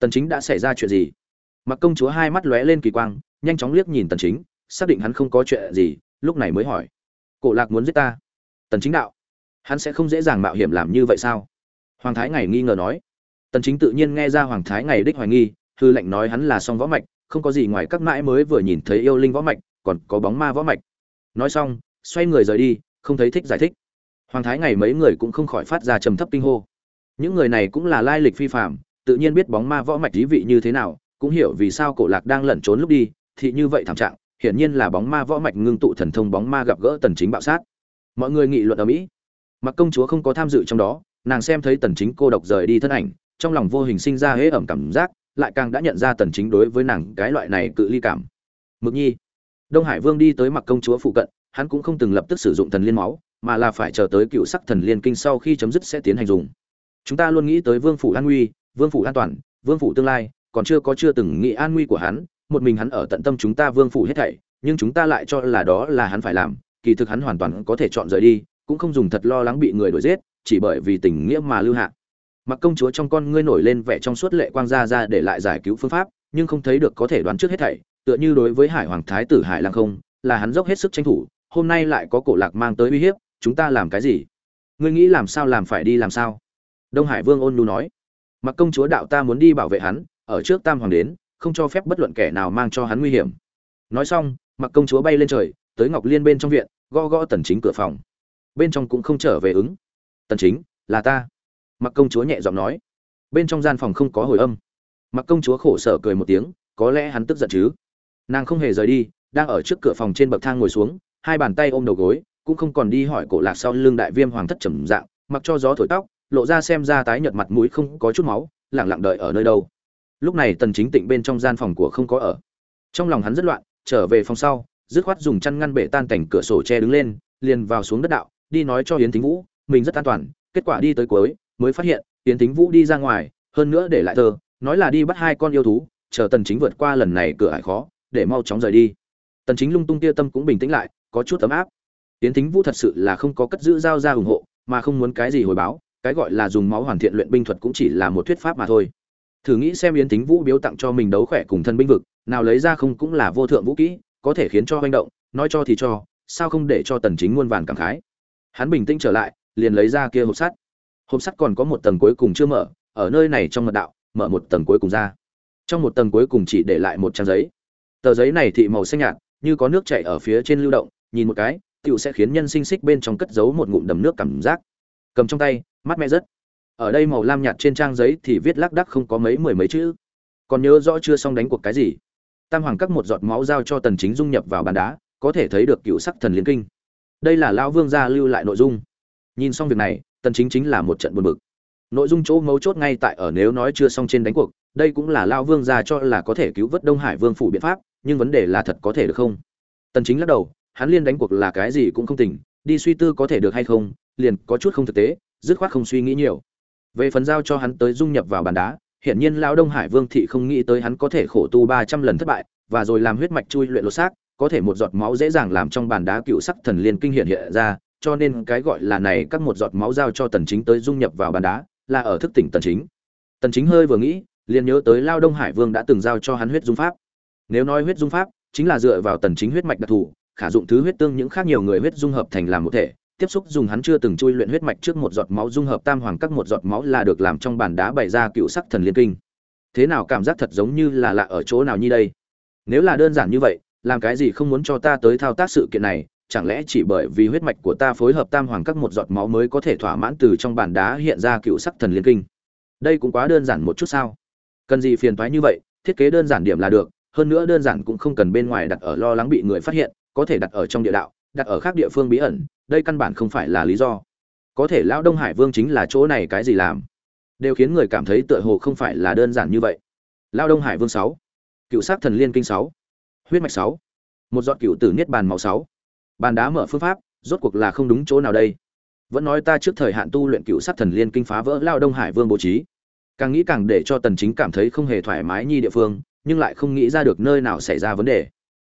tần chính đã xảy ra chuyện gì? Mặc công chúa hai mắt lóe lên kỳ quang, nhanh chóng liếc nhìn tần chính, xác định hắn không có chuyện gì, lúc này mới hỏi. Cổ lạc muốn giết ta? Tần chính đạo. Hắn sẽ không dễ dàng mạo hiểm làm như vậy sao? Hoàng thái ngày nghi ngờ nói. Tần chính tự nhiên nghe ra hoàng thái ngày đích hoài nghi, hư lệnh nói hắn là song võ mạch, không có gì ngoài các mãi mới vừa nhìn thấy yêu linh võ mạch, còn có bóng ma võ mạch. Nói xong, xoay người rời đi, không thấy thích giải thích. Hoàng thái ngày mấy người cũng không khỏi phát ra trầm thấp kinh hô. Những người này cũng là lai lịch phi phạm tự nhiên biết bóng ma võ mạch lý vị như thế nào, cũng hiểu vì sao cổ lạc đang lẩn trốn lúc đi, thì như vậy thảm trạng, hiển nhiên là bóng ma võ mạch ngưng tụ thần thông bóng ma gặp gỡ tần chính bạo sát. Mọi người nghị luận ở mỹ. Mặc công chúa không có tham dự trong đó, nàng xem thấy tần chính cô độc rời đi thân ảnh, trong lòng vô hình sinh ra hễ ẩm cảm giác, lại càng đã nhận ra tần chính đối với nàng cái loại này cự ly cảm. Mực nhi, đông hải vương đi tới mặc công chúa phụ cận, hắn cũng không từng lập tức sử dụng thần liên máu, mà là phải chờ tới cựu sắc thần liên kinh sau khi chấm dứt sẽ tiến hành dùng. Chúng ta luôn nghĩ tới vương phủ an nguy vương phủ an toàn, vương phủ tương lai, còn chưa có chưa từng nghĩ an nguy của hắn, một mình hắn ở tận tâm chúng ta vương phủ hết thảy, nhưng chúng ta lại cho là đó là hắn phải làm, kỳ thực hắn hoàn toàn có thể chọn rời đi, cũng không dùng thật lo lắng bị người đuổi giết, chỉ bởi vì tình nghĩa mà lưu hạ. Mặc công chúa trong con ngươi nổi lên vẻ trong suốt lệ quang ra ra để lại giải cứu phương pháp, nhưng không thấy được có thể đoán trước hết thảy, tựa như đối với hải hoàng thái tử hải lăng không, là hắn dốc hết sức tranh thủ, hôm nay lại có cổ lạc mang tới uy hiếp, chúng ta làm cái gì? Ngươi nghĩ làm sao làm phải đi làm sao? Đông hải vương ôn nu nói mặc công chúa đạo ta muốn đi bảo vệ hắn, ở trước tam hoàng đến, không cho phép bất luận kẻ nào mang cho hắn nguy hiểm. Nói xong, mặc công chúa bay lên trời, tới ngọc liên bên trong viện, gõ gõ tần chính cửa phòng. Bên trong cũng không trở về ứng. Tần chính, là ta. Mặc công chúa nhẹ giọng nói. Bên trong gian phòng không có hồi âm. Mặc công chúa khổ sở cười một tiếng, có lẽ hắn tức giận chứ? Nàng không hề rời đi, đang ở trước cửa phòng trên bậc thang ngồi xuống, hai bàn tay ôm đầu gối, cũng không còn đi hỏi cổ lạc sau lưng đại viêm hoàng thất trầm dạng, mặc cho gió thổi tóc lộ ra xem ra tái nhợt mặt mũi không có chút máu, lẳng lặng đợi ở nơi đâu. Lúc này tần chính tịnh bên trong gian phòng của không có ở. Trong lòng hắn rất loạn, trở về phòng sau, dứt khoát dùng chăn ngăn bể tan cảnh cửa sổ che đứng lên, liền vào xuống đất đạo, đi nói cho yến thính vũ, mình rất an toàn, kết quả đi tới cuối, mới phát hiện, yến thính vũ đi ra ngoài, hơn nữa để lại thơ nói là đi bắt hai con yêu thú, chờ tần chính vượt qua lần này cửa hải khó, để mau chóng rời đi. Tần chính lung tung tia tâm cũng bình tĩnh lại, có chút tấm áp. Yến thính vũ thật sự là không có cất giữ giao ra ủng hộ, mà không muốn cái gì hồi báo cái gọi là dùng máu hoàn thiện luyện binh thuật cũng chỉ là một thuyết pháp mà thôi. Thử nghĩ xem yến thính vũ biếu tặng cho mình đấu khỏe cùng thân binh vực, nào lấy ra không cũng là vô thượng vũ kỹ, có thể khiến cho hành động, nói cho thì cho, sao không để cho tần chính muôn vàn cảm khái. Hắn bình tĩnh trở lại, liền lấy ra kia hộp sắt. Hộp sắt còn có một tầng cuối cùng chưa mở, ở nơi này trong mật đạo, mở một tầng cuối cùng ra. Trong một tầng cuối cùng chỉ để lại một trang giấy. Tờ giấy này thị màu xanh nhạt, như có nước chảy ở phía trên lưu động, nhìn một cái, tựu sẽ khiến nhân sinh xích bên trong cất giấu một ngụm đầm nước cảm giác. Cầm trong tay mắt mẹ rất. Ở đây màu lam nhạt trên trang giấy thì viết lác đắc không có mấy mười mấy chữ. Còn nhớ rõ chưa xong đánh cuộc cái gì? Tam hoàng cắt một giọt máu giao cho tần chính dung nhập vào bàn đá, có thể thấy được cựu sắc thần liên kinh. Đây là lão vương gia lưu lại nội dung. Nhìn xong việc này, tần chính chính là một trận buồn bực. Nội dung chỗ mấu chốt ngay tại ở nếu nói chưa xong trên đánh cuộc, đây cũng là lão vương gia cho là có thể cứu vớt đông hải vương phủ biện pháp, nhưng vấn đề là thật có thể được không? Tần chính lắc đầu, hắn liên đánh cuộc là cái gì cũng không tỉnh, đi suy tư có thể được hay không, liền có chút không thực tế dứt khoát không suy nghĩ nhiều. Về phần giao cho hắn tới dung nhập vào bàn đá, hiển nhiên lão đông hải vương thị không nghĩ tới hắn có thể khổ tu 300 lần thất bại, và rồi làm huyết mạch chui luyện lột xác, có thể một giọt máu dễ dàng làm trong bàn đá cựu sắc thần liên kinh hiện hiện ra, cho nên cái gọi là này các một giọt máu giao cho tần chính tới dung nhập vào bàn đá, là ở thức tỉnh tần chính. Tần chính hơi vừa nghĩ, liền nhớ tới lao đông hải vương đã từng giao cho hắn huyết dung pháp. Nếu nói huyết dung pháp, chính là dựa vào tần chính huyết mạch đặc thù, khả dụng thứ huyết tương những khác nhiều người huyết dung hợp thành làm một thể tiếp xúc dùng hắn chưa từng chui luyện huyết mạch trước một giọt máu dung hợp tam hoàng các một giọt máu là được làm trong bàn đá bày ra cựu sắc thần liên kinh. Thế nào cảm giác thật giống như là lạ ở chỗ nào như đây? Nếu là đơn giản như vậy, làm cái gì không muốn cho ta tới thao tác sự kiện này, chẳng lẽ chỉ bởi vì huyết mạch của ta phối hợp tam hoàng các một giọt máu mới có thể thỏa mãn từ trong bàn đá hiện ra cựu sắc thần liên kinh? Đây cũng quá đơn giản một chút sao? Cần gì phiền toái như vậy, thiết kế đơn giản điểm là được, hơn nữa đơn giản cũng không cần bên ngoài đặt ở lo lắng bị người phát hiện, có thể đặt ở trong địa đạo đặt ở khác địa phương bí ẩn, đây căn bản không phải là lý do. Có thể lão đông hải vương chính là chỗ này cái gì làm? Đều khiến người cảm thấy tựa hồ không phải là đơn giản như vậy. Lão đông hải vương sáu, cựu sát thần liên kinh sáu, huyết mạch sáu, một dọn cựu tử niết bàn màu sáu. Bàn đá mở phương pháp, rốt cuộc là không đúng chỗ nào đây. Vẫn nói ta trước thời hạn tu luyện cựu sát thần liên kinh phá vỡ lao đông hải vương bố trí. Càng nghĩ càng để cho tần chính cảm thấy không hề thoải mái nhi địa phương, nhưng lại không nghĩ ra được nơi nào xảy ra vấn đề.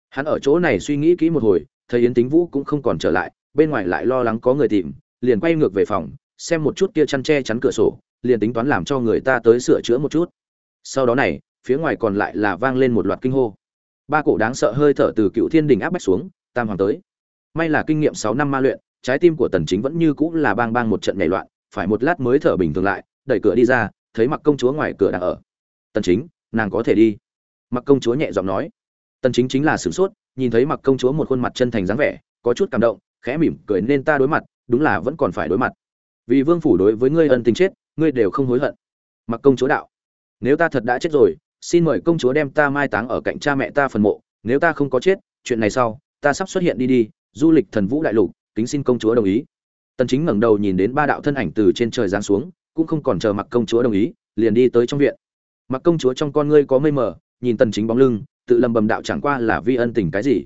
Hắn ở chỗ này suy nghĩ kỹ một hồi thấy yến tính vũ cũng không còn trở lại, bên ngoài lại lo lắng có người tìm, liền quay ngược về phòng, xem một chút kia chăn tre chắn cửa sổ, liền tính toán làm cho người ta tới sửa chữa một chút. Sau đó này, phía ngoài còn lại là vang lên một loạt kinh hô. Ba cổ đáng sợ hơi thở từ cựu thiên đình áp bách xuống, tam hoàng tới. May là kinh nghiệm sáu năm ma luyện, trái tim của tần chính vẫn như cũ là bang bang một trận nhảy loạn, phải một lát mới thở bình thường lại, đẩy cửa đi ra, thấy mặc công chúa ngoài cửa đang ở. Tần chính, nàng có thể đi. Mặc công chúa nhẹ giọng nói. Tần chính chính là sửng sốt nhìn thấy mặc công chúa một khuôn mặt chân thành dáng vẻ, có chút cảm động, khẽ mỉm cười nên ta đối mặt, đúng là vẫn còn phải đối mặt. Vì vương phủ đối với ngươi ân tình chết, ngươi đều không hối hận. Mặc công chúa đạo, nếu ta thật đã chết rồi, xin mời công chúa đem ta mai táng ở cạnh cha mẹ ta phần mộ, nếu ta không có chết, chuyện này sau, ta sắp xuất hiện đi đi, du lịch thần vũ đại lục, kính xin công chúa đồng ý. Tần chính ngẩng đầu nhìn đến ba đạo thân ảnh từ trên trời giáng xuống, cũng không còn chờ mặc công chúa đồng ý, liền đi tới trong viện. Mặc công chúa trong con ngươi có mây mờ, nhìn tần chính bóng lưng tự lầm bầm đạo chẳng qua là vi ân tình cái gì.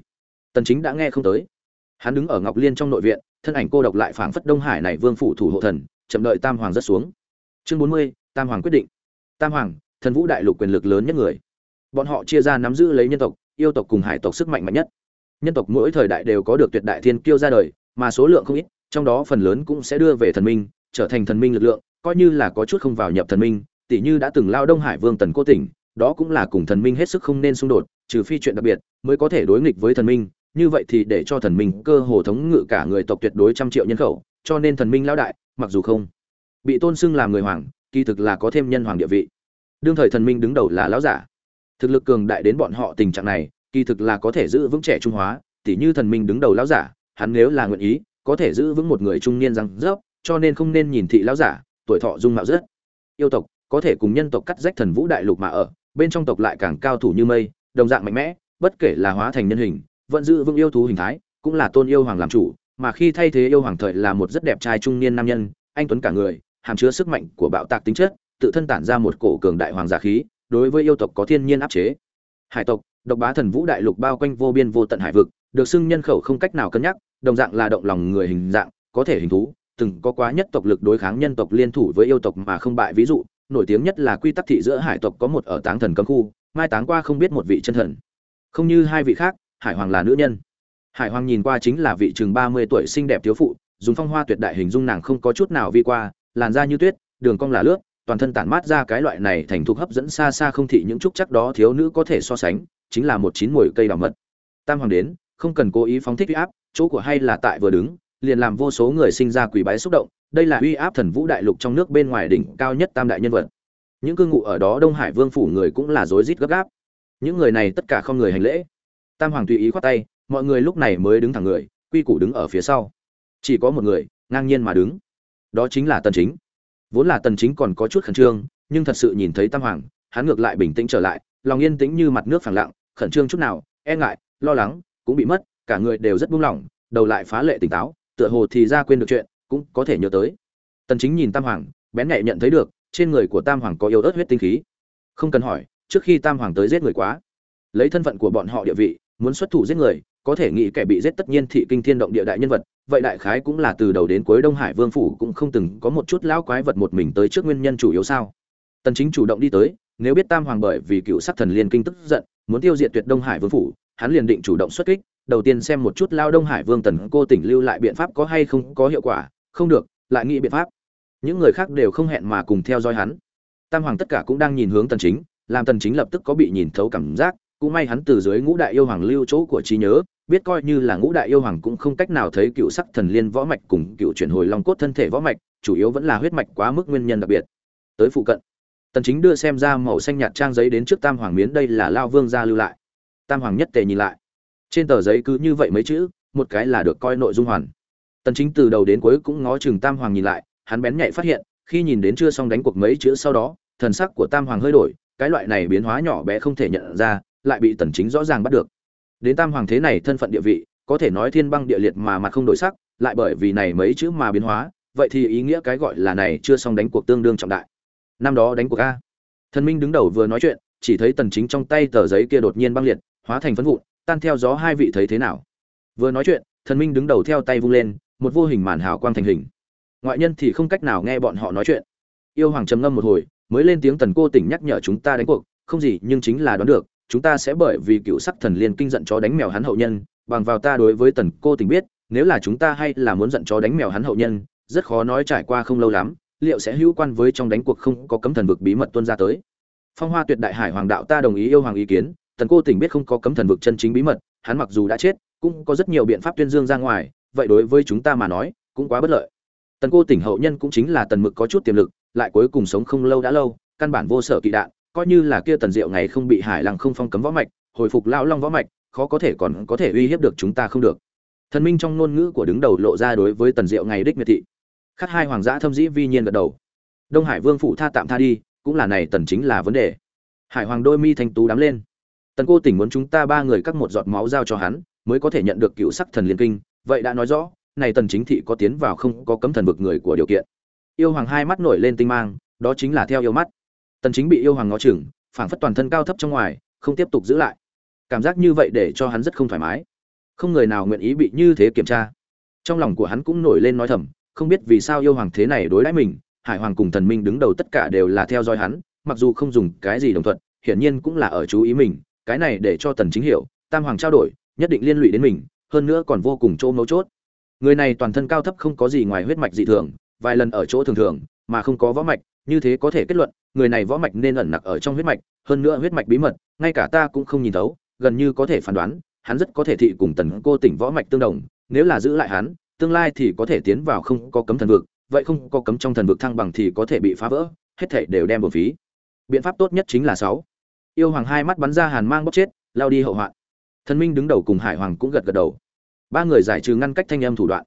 Tần chính đã nghe không tới. Hắn đứng ở ngọc liên trong nội viện thân ảnh cô độc lại phảng phất đông hải này vương phủ thủ hộ thần chậm đợi tam hoàng rất xuống. Chương 40, tam hoàng quyết định. Tam hoàng thần vũ đại lục quyền lực lớn nhất người. Bọn họ chia ra nắm giữ lấy nhân tộc yêu tộc cùng hải tộc sức mạnh mạnh nhất. Nhân tộc mỗi thời đại đều có được tuyệt đại thiên kiêu ra đời mà số lượng không ít trong đó phần lớn cũng sẽ đưa về thần minh trở thành thần minh lực lượng coi như là có chút không vào nhập thần minh tỷ như đã từng lao đông hải vương tần cô tỉnh đó cũng là cùng thần minh hết sức không nên xung đột trừ phi chuyện đặc biệt, mới có thể đối nghịch với thần minh, như vậy thì để cho thần minh cơ hồ thống ngự cả người tộc tuyệt đối trăm triệu nhân khẩu, cho nên thần minh lão đại, mặc dù không bị tôn xưng làm người hoàng, kỳ thực là có thêm nhân hoàng địa vị. Đương thời thần minh đứng đầu là lão giả. Thực lực cường đại đến bọn họ tình trạng này, kỳ thực là có thể giữ vững trẻ trung hóa, tỉ như thần minh đứng đầu lão giả, hắn nếu là nguyện ý, có thể giữ vững một người trung niên răng rớp, cho nên không nên nhìn thị lão giả, tuổi thọ dung mạo rất. Yêu tộc, có thể cùng nhân tộc cắt rách thần vũ đại lục mà ở, bên trong tộc lại càng cao thủ như mây đồng dạng mạnh mẽ, bất kể là hóa thành nhân hình, vẫn giữ vững yêu thú hình thái, cũng là tôn yêu hoàng làm chủ, mà khi thay thế yêu hoàng thời là một rất đẹp trai trung niên nam nhân, anh tuấn cả người, hàm chứa sức mạnh của bạo tạc tính chất, tự thân tản ra một cổ cường đại hoàng giả khí, đối với yêu tộc có thiên nhiên áp chế. Hải tộc, độc bá thần vũ đại lục bao quanh vô biên vô tận hải vực, được xưng nhân khẩu không cách nào cân nhắc, đồng dạng là động lòng người hình dạng, có thể hình thú, từng có quá nhất tộc lực đối kháng nhân tộc liên thủ với yêu tộc mà không bại ví dụ nổi tiếng nhất là quy tắc thị giữa hải tộc có một ở táng thần cấm khu, mai táng qua không biết một vị chân thần. Không như hai vị khác, hải hoàng là nữ nhân. Hải hoàng nhìn qua chính là vị chừng ba mươi tuổi xinh đẹp thiếu phụ, dùng phong hoa tuyệt đại hình dung nàng không có chút nào vi qua, làn da như tuyết, đường cong là lướt, toàn thân tản mát ra cái loại này thành thục hấp dẫn xa xa không thị những trúc chắc đó thiếu nữ có thể so sánh, chính là một chín mùi cây đào mật. Tam hoàng đến, không cần cố ý phóng thích huy áp, chỗ của hay là tại vừa đứng, liền làm vô số người sinh ra quỷ bái xúc động đây là uy áp thần vũ đại lục trong nước bên ngoài đỉnh cao nhất tam đại nhân vật. Những cư ngụ ở đó đông hải vương phủ người cũng là rối rít gấp gáp. Những người này tất cả không người hành lễ. Tam hoàng tùy ý khoát tay, mọi người lúc này mới đứng thẳng người, quy củ đứng ở phía sau. Chỉ có một người, ngang nhiên mà đứng. Đó chính là tần chính. Vốn là tần chính còn có chút khẩn trương, nhưng thật sự nhìn thấy tam hoàng, hắn ngược lại bình tĩnh trở lại, lòng yên tĩnh như mặt nước phẳng lặng, khẩn trương chút nào e ngại, lo lắng, cũng bị mất, cả người đều rất buông lỏng, đầu lại phá lệ tỉnh táo, tựa hồ thì ra quên được chuyện cũng có thể nhớ tới. Tần chính nhìn tam hoàng, bén nhạy nhận thấy được, trên người của tam hoàng có yêu ớt huyết tinh khí. Không cần hỏi, trước khi tam hoàng tới giết người quá. Lấy thân phận của bọn họ địa vị, muốn xuất thủ giết người, có thể nghĩ kẻ bị giết tất nhiên thị kinh thiên động địa đại nhân vật, vậy đại khái cũng là từ đầu đến cuối đông hải vương phủ cũng không từng có một chút lão quái vật một mình tới trước nguyên nhân chủ yếu sao. Tần chính chủ động đi tới, nếu biết tam hoàng bởi vì cựu sắc thần liên kinh tức giận, muốn tiêu diệt tuyệt đông hải vương phủ, hắn liền định chủ động xuất kích, đầu tiên xem một chút lao đông hải vương tần cô tỉnh lưu lại biện pháp có hay không có hiệu quả không được, lại nghĩ biện pháp. Những người khác đều không hẹn mà cùng theo dõi hắn. Tam hoàng tất cả cũng đang nhìn hướng tần chính, làm tần chính lập tức có bị nhìn thấu cảm giác, cũng may hắn từ dưới ngũ đại yêu hoàng lưu chỗ của trí nhớ, biết coi như là ngũ đại yêu hoàng cũng không cách nào thấy cựu sắc thần liên võ mạch cùng cựu chuyển hồi long cốt thân thể võ mạch, chủ yếu vẫn là huyết mạch quá mức nguyên nhân đặc biệt. Tới phụ cận, tần chính đưa xem ra màu xanh nhạt trang giấy đến trước tam hoàng miến, đây là lao vương gia lưu lại. Tam hoàng nhất tề nhìn lại. Trên tờ giấy cứ như vậy mấy chữ, một cái là được coi nội dung hoàn tần chính từ đầu đến cuối cũng ngó chừng tam hoàng nhìn lại, hắn bén nhạy phát hiện, khi nhìn đến chưa xong đánh cuộc mấy chữ sau đó, thần sắc của tam hoàng hơi đổi, cái loại này biến hóa nhỏ bé không thể nhận ra, lại bị tần chính rõ ràng bắt được. Đến tam hoàng thế này thân phận địa vị, có thể nói thiên băng địa liệt mà mặt không đổi sắc, lại bởi vì này mấy chữ mà biến hóa, vậy thì ý nghĩa cái gọi là này chưa xong đánh cuộc tương đương trọng đại. Năm đó đánh cuộc a. Thần minh đứng đầu vừa nói chuyện, chỉ thấy tần chính trong tay tờ giấy kia đột nhiên băng liệt, hóa thành phấn vụn, tan theo gió hai vị thấy thế nào. Vừa nói chuyện, thần minh đứng đầu theo tay vung lên một vô hình màn hào quang thành hình. Ngoại nhân thì không cách nào nghe bọn họ nói chuyện. Yêu hoàng trầm ngâm một hồi, mới lên tiếng tần cô tỉnh nhắc nhở chúng ta đánh cuộc, không gì, nhưng chính là đoán được, chúng ta sẽ bởi vì cựu sắc thần liên kinh giận chó đánh mèo hắn hậu nhân, bằng vào ta đối với tần cô tỉnh biết, nếu là chúng ta hay là muốn giận chó đánh mèo hắn hậu nhân, rất khó nói trải qua không lâu lắm, liệu sẽ hữu quan với trong đánh cuộc không có cấm thần vực bí mật tuân ra tới. Phong hoa tuyệt đại hải hoàng đạo ta đồng ý yêu hoàng ý kiến, tần cô tỉnh biết không có cấm thần vực chân chính bí mật, hắn mặc dù đã chết, cũng có rất nhiều biện pháp tuyên dương ra ngoài vậy đối với chúng ta mà nói, cũng quá bất lợi. Tần cô tỉnh hậu nhân cũng chính là tần mực có chút tiềm lực, lại cuối cùng sống không lâu đã lâu, căn bản vô sở kỵ đạn, coi như là kia tần diệu ngày không bị hải lăng không phong cấm võ mạch, hồi phục lão long võ mạch, khó có thể còn có thể uy hiếp được chúng ta không được. Thần minh trong ngôn ngữ của đứng đầu lộ ra đối với tần diệu ngày đích miệt thị. Khắc hai hoàng gia thâm dĩ vi nhiên gật đầu. Đông hải vương phụ tha tạm tha đi, cũng là này tần chính là vấn đề. Hải hoàng đôi mi thanh tú đắm lên. Tần cô tỉnh muốn chúng ta ba người cắt một giọt máu giao cho hắn, mới có thể nhận được cựu sắc thần liên kinh vậy đã nói rõ, này tần chính thị có tiến vào không có cấm thần vực người của điều kiện. Yêu hoàng hai mắt nổi lên tinh mang, đó chính là theo yêu mắt. Tần chính bị yêu hoàng ngó chừng, phảng phất toàn thân cao thấp trong ngoài, không tiếp tục giữ lại. Cảm giác như vậy để cho hắn rất không thoải mái. Không người nào nguyện ý bị như thế kiểm tra. Trong lòng của hắn cũng nổi lên nói thầm, không biết vì sao yêu hoàng thế này đối đãi mình, hải hoàng cùng thần minh đứng đầu tất cả đều là theo dõi hắn, mặc dù không dùng cái gì đồng thuận, hiển nhiên cũng là ở chú ý mình, cái này để cho tần chính hiểu, tam hoàng trao đổi, nhất định liên lụy đến mình hơn nữa còn vô cùng chỗ mấu chốt. Người này toàn thân cao thấp không có gì ngoài huyết mạch dị thường, vài lần ở chỗ thường thường, mà không có võ mạch, như thế có thể kết luận, người này võ mạch nên ẩn nặc ở trong huyết mạch, hơn nữa huyết mạch bí mật, ngay cả ta cũng không nhìn thấu, gần như có thể phán đoán, hắn rất có thể thị cùng tần cô tỉnh võ mạch tương đồng, nếu là giữ lại hắn, tương lai thì có thể tiến vào không có cấm thần vực, vậy không có cấm trong thần vực thăng bằng thì có thể bị phá vỡ, hết thể đều đem bổ phí. Biện pháp tốt nhất chính là sáu. Yêu hoàng hai mắt bắn ra hàn mang bốc chết, lao đi hậu hoạn. Thần minh đứng đầu cùng hải hoàng cũng gật gật đầu ba người giải trừ ngăn cách thanh âm thủ đoạn.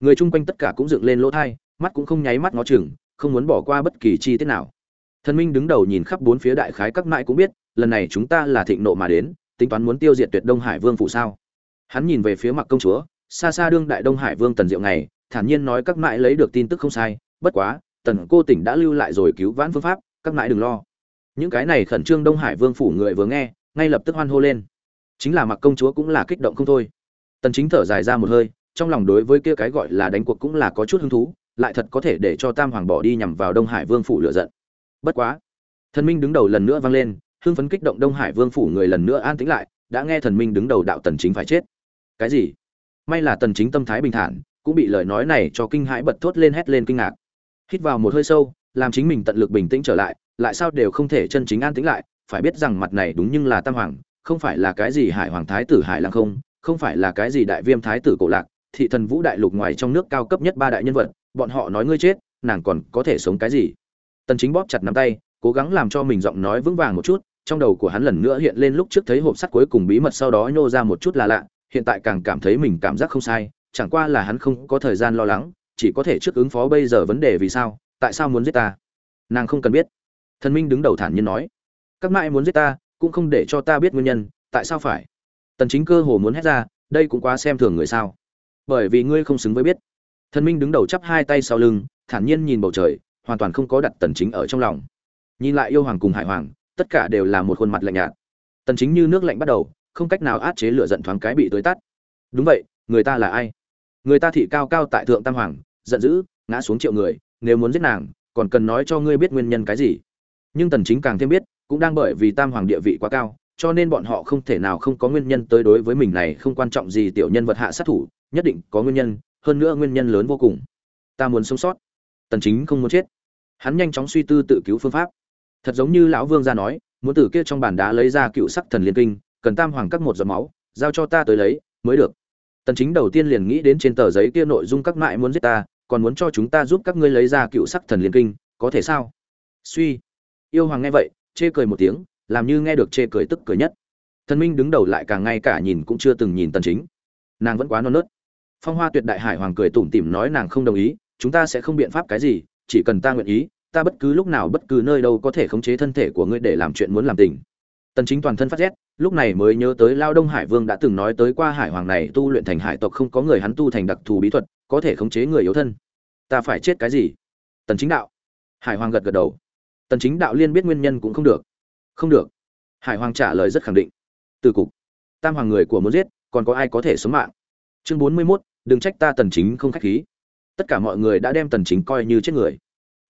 Người chung quanh tất cả cũng dựng lên lỗ thai, mắt cũng không nháy mắt ngó chừng, không muốn bỏ qua bất kỳ chi tiết nào. Thần minh đứng đầu nhìn khắp bốn phía đại khái các mãi cũng biết, lần này chúng ta là thịnh nộ mà đến, tính toán muốn tiêu diệt tuyệt đông hải vương phụ sao? Hắn nhìn về phía mặt công chúa, xa xa đương đại đông hải vương tần diệu này thản nhiên nói các mãi lấy được tin tức không sai, bất quá, tần cô tỉnh đã lưu lại rồi cứu vãn phương pháp, các mãi đừng lo. Những cái này khẩn trương đông hải vương phủ người vừa nghe, ngay lập tức hoan hô lên. Chính là mặc công chúa cũng là kích động không thôi tần chính thở dài ra một hơi, trong lòng đối với kia cái gọi là đánh cuộc cũng là có chút hứng thú, lại thật có thể để cho tam hoàng bỏ đi nhằm vào đông hải vương phủ lựa giận. Bất quá, thần minh đứng đầu lần nữa vang lên, hưng phấn kích động đông hải vương phủ người lần nữa an tĩnh lại, đã nghe thần minh đứng đầu đạo tần chính phải chết. Cái gì? May là tần chính tâm thái bình thản, cũng bị lời nói này cho kinh hãi bật thốt lên hét lên kinh ngạc. Hít vào một hơi sâu, làm chính mình tận lực bình tĩnh trở lại lại sao đều không thể chân chính an tĩnh lại, phải biết rằng mặt này đúng nhưng là tam hoàng, không phải là cái gì hải hoàng thái tử hải lăng không không phải là cái gì đại viêm thái tử cổ lạc, thị thần vũ đại lục ngoài trong nước cao cấp nhất ba đại nhân vật, bọn họ nói ngươi chết, nàng còn có thể sống cái gì? Tần chính bóp chặt nắm tay, cố gắng làm cho mình giọng nói vững vàng một chút, trong đầu của hắn lần nữa hiện lên lúc trước thấy hộp sắt cuối cùng bí mật sau đó nhô ra một chút là lạ, hiện tại càng cảm thấy mình cảm giác không sai, chẳng qua là hắn không có thời gian lo lắng, chỉ có thể trước ứng phó bây giờ vấn đề vì sao, tại sao muốn giết ta? Nàng không cần biết. Thần minh đứng đầu thản nhiên nói, các mãi muốn giết ta, cũng không để cho ta biết nguyên nhân, tại sao phải? Tần chính cơ hồ muốn hét ra, đây cũng quá xem thường người sao. Bởi vì ngươi không xứng với biết. Thần minh đứng đầu chắp hai tay sau lưng, thản nhiên nhìn bầu trời, hoàn toàn không có đặt tần chính ở trong lòng. Nhìn lại yêu hoàng cùng hải hoàng, tất cả đều là một khuôn mặt lạnh nhạt. Tần chính như nước lạnh bắt đầu, không cách nào át chế lửa giận thoáng cái bị tối tắt. Đúng vậy, người ta là ai? Người ta thị cao cao tại thượng tam hoàng, giận dữ, ngã xuống triệu người, nếu muốn giết nàng, còn cần nói cho ngươi biết nguyên nhân cái gì. Nhưng tần chính càng thêm biết, cũng đang bởi vì tam hoàng địa vị quá cao cho nên bọn họ không thể nào không có nguyên nhân tới đối với mình này không quan trọng gì tiểu nhân vật hạ sát thủ, nhất định có nguyên nhân, hơn nữa nguyên nhân lớn vô cùng. Ta muốn sống sót. Tần chính không muốn chết. Hắn nhanh chóng suy tư tự cứu phương pháp. Thật giống như lão vương gia nói, muốn từ kia trong bàn đá lấy ra cựu sắc thần liên kinh, cần tam hoàng các một giọt máu, giao cho ta tới lấy, mới được. Tần chính đầu tiên liền nghĩ đến trên tờ giấy kia nội dung các mại muốn giết ta, còn muốn cho chúng ta giúp các ngươi lấy ra cựu sắc thần liên kinh, có thể sao? Suy. Yêu hoàng nghe vậy, chê cười một tiếng làm như nghe được chê cười tức cười nhất. Thần minh đứng đầu lại càng ngay cả nhìn cũng chưa từng nhìn tần chính. Nàng vẫn quá non nớt. Phong hoa tuyệt đại hải hoàng cười tủm tỉm nói nàng không đồng ý, chúng ta sẽ không biện pháp cái gì, chỉ cần ta nguyện ý, ta bất cứ lúc nào bất cứ nơi đâu có thể khống chế thân thể của ngươi để làm chuyện muốn làm tình. Tần chính toàn thân phát rét, lúc này mới nhớ tới lao đông hải vương đã từng nói tới qua hải hoàng này tu luyện thành hải tộc không có người hắn tu thành đặc thù bí thuật, có thể khống chế người yếu thân. Ta phải chết cái gì? Tần chính đạo. Hải hoàng gật gật đầu. Tần chính đạo liên biết nguyên nhân cũng không được không được. Hải hoàng trả lời rất khẳng định. Từ cục. Tam hoàng người của muốn giết còn có ai có thể sống mạng? Chương 41, đừng trách ta tần chính không khách khí. Tất cả mọi người đã đem tần chính coi như chết người.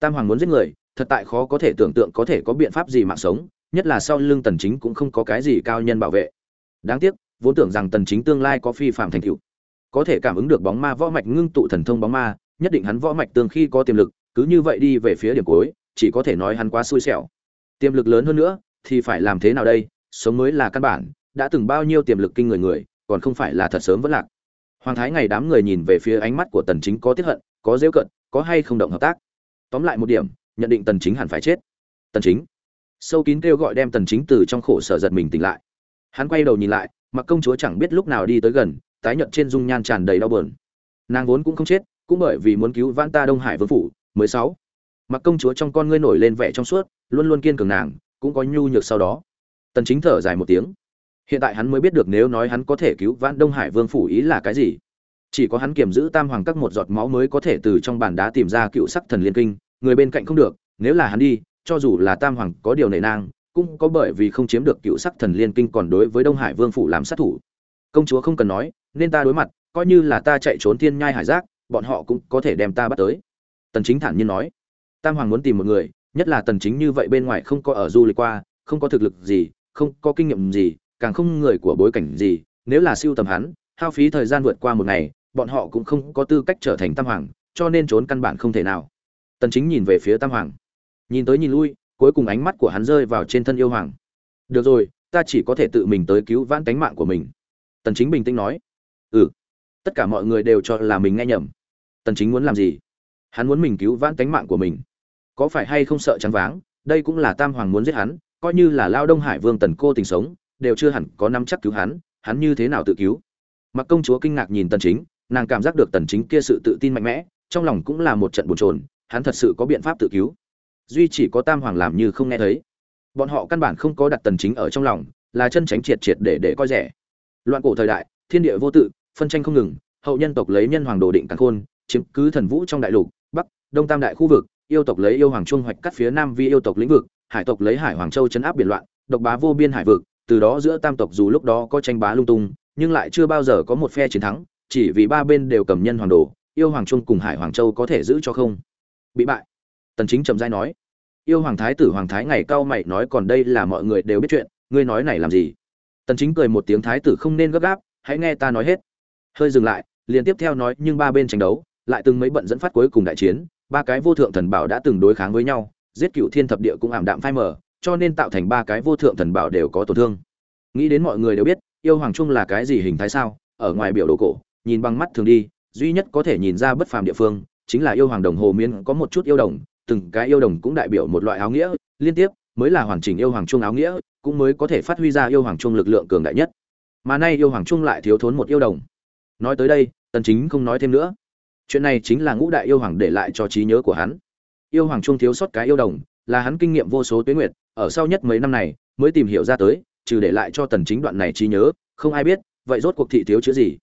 Tam hoàng muốn giết người thật tại khó có thể tưởng tượng có thể có biện pháp gì mạng sống nhất là sau lưng tần chính cũng không có cái gì cao nhân bảo vệ. Đáng tiếc vốn tưởng rằng tần chính tương lai có phi phạm thành tựu. Có thể cảm ứng được bóng ma võ mạch ngưng tụ thần thông bóng ma nhất định hắn võ mạch tương khi có tiềm lực cứ như vậy đi về phía điểm cuối chỉ có thể nói hắn quá xui xẻo. Tiềm lực lớn hơn nữa thì phải làm thế nào đây? Sống mới là căn bản, đã từng bao nhiêu tiềm lực kinh người người, còn không phải là thật sớm vẫn lạc. Hoàng thái ngày đám người nhìn về phía ánh mắt của tần chính có tiếc hận, có dễ cận có hay không động hợp tác. Tóm lại một điểm, nhận định tần chính hẳn phải chết. Tần chính. Sâu kín kêu gọi đem tần chính từ trong khổ sở giật mình tỉnh lại. Hắn quay đầu nhìn lại, mặc công chúa chẳng biết lúc nào đi tới gần, tái nhợt trên dung nhan tràn đầy đau buồn. Nàng vốn cũng không chết, cũng bởi vì muốn cứu vãn ta đông hải vương phủ 16. mặc công chúa trong con ngươi nổi lên vẻ trong suốt, luôn luôn kiên cường nàng cũng có nhu nhược sau đó. Tần chính thở dài một tiếng. Hiện tại hắn mới biết được nếu nói hắn có thể cứu vãn đông hải vương phủ ý là cái gì. Chỉ có hắn kiềm giữ tam hoàng các một giọt máu mới có thể từ trong bàn đá tìm ra cựu sắc thần liên kinh, người bên cạnh không được, nếu là hắn đi, cho dù là tam hoàng có điều nể nang, cũng có bởi vì không chiếm được cựu sắc thần liên kinh còn đối với đông hải vương phủ làm sát thủ. Công chúa không cần nói, nên ta đối mặt, coi như là ta chạy trốn thiên nhai hải giác, bọn họ cũng có thể đem ta bắt tới. Tần chính thản nhiên nói. Tam hoàng muốn tìm một người nhất là tần chính như vậy bên ngoài không có ở du lịch qua, không có thực lực gì, không có kinh nghiệm gì, càng không người của bối cảnh gì. Nếu là siêu tầm hắn, hao phí thời gian vượt qua một ngày, bọn họ cũng không có tư cách trở thành tam hoàng, cho nên trốn căn bản không thể nào. Tần chính nhìn về phía tam hoàng. Nhìn tới nhìn lui, cuối cùng ánh mắt của hắn rơi vào trên thân yêu hoàng. Được rồi, ta chỉ có thể tự mình tới cứu vãn cánh mạng của mình. Tần chính bình tĩnh nói. Ừ. Tất cả mọi người đều cho là mình nghe nhầm. Tần chính muốn làm gì? Hắn muốn mình cứu vãn cánh mạng của mình có phải hay không sợ chán váng, đây cũng là tam hoàng muốn giết hắn, coi như là lao đông hải vương tần cô tình sống, đều chưa hẳn có nắm chắc cứu hắn hắn như thế nào tự cứu. Mặc công chúa kinh ngạc nhìn tần chính, nàng cảm giác được tần chính kia sự tự tin mạnh mẽ, trong lòng cũng là một trận buồn chồn, hắn thật sự có biện pháp tự cứu. Duy chỉ có tam hoàng làm như không nghe thấy. Bọn họ căn bản không có đặt tần chính ở trong lòng, là chân tránh triệt triệt để để coi rẻ. Loạn cổ thời đại, thiên địa vô tự, phân tranh không ngừng, hậu nhân tộc lấy nhân hoàng đồ định càn khôn, chiếm cứ thần vũ trong đại lục, bắc, đông tam đại khu vực yêu tộc lấy yêu hoàng trung hoạch cắt phía nam vi yêu tộc lĩnh vực, hải tộc lấy hải hoàng châu chấn áp biển loạn, độc bá vô biên hải vực, từ đó giữa tam tộc dù lúc đó có tranh bá lung tung, nhưng lại chưa bao giờ có một phe chiến thắng, chỉ vì ba bên đều cầm nhân hoàng đồ, yêu hoàng trung cùng hải hoàng châu có thể giữ cho không. Bị bại. Tần chính trầm giai nói. Yêu hoàng thái tử hoàng thái ngày cao mày nói còn đây là mọi người đều biết chuyện, ngươi nói này làm gì? Tần chính cười một tiếng thái tử không nên gấp gáp, hãy nghe ta nói hết. Hơi dừng lại, liền tiếp theo nói nhưng ba bên tranh đấu, lại từng mấy bận dẫn phát cuối cùng đại chiến ba cái vô thượng thần bảo đã từng đối kháng với nhau, giết cựu thiên thập địa cũng ảm đạm phai mờ, cho nên tạo thành ba cái vô thượng thần bảo đều có tổn thương. Nghĩ đến mọi người đều biết, yêu hoàng trung là cái gì hình thái sao, ở ngoài biểu đồ cổ, nhìn bằng mắt thường đi, duy nhất có thể nhìn ra bất phàm địa phương, chính là yêu hoàng đồng hồ miên có một chút yêu đồng, từng cái yêu đồng cũng đại biểu một loại áo nghĩa, liên tiếp, mới là hoàn chỉnh yêu hoàng trung áo nghĩa, cũng mới có thể phát huy ra yêu hoàng trung lực lượng cường đại nhất. Mà nay yêu hoàng trung lại thiếu thốn một yêu đồng. Nói tới đây, tần chính không nói thêm nữa chuyện này chính là ngũ đại yêu hoàng để lại cho trí nhớ của hắn. Yêu hoàng trung thiếu sót cái yêu đồng, là hắn kinh nghiệm vô số tuyến nguyệt, ở sau nhất mấy năm này, mới tìm hiểu ra tới, trừ để lại cho tần chính đoạn này trí nhớ, không ai biết, vậy rốt cuộc thị thiếu chữ gì?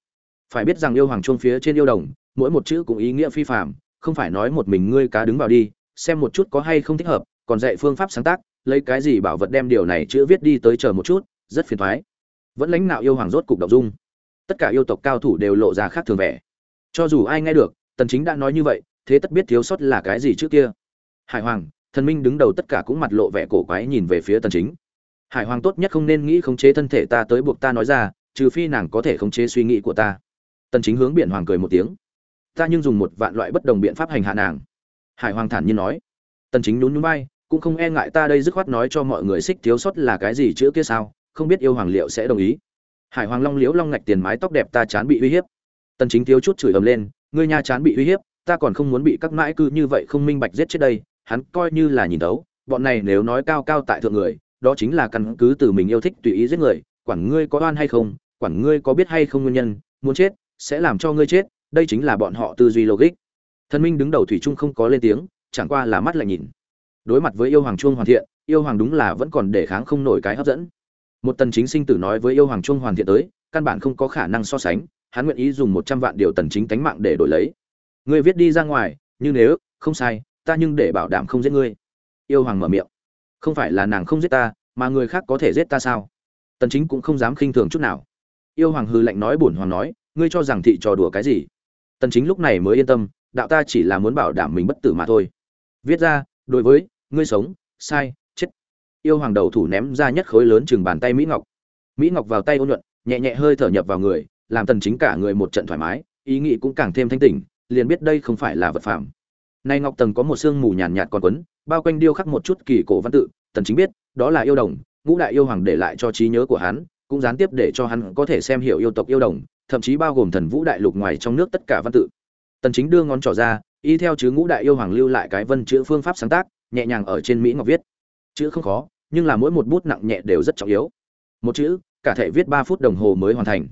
Phải biết rằng yêu hoàng trung phía trên yêu đồng, mỗi một chữ cũng ý nghĩa phi phàm, không phải nói một mình ngươi cá đứng vào đi, xem một chút có hay không thích hợp, còn dạy phương pháp sáng tác, lấy cái gì bảo vật đem điều này chữ viết đi tới chờ một chút, rất phiền toái vẫn lãnh nạo yêu hoàng rốt cục đọc dung. Tất cả yêu tộc cao thủ đều lộ ra khác thường vẻ cho dù ai nghe được, tần chính đã nói như vậy, thế tất biết thiếu sót là cái gì trước kia. Hải hoàng, thần minh đứng đầu tất cả cũng mặt lộ vẻ cổ quái nhìn về phía tần chính. Hải hoàng tốt nhất không nên nghĩ khống chế thân thể ta tới buộc ta nói ra, trừ phi nàng có thể khống chế suy nghĩ của ta. Tần chính hướng biển hoàng cười một tiếng. Ta nhưng dùng một vạn loại bất đồng biện pháp hành hạ nàng. Hải hoàng thản nhiên nói. Tần chính nhún nhún vai, cũng không e ngại ta đây dứt khoát nói cho mọi người xích thiếu sót là cái gì chữ kia sao, không biết yêu hoàng liệu sẽ đồng ý. Hải hoàng long liễu long ngạch tiền mái tóc đẹp ta chán bị uy hiếp tần chính thiếu chút chửi ầm lên, ngươi nha chán bị uy hiếp, ta còn không muốn bị các mãi cư như vậy không minh bạch giết chết đây. Hắn coi như là nhìn đấu bọn này nếu nói cao cao tại thượng người, đó chính là căn cứ từ mình yêu thích tùy ý giết người, quản ngươi có oan hay không, quản ngươi có biết hay không nguyên nhân, muốn chết, sẽ làm cho ngươi chết, đây chính là bọn họ tư duy logic. Thần minh đứng đầu thủy trung không có lên tiếng, chẳng qua là mắt lại nhìn. Đối mặt với yêu hoàng chuông hoàn thiện, yêu hoàng đúng là vẫn còn để kháng không nổi cái hấp dẫn. Một tần chính sinh tử nói với yêu hoàng chuông hoàn thiện tới, căn bản không có khả năng so sánh hắn nguyện ý dùng một trăm vạn điều tần chính tánh mạng để đổi lấy. Ngươi viết đi ra ngoài nhưng nếu, không sai, ta nhưng để bảo đảm không giết ngươi. Yêu hoàng mở miệng. Không phải là nàng không giết ta, mà người khác có thể giết ta sao? Tần chính cũng không dám khinh thường chút nào. Yêu hoàng hư lạnh nói bổn hoàng nói, ngươi cho rằng thị trò đùa cái gì? Tần chính lúc này mới yên tâm, đạo ta chỉ là muốn bảo đảm mình bất tử mà thôi. Viết ra, đối với, ngươi sống, sai, chết. Yêu hoàng đầu thủ ném ra nhất khối lớn chừng bàn tay mỹ ngọc. Mỹ ngọc vào tay ôn nhuận, nhẹ nhẹ hơi thở nhập vào người làm tần chính cả người một trận thoải mái, ý nghĩ cũng càng thêm thanh tỉnh, liền biết đây không phải là vật phẩm Nay ngọc tầng có một xương mù nhàn nhạt còn quấn, bao quanh điêu khắc một chút kỳ cổ văn tự, tần chính biết, đó là yêu đồng, ngũ đại yêu hoàng để lại cho trí nhớ của hắn, cũng gián tiếp để cho hắn có thể xem hiểu yêu tộc yêu đồng, thậm chí bao gồm thần vũ đại lục ngoài trong nước tất cả văn tự. Tần chính đưa ngón trỏ ra, y theo chữ ngũ đại yêu hoàng lưu lại cái vân chữ phương pháp sáng tác, nhẹ nhàng ở trên mỹ ngọc viết. Chữ không khó, nhưng là mỗi một bút nặng nhẹ đều rất trọng yếu. Một chữ, cả thể viết 3 phút đồng hồ mới hoàn thành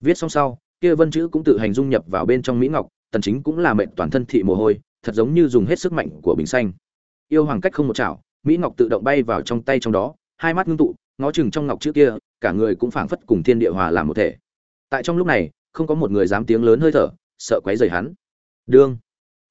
viết xong sau, kia vân chữ cũng tự hành dung nhập vào bên trong mỹ ngọc, tần chính cũng là mệnh toàn thân thị mồ hôi, thật giống như dùng hết sức mạnh của bình xanh. Yêu hoàng cách không một chảo, mỹ ngọc tự động bay vào trong tay trong đó, hai mắt ngưng tụ, ngó chừng trong ngọc chữ kia, cả người cũng phảng phất cùng thiên địa hòa làm một thể. Tại trong lúc này, không có một người dám tiếng lớn hơi thở, sợ quấy rầy hắn. Đương.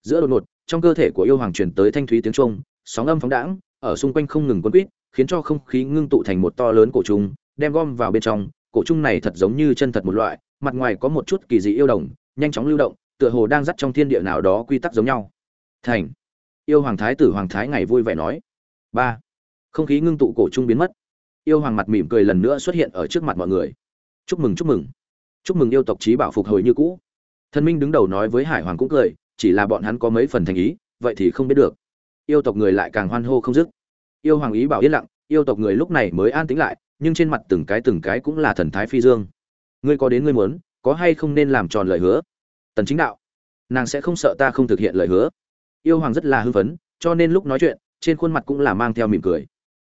Giữa đột ngột, trong cơ thể của yêu hoàng truyền tới thanh thúy tiếng trung sóng âm phóng đãng, ở xung quanh không ngừng quấn quýt khiến cho không khí ngưng tụ thành một to lớn cổ trùng, đem gom vào bên trong cổ trung này thật giống như chân thật một loại, mặt ngoài có một chút kỳ dị yêu đồng, nhanh chóng lưu động, tựa hồ đang dắt trong thiên địa nào đó quy tắc giống nhau. Thành. Yêu hoàng thái tử hoàng thái ngày vui vẻ nói. Ba. Không khí ngưng tụ cổ trung biến mất. Yêu hoàng mặt mỉm cười lần nữa xuất hiện ở trước mặt mọi người. Chúc mừng chúc mừng. Chúc mừng yêu tộc trí bảo phục hồi như cũ. Thần minh đứng đầu nói với hải hoàng cũng cười, chỉ là bọn hắn có mấy phần thành ý, vậy thì không biết được. Yêu tộc người lại càng hoan hô không dứt. Yêu hoàng ý bảo yên lặng, yêu tộc người lúc này mới an tĩnh lại nhưng trên mặt từng cái từng cái cũng là thần thái phi dương. Ngươi có đến ngươi muốn, có hay không nên làm tròn lời hứa? Tần chính đạo. Nàng sẽ không sợ ta không thực hiện lời hứa. Yêu hoàng rất là hưng phấn, cho nên lúc nói chuyện, trên khuôn mặt cũng là mang theo mỉm cười.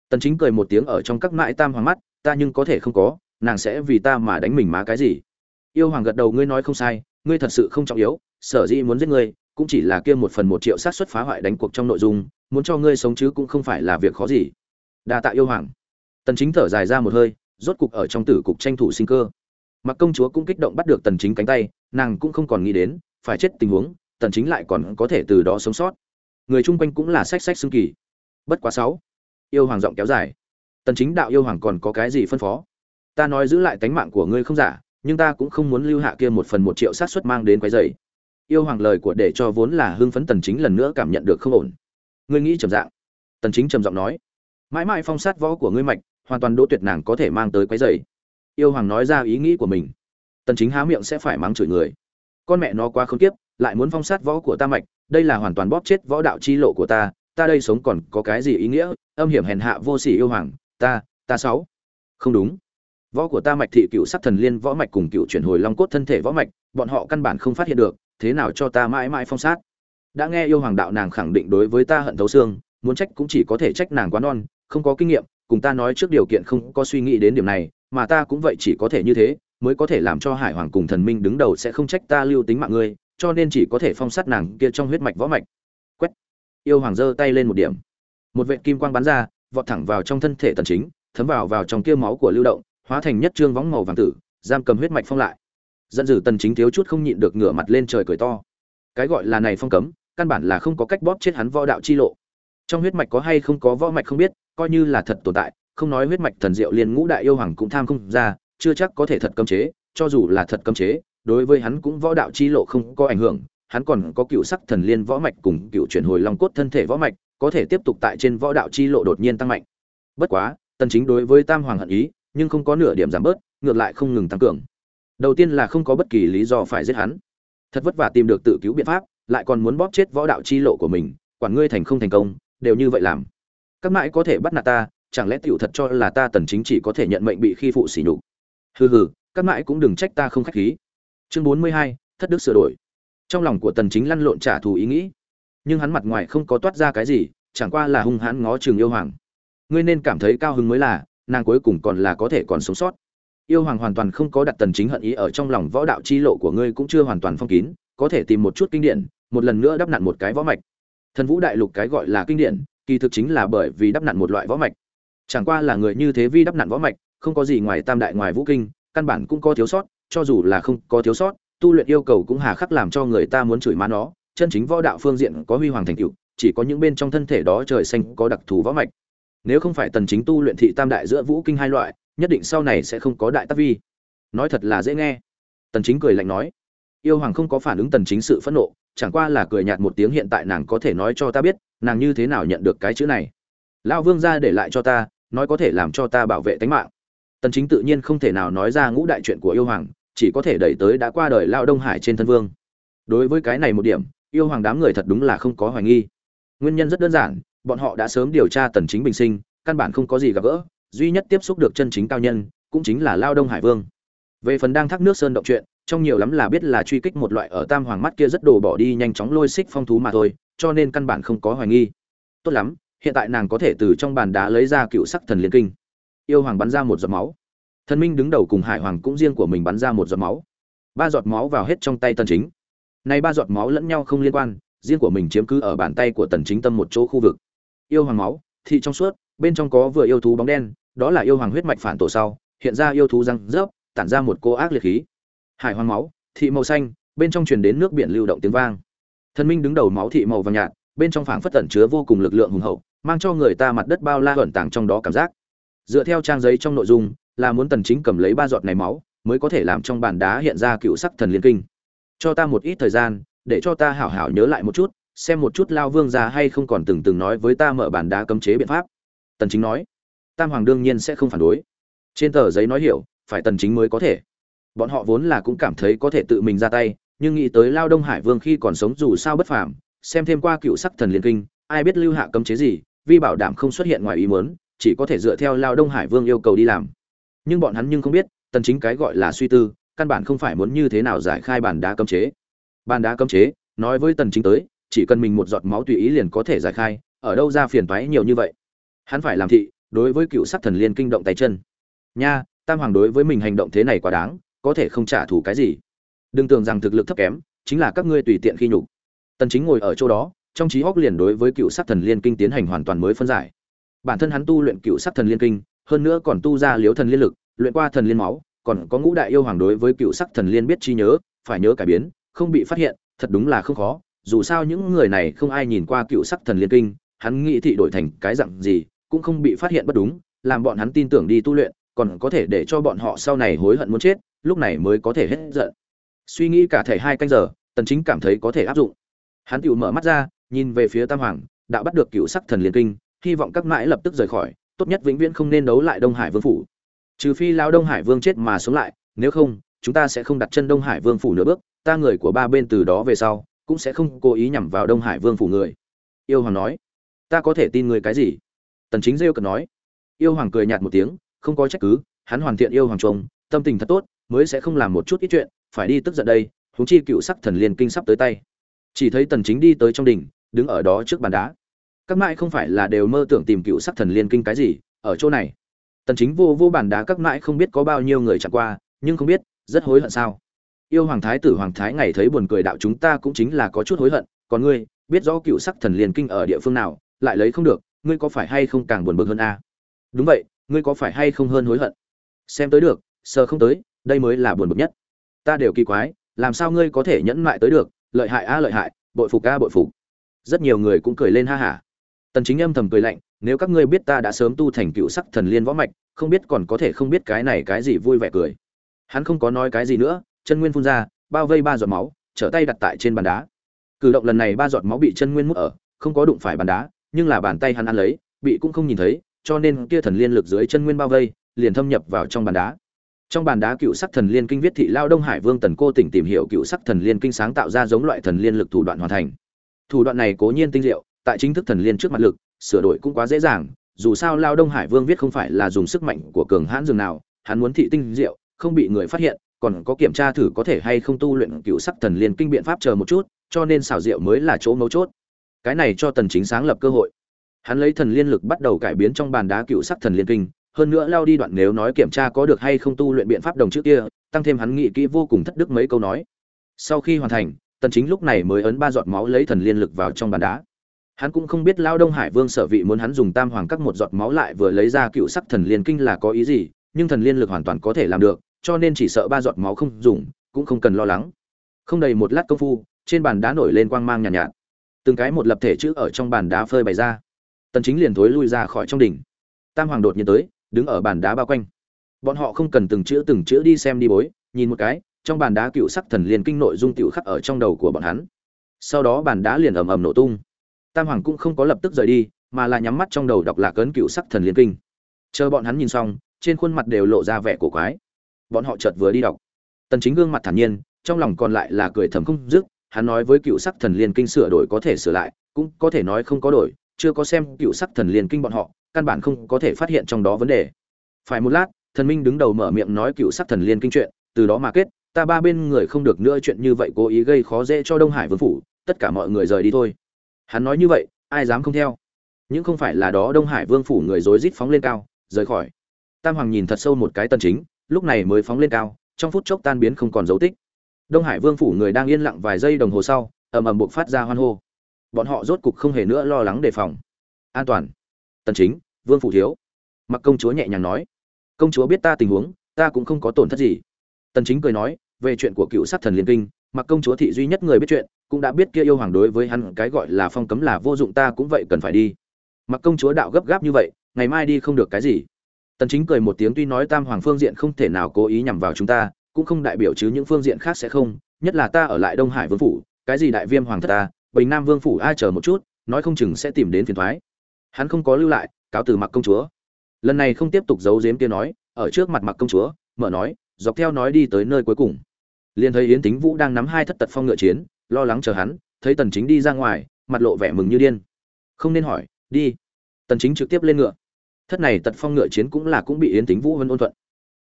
Tần chính cười một tiếng ở trong các mãi tam hoàng mắt, ta nhưng có thể không có, nàng sẽ vì ta mà đánh mình má cái gì? Yêu hoàng gật đầu, ngươi nói không sai, ngươi thật sự không trọng yếu, sở dĩ muốn giết ngươi, cũng chỉ là kia một phần một triệu sát xuất phá hoại đánh cuộc trong nội dung, muốn cho ngươi sống chứ cũng không phải là việc khó gì. Đa tạ yêu hoàng tần chính thở dài ra một hơi, rốt cục ở trong tử cục tranh thủ sinh cơ. Mặc công chúa cũng kích động bắt được tần chính cánh tay, nàng cũng không còn nghĩ đến, phải chết tình huống, tần chính lại còn có thể từ đó sống sót. Người chung quanh cũng là sách sách xương kỳ. Bất quá sáu, yêu hoàng giọng kéo dài. Tần chính đạo yêu hoàng còn có cái gì phân phó? Ta nói giữ lại tánh mạng của ngươi không giả, nhưng ta cũng không muốn lưu hạ kia một phần một triệu sát suất mang đến quấy rầy yêu hoàng lời của để cho vốn là hưng phấn tần chính lần nữa cảm nhận được không ổn. Ngươi nghĩ trầm dạng. Tần chính trầm giọng nói. Mãi mãi phong sát võ của ngươi mạch hoàn toàn đỗ tuyệt nàng có thể mang tới quấy rầy yêu hoàng nói ra ý nghĩ của mình. Tần chính há miệng sẽ phải mắng chửi người. Con mẹ nó quá khốn kiếp, lại muốn phong sát võ của ta mạch, đây là hoàn toàn bóp chết võ đạo chi lộ của ta ta đây sống còn có cái gì ý nghĩa? Âm hiểm hèn hạ vô sỉ yêu hoàng, ta ta sáu. Không đúng. Võ của ta mạch thị cựu sát thần liên võ mạch cùng cựu chuyển hồi long cốt thân thể võ mạch, bọn họ căn bản không phát hiện được, thế nào cho ta mãi mãi phong sát? Đã nghe yêu hoàng đạo nàng khẳng định đối với ta hận thấu xương, muốn trách cũng chỉ có thể trách nàng quá non, không có kinh nghiệm cùng ta nói trước điều kiện không có suy nghĩ đến điểm này, mà ta cũng vậy chỉ có thể như thế, mới có thể làm cho hải hoàng cùng thần minh đứng đầu sẽ không trách ta lưu tính mạng ngươi, cho nên chỉ có thể phong sát nàng kia trong huyết mạch võ mạch. Quét. Yêu hoàng giơ tay lên một điểm. Một vệ kim quang bắn ra, vọt thẳng vào trong thân thể tần chính, thấm vào vào trong kia máu của lưu động, hóa thành nhất trương võng màu vàng tử, giam cầm huyết mạch phong lại. Dẫn dữ tần chính thiếu chút không nhịn được ngửa mặt lên trời cười to. Cái gọi là này phong cấm, căn bản là không có cách bóp chết hắn võ đạo chi lộ. Trong huyết mạch có hay không có võ mạch không biết coi như là thật tồn tại, không nói huyết mạch thần diệu liên ngũ đại yêu hoàng cũng tham không ra, chưa chắc có thể thật cấm chế, cho dù là thật cấm chế, đối với hắn cũng võ đạo chi lộ không có ảnh hưởng, hắn còn có cựu sắc thần liên võ mạch cùng cựu chuyển hồi long cốt thân thể võ mạch, có thể tiếp tục tại trên võ đạo chi lộ đột nhiên tăng mạnh. Bất quá, tần chính đối với tam hoàng hận ý, nhưng không có nửa điểm giảm bớt, ngược lại không ngừng tăng cường. Đầu tiên là không có bất kỳ lý do phải giết hắn. Thật vất vả tìm được tự cứu biện pháp, lại còn muốn bóp chết võ đạo chi lộ của mình, quản ngươi thành không thành công, đều như vậy làm các mãi có thể bắt nạt ta chẳng lẽ tiểu thật cho là ta tần chính chỉ có thể nhận mệnh bị khi phụ sỉ nhục? Hừ hừ các mãi cũng đừng trách ta không khách khí. Chương 42, thất đức sửa đổi. Trong lòng của tần chính lăn lộn trả thù ý nghĩ. Nhưng hắn mặt ngoài không có toát ra cái gì chẳng qua là hung hãn ngó trường yêu hoàng. Ngươi nên cảm thấy cao hứng mới là nàng cuối cùng còn là có thể còn sống sót. Yêu hoàng hoàn toàn không có đặt tần chính hận ý ở trong lòng võ đạo chi lộ của ngươi cũng chưa hoàn toàn phong kín có thể tìm một chút kinh điển một lần nữa đắp nặn một cái võ mạch. Thần vũ đại lục cái gọi là kinh điển kỳ thực chính là bởi vì đắp nặn một loại võ mạch. Chẳng qua là người như thế vi đắp nặn võ mạch, không có gì ngoài tam đại ngoài vũ kinh, căn bản cũng có thiếu sót, cho dù là không có thiếu sót, tu luyện yêu cầu cũng hà khắc làm cho người ta muốn chửi má nó. Chân chính võ đạo phương diện có huy hoàng thành tựu, chỉ có những bên trong thân thể đó trời xanh có đặc thù võ mạch. Nếu không phải tần chính tu luyện thị tam đại giữa vũ kinh hai loại, nhất định sau này sẽ không có đại tác vi. Nói thật là dễ nghe. Tần chính cười lạnh nói. Yêu hoàng không có phản ứng tần chính sự phẫn nộ chẳng qua là cười nhạt một tiếng hiện tại nàng có thể nói cho ta biết, nàng như thế nào nhận được cái chữ này. Lão vương gia để lại cho ta, nói có thể làm cho ta bảo vệ tính mạng. Tần chính tự nhiên không thể nào nói ra ngũ đại chuyện của yêu hoàng, chỉ có thể đẩy tới đã qua đời lao đông hải trên thân vương. Đối với cái này một điểm, yêu hoàng đám người thật đúng là không có hoài nghi. Nguyên nhân rất đơn giản, bọn họ đã sớm điều tra tần chính bình sinh, căn bản không có gì gặp gỡ, duy nhất tiếp xúc được chân chính cao nhân, cũng chính là lao đông hải vương. Về phần đang thác nước sơn động chuyện trong nhiều lắm là biết là truy kích một loại ở tam hoàng mắt kia rất đồ bỏ đi nhanh chóng lôi xích phong thú mà thôi, cho nên căn bản không có hoài nghi. Tốt lắm, hiện tại nàng có thể từ trong bàn đá lấy ra cựu sắc thần liên kinh. Yêu hoàng bắn ra một giọt máu. Thần minh đứng đầu cùng hải hoàng cũng riêng của mình bắn ra một giọt máu. Ba giọt máu vào hết trong tay tần chính. Nay ba giọt máu lẫn nhau không liên quan, riêng của mình chiếm cứ ở bàn tay của tần chính tâm một chỗ khu vực. Yêu hoàng máu, thị trong suốt, bên trong có vừa yêu thú bóng đen, đó là yêu hoàng huyết mạch phản tổ sau, hiện ra yêu thú răng rớp, tản ra một cô ác liệt khí hải hoàng máu, thị màu xanh, bên trong truyền đến nước biển lưu động tiếng vang. Thần minh đứng đầu máu thị màu vàng nhạt, bên trong phảng phất tẩn chứa vô cùng lực lượng hùng hậu, mang cho người ta mặt đất bao la ẩn tàng trong đó cảm giác. Dựa theo trang giấy trong nội dung, là muốn tần chính cầm lấy ba giọt này máu, mới có thể làm trong bản đá hiện ra cựu sắc thần liên kinh. Cho ta một ít thời gian, để cho ta hảo hảo nhớ lại một chút, xem một chút lao vương già hay không còn từng từng nói với ta mở bản đá cấm chế biện pháp. Tần chính nói. Tam hoàng đương nhiên sẽ không phản đối. Trên tờ giấy nói hiểu, phải tần chính mới có thể bọn họ vốn là cũng cảm thấy có thể tự mình ra tay, nhưng nghĩ tới lao đông hải vương khi còn sống dù sao bất phàm, xem thêm qua cựu sắc thần liên kinh, ai biết lưu hạ cấm chế gì, vi bảo đảm không xuất hiện ngoài ý muốn, chỉ có thể dựa theo lao đông hải vương yêu cầu đi làm. Nhưng bọn hắn nhưng không biết, tần chính cái gọi là suy tư, căn bản không phải muốn như thế nào giải khai bàn đá cấm chế. Bàn đá cấm chế, nói với tần chính tới, chỉ cần mình một giọt máu tùy ý liền có thể giải khai, ở đâu ra phiền toái nhiều như vậy. Hắn phải làm thị, đối với cựu sắc thần liên kinh động tay chân. Nha, tam hoàng đối với mình hành động thế này quá đáng có thể không trả thù cái gì. Đừng tưởng rằng thực lực thấp kém, chính là các ngươi tùy tiện khi nhục. Tần chính ngồi ở chỗ đó, trong trí óc liền đối với cựu sắc thần liên kinh tiến hành hoàn toàn mới phân giải. Bản thân hắn tu luyện cựu sắc thần liên kinh, hơn nữa còn tu ra liếu thần liên lực, luyện qua thần liên máu, còn có ngũ đại yêu hoàng đối với cựu sắc thần liên biết chi nhớ, phải nhớ cải biến, không bị phát hiện, thật đúng là không khó. Dù sao những người này không ai nhìn qua cựu sắc thần liên kinh, hắn nghĩ thị đổi thành cái dạng gì, cũng không bị phát hiện bất đúng, làm bọn hắn tin tưởng đi tu luyện, còn có thể để cho bọn họ sau này hối hận muốn chết lúc này mới có thể hết giận. Suy nghĩ cả thể hai canh giờ, tần chính cảm thấy có thể áp dụng. Hắn tự mở mắt ra, nhìn về phía tam hoàng, đã bắt được cựu sắc thần liên kinh, hy vọng các mãi lập tức rời khỏi, tốt nhất vĩnh viễn không nên đấu lại đông hải vương phủ. Trừ phi lao đông hải vương chết mà sống lại, nếu không, chúng ta sẽ không đặt chân đông hải vương phủ nửa bước, ta người của ba bên từ đó về sau, cũng sẽ không cố ý nhằm vào đông hải vương phủ người. Yêu hoàng nói. Ta có thể tin người cái gì? Tần chính rêu cần nói. Yêu hoàng cười nhạt một tiếng, không có trách cứ, hắn hoàn thiện yêu hoàng trông tâm tình thật tốt mới sẽ không làm một chút ít chuyện, phải đi tức giận đây, huống chi cựu sắc thần liên kinh sắp tới tay. Chỉ thấy tần chính đi tới trong đỉnh, đứng ở đó trước bàn đá. Các mãi không phải là đều mơ tưởng tìm cựu sắc thần liên kinh cái gì, ở chỗ này. Tần chính vô vô bàn đá các mãi không biết có bao nhiêu người chẳng qua, nhưng không biết, rất hối hận sao. Yêu hoàng thái tử hoàng thái ngày thấy buồn cười đạo chúng ta cũng chính là có chút hối hận, còn ngươi, biết rõ cựu sắc thần liên kinh ở địa phương nào, lại lấy không được, ngươi có phải hay không càng buồn bực hơn a đúng vậy, ngươi có phải hay không hơn hối hận? Xem tới được, sờ không tới đây mới là buồn bực nhất. Ta đều kỳ quái, làm sao ngươi có thể nhẫn mại tới được, lợi hại a lợi hại, bội phục a bội phục. Rất nhiều người cũng cười lên ha hả. Tần chính âm thầm cười lạnh, nếu các ngươi biết ta đã sớm tu thành cựu sắc thần liên võ mạch, không biết còn có thể không biết cái này cái gì vui vẻ cười. Hắn không có nói cái gì nữa, chân nguyên phun ra, bao vây ba giọt máu, trở tay đặt tại trên bàn đá. Cử động lần này ba giọt máu bị chân nguyên mút ở, không có đụng phải bàn đá, nhưng là bàn tay hắn ăn lấy, bị cũng không nhìn thấy, cho nên kia thần liên lực dưới chân nguyên bao vây, liền thâm nhập vào trong bàn đá trong bàn đá cựu sắc thần liên kinh viết thị lao đông hải vương tần cô tỉnh tìm hiểu cựu sắc thần liên kinh sáng tạo ra giống loại thần liên lực thủ đoạn hoàn thành. Thủ đoạn này cố nhiên tinh diệu, tại chính thức thần liên trước mặt lực, sửa đổi cũng quá dễ dàng, dù sao lao đông hải vương viết không phải là dùng sức mạnh của cường hãn dường nào, hắn muốn thị tinh diệu, không bị người phát hiện, còn có kiểm tra thử có thể hay không tu luyện cựu sắc thần liên kinh biện pháp chờ một chút, cho nên xảo diệu mới là chỗ mấu chốt. Cái này cho tần chính sáng lập cơ hội. Hắn lấy thần liên lực bắt đầu cải biến trong bàn đá cựu sắc thần liên kinh hơn nữa lao đi đoạn nếu nói kiểm tra có được hay không tu luyện biện pháp đồng trước kia tăng thêm hắn nghĩ kỹ vô cùng thất đức mấy câu nói. Sau khi hoàn thành tần chính lúc này mới ấn ba giọt máu lấy thần liên lực vào trong bàn đá. Hắn cũng không biết lao đông hải vương sở vị muốn hắn dùng tam hoàng các một giọt máu lại vừa lấy ra cựu sắc thần liên kinh là có ý gì nhưng thần liên lực hoàn toàn có thể làm được cho nên chỉ sợ ba giọt máu không dùng cũng không cần lo lắng. Không đầy một lát công phu trên bàn đá nổi lên quang mang nhàn nhạt, nhạt. Từng cái một lập thể chữ ở trong bàn đá phơi bày ra. Tần chính liền thối lui ra khỏi trong đỉnh. Tam hoàng đột nhiên tới đứng ở bàn đá bao quanh. Bọn họ không cần từng chữ từng chữ đi xem đi bối, nhìn một cái, trong bàn đá cựu sắc thần liên kinh nội dung tiểu khắc ở trong đầu của bọn hắn. Sau đó bàn đá liền ầm ầm nổ tung. Tam hoàng cũng không có lập tức rời đi, mà là nhắm mắt trong đầu đọc lạc ấn cựu sắc thần liên kinh. Chờ bọn hắn nhìn xong, trên khuôn mặt đều lộ ra vẻ cổ quái. Bọn họ chợt vừa đi đọc. Tần chính gương mặt thản nhiên, trong lòng còn lại là cười thầm không dứt, hắn nói với cựu sắc thần liên kinh sửa đổi có thể sửa lại, cũng có thể nói không có đổi, chưa có xem cựu sắc thần liên kinh bọn họ căn bản không có thể phát hiện trong đó vấn đề. Phải một lát, thần minh đứng đầu mở miệng nói cựu sắc thần liên kinh chuyện, từ đó mà kết, ta ba bên người không được nữa chuyện như vậy cố ý gây khó dễ cho đông hải vương phủ, tất cả mọi người rời đi thôi. Hắn nói như vậy, ai dám không theo? Những không phải là đó đông hải vương phủ người rối rít phóng lên cao, rời khỏi. Tam hoàng nhìn thật sâu một cái tân chính, lúc này mới phóng lên cao, trong phút chốc tan biến không còn dấu tích. Đông hải vương phủ người đang yên lặng vài giây đồng hồ sau, ầm ầm buộc phát ra hoan hô. Bọn họ rốt cục không hề nữa lo lắng đề phòng. An toàn tần chính, vương phủ thiếu mặc công chúa nhẹ nhàng nói, công chúa biết ta tình huống, ta cũng không có tổn thất gì. Tần chính cười nói, về chuyện của cựu sát thần liên kinh, mặc công chúa thị duy nhất người biết chuyện, cũng đã biết kia yêu hoàng đối với hắn cái gọi là phong cấm là vô dụng, ta cũng vậy cần phải đi. Mặc công chúa đạo gấp gáp như vậy, ngày mai đi không được cái gì. Tần chính cười một tiếng, tuy nói tam hoàng phương diện không thể nào cố ý nhằm vào chúng ta, cũng không đại biểu chứ những phương diện khác sẽ không, nhất là ta ở lại đông hải vương phủ, cái gì đại viêm hoàng thất ta, bình nam vương phủ ai chờ một chút, nói không chừng sẽ tìm đến phiền thoái hắn không có lưu lại, cáo từ mặc công chúa. Lần này không tiếp tục giấu giếm kia nói, ở trước mặt mặc công chúa, mở nói, dọc theo nói đi tới nơi cuối cùng. Liền thấy yến tính vũ đang nắm hai thất tật phong ngựa chiến, lo lắng chờ hắn, thấy tần chính đi ra ngoài, mặt lộ vẻ mừng như điên. Không nên hỏi, đi. Tần chính trực tiếp lên ngựa. Thất này tật phong ngựa chiến cũng là cũng bị yến tính vũ vân ôn thuận.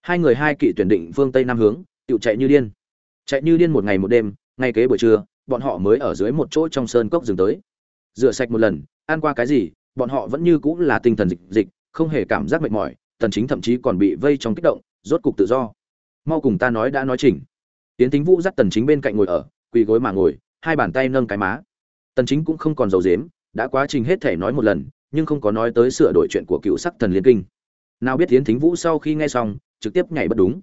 Hai người hai kỵ tuyển định phương tây nam hướng tự chạy như điên. Chạy như điên một ngày một đêm, ngay kế buổi trưa, bọn họ mới ở dưới một chỗ trong sơn cốc dừng tới. Rửa sạch một lần, ăn qua cái gì bọn họ vẫn như cũng là tinh thần dịch dịch, không hề cảm giác mệt mỏi, tần chính thậm chí còn bị vây trong kích động, rốt cục tự do. Mau cùng ta nói đã nói chỉnh. Tiến tính vũ dắt tần chính bên cạnh ngồi ở, quỳ gối mà ngồi, hai bàn tay nâng cái má. Tần chính cũng không còn dầu dím đã quá trình hết thể nói một lần, nhưng không có nói tới sửa đổi chuyện của cựu sắc thần liên kinh. Nào biết tiến thính vũ sau khi nghe xong, trực tiếp nhảy bất đúng.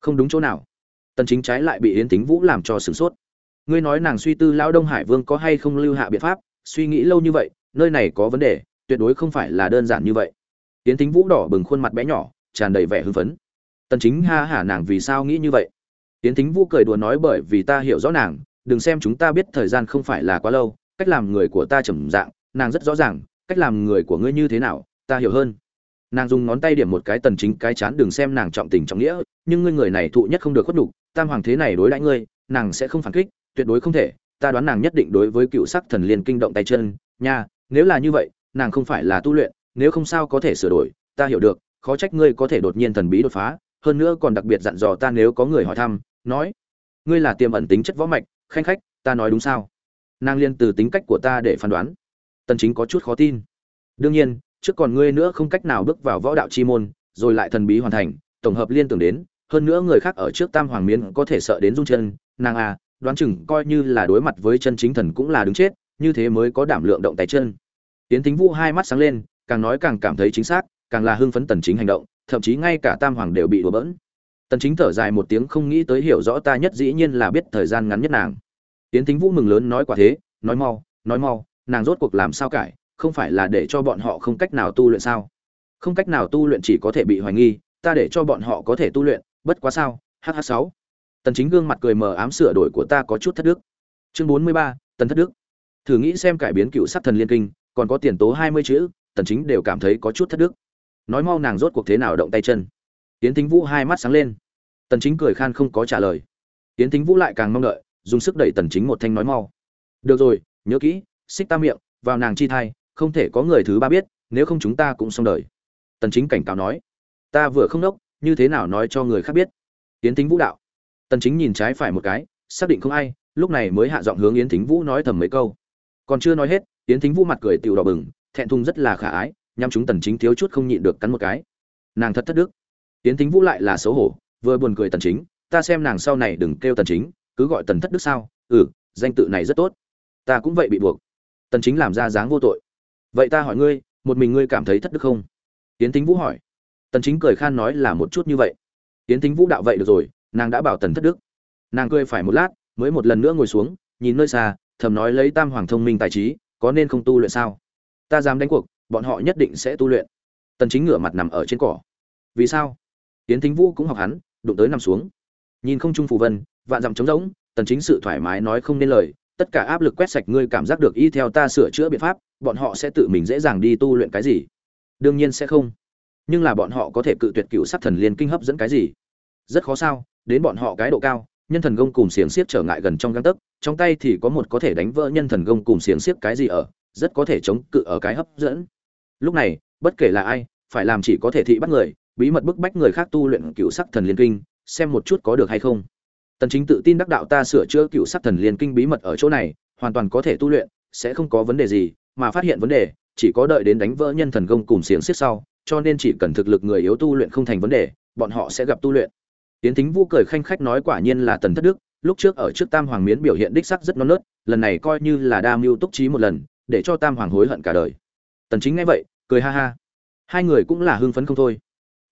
Không đúng chỗ nào. Tần chính trái lại bị yến tính vũ làm cho sửng sốt. Ngươi nói nàng suy tư lão đông hải vương có hay không lưu hạ biện pháp, suy nghĩ lâu như vậy, nơi này có vấn đề tuyệt đối không phải là đơn giản như vậy. Tiễn tính vũ đỏ bừng khuôn mặt bé nhỏ, tràn đầy vẻ hưng phấn. Tần chính ha hả nàng vì sao nghĩ như vậy? Tiễn tính vũ cười đùa nói bởi vì ta hiểu rõ nàng, đừng xem chúng ta biết thời gian không phải là quá lâu, cách làm người của ta trầm dạng, nàng rất rõ ràng, cách làm người của ngươi như thế nào, ta hiểu hơn. Nàng dùng ngón tay điểm một cái tần chính cái chán đừng xem nàng trọng tình trọng nghĩa, nhưng ngươi người này thụ nhất không được khuất đủ tam hoàng thế này đối đãi ngươi, nàng sẽ không phản kích, tuyệt đối không thể, ta đoán nàng nhất định đối với cựu sắc thần liên kinh động tay chân, nha, nếu là như vậy nàng không phải là tu luyện, nếu không sao có thể sửa đổi, ta hiểu được, khó trách ngươi có thể đột nhiên thần bí đột phá, hơn nữa còn đặc biệt dặn dò ta nếu có người hỏi thăm, nói, ngươi là tiềm ẩn tính chất võ mạch, khanh khách, ta nói đúng sao? Nàng liên từ tính cách của ta để phán đoán. Tần chính có chút khó tin. Đương nhiên, trước còn ngươi nữa không cách nào bước vào võ đạo chi môn, rồi lại thần bí hoàn thành, tổng hợp liên tưởng đến, hơn nữa người khác ở trước tam hoàng miến có thể sợ đến rung chân, nàng à đoán chừng coi như là đối mặt với chân chính thần cũng là đứng chết, như thế mới có đảm lượng động tay chân tiến tính vũ hai mắt sáng lên càng nói càng cảm thấy chính xác càng là hưng phấn tần chính hành động thậm chí ngay cả tam hoàng đều bị đùa bỡn. Tần chính thở dài một tiếng không nghĩ tới hiểu rõ ta nhất dĩ nhiên là biết thời gian ngắn nhất nàng. Tiến tính vũ mừng lớn nói quả thế nói mau nói mau nàng rốt cuộc làm sao cải không phải là để cho bọn họ không cách nào tu luyện sao? Không cách nào tu luyện chỉ có thể bị hoài nghi ta để cho bọn họ có thể tu luyện bất quá sao? Hh sáu. Tần chính gương mặt cười mờ ám sửa đổi của ta có chút thất đức. Chương 43, tần thất đức. Thử nghĩ xem cải biến cựu sát thần liên kinh còn có tiền tố 20 chữ, tần chính đều cảm thấy có chút thất đức. Nói mau nàng rốt cuộc thế nào động tay chân. Tiến thính vũ hai mắt sáng lên. Tần chính cười khan không có trả lời. Tiến thính vũ lại càng mong đợi, dùng sức đẩy tần chính một thanh nói mau. Được rồi, nhớ kỹ, xích ta miệng, vào nàng chi thai, không thể có người thứ ba biết, nếu không chúng ta cũng xong đời. Tần chính cảnh cáo nói. Ta vừa không đốc, như thế nào nói cho người khác biết? Yến thính vũ đạo. Tần chính nhìn trái phải một cái, xác định không ai, lúc này mới hạ giọng hướng yến thính vũ nói thầm mấy câu. Còn chưa nói hết yến thính vũ mặt cười tiểu đỏ bừng, thẹn thùng rất là khả ái nhằm chúng tần chính thiếu chút không nhịn được cắn một cái. Nàng thật thất đức. Yến thính vũ lại là xấu hổ, vừa buồn cười tần chính, ta xem nàng sau này đừng kêu tần chính, cứ gọi tần thất đức sao? Ừ danh tự này rất tốt. Ta cũng vậy bị buộc. Tần chính làm ra dáng vô tội. Vậy ta hỏi ngươi, một mình ngươi cảm thấy thất đức không? Yến thính vũ hỏi. Tần chính cười khan nói là một chút như vậy. Yến thính vũ đạo vậy được rồi, nàng đã bảo tần thất đức. Nàng cười phải một lát, mới một lần nữa ngồi xuống, nhìn nơi xa, thầm nói lấy tam hoàng thông minh tài trí có nên không tu luyện sao? Ta dám đánh cuộc, bọn họ nhất định sẽ tu luyện. Tần chính ngửa mặt nằm ở trên cỏ. Vì sao? Tiến thính vũ cũng học hắn, đụng tới nằm xuống. Nhìn không trung phù vân, vạn dặm trống rỗng, tần chính sự thoải mái nói không nên lời, tất cả áp lực quét sạch ngươi cảm giác được y theo ta sửa chữa biện pháp, bọn họ sẽ tự mình dễ dàng đi tu luyện cái gì? Đương nhiên sẽ không. Nhưng là bọn họ có thể cự tuyệt cựu sắc thần liên kinh hấp dẫn cái gì? Rất khó sao, đến bọn họ cái độ cao nhân thần gông cùng xiềng xiếc trở ngại gần trong găng tấc, trong tay thì có một có thể đánh vỡ nhân thần gông cùng xiềng xiếc cái gì ở, rất có thể chống cự ở cái hấp dẫn. Lúc này, bất kể là ai, phải làm chỉ có thể thị bắt người, bí mật bức bách người khác tu luyện cựu sắc thần liên kinh, xem một chút có được hay không. Tần chính tự tin đắc đạo ta sửa chữa cựu sắc thần liên kinh bí mật ở chỗ này, hoàn toàn có thể tu luyện, sẽ không có vấn đề gì, mà phát hiện vấn đề, chỉ có đợi đến đánh vỡ nhân thần công cùng xiềng xiết sau, cho nên chỉ cần thực lực người yếu tu luyện không thành vấn đề, bọn họ sẽ gặp tu luyện tiến thính vũ cười khanh khách nói quả nhiên là tần thất đức, lúc trước ở trước tam hoàng miến biểu hiện đích sắc rất non nớt, lần này coi như là đa mưu túc trí một lần, để cho tam hoàng hối hận cả đời. Tần chính nghe vậy, cười ha ha. Hai người cũng là hưng phấn không thôi.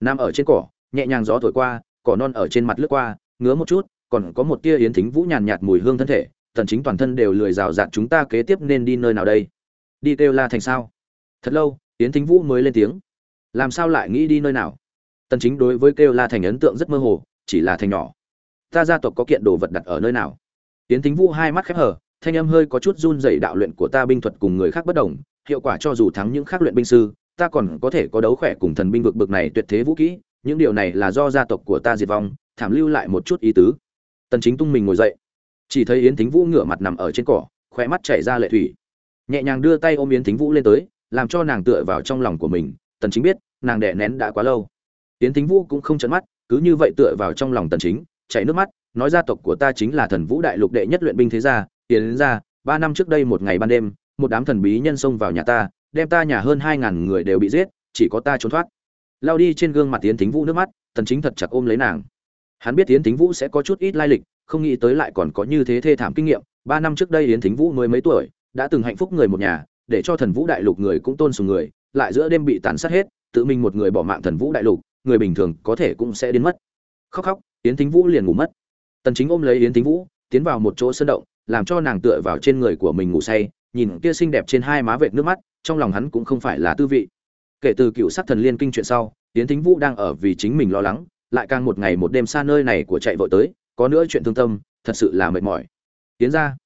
Nam ở trên cỏ, nhẹ nhàng gió thổi qua, cỏ non ở trên mặt lướt qua, ngứa một chút, còn có một tia yến thính vũ nhàn nhạt mùi hương thân thể, tần chính toàn thân đều lười rào rạt chúng ta kế tiếp nên đi nơi nào đây? Đi kêu la thành sao? Thật lâu, yến thính vũ mới lên tiếng. Làm sao lại nghĩ đi nơi nào? Tần chính đối với kêu la thành ấn tượng rất mơ hồ chỉ là thành nhỏ. Ta gia tộc có kiện đồ vật đặt ở nơi nào? Yến thính vũ hai mắt khép hờ, thanh âm hơi có chút run rẩy đạo luyện của ta binh thuật cùng người khác bất đồng, hiệu quả cho dù thắng những khác luyện binh sư, ta còn có thể có đấu khỏe cùng thần binh vực bực này tuyệt thế vũ kỹ, những điều này là do gia tộc của ta diệt vong, thảm lưu lại một chút ý tứ. Tần chính tung mình ngồi dậy. Chỉ thấy yến thính vũ ngửa mặt nằm ở trên cỏ, khóe mắt chảy ra lệ thủy. Nhẹ nhàng đưa tay ôm yến thính vũ lên tới, làm cho nàng tựa vào trong lòng của mình. Tần chính biết, nàng đè nén đã quá lâu. Yến thính vũ cũng không chấn mắt cứ như vậy tựa vào trong lòng tần chính, chảy nước mắt, nói gia tộc của ta chính là thần vũ đại lục đệ nhất luyện binh thế gia, tiến gia ba năm trước đây một ngày ban đêm, một đám thần bí nhân xông vào nhà ta, đem ta nhà hơn hai ngàn người đều bị giết, chỉ có ta trốn thoát. Lao đi trên gương mặt tiến thính vũ nước mắt, tần chính thật chặt ôm lấy nàng. Hắn biết tiến thính vũ sẽ có chút ít lai lịch, không nghĩ tới lại còn có như thế thê thảm kinh nghiệm, ba năm trước đây yến thính vũ mới mấy tuổi, đã từng hạnh phúc người một nhà, để cho thần vũ đại lục người cũng tôn sùng người, lại giữa đêm bị tàn sát hết, tự mình một người bỏ mạng thần vũ đại lục người bình thường có thể cũng sẽ đến mất. Khóc khóc, yến thính vũ liền ngủ mất. Tần chính ôm lấy yến thính vũ, tiến vào một chỗ sân động, làm cho nàng tựa vào trên người của mình ngủ say, nhìn kia xinh đẹp trên hai má vệt nước mắt, trong lòng hắn cũng không phải là tư vị. Kể từ cựu sát thần liên kinh chuyện sau, yến thính vũ đang ở vì chính mình lo lắng, lại càng một ngày một đêm xa nơi này của chạy vội tới, có nữa chuyện thương tâm, thật sự là mệt mỏi. Tiến ra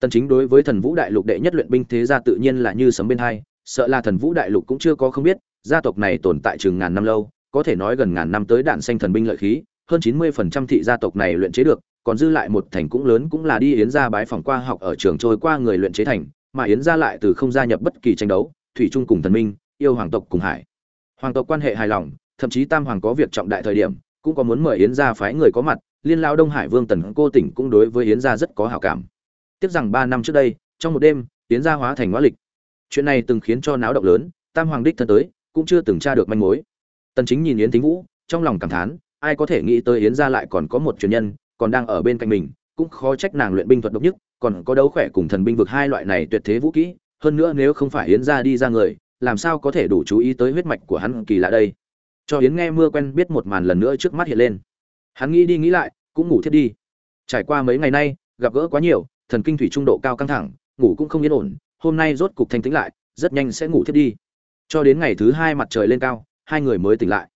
tần chính đối với thần vũ đại lục đệ nhất luyện binh thế gia tự nhiên là như sấm bên hai, sợ là thần vũ đại lục cũng chưa có không biết, gia tộc này tồn tại chừng ngàn năm lâu có thể nói gần ngàn năm tới đạn xanh thần binh lợi khí, hơn 90% thị gia tộc này luyện chế được, còn dư lại một thành cũng lớn cũng là đi yến gia bái phòng qua học ở trường trôi qua người luyện chế thành, mà yến gia lại từ không gia nhập bất kỳ tranh đấu, thủy chung cùng thần minh, yêu hoàng tộc cùng hải. Hoàng tộc quan hệ hài lòng, thậm chí tam hoàng có việc trọng đại thời điểm, cũng có muốn mời yến gia phái người có mặt, liên lao đông hải vương tần cô tỉnh cũng đối với yến gia rất có hảo cảm. Tiếp rằng ba năm trước đây, trong một đêm, yến gia hóa thành hóa lịch. Chuyện này từng khiến cho náo động lớn, tam hoàng đích thân tới, cũng chưa từng tra được manh mối tần chính nhìn yến thính vũ, trong lòng cảm thán, ai có thể nghĩ tới yến gia lại còn có một truyền nhân, còn đang ở bên cạnh mình, cũng khó trách nàng luyện binh thuật độc nhất, còn có đấu khỏe cùng thần binh vực hai loại này tuyệt thế vũ kỹ, hơn nữa nếu không phải yến gia đi ra người, làm sao có thể đủ chú ý tới huyết mạch của hắn kỳ lạ đây? Cho yến nghe mưa quen biết một màn lần nữa trước mắt hiện lên. Hắn nghĩ đi nghĩ lại, cũng ngủ thiết đi. Trải qua mấy ngày nay, gặp gỡ quá nhiều, thần kinh thủy trung độ cao căng thẳng, ngủ cũng không yên ổn, hôm nay rốt cục thanh tĩnh lại, rất nhanh sẽ ngủ thiết đi. Cho đến ngày thứ hai mặt trời lên cao hai người mới tỉnh lại.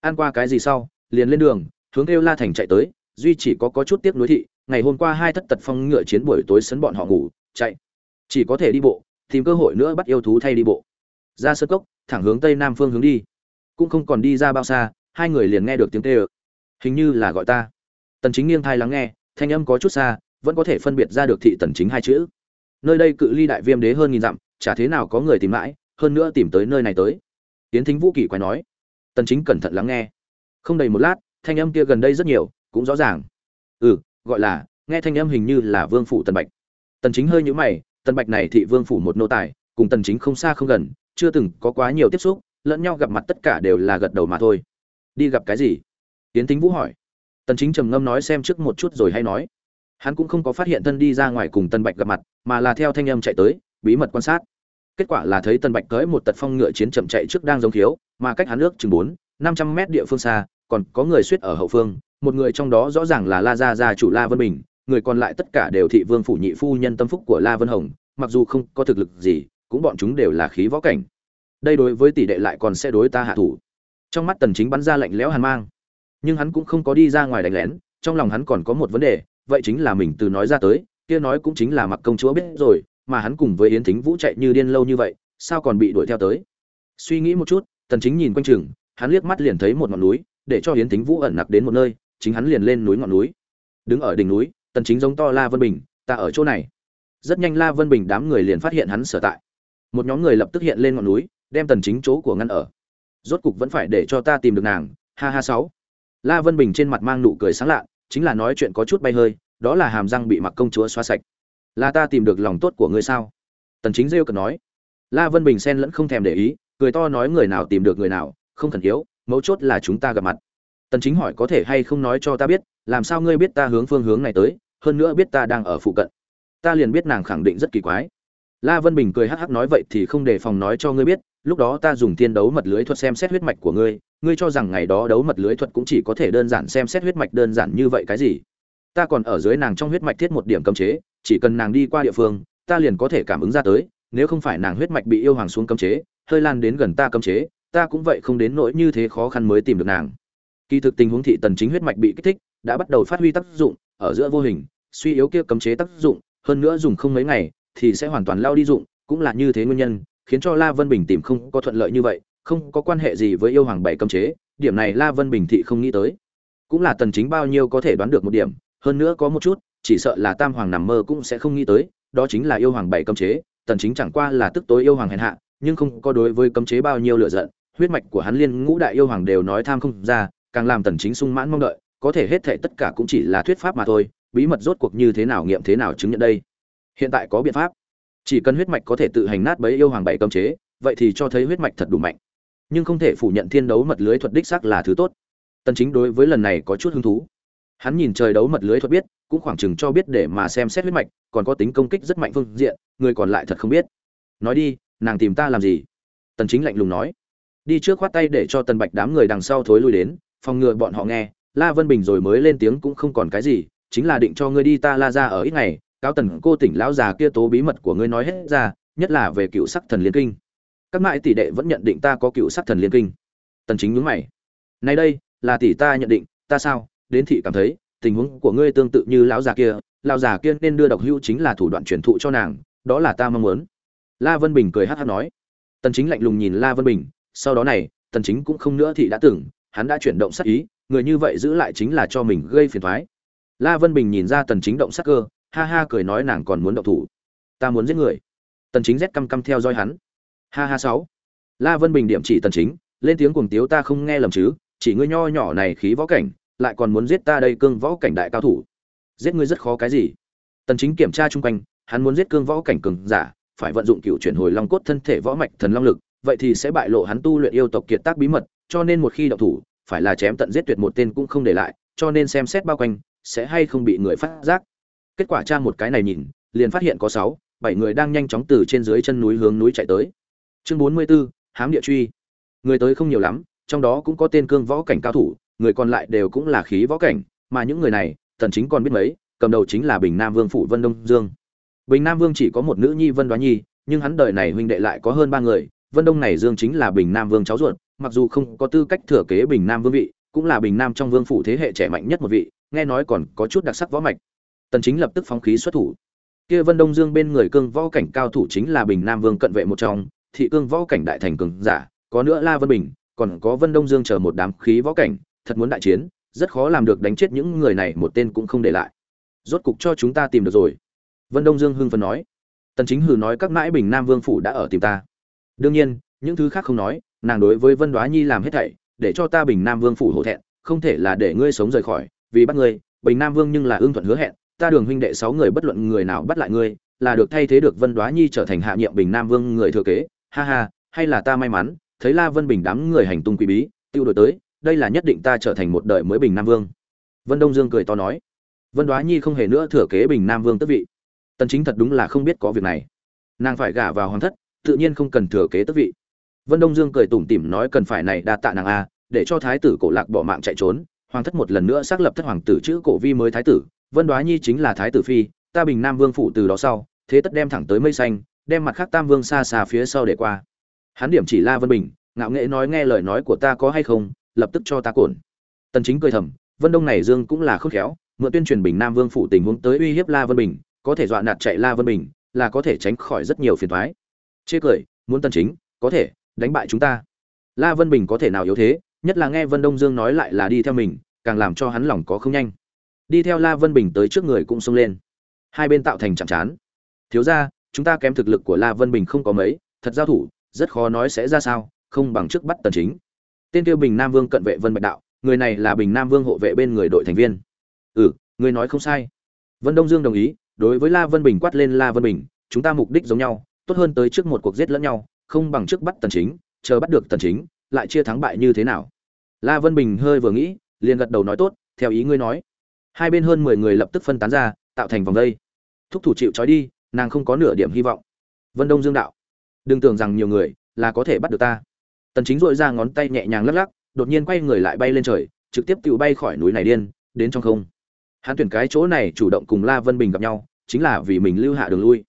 Ăn qua cái gì sau, liền lên đường, hướng kêu la thành chạy tới, duy chỉ có có chút tiếc nuối thị, ngày hôm qua hai thất tật phong ngựa chiến buổi tối sấn bọn họ ngủ, chạy. Chỉ có thể đi bộ, tìm cơ hội nữa bắt yêu thú thay đi bộ. Ra sơ cốc, thẳng hướng tây nam phương hướng đi. Cũng không còn đi ra bao xa, hai người liền nghe được tiếng tê ơ hình như là gọi ta. Tần chính nghiêng thai lắng nghe, thanh âm có chút xa, vẫn có thể phân biệt ra được thị tần chính hai chữ. Nơi đây cự ly đại viêm đế hơn nghìn dặm, chả thế nào có người tìm mãi, hơn nữa tìm tới nơi này tới tiến thính vũ kỳ quái nói. Tần chính cẩn thận lắng nghe. Không đầy một lát, thanh âm kia gần đây rất nhiều, cũng rõ ràng. Ừ gọi là, nghe thanh âm hình như là vương phủ tần bạch. Tần chính hơi nhíu mày, tần bạch này thị vương phủ một nô tài, cùng tần chính không xa không gần, chưa từng có quá nhiều tiếp xúc, lẫn nhau gặp mặt tất cả đều là gật đầu mà thôi. Đi gặp cái gì? Yến thính vũ hỏi. Tần chính trầm ngâm nói xem trước một chút rồi hay nói. Hắn cũng không có phát hiện thân đi ra ngoài cùng tần bạch gặp mặt, mà là theo thanh âm chạy tới, bí mật quan sát kết quả là thấy tần bạch cưỡi một tật phong ngựa chiến chậm chạy trước đang giống thiếu mà cách hắn nước chừng bốn, năm trăm mét địa phương xa, còn có người suýt ở hậu phương, một người trong đó rõ ràng là la gia gia chủ la vân bình, người còn lại tất cả đều thị vương phủ nhị phu nhân tâm phúc của la vân hồng, mặc dù không có thực lực gì, cũng bọn chúng đều là khí võ cảnh. Đây đối với tỷ đệ lại còn sẽ đối ta hạ thủ. Trong mắt tần chính bắn ra lạnh lẽo hàn mang. Nhưng hắn cũng không có đi ra ngoài đánh lén, trong lòng hắn còn có một vấn đề, vậy chính là mình từ nói ra tới, kia nói cũng chính là mặc công chúa biết rồi mà hắn cùng với yến thính vũ chạy như điên lâu như vậy, sao còn bị đuổi theo tới? Suy nghĩ một chút, tần chính nhìn quanh chừng, hắn liếc mắt liền thấy một ngọn núi, để cho yến thính vũ ẩn nặc đến một nơi, chính hắn liền lên núi ngọn núi. Đứng ở đỉnh núi, tần chính giống to la vân bình, ta ở chỗ này. Rất nhanh la vân bình đám người liền phát hiện hắn sở tại. Một nhóm người lập tức hiện lên ngọn núi, đem tần chính chỗ của ngăn ở. Rốt cục vẫn phải để cho ta tìm được nàng, ha ha sáu. La vân bình trên mặt mang nụ cười sáng lạ, chính là nói chuyện có chút bay hơi, đó là hàm răng bị mặc công chúa xóa sạch là ta tìm được lòng tốt của ngươi sao? Tần chính rêu cần nói. La vân bình xen lẫn không thèm để ý, cười to nói người nào tìm được người nào, không cần yếu, mấu chốt là chúng ta gặp mặt. Tần chính hỏi có thể hay không nói cho ta biết, làm sao ngươi biết ta hướng phương hướng này tới, hơn nữa biết ta đang ở phụ cận. Ta liền biết nàng khẳng định rất kỳ quái. La vân bình cười hắc hắc nói vậy thì không để phòng nói cho ngươi biết, lúc đó ta dùng tiên đấu mật lưới thuật xem xét huyết mạch của ngươi ngươi cho rằng ngày đó đấu mật lưới thuật cũng chỉ có thể đơn giản xem xét huyết mạch đơn giản như vậy cái gì? Ta còn ở dưới nàng trong huyết mạch thiết một điểm cấm chế, chỉ cần nàng đi qua địa phương, ta liền có thể cảm ứng ra tới, nếu không phải nàng huyết mạch bị yêu hoàng xuống cấm chế, hơi lan đến gần ta cấm chế, ta cũng vậy không đến nỗi như thế khó khăn mới tìm được nàng. Kỳ thực tình huống thị tần chính huyết mạch bị kích thích, đã bắt đầu phát huy tác dụng, ở giữa vô hình, suy yếu kia cấm chế tác dụng, hơn nữa dùng không mấy ngày, thì sẽ hoàn toàn lao đi dụng, cũng là như thế nguyên nhân, khiến cho la vân bình tìm không có thuận lợi như vậy, không có quan hệ gì với yêu hoàng bảy cấm chế, điểm này la vân bình thị không nghĩ tới. Cũng là tần chính bao nhiêu có thể đoán được một điểm hơn nữa có một chút, chỉ sợ là tam hoàng nằm mơ cũng sẽ không nghĩ tới, đó chính là yêu hoàng bảy cấm chế, tần chính chẳng qua là tức tối yêu hoàng hèn hạ, nhưng không có đối với cấm chế bao nhiêu lựa giận, huyết mạch của hắn liên ngũ đại yêu hoàng đều nói tham không ra, càng làm tần chính sung mãn mong đợi, có thể hết thảy tất cả cũng chỉ là thuyết pháp mà thôi, bí mật rốt cuộc như thế nào nghiệm thế nào chứng nhận đây? Hiện tại có biện pháp. Chỉ cần huyết mạch có thể tự hành nát bấy yêu hoàng bảy cấm chế, vậy thì cho thấy huyết mạch thật đủ mạnh. Nhưng không thể phủ nhận thiên đấu mật lưới thuật đích xác là thứ tốt. Tần chính đối với lần này có chút hứng thú hắn nhìn trời đấu mật lưới thuật biết, cũng khoảng chừng cho biết để mà xem xét huyết mạch, còn có tính công kích rất mạnh phương diện, người còn lại thật không biết. Nói đi, nàng tìm ta làm gì? Tần chính lạnh lùng nói. Đi trước khoát tay để cho tần bạch đám người đằng sau thối lui đến, phòng ngừa bọn họ nghe. La vân bình rồi mới lên tiếng cũng không còn cái gì, chính là định cho ngươi đi ta la ra ở ít ngày, cáo tần cô tỉnh lão già kia tố bí mật của ngươi nói hết ra, nhất là về cựu sắc thần liên kinh. Các mại tỷ đệ vẫn nhận định ta có cựu sắc thần liên kinh. Tần chính nhướng mày. Nay đây, là tỷ ta nhận định, ta sao? Đến thị cảm thấy, tình huống của ngươi tương tự như lão già kia, lão già kia nên đưa độc hưu chính là thủ đoạn truyền thụ cho nàng, đó là ta mong muốn. La vân bình cười hát hát nói. Tần chính lạnh lùng nhìn la vân bình, sau đó này, tần chính cũng không nữa thì đã tưởng, hắn đã chuyển động sát ý, người như vậy giữ lại chính là cho mình gây phiền toái. La vân bình nhìn ra tần chính động sát cơ, ha ha cười nói nàng còn muốn động thủ. Ta muốn giết người. Tần chính rét căm căm theo dõi hắn. Ha ha sáu. La vân bình điểm chỉ tần chính, lên tiếng cuồng tiếu ta không nghe lầm chứ, chỉ ngươi nho nhỏ này khí võ cảnh lại còn muốn giết ta đây cương võ cảnh đại cao thủ. Giết ngươi rất khó cái gì. Tần chính kiểm tra chung quanh hắn muốn giết cương võ cảnh cường giả phải vận dụng cựu chuyển hồi long cốt thân thể võ mạch thần long lực vậy thì sẽ bại lộ hắn tu luyện yêu tộc kiệt tác bí mật cho nên một khi động thủ phải là chém tận giết tuyệt một tên cũng không để lại cho nên xem xét bao quanh sẽ hay không bị người phát giác. Kết quả tra một cái này nhìn liền phát hiện có sáu bảy người đang nhanh chóng từ trên dưới chân núi hướng núi chạy tới. Chương bốn mươi 44, hám địa truy. Người tới không nhiều lắm trong đó cũng có tên cương võ cảnh cao thủ người còn lại đều cũng là khí võ cảnh, mà những người này, tần chính còn biết mấy, cầm đầu chính là bình nam vương phủ vân đông dương. Bình nam vương chỉ có một nữ nhi vân đoá nhi, nhưng hắn đời này huynh đệ lại có hơn ba người, vân đông này dương chính là bình nam vương cháu ruột, mặc dù không có tư cách thừa kế bình nam vương vị, cũng là bình nam trong vương phủ thế hệ trẻ mạnh nhất một vị, nghe nói còn có chút đặc sắc võ mạch. Tần chính lập tức phóng khí xuất thủ. Kia vân đông dương bên người cương võ cảnh cao thủ chính là bình nam vương cận vệ một trong, thị cương võ cảnh đại thành cường giả, có nữa la vân bình, còn có vân đông dương chờ một đám khí võ cảnh thật muốn đại chiến, rất khó làm được đánh chết những người này, một tên cũng không để lại. Rốt cục cho chúng ta tìm được rồi. Vân đông dương hưng phấn nói. Tần chính hừ nói các mãi bình nam vương phủ đã ở tìm ta. Đương nhiên, những thứ khác không nói, nàng đối với vân đoá nhi làm hết thảy, để cho ta bình nam vương phủ hổ thẹn, không thể là để ngươi sống rời khỏi, vì bắt ngươi, bình nam vương nhưng là ương thuận hứa hẹn, ta đường huynh đệ sáu người bất luận người nào bắt lại ngươi, là được thay thế được vân đoá nhi trở thành hạ nhiệm bình nam vương người thừa kế, ha ha, hay là ta may mắn, thấy la vân bình đám người hành tung quỷ bí, tiêu đổi tới đây là nhất định ta trở thành một đời mới bình nam vương. Vân đông dương cười to nói. Vân đoá nhi không hề nữa thừa kế bình nam vương tước vị. Tần chính thật đúng là không biết có việc này. Nàng phải gả vào hoàng thất, tự nhiên không cần thừa kế tước vị. Vân đông dương cười tủm tỉm nói cần phải này đa tạ nàng a, để cho thái tử cổ lạc bỏ mạng chạy trốn, hoàng thất một lần nữa xác lập thất hoàng tử chữ cổ vi mới thái tử. Vân đoá nhi chính là thái tử phi, ta bình nam vương phủ từ đó sau, thế tất đem thẳng tới mây xanh, đem mặt khác tam vương xa xa phía sau để qua. Hắn điểm chỉ la vân bình, ngạo nghệ nói nghe lời nói của ta có hay không lập tức cho ta cổn. Tần chính cười thầm, vân đông này dương cũng là khôn khéo, mượn tuyên truyền bình nam vương phủ tình huống tới uy hiếp la vân bình, có thể dọa nạt chạy la vân bình, là có thể tránh khỏi rất nhiều phiền toái. Chê cười, muốn tần chính, có thể, đánh bại chúng ta. La vân bình có thể nào yếu thế, nhất là nghe vân đông dương nói lại là đi theo mình, càng làm cho hắn lòng có không nhanh. Đi theo la vân bình tới trước người cũng xông lên. Hai bên tạo thành chạm chán thiếu ra chúng ta kém thực lực của la vân bình không có mấy, thật giao thủ, rất khó nói sẽ ra sao, không bằng trước bắt tần chính tên kia bình nam vương cận vệ vân bạch đạo, người này là bình nam vương hộ vệ bên người đội thành viên. Ừ người nói không sai. Vân đông dương đồng ý, đối với la vân bình quát lên la vân bình, chúng ta mục đích giống nhau, tốt hơn tới trước một cuộc giết lẫn nhau, không bằng trước bắt tần chính, chờ bắt được tần chính, lại chia thắng bại như thế nào. La vân bình hơi vừa nghĩ, liền gật đầu nói tốt, theo ý ngươi nói. Hai bên hơn 10 người lập tức phân tán ra, tạo thành vòng dây thúc thủ chịu trói đi, nàng không có nửa điểm hy vọng. Vân đông dương đạo, đừng tưởng rằng nhiều người là có thể bắt được ta tần chính dội ra ngón tay nhẹ nhàng lắc lắc, đột nhiên quay người lại bay lên trời, trực tiếp tự bay khỏi núi này điên, đến trong không. Hắn tuyển cái chỗ này chủ động cùng la vân bình gặp nhau, chính là vì mình lưu hạ đường lui.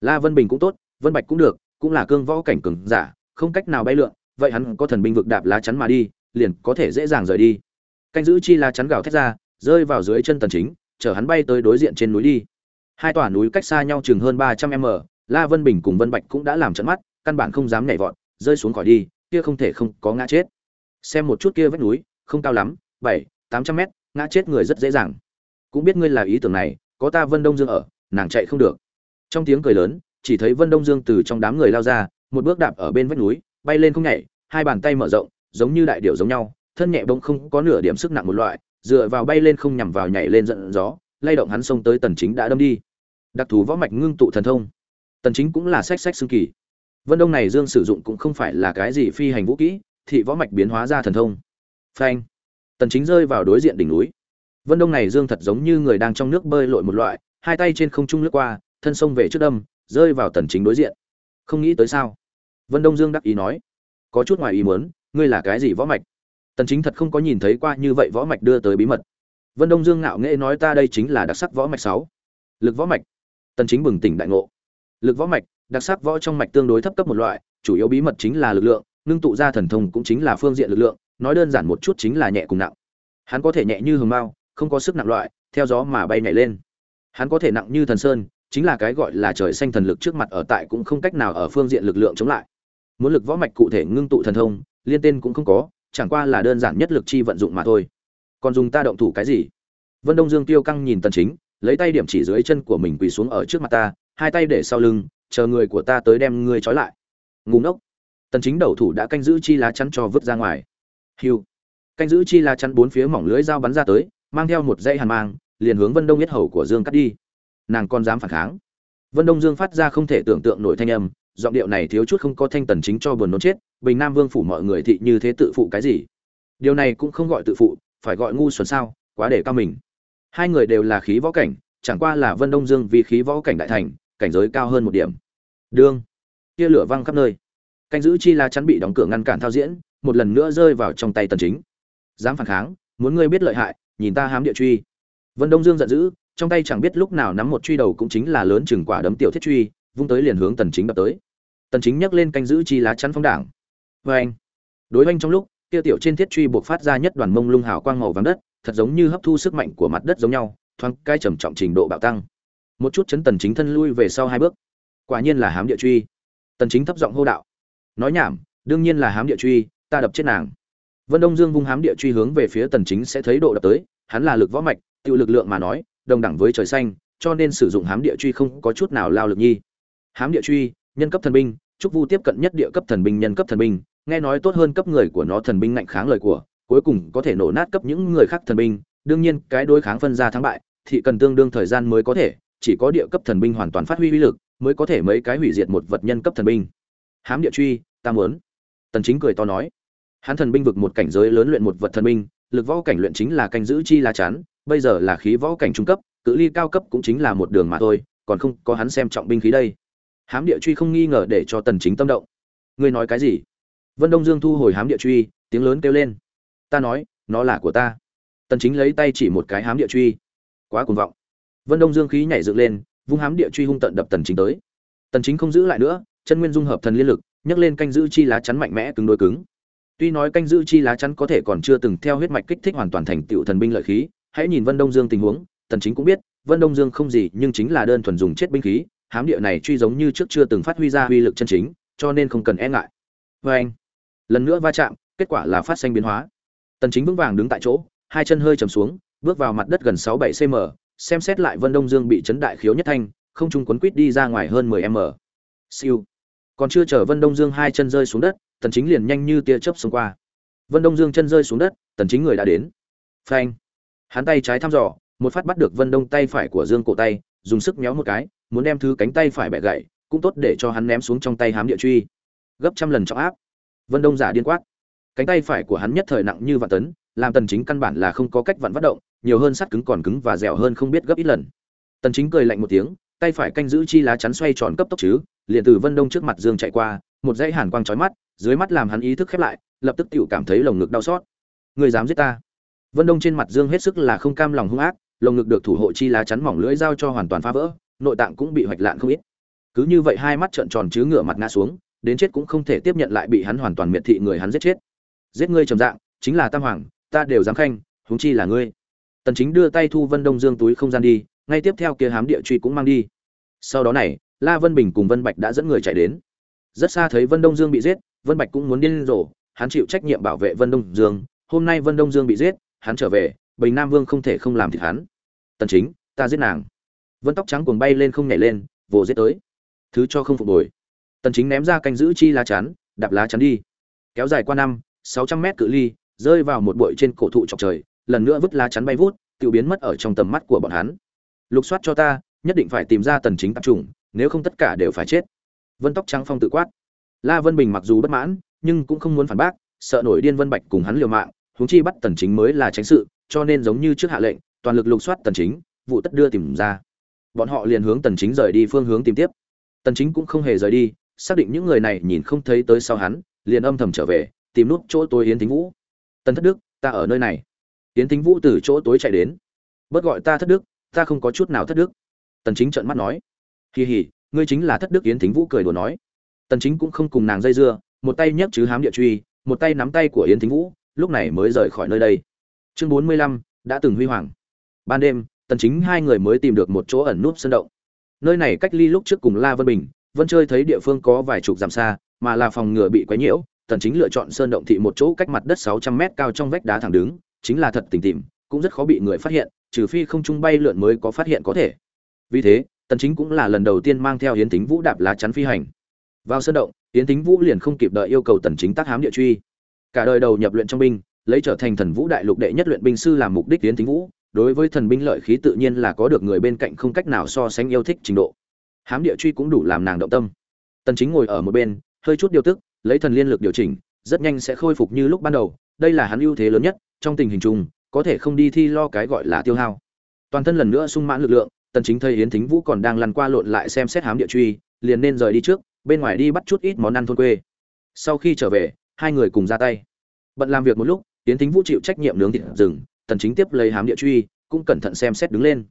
La vân bình cũng tốt, vân bạch cũng được, cũng là cương võ cảnh cường giả, không cách nào bay lượn, vậy hắn có thần binh vực đạp lá chắn mà đi, liền có thể dễ dàng rời đi. Canh giữ chi lá chắn gào thét ra, rơi vào dưới chân tần chính, chở hắn bay tới đối diện trên núi đi. Hai tòa núi cách xa nhau chừng hơn 300 m, la vân bình cùng vân bạch cũng đã làm trận mắt, căn bản không dám nhảy vọt, rơi xuống khỏi đi kia không thể không có ngã chết. Xem một chút kia vách núi, không cao lắm, bảy, tám trăm mét, ngã chết người rất dễ dàng. Cũng biết ngươi là ý tưởng này, có ta vân đông dương ở, nàng chạy không được. Trong tiếng cười lớn, chỉ thấy vân đông dương từ trong đám người lao ra, một bước đạp ở bên vách núi, bay lên không nhảy, hai bàn tay mở rộng, giống như đại điệu giống nhau, thân nhẹ bỗng không có nửa điểm sức nặng một loại, dựa vào bay lên không nhằm vào nhảy lên giận gió, lay động hắn xông tới tần chính đã đâm đi. Đặc thù võ mạch ngưng tụ thần thông. Tần chính cũng là sách sách xương kỳ vân đông này dương sử dụng cũng không phải là cái gì phi hành vũ kỹ, thị võ mạch biến hóa ra thần thông. Phanh. Tần chính rơi vào đối diện đỉnh núi. Vân đông này dương thật giống như người đang trong nước bơi lội một loại, hai tay trên không trung lướt qua, thân sông về trước đâm, rơi vào tần chính đối diện. Không nghĩ tới sao? Vân đông dương đắc ý nói. Có chút ngoài ý muốn, ngươi là cái gì võ mạch? Tần chính thật không có nhìn thấy qua như vậy võ mạch đưa tới bí mật. Vân đông dương ngạo nghễ nói ta đây chính là đặc sắc võ mạch 6. lực võ mạch. Tần chính bừng tỉnh đại ngộ. Lực võ mạch đặc sắc võ trong mạch tương đối thấp cấp một loại, chủ yếu bí mật chính là lực lượng, ngưng tụ ra thần thông cũng chính là phương diện lực lượng, nói đơn giản một chút chính là nhẹ cùng nặng. Hắn có thể nhẹ như hường mao, không có sức nặng loại, theo gió mà bay nhảy lên. Hắn có thể nặng như thần sơn, chính là cái gọi là trời xanh thần lực trước mặt ở tại cũng không cách nào ở phương diện lực lượng chống lại. Muốn lực võ mạch cụ thể ngưng tụ thần thông, liên tên cũng không có, chẳng qua là đơn giản nhất lực chi vận dụng mà thôi. Còn dùng ta động thủ cái gì? Vân đông dương tiêu căng nhìn tần chính, lấy tay điểm chỉ dưới chân của mình quỳ xuống ở trước mặt ta, hai tay để sau lưng chờ người của ta tới đem ngươi trói lại. Ngủ ngốc. Tần chính đầu thủ đã canh giữ chi lá chắn cho vứt ra ngoài. Hiu. Canh giữ chi lá chắn bốn phía mỏng lưới dao bắn ra tới, mang theo một dây hàn mang, liền hướng vân đông biết hầu của dương cắt đi. Nàng còn dám phản kháng. Vân đông dương phát ra không thể tưởng tượng nổi thanh âm, giọng điệu này thiếu chút không có thanh tần chính cho buồn nôn chết, bình nam vương phủ mọi người thị như thế tự phụ cái gì? Điều này cũng không gọi tự phụ, phải gọi ngu xuẩn sao, quá để cao mình. Hai người đều là khí võ cảnh, chẳng qua là vân đông dương vì khí võ cảnh đại thành cảnh giới cao hơn một điểm. Đương, tia lửa văng khắp nơi. Canh giữ chi la chắn bị đóng cửa ngăn cản thao diễn, một lần nữa rơi vào trong tay tần chính. Dám phản kháng, muốn ngươi biết lợi hại, nhìn ta hám địa truy. Vân đông dương giận dữ, trong tay chẳng biết lúc nào nắm một truy đầu cũng chính là lớn chừng quả đấm tiểu thiết truy, vung tới liền hướng tần chính đập tới. Tần chính nhấc lên canh giữ chi lá chắn phong đảng. Với anh đối anh trong lúc kia tiểu trên thiết truy buộc phát ra nhất đoàn mông lung hào quang màu vàng đất, thật giống như hấp thu sức mạnh của mặt đất giống nhau, thoáng cái trầm trọng trình độ bạo tăng một chút chấn tần chính thân lui về sau hai bước. Quả nhiên là hám địa truy. Tần chính thấp giọng hô đạo. Nói nhảm, đương nhiên là hám địa truy, ta đập chết nàng. Vân đông dương vung hám địa truy hướng về phía tần chính sẽ thấy độ đập tới, hắn là lực võ mạch tiêu lực lượng mà nói, đồng đẳng với trời xanh, cho nên sử dụng hám địa truy không có chút nào lao lực nhi. Hám địa truy, nhân cấp thần binh trúc vu tiếp cận nhất địa cấp thần binh, nhân cấp thần binh, nghe nói tốt hơn cấp người của nó thần binh ngạnh kháng lời của, cuối cùng có thể nổ nát cấp những người khác thần binh, đương nhiên cái đối kháng phân ra thắng bại thì cần tương đương thời gian mới có thể chỉ có địa cấp thần binh hoàn toàn phát huy uy lực, mới có thể mấy cái hủy diệt một vật nhân cấp thần binh. Hám địa truy, ta muốn. Tần chính cười to nói. Hắn thần binh vực một cảnh giới lớn luyện một vật thần binh, lực võ cảnh luyện chính là canh giữ chi là chán bây giờ là khí võ cảnh trung cấp, cự ly cao cấp cũng chính là một đường mà thôi, còn không có hắn xem trọng binh khí đây. Hám địa truy không nghi ngờ để cho tần chính tâm động. Ngươi nói cái gì? Vân đông dương thu hồi hám địa truy, tiếng lớn kêu lên. Ta nói, nó là của ta. Tần chính lấy tay chỉ một cái hám địa truy. Quá cuồng vọng vân đông dương khí nhảy dựng lên, vung hám địa truy hung tận đập tần chính tới. Tần chính không giữ lại nữa, chân nguyên dung hợp thần liên lực, nhấc lên canh giữ chi lá chắn mạnh mẽ cứng đối cứng. Tuy nói canh giữ chi lá chắn có thể còn chưa từng theo huyết mạch kích thích hoàn toàn thành tựu thần binh lợi khí, hãy nhìn vân đông dương tình huống, tần chính cũng biết, vân đông dương không gì, nhưng chính là đơn thuần dùng chết binh khí, hám địa này truy giống như trước chưa từng phát huy ra uy lực chân chính, cho nên không cần e ngại. Với anh, lần nữa va chạm, kết quả là phát sinh biến hóa. Tần chính vững vàng đứng tại chỗ, hai chân hơi trầm xuống, bước vào mặt đất gần 6-7 cm xem xét lại vân đông dương bị chấn đại khiếu nhất thanh, không trung quấn quít đi ra ngoài hơn 10 m. Siêu. Còn chưa chờ vân đông dương hai chân rơi xuống đất, tần chính liền nhanh như tia chớp xông qua. Vân đông dương chân rơi xuống đất, tần chính người đã đến. Phanh. Hắn tay trái thăm dò, một phát bắt được vân đông tay phải của dương cổ tay, dùng sức méo một cái, muốn đem thứ cánh tay phải bẻ gãy, cũng tốt để cho hắn ném xuống trong tay hám địa truy. Gấp trăm lần trọng áp. Vân đông giả điên quát. Cánh tay phải của hắn nhất thời nặng như vạn tấn, làm tần chính căn bản là không có cách vặn vắt động nhiều hơn sắt cứng còn cứng và dẻo hơn không biết gấp ít lần. Tần chính cười lạnh một tiếng, tay phải canh giữ chi lá chắn xoay tròn cấp tốc chứ, liền từ vân đông trước mặt dương chạy qua, một dãy hàn quang chói mắt, dưới mắt làm hắn ý thức khép lại, lập tức tiểu cảm thấy lồng ngực đau xót. Người dám giết ta? Vân đông trên mặt dương hết sức là không cam lòng hung ác, lồng ngực được thủ hộ chi lá chắn mỏng lưỡi dao cho hoàn toàn phá vỡ, nội tạng cũng bị hoạch lạn không ít. Cứ như vậy hai mắt trợn tròn chứ ngửa mặt ngã xuống, đến chết cũng không thể tiếp nhận lại bị hắn hoàn toàn miệt thị người hắn giết chết. Giết ngươi trầm dạng, chính là tam hoàng, ta đều dám khanh, huống chi là ngươi tần chính đưa tay thu vân đông dương túi không gian đi, ngay tiếp theo kia hám địa truy cũng mang đi. Sau đó này, la vân bình cùng vân bạch đã dẫn người chạy đến. Rất xa thấy vân đông dương bị giết, vân bạch cũng muốn điên rồ, hắn chịu trách nhiệm bảo vệ vân đông dương. Hôm nay vân đông dương bị giết, hắn trở về, bình nam vương không thể không làm thịt hắn. Tần chính, ta giết nàng. Vân tóc trắng cuồng bay lên không nhảy lên, vồ giết tới. Thứ cho không phục hồi. Tần chính ném ra canh giữ chi lá chắn, đạp lá chắn đi. Kéo dài qua năm 600 mét cự ly, rơi vào một bụi trên cổ thụ chọc trời lần nữa vứt lá chắn bay vút tự biến mất ở trong tầm mắt của bọn hắn. Lục soát cho ta nhất định phải tìm ra tần chính tập trùng, nếu không tất cả đều phải chết. Vân tóc trắng phong tự quát. La vân bình mặc dù bất mãn nhưng cũng không muốn phản bác sợ nổi điên vân bạch cùng hắn liều mạng huống chi bắt tần chính mới là tránh sự cho nên giống như trước hạ lệnh toàn lực lục soát tần chính vụ tất đưa tìm ra. Bọn họ liền hướng tần chính rời đi phương hướng tìm tiếp. Tần chính cũng không hề rời đi xác định những người này nhìn không thấy tới sau hắn liền âm thầm trở về tìm nút chỗ tối yến thính vũ. Tần thất đức ta ở nơi này yến thính vũ từ chỗ tối chạy đến. Bớt gọi ta thất đức ta không có chút nào thất đức. Tần chính trợn mắt nói. Kỳ hỉ ngươi chính là thất đức yến thính vũ cười đùa nói. Tần chính cũng không cùng nàng dây dưa một tay nhấc chứ hám địa truy một tay nắm tay của yến thính vũ lúc này mới rời khỏi nơi đây. Chương 45, đã từng huy hoàng. Ban đêm tần chính hai người mới tìm được một chỗ ẩn núp sơn động. Nơi này cách ly lúc trước cùng la vân bình vân chơi thấy địa phương có vài chục dặm xa mà là phòng ngừa bị quấy nhiễu tần chính lựa chọn sơn động thị một chỗ cách mặt đất 600 mét cao trong vách đá thẳng đứng chính là thật tình tìm, cũng rất khó bị người phát hiện, trừ phi không trung bay lượn mới có phát hiện có thể. Vì thế, tần chính cũng là lần đầu tiên mang theo yến tính vũ đạp lá chắn phi hành. Vào sân động, yến tính vũ liền không kịp đợi yêu cầu tần chính tác hám địa truy. Cả đời đầu nhập luyện trong binh, lấy trở thành thần vũ đại lục đệ nhất luyện binh sư làm mục đích yến tính vũ, đối với thần binh lợi khí tự nhiên là có được người bên cạnh không cách nào so sánh yêu thích trình độ. Hám địa truy cũng đủ làm nàng động tâm. Tần chính ngồi ở một bên, hơi chút điều tức, lấy thần liên lực điều chỉnh, rất nhanh sẽ khôi phục như lúc ban đầu, đây là hắn ưu thế lớn nhất trong tình hình chung, có thể không đi thi lo cái gọi là tiêu hao. Toàn thân lần nữa sung mãn lực lượng, tần chính thấy yến thính vũ còn đang lăn qua lộn lại xem xét hám địa truy, liền nên rời đi trước, bên ngoài đi bắt chút ít món ăn thôn quê. Sau khi trở về, hai người cùng ra tay. Bận làm việc một lúc, yến thính vũ chịu trách nhiệm nướng thịt rừng, tần chính tiếp lấy hám địa truy, cũng cẩn thận xem xét đứng lên.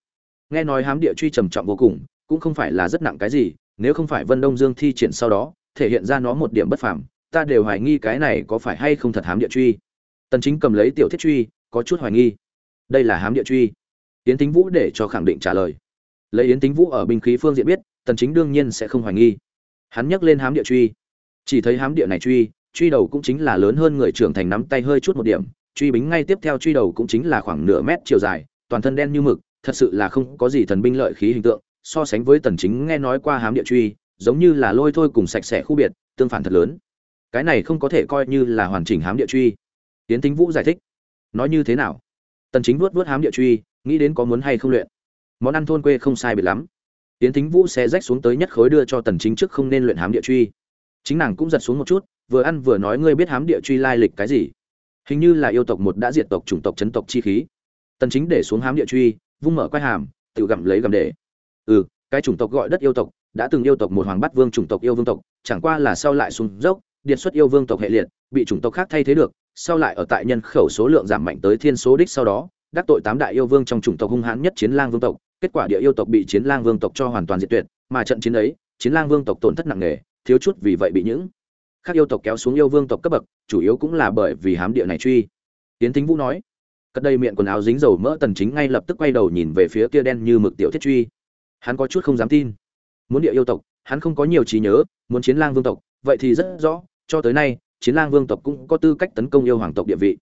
Nghe nói hám địa truy trầm trọng vô cùng, cũng không phải là rất nặng cái gì, nếu không phải vân đông dương thi triển sau đó, thể hiện ra nó một điểm bất phàm, ta đều hoài nghi cái này có phải hay không thật hám địa truy tần chính cầm lấy tiểu thiết truy, có chút hoài nghi. Đây là hám địa truy. Yến tính vũ để cho khẳng định trả lời. Lấy yến tính vũ ở binh khí phương diện biết, tần chính đương nhiên sẽ không hoài nghi. Hắn nhắc lên hám địa truy. Chỉ thấy hám địa này truy truy đầu cũng chính là lớn hơn người trưởng thành nắm tay hơi chút một điểm. Truy bính ngay tiếp theo truy đầu cũng chính là khoảng nửa mét chiều dài, toàn thân đen như mực, thật sự là không có gì thần binh lợi khí hình tượng. So sánh với tần chính nghe nói qua hám địa truy, giống như là lôi thôi cùng sạch sẽ khu biệt, tương phản thật lớn. Cái này không có thể coi như là hoàn chỉnh hám địa truy tiến Thính vũ giải thích. Nói như thế nào? Tần chính vuốt vuốt hám địa truy, nghĩ đến có muốn hay không luyện. Món ăn thôn quê không sai biệt lắm. Tiến Thính vũ sẽ rách xuống tới nhất khối đưa cho tần chính trước không nên luyện hám địa truy. Chính nàng cũng giật xuống một chút, vừa ăn vừa nói ngươi biết hám địa truy lai lịch cái gì. Hình như là yêu tộc một đã diệt tộc, chủng tộc, chấn tộc chi khí. Tần chính để xuống hám địa truy, vung mở quai hàm, tự gặm lấy gặm để. Ừ cái chủng tộc gọi đất yêu tộc, đã từng yêu tộc một hoàng bát vương chủng tộc yêu vương tộc, chẳng qua là sau lại xuống dốc điện xuất yêu vương tộc hệ liệt, bị chủng tộc khác thay thế được sau lại ở tại nhân khẩu số lượng giảm mạnh tới thiên số đích sau đó, đắc tội tám đại yêu vương trong chủng tộc hung hãn nhất chiến lang vương tộc, kết quả địa yêu tộc bị chiến lang vương tộc cho hoàn toàn diệt tuyệt, mà trận chiến ấy, chiến lang vương tộc tổn thất nặng nề, thiếu chút vì vậy bị những khác yêu tộc kéo xuống yêu vương tộc cấp bậc, chủ yếu cũng là bởi vì hám địa này truy. Tiến thính vũ nói cất đây miệng quần áo dính dầu mỡ tần chính ngay lập tức quay đầu nhìn về phía kia đen như mực tiểu thiết truy. Hắn có chút không dám tin. Muốn địa yêu tộc, hắn không có nhiều trí nhớ, muốn chiến lang vương tộc, vậy thì rất rõ, cho tới nay chiến lang vương tộc cũng có tư cách tấn công yêu hoàng tộc địa vị.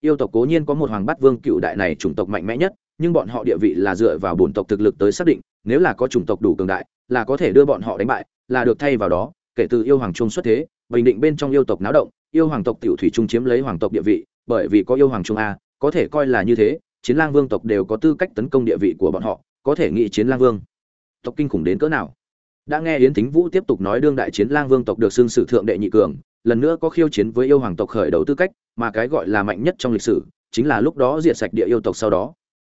Yêu tộc cố nhiên có một hoàng bát vương cựu đại này chủng tộc mạnh mẽ nhất, nhưng bọn họ địa vị là dựa vào bổn tộc thực lực tới xác định, nếu là có chủng tộc đủ cường đại, là có thể đưa bọn họ đánh bại, là được thay vào đó, kể từ yêu hoàng trung xuất thế, bình định bên trong yêu tộc náo động, yêu hoàng tộc tiểu thủy trung chiếm lấy hoàng tộc địa vị, bởi vì có yêu hoàng trung a, có thể coi là như thế, chiến lang vương tộc đều có tư cách tấn công địa vị của bọn họ, có thể nghĩ chiến lang vương tộc kinh khủng đến cỡ nào. Đã nghe yến thính vũ tiếp tục nói đương đại chiến lang vương tộc được xưng sử thượng đệ nhị cường lần nữa có khiêu chiến với yêu hoàng tộc khởi đầu tư cách, mà cái gọi là mạnh nhất trong lịch sử chính là lúc đó diệt sạch địa yêu tộc sau đó.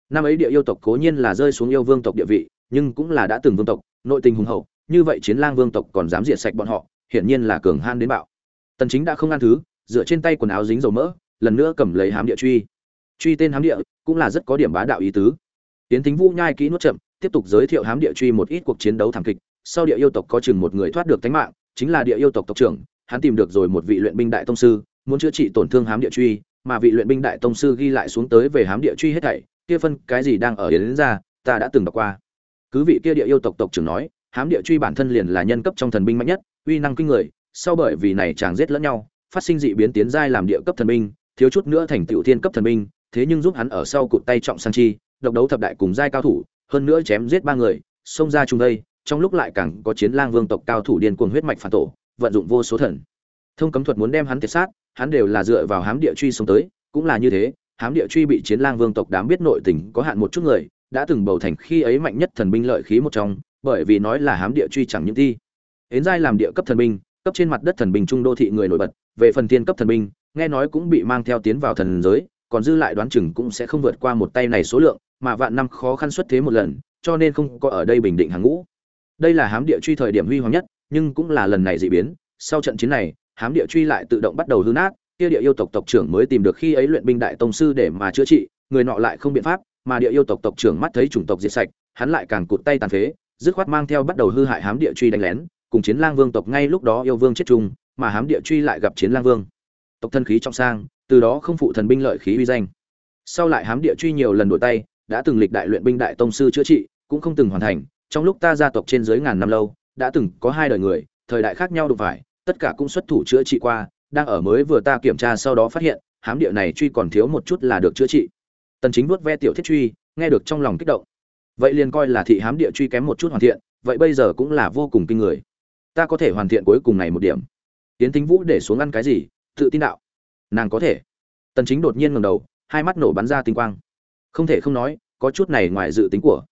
Năm ấy địa yêu tộc cố nhiên là rơi xuống yêu vương tộc địa vị, nhưng cũng là đã từng vương tộc, nội tình hùng hậu, như vậy chiến lang vương tộc còn dám diệt sạch bọn họ, hiển nhiên là cường han đến bạo. Tần chính đã không ăn thứ, dựa trên tay quần áo dính dầu mỡ, lần nữa cầm lấy hám địa truy. Truy tên hám địa cũng là rất có điểm bá đạo ý tứ. Tiến thính vũ nhai kỹ nuốt chậm, tiếp tục giới thiệu hám địa truy một ít cuộc chiến đấu thảm kịch, sau địa yêu tộc có chừng một người thoát được tính mạng, chính là địa yêu tộc tộc trưởng hắn tìm được rồi một vị luyện binh đại tông sư, muốn chữa trị tổn thương hám địa truy, mà vị luyện binh đại tông sư ghi lại xuống tới về hám địa truy hết thảy, kia phân cái gì đang ở đến ra, ta đã từng đọc qua. Cứ vị kia địa yêu tộc tộc trưởng nói, hám địa truy bản thân liền là nhân cấp trong thần binh mạnh nhất, uy năng kinh người, sau bởi vì này chàng giết lẫn nhau, phát sinh dị biến tiến giai làm địa cấp thần binh, thiếu chút nữa thành tiểu thiên cấp thần binh, thế nhưng giúp hắn ở sau cụt tay trọng sang chi, độc đấu thập đại cùng giai cao thủ, hơn nữa chém giết ba người, xông ra chung đây, trong lúc lại càng có chiến lang vương tộc cao thủ điên cuồng huyết mạch phản tổ vận dụng vô số thần thông cấm thuật muốn đem hắn tiệt sát hắn đều là dựa vào hám địa truy sống tới cũng là như thế hám địa truy bị chiến lang vương tộc đám biết nội tình có hạn một chút người đã từng bầu thành khi ấy mạnh nhất thần binh lợi khí một trong bởi vì nói là hám địa truy chẳng những thi Hến giai làm địa cấp thần binh, cấp trên mặt đất thần binh trung đô thị người nổi bật, về phần tiên cấp thần binh, nghe nói cũng bị mang theo tiến vào thần giới, còn dư lại đoán chừng cũng sẽ không vượt qua một tay này số lượng, mà vạn năm khó khăn xuất thế một lần, cho nên không có ở đây bình định hàng ngũ. Đây là hám địa truy thời điểm huy hoàng nhất, nhưng cũng là lần này dị biến, sau trận chiến này, hám địa truy lại tự động bắt đầu hư nát, kia địa yêu tộc tộc trưởng mới tìm được khi ấy luyện binh đại tông sư để mà chữa trị, người nọ lại không biện pháp, mà địa yêu tộc tộc trưởng mắt thấy chủng tộc diệt sạch, hắn lại càng cụt tay tàn phế, dứt khoát mang theo bắt đầu hư hại hám địa truy đánh lén, cùng chiến lang vương tộc ngay lúc đó yêu vương chết chung mà hám địa truy lại gặp chiến lang vương. Tộc thân khí trong sang từ đó không phụ thần binh lợi khí uy danh. Sau lại hám địa truy nhiều lần đổi tay đã từng lịch đại luyện binh đại tông sư chữa trị cũng không từng hoàn thành trong lúc ta gia tộc trên dưới ngàn năm lâu đã từng có hai đời người, thời đại khác nhau đụng phải, tất cả cũng xuất thủ chữa trị qua, đang ở mới vừa ta kiểm tra sau đó phát hiện, hám địa này truy còn thiếu một chút là được chữa trị. Tần chính vuốt ve tiểu thiết truy, nghe được trong lòng kích động. Vậy liền coi là thị hám địa truy kém một chút hoàn thiện, vậy bây giờ cũng là vô cùng kinh người. Ta có thể hoàn thiện cuối cùng này một điểm. Tiến tính vũ để xuống ăn cái gì? Tự tin đạo. Nàng có thể. Tần chính đột nhiên ngẩng đầu, hai mắt nổ bắn ra tinh quang. Không thể không nói, có chút này ngoài dự tính của.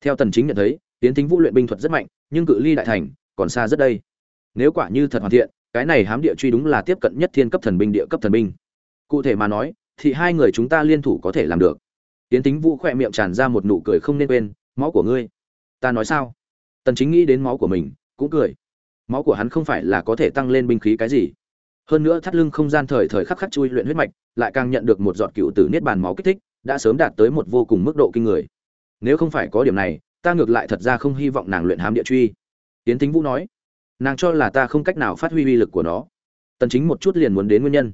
Theo tần chính nhận thấy tiến thính vũ luyện binh thuật rất mạnh, nhưng cự ly đại thành, còn xa rất đây. Nếu quả như thật hoàn thiện, cái này hám địa truy đúng là tiếp cận nhất thiên cấp thần binh địa cấp thần binh. Cụ thể mà nói, thì hai người chúng ta liên thủ có thể làm được. Tiến tính vũ khỏe miệng tràn ra một nụ cười không nên quên, máu của ngươi. Ta nói sao? Tần chính nghĩ đến máu của mình, cũng cười. Máu của hắn không phải là có thể tăng lên binh khí cái gì. Hơn nữa thắt lưng không gian thời thời khắc khắc chui luyện huyết mạch, lại càng nhận được một giọt cựu tử niết bàn máu kích thích, đã sớm đạt tới một vô cùng mức độ kinh người. Nếu không phải có điểm này ta ngược lại thật ra không hy vọng nàng luyện hám địa truy. Tiến thính vũ nói, nàng cho là ta không cách nào phát huy uy lực của nó. Tần chính một chút liền muốn đến nguyên nhân.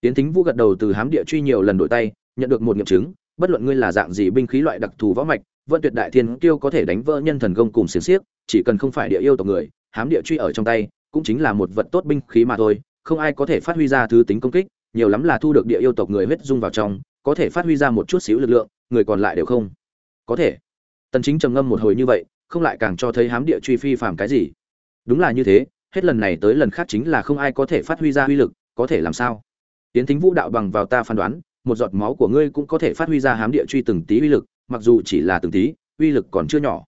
Tiến thính vũ gật đầu từ hám địa truy nhiều lần đổi tay, nhận được một nghiệm chứng, bất luận ngươi là dạng gì binh khí loại đặc thù võ mạch vận tuyệt đại thiên tiêu có thể đánh vỡ nhân thần công cùng xiềng xiếc, chỉ cần không phải địa yêu tộc người, hám địa truy ở trong tay, cũng chính là một vật tốt binh khí mà thôi, không ai có thể phát huy ra thứ tính công kích, nhiều lắm là thu được địa yêu tộc người huyết dung vào trong, có thể phát huy ra một chút xíu lực lượng, người còn lại đều không. Có thể tần chính trầm ngâm một hồi như vậy, không lại càng cho thấy hám địa truy phi phàm cái gì. Đúng là như thế, hết lần này tới lần khác chính là không ai có thể phát huy ra uy lực, có thể làm sao? Tiến thính vũ đạo bằng vào ta phán đoán, một giọt máu của ngươi cũng có thể phát huy ra hám địa truy từng tí uy lực, mặc dù chỉ là từng tí, uy lực còn chưa nhỏ.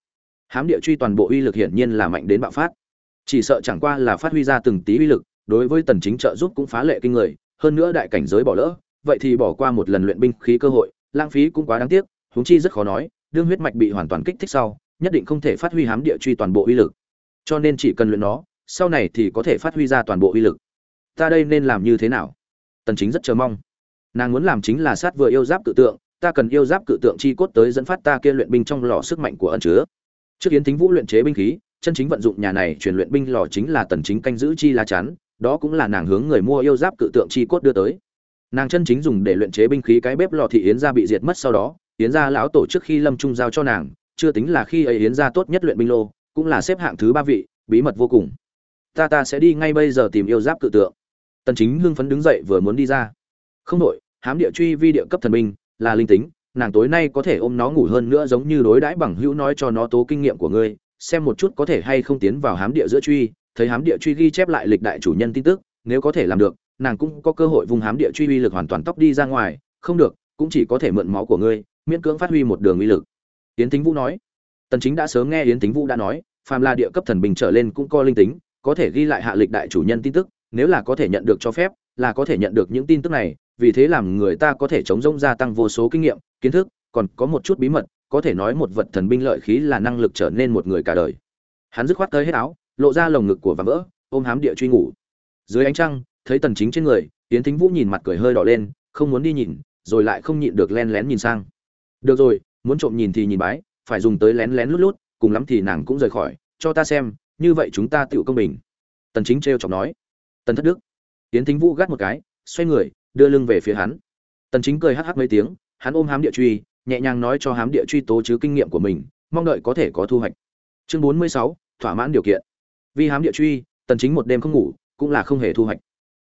Hám địa truy toàn bộ uy lực hiển nhiên là mạnh đến bạo phát. Chỉ sợ chẳng qua là phát huy ra từng tí uy lực, đối với tần chính trợ giúp cũng phá lệ kinh người, hơn nữa đại cảnh giới bỏ lỡ, vậy thì bỏ qua một lần luyện binh khí cơ hội, lãng phí cũng quá đáng tiếc, huống chi rất khó nói đương huyết mạch bị hoàn toàn kích thích sau nhất định không thể phát huy hám địa truy toàn bộ uy lực. Cho nên chỉ cần luyện nó sau này thì có thể phát huy ra toàn bộ uy lực. Ta đây nên làm như thế nào? Tần chính rất chờ mong. Nàng muốn làm chính là sát vừa yêu giáp cự tượng ta cần yêu giáp cự tượng chi cốt tới dẫn phát ta kia luyện binh trong lò sức mạnh của ẩn chứa. Trước yến thính vũ luyện chế binh khí chân chính vận dụng nhà này truyền luyện binh lò chính là tần chính canh giữ chi lá chắn, đó cũng là nàng hướng người mua yêu giáp cự tượng chi cốt đưa tới. Nàng chân chính dùng để luyện chế binh khí cái bếp lò thị yến gia bị diệt mất sau đó, yến gia lão tổ trước khi lâm trung giao cho nàng, chưa tính là khi ấy yến gia tốt nhất luyện binh lô, cũng là xếp hạng thứ ba vị, bí mật vô cùng. Ta ta sẽ đi ngay bây giờ tìm yêu giáp cự tượng. Tần chính hưng phấn đứng dậy vừa muốn đi ra. Không đổi, hám địa truy vi địa cấp thần binh, là linh tính, nàng tối nay có thể ôm nó ngủ hơn nữa giống như đối đãi bằng hữu nói cho nó tố kinh nghiệm của ngươi, xem một chút có thể hay không tiến vào hám địa giữa truy thấy hám địa truy ghi chép lại lịch đại chủ nhân tin tức nếu có thể làm được nàng cũng có cơ hội vùng hám địa truy uy lực hoàn toàn tóc đi ra ngoài không được cũng chỉ có thể mượn máu của ngươi miễn cưỡng phát huy một đường uy lực. Yến tính vũ nói. Tần chính đã sớm nghe yến tính vũ đã nói, phàm là địa cấp thần bình trở lên cũng có linh tính, có thể ghi lại hạ lịch đại chủ nhân tin tức, nếu là có thể nhận được cho phép, là có thể nhận được những tin tức này, vì thế làm người ta có thể chống rông gia tăng vô số kinh nghiệm, kiến thức, còn có một chút bí mật, có thể nói một vật thần binh lợi khí là năng lực trở nên một người cả đời. Hắn dứt khoát tới hết áo, lộ ra lồng ngực của và vỡ, ôm hám địa truy ngủ. Dưới ánh trăng, thấy tần chính trên người, yến thính vũ nhìn mặt cười hơi đỏ lên, không muốn đi nhìn, rồi lại không nhịn được len lén nhìn sang được rồi muốn trộm nhìn thì nhìn bái phải dùng tới lén lén lút lút cùng lắm thì nàng cũng rời khỏi cho ta xem như vậy chúng ta tự công bình. Tần chính treo chọc nói. Tần thất đức. Tiến thính vũ gắt một cái xoay người đưa lưng về phía hắn. Tần chính cười hắc hắc mấy tiếng hắn ôm hám địa truy nhẹ nhàng nói cho hám địa truy tố chứ kinh nghiệm của mình mong đợi có thể có thu hoạch. Chương 46, thỏa mãn điều kiện. Vì hám địa truy tần chính một đêm không ngủ cũng là không hề thu hoạch.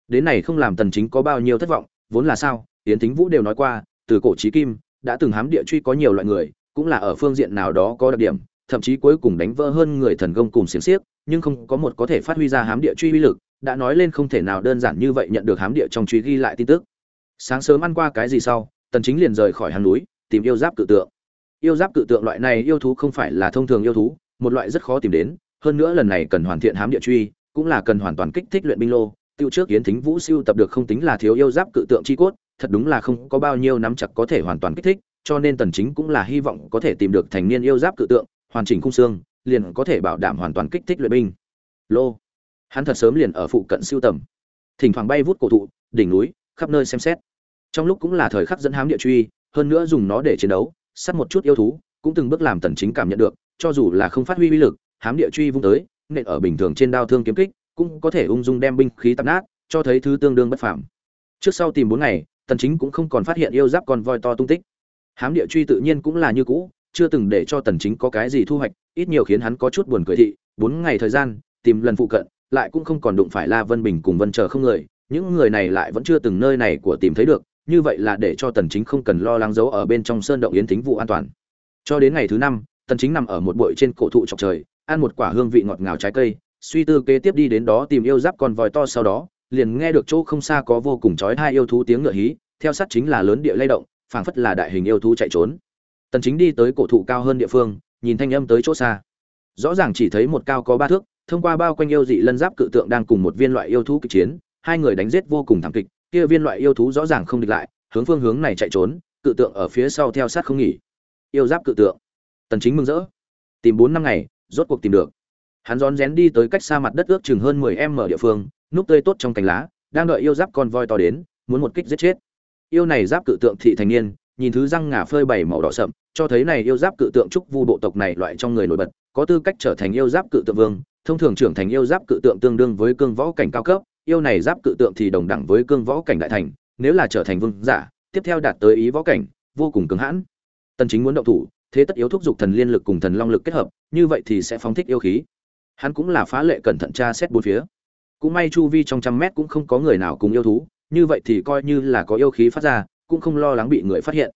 Đến này không làm tần chính có bao nhiêu thất vọng vốn là sao tiến thính vũ đều nói qua từ cổ chí kim đã từng hám địa truy có nhiều loại người, cũng là ở phương diện nào đó có đặc điểm, thậm chí cuối cùng đánh vỡ hơn người thần công cùng xiềng xiếc, nhưng không có một có thể phát huy ra hám địa truy uy lực, đã nói lên không thể nào đơn giản như vậy nhận được hám địa trong truy ghi lại tin tức. Sáng sớm ăn qua cái gì sau, tần chính liền rời khỏi hang núi, tìm yêu giáp cự tượng. Yêu giáp cự tượng loại này yêu thú không phải là thông thường yêu thú, một loại rất khó tìm đến, hơn nữa lần này cần hoàn thiện hám địa truy, cũng là cần hoàn toàn kích thích luyện binh lô, tiêu trước kiến thính vũ siêu tập được không tính là thiếu yêu giáp cự tượng chi cốt thật đúng là không có bao nhiêu nắm chặt có thể hoàn toàn kích thích, cho nên tần chính cũng là hy vọng có thể tìm được thành niên yêu giáp cự tượng, hoàn chỉnh khung xương, liền có thể bảo đảm hoàn toàn kích thích luyện binh. Lô. Hắn thật sớm liền ở phụ cận siêu tầm. Thỉnh thoảng bay vút cổ thụ, đỉnh núi, khắp nơi xem xét. Trong lúc cũng là thời khắc dẫn hám địa truy, hơn nữa dùng nó để chiến đấu, sát một chút yêu thú, cũng từng bước làm tần chính cảm nhận được, cho dù là không phát huy uy lực, hám địa truy vung tới, nện ở bình thường trên đao thương kiếm kích, cũng có thể ung dung đem binh khí tạp nát, cho thấy thứ tương đương bất phàm. Trước sau tìm bốn ngày tần chính cũng không còn phát hiện yêu giáp con voi to tung tích. Hám địa truy tự nhiên cũng là như cũ, chưa từng để cho tần chính có cái gì thu hoạch, ít nhiều khiến hắn có chút buồn cười thị, bốn ngày thời gian, tìm lần phụ cận, lại cũng không còn đụng phải la vân bình cùng vân chờ không người, những người này lại vẫn chưa từng nơi này của tìm thấy được, như vậy là để cho tần chính không cần lo lắng giấu ở bên trong sơn động yến thính vụ an toàn. Cho đến ngày thứ năm, tần chính nằm ở một bụi trên cổ thụ chọc trời, ăn một quả hương vị ngọt ngào trái cây, suy tư kế tiếp đi đến đó tìm yêu giáp con voi to sau đó liền nghe được chỗ không xa có vô cùng chói hai yêu thú tiếng ngựa hí, theo sát chính là lớn địa lay động, phảng phất là đại hình yêu thú chạy trốn. Tần chính đi tới cổ thụ cao hơn địa phương, nhìn thanh âm tới chỗ xa. Rõ ràng chỉ thấy một cao có ba thước, thông qua bao quanh yêu dị lân giáp cự tượng đang cùng một viên loại yêu thú kịch chiến, hai người đánh giết vô cùng thảm kịch, kia viên loại yêu thú rõ ràng không địch lại, hướng phương hướng này chạy trốn, cự tượng ở phía sau theo sát không nghỉ. Yêu giáp cự tượng. Tần chính mừng rỡ. Tìm bốn năm ngày, rốt cuộc tìm được. Hắn rón rén đi tới cách xa mặt đất ước chừng hơn 10 ở địa phương núp tươi tốt trong cành lá, đang đợi yêu giáp con voi to đến, muốn một kích giết chết. Yêu này giáp cự tượng thị thành niên, nhìn thứ răng ngà phơi bảy màu đỏ sậm, cho thấy này yêu giáp cự tượng trúc vu bộ tộc này loại trong người nổi bật, có tư cách trở thành yêu giáp cự tượng vương, thông thường trưởng thành yêu giáp cự tượng tương đương với cương võ cảnh cao cấp, yêu này giáp cự tượng thì đồng đẳng với cương võ cảnh đại thành, nếu là trở thành vương giả, tiếp theo đạt tới ý võ cảnh, vô cùng cứng hãn. Tần chính muốn động thủ, thế tất yếu thúc dục thần liên lực cùng thần long lực kết hợp, như vậy thì sẽ phóng thích yêu khí. Hắn cũng là phá lệ cẩn thận tra xét bốn phía cũng may chu vi trong trăm mét cũng không có người nào cùng yêu thú, như vậy thì coi như là có yêu khí phát ra, cũng không lo lắng bị người phát hiện.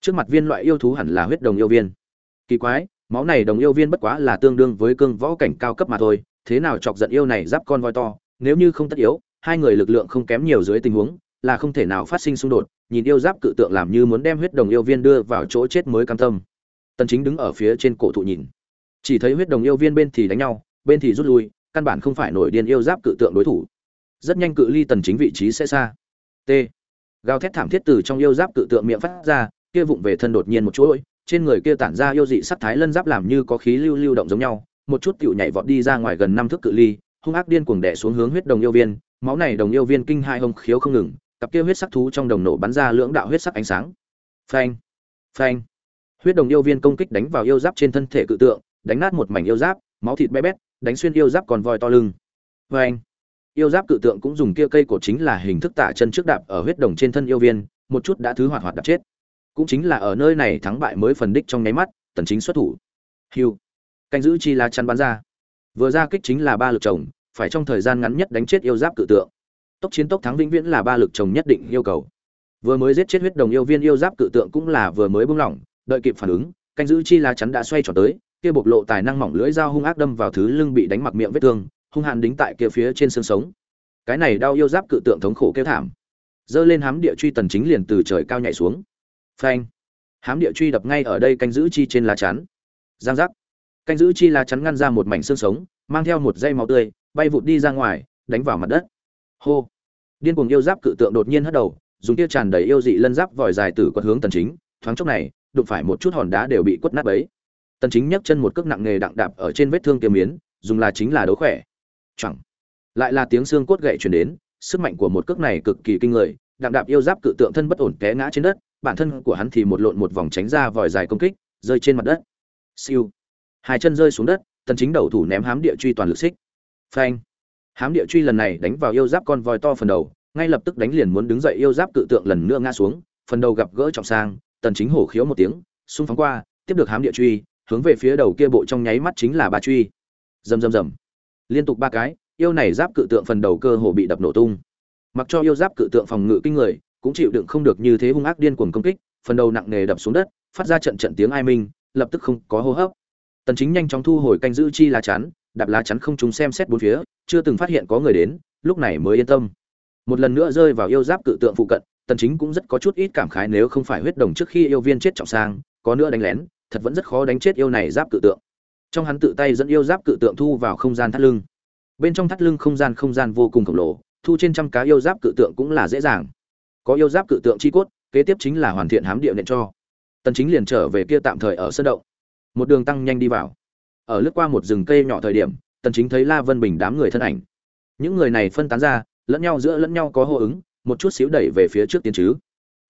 Trước mặt viên loại yêu thú hẳn là huyết đồng yêu viên. Kỳ quái, máu này đồng yêu viên bất quá là tương đương với cương võ cảnh cao cấp mà thôi, thế nào chọc giận yêu này giáp con voi to, nếu như không tất yếu, hai người lực lượng không kém nhiều dưới tình huống, là không thể nào phát sinh xung đột, nhìn yêu giáp cự tượng làm như muốn đem huyết đồng yêu viên đưa vào chỗ chết mới cam tâm. Tần chính đứng ở phía trên cổ thụ nhìn. Chỉ thấy huyết đồng yêu viên bên thì đánh nhau, bên thì rút lui căn bản không phải nổi điên yêu giáp cự tượng đối thủ. Rất nhanh cự ly tần chính vị trí sẽ xa. T. Gào thét thảm thiết từ trong yêu giáp cự tượng miệng phát ra, kia vụng về thân đột nhiên một chuỗi, trên người kia tản ra yêu dị sắc thái lân giáp làm như có khí lưu lưu động giống nhau, một chút tiểu nhảy vọt đi ra ngoài gần năm thước cự ly, hung ác điên cuồng đè xuống hướng huyết đồng yêu viên, máu này đồng yêu viên kinh hai hông khiếu không ngừng, cặp kia huyết sắc thú trong đồng nổ bắn ra lưỡng đạo huyết sắc ánh sáng. Phanh phanh. Huyết đồng yêu viên công kích đánh vào yêu giáp trên thân thể cự tượng, đánh nát một mảnh yêu giáp, máu thịt bé bét đánh xuyên yêu giáp còn voi to lưng. Phanh yêu giáp cự tượng cũng dùng kia cây cổ chính là hình thức tả chân trước đạp ở huyết đồng trên thân yêu viên, một chút đã thứ hoạt hoạt đạp chết. Cũng chính là ở nơi này thắng bại mới phần đích trong nháy mắt, tần chính xuất thủ. Hiu, canh giữ chi lá chắn bắn ra. Vừa ra kích chính là ba lực chồng, phải trong thời gian ngắn nhất đánh chết yêu giáp cự tượng. Tốc chiến tốc thắng vĩnh viễn là ba lực chồng nhất định yêu cầu. Vừa mới giết chết huyết đồng yêu viên yêu giáp cự tượng cũng là vừa mới buông lỏng, đợi kịp phản ứng, canh giữ chi lá chắn đã xoay tròn tới kia bộc lộ tài năng mỏng lưỡi dao hung ác đâm vào thứ lưng bị đánh mặc miệng vết thương, hung hãn đính tại kia phía trên xương sống. Cái này đau yêu giáp cự tượng thống khổ kêu thảm. Dơ lên hám địa truy tần chính liền từ trời cao nhảy xuống. Phanh. Hám địa truy đập ngay ở đây canh giữ chi trên lá chắn. Giang giác. Canh giữ chi lá chắn ngăn ra một mảnh xương sống, mang theo một dây máu tươi, bay vụt đi ra ngoài, đánh vào mặt đất. Hô. Điên cuồng yêu giáp cự tượng đột nhiên hất đầu, dùng tia tràn đầy yêu dị lân giáp vòi dài tử quật hướng tần chính. Thoáng chốc này, đụng phải một chút hòn đá đều bị quất nát bấy tần chính nhấc chân một cước nặng nghề đặng đạp ở trên vết thương kiếm miến, dùng là chính là đấu khỏe. Chẳng lại là tiếng xương cốt gậy truyền đến, sức mạnh của một cước này cực kỳ kinh người, đặng đạp yêu giáp cự tượng thân bất ổn té ngã trên đất, bản thân của hắn thì một lộn một vòng tránh ra vòi dài công kích, rơi trên mặt đất. Siêu. Hai chân rơi xuống đất, tần chính đầu thủ ném hám địa truy toàn lực xích. Phanh. Hám địa truy lần này đánh vào yêu giáp con voi to phần đầu, ngay lập tức đánh liền muốn đứng dậy yêu giáp cự tượng lần nữa ngã xuống, phần đầu gặp gỡ trọng sang, tần chính hổ khiếu một tiếng, xung phóng qua, tiếp được hám địa truy hướng về phía đầu kia bộ trong nháy mắt chính là ba truy. Rầm rầm rầm. Liên tục ba cái, yêu này giáp cự tượng phần đầu cơ hồ bị đập nổ tung. Mặc cho yêu giáp cự tượng phòng ngự kinh người, cũng chịu đựng không được như thế hung ác điên cuồng công kích, phần đầu nặng nề đập xuống đất, phát ra trận trận tiếng ai minh, lập tức không có hô hấp. Tần chính nhanh chóng thu hồi canh giữ chi lá chắn, đạp lá chắn không chúng xem xét bốn phía, chưa từng phát hiện có người đến, lúc này mới yên tâm. Một lần nữa rơi vào yêu giáp cự tượng phụ cận, tần chính cũng rất có chút ít cảm khái nếu không phải huyết đồng trước khi yêu viên chết trọng sang, có nữa đánh lén thật vẫn rất khó đánh chết yêu này giáp cự tượng. Trong hắn tự tay dẫn yêu giáp cự tượng thu vào không gian thắt lưng. Bên trong thắt lưng không gian không gian vô cùng khổng lồ, thu trên trăm cá yêu giáp cự tượng cũng là dễ dàng. Có yêu giáp cự tượng chi cốt, kế tiếp chính là hoàn thiện hám địa nện cho. Tần chính liền trở về kia tạm thời ở sân động. Một đường tăng nhanh đi vào. Ở lướt qua một rừng cây nhỏ thời điểm, tần chính thấy la vân bình đám người thân ảnh. Những người này phân tán ra, lẫn nhau giữa lẫn nhau có hô ứng, một chút xíu đẩy về phía trước tiến chứ.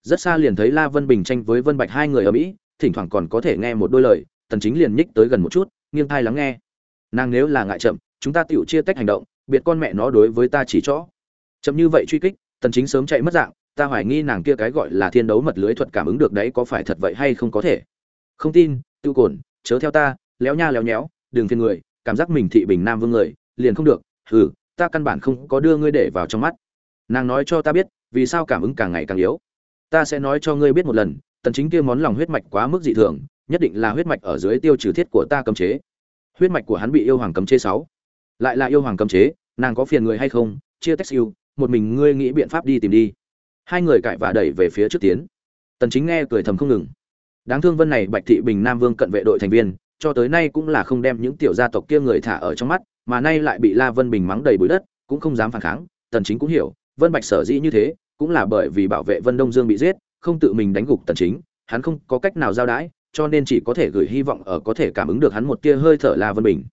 Rất xa liền thấy la vân bình tranh với vân bạch hai người ở mỹ thỉnh thoảng còn có thể nghe một đôi lời, tần chính liền nhích tới gần một chút, nghiêng thai lắng nghe. Nàng nếu là ngại chậm, chúng ta tiểu chia tách hành động, biệt con mẹ nó đối với ta chỉ chỗ. chậm như vậy truy kích, tần chính sớm chạy mất dạng, ta hoài nghi nàng kia cái gọi là thiên đấu mật lưới thuật cảm ứng được đấy có phải thật vậy hay không có thể. Không tin, tiêu cồn, chớ theo ta, léo nha léo nhéo, đừng phiền người, cảm giác mình thị bình nam vương người, liền không được, hừ, ta căn bản không có đưa ngươi để vào trong mắt. Nàng nói cho ta biết, vì sao cảm ứng càng ngày càng yếu. Ta sẽ nói cho ngươi biết một lần tần chính kia món lòng huyết mạch quá mức dị thường, nhất định là huyết mạch ở dưới tiêu trừ thiết của ta cấm chế. Huyết mạch của hắn bị yêu hoàng cấm chế 6. lại là yêu hoàng cấm chế, nàng có phiền người hay không? Chia tách siêu, một mình ngươi nghĩ biện pháp đi tìm đi. Hai người cãi và đẩy về phía trước tiến. Tần chính nghe cười thầm không ngừng. Đáng thương vân này bạch thị bình nam vương cận vệ đội thành viên, cho tới nay cũng là không đem những tiểu gia tộc kia người thả ở trong mắt, mà nay lại bị la vân bình mắng đầy bụi đất, cũng không dám phản kháng. Tần chính cũng hiểu, vân bạch sở dĩ như thế, cũng là bởi vì bảo vệ vân đông dương bị giết không tự mình đánh gục tần chính, hắn không có cách nào giao đãi cho nên chỉ có thể gửi hy vọng ở có thể cảm ứng được hắn một tia hơi thở la vân bình.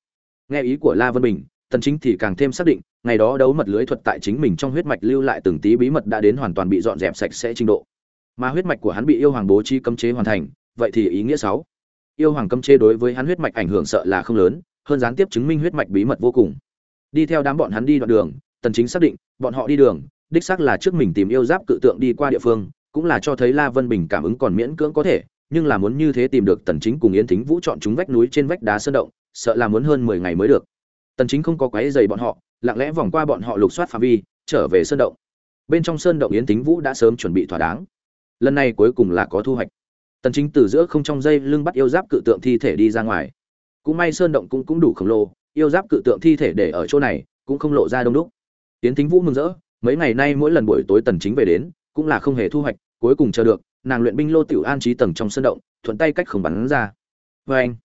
Nghe ý của la vân bình, tần chính thì càng thêm xác định, ngày đó đấu mật lưới thuật tại chính mình trong huyết mạch lưu lại từng tí bí mật đã đến hoàn toàn bị dọn dẹp sạch sẽ trình độ. Mà huyết mạch của hắn bị yêu hoàng bố trí cấm chế hoàn thành, vậy thì ý nghĩa sáu. Yêu hoàng cấm chế đối với hắn huyết mạch ảnh hưởng sợ là không lớn, hơn gián tiếp chứng minh huyết mạch bí mật vô cùng. Đi theo đám bọn hắn đi đoạn đường, tần chính xác định, bọn họ đi đường, đích xác là trước mình tìm yêu giáp cự tượng đi qua địa phương cũng là cho thấy la vân bình cảm ứng còn miễn cưỡng có thể, nhưng là muốn như thế tìm được tần chính cùng yến thính vũ chọn chúng vách núi trên vách đá sơn động, sợ là muốn hơn 10 ngày mới được. Tần chính không có quấy giày bọn họ, lặng lẽ vòng qua bọn họ lục soát phạm vi, trở về sơn động. Bên trong sơn động yến thính vũ đã sớm chuẩn bị thỏa đáng. Lần này cuối cùng là có thu hoạch. Tần chính từ giữa không trong dây lưng bắt yêu giáp cự tượng thi thể đi ra ngoài. Cũng may sơn động cũng cũng đủ khổng lồ, yêu giáp cự tượng thi thể để ở chỗ này cũng không lộ ra đông đúc. Yến thính vũ mừng rỡ, mấy ngày nay mỗi lần buổi tối tần chính về đến cũng là không hề thu hoạch, cuối cùng chờ được, nàng luyện binh lô tiểu an trí tầng trong sơn động, thuận tay cách không bắn ra. Với anh,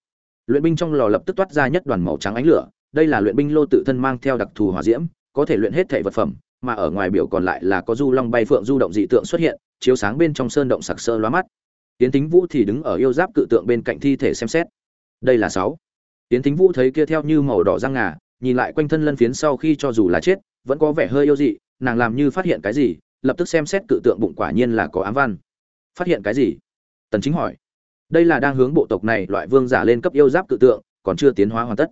luyện binh trong lò lập tức toát ra nhất đoàn màu trắng ánh lửa, đây là luyện binh lô tự thân mang theo đặc thù hỏa diễm, có thể luyện hết thể vật phẩm, mà ở ngoài biểu còn lại là có du long bay phượng du động dị tượng xuất hiện, chiếu sáng bên trong sơn động sặc sỡ lóa mắt. Tiến tính vũ thì đứng ở yêu giáp cự tượng bên cạnh thi thể xem xét. Đây là sáu. Tiến tính vũ thấy kia theo như màu đỏ răng ngà, nhìn lại quanh thân lân phiến sau khi cho dù là chết, vẫn có vẻ hơi yêu dị, nàng làm như phát hiện cái gì lập tức xem xét cự tượng bụng quả nhiên là có ám văn. Phát hiện cái gì? Tần chính hỏi. Đây là đang hướng bộ tộc này loại vương giả lên cấp yêu giáp cự tượng, còn chưa tiến hóa hoàn tất.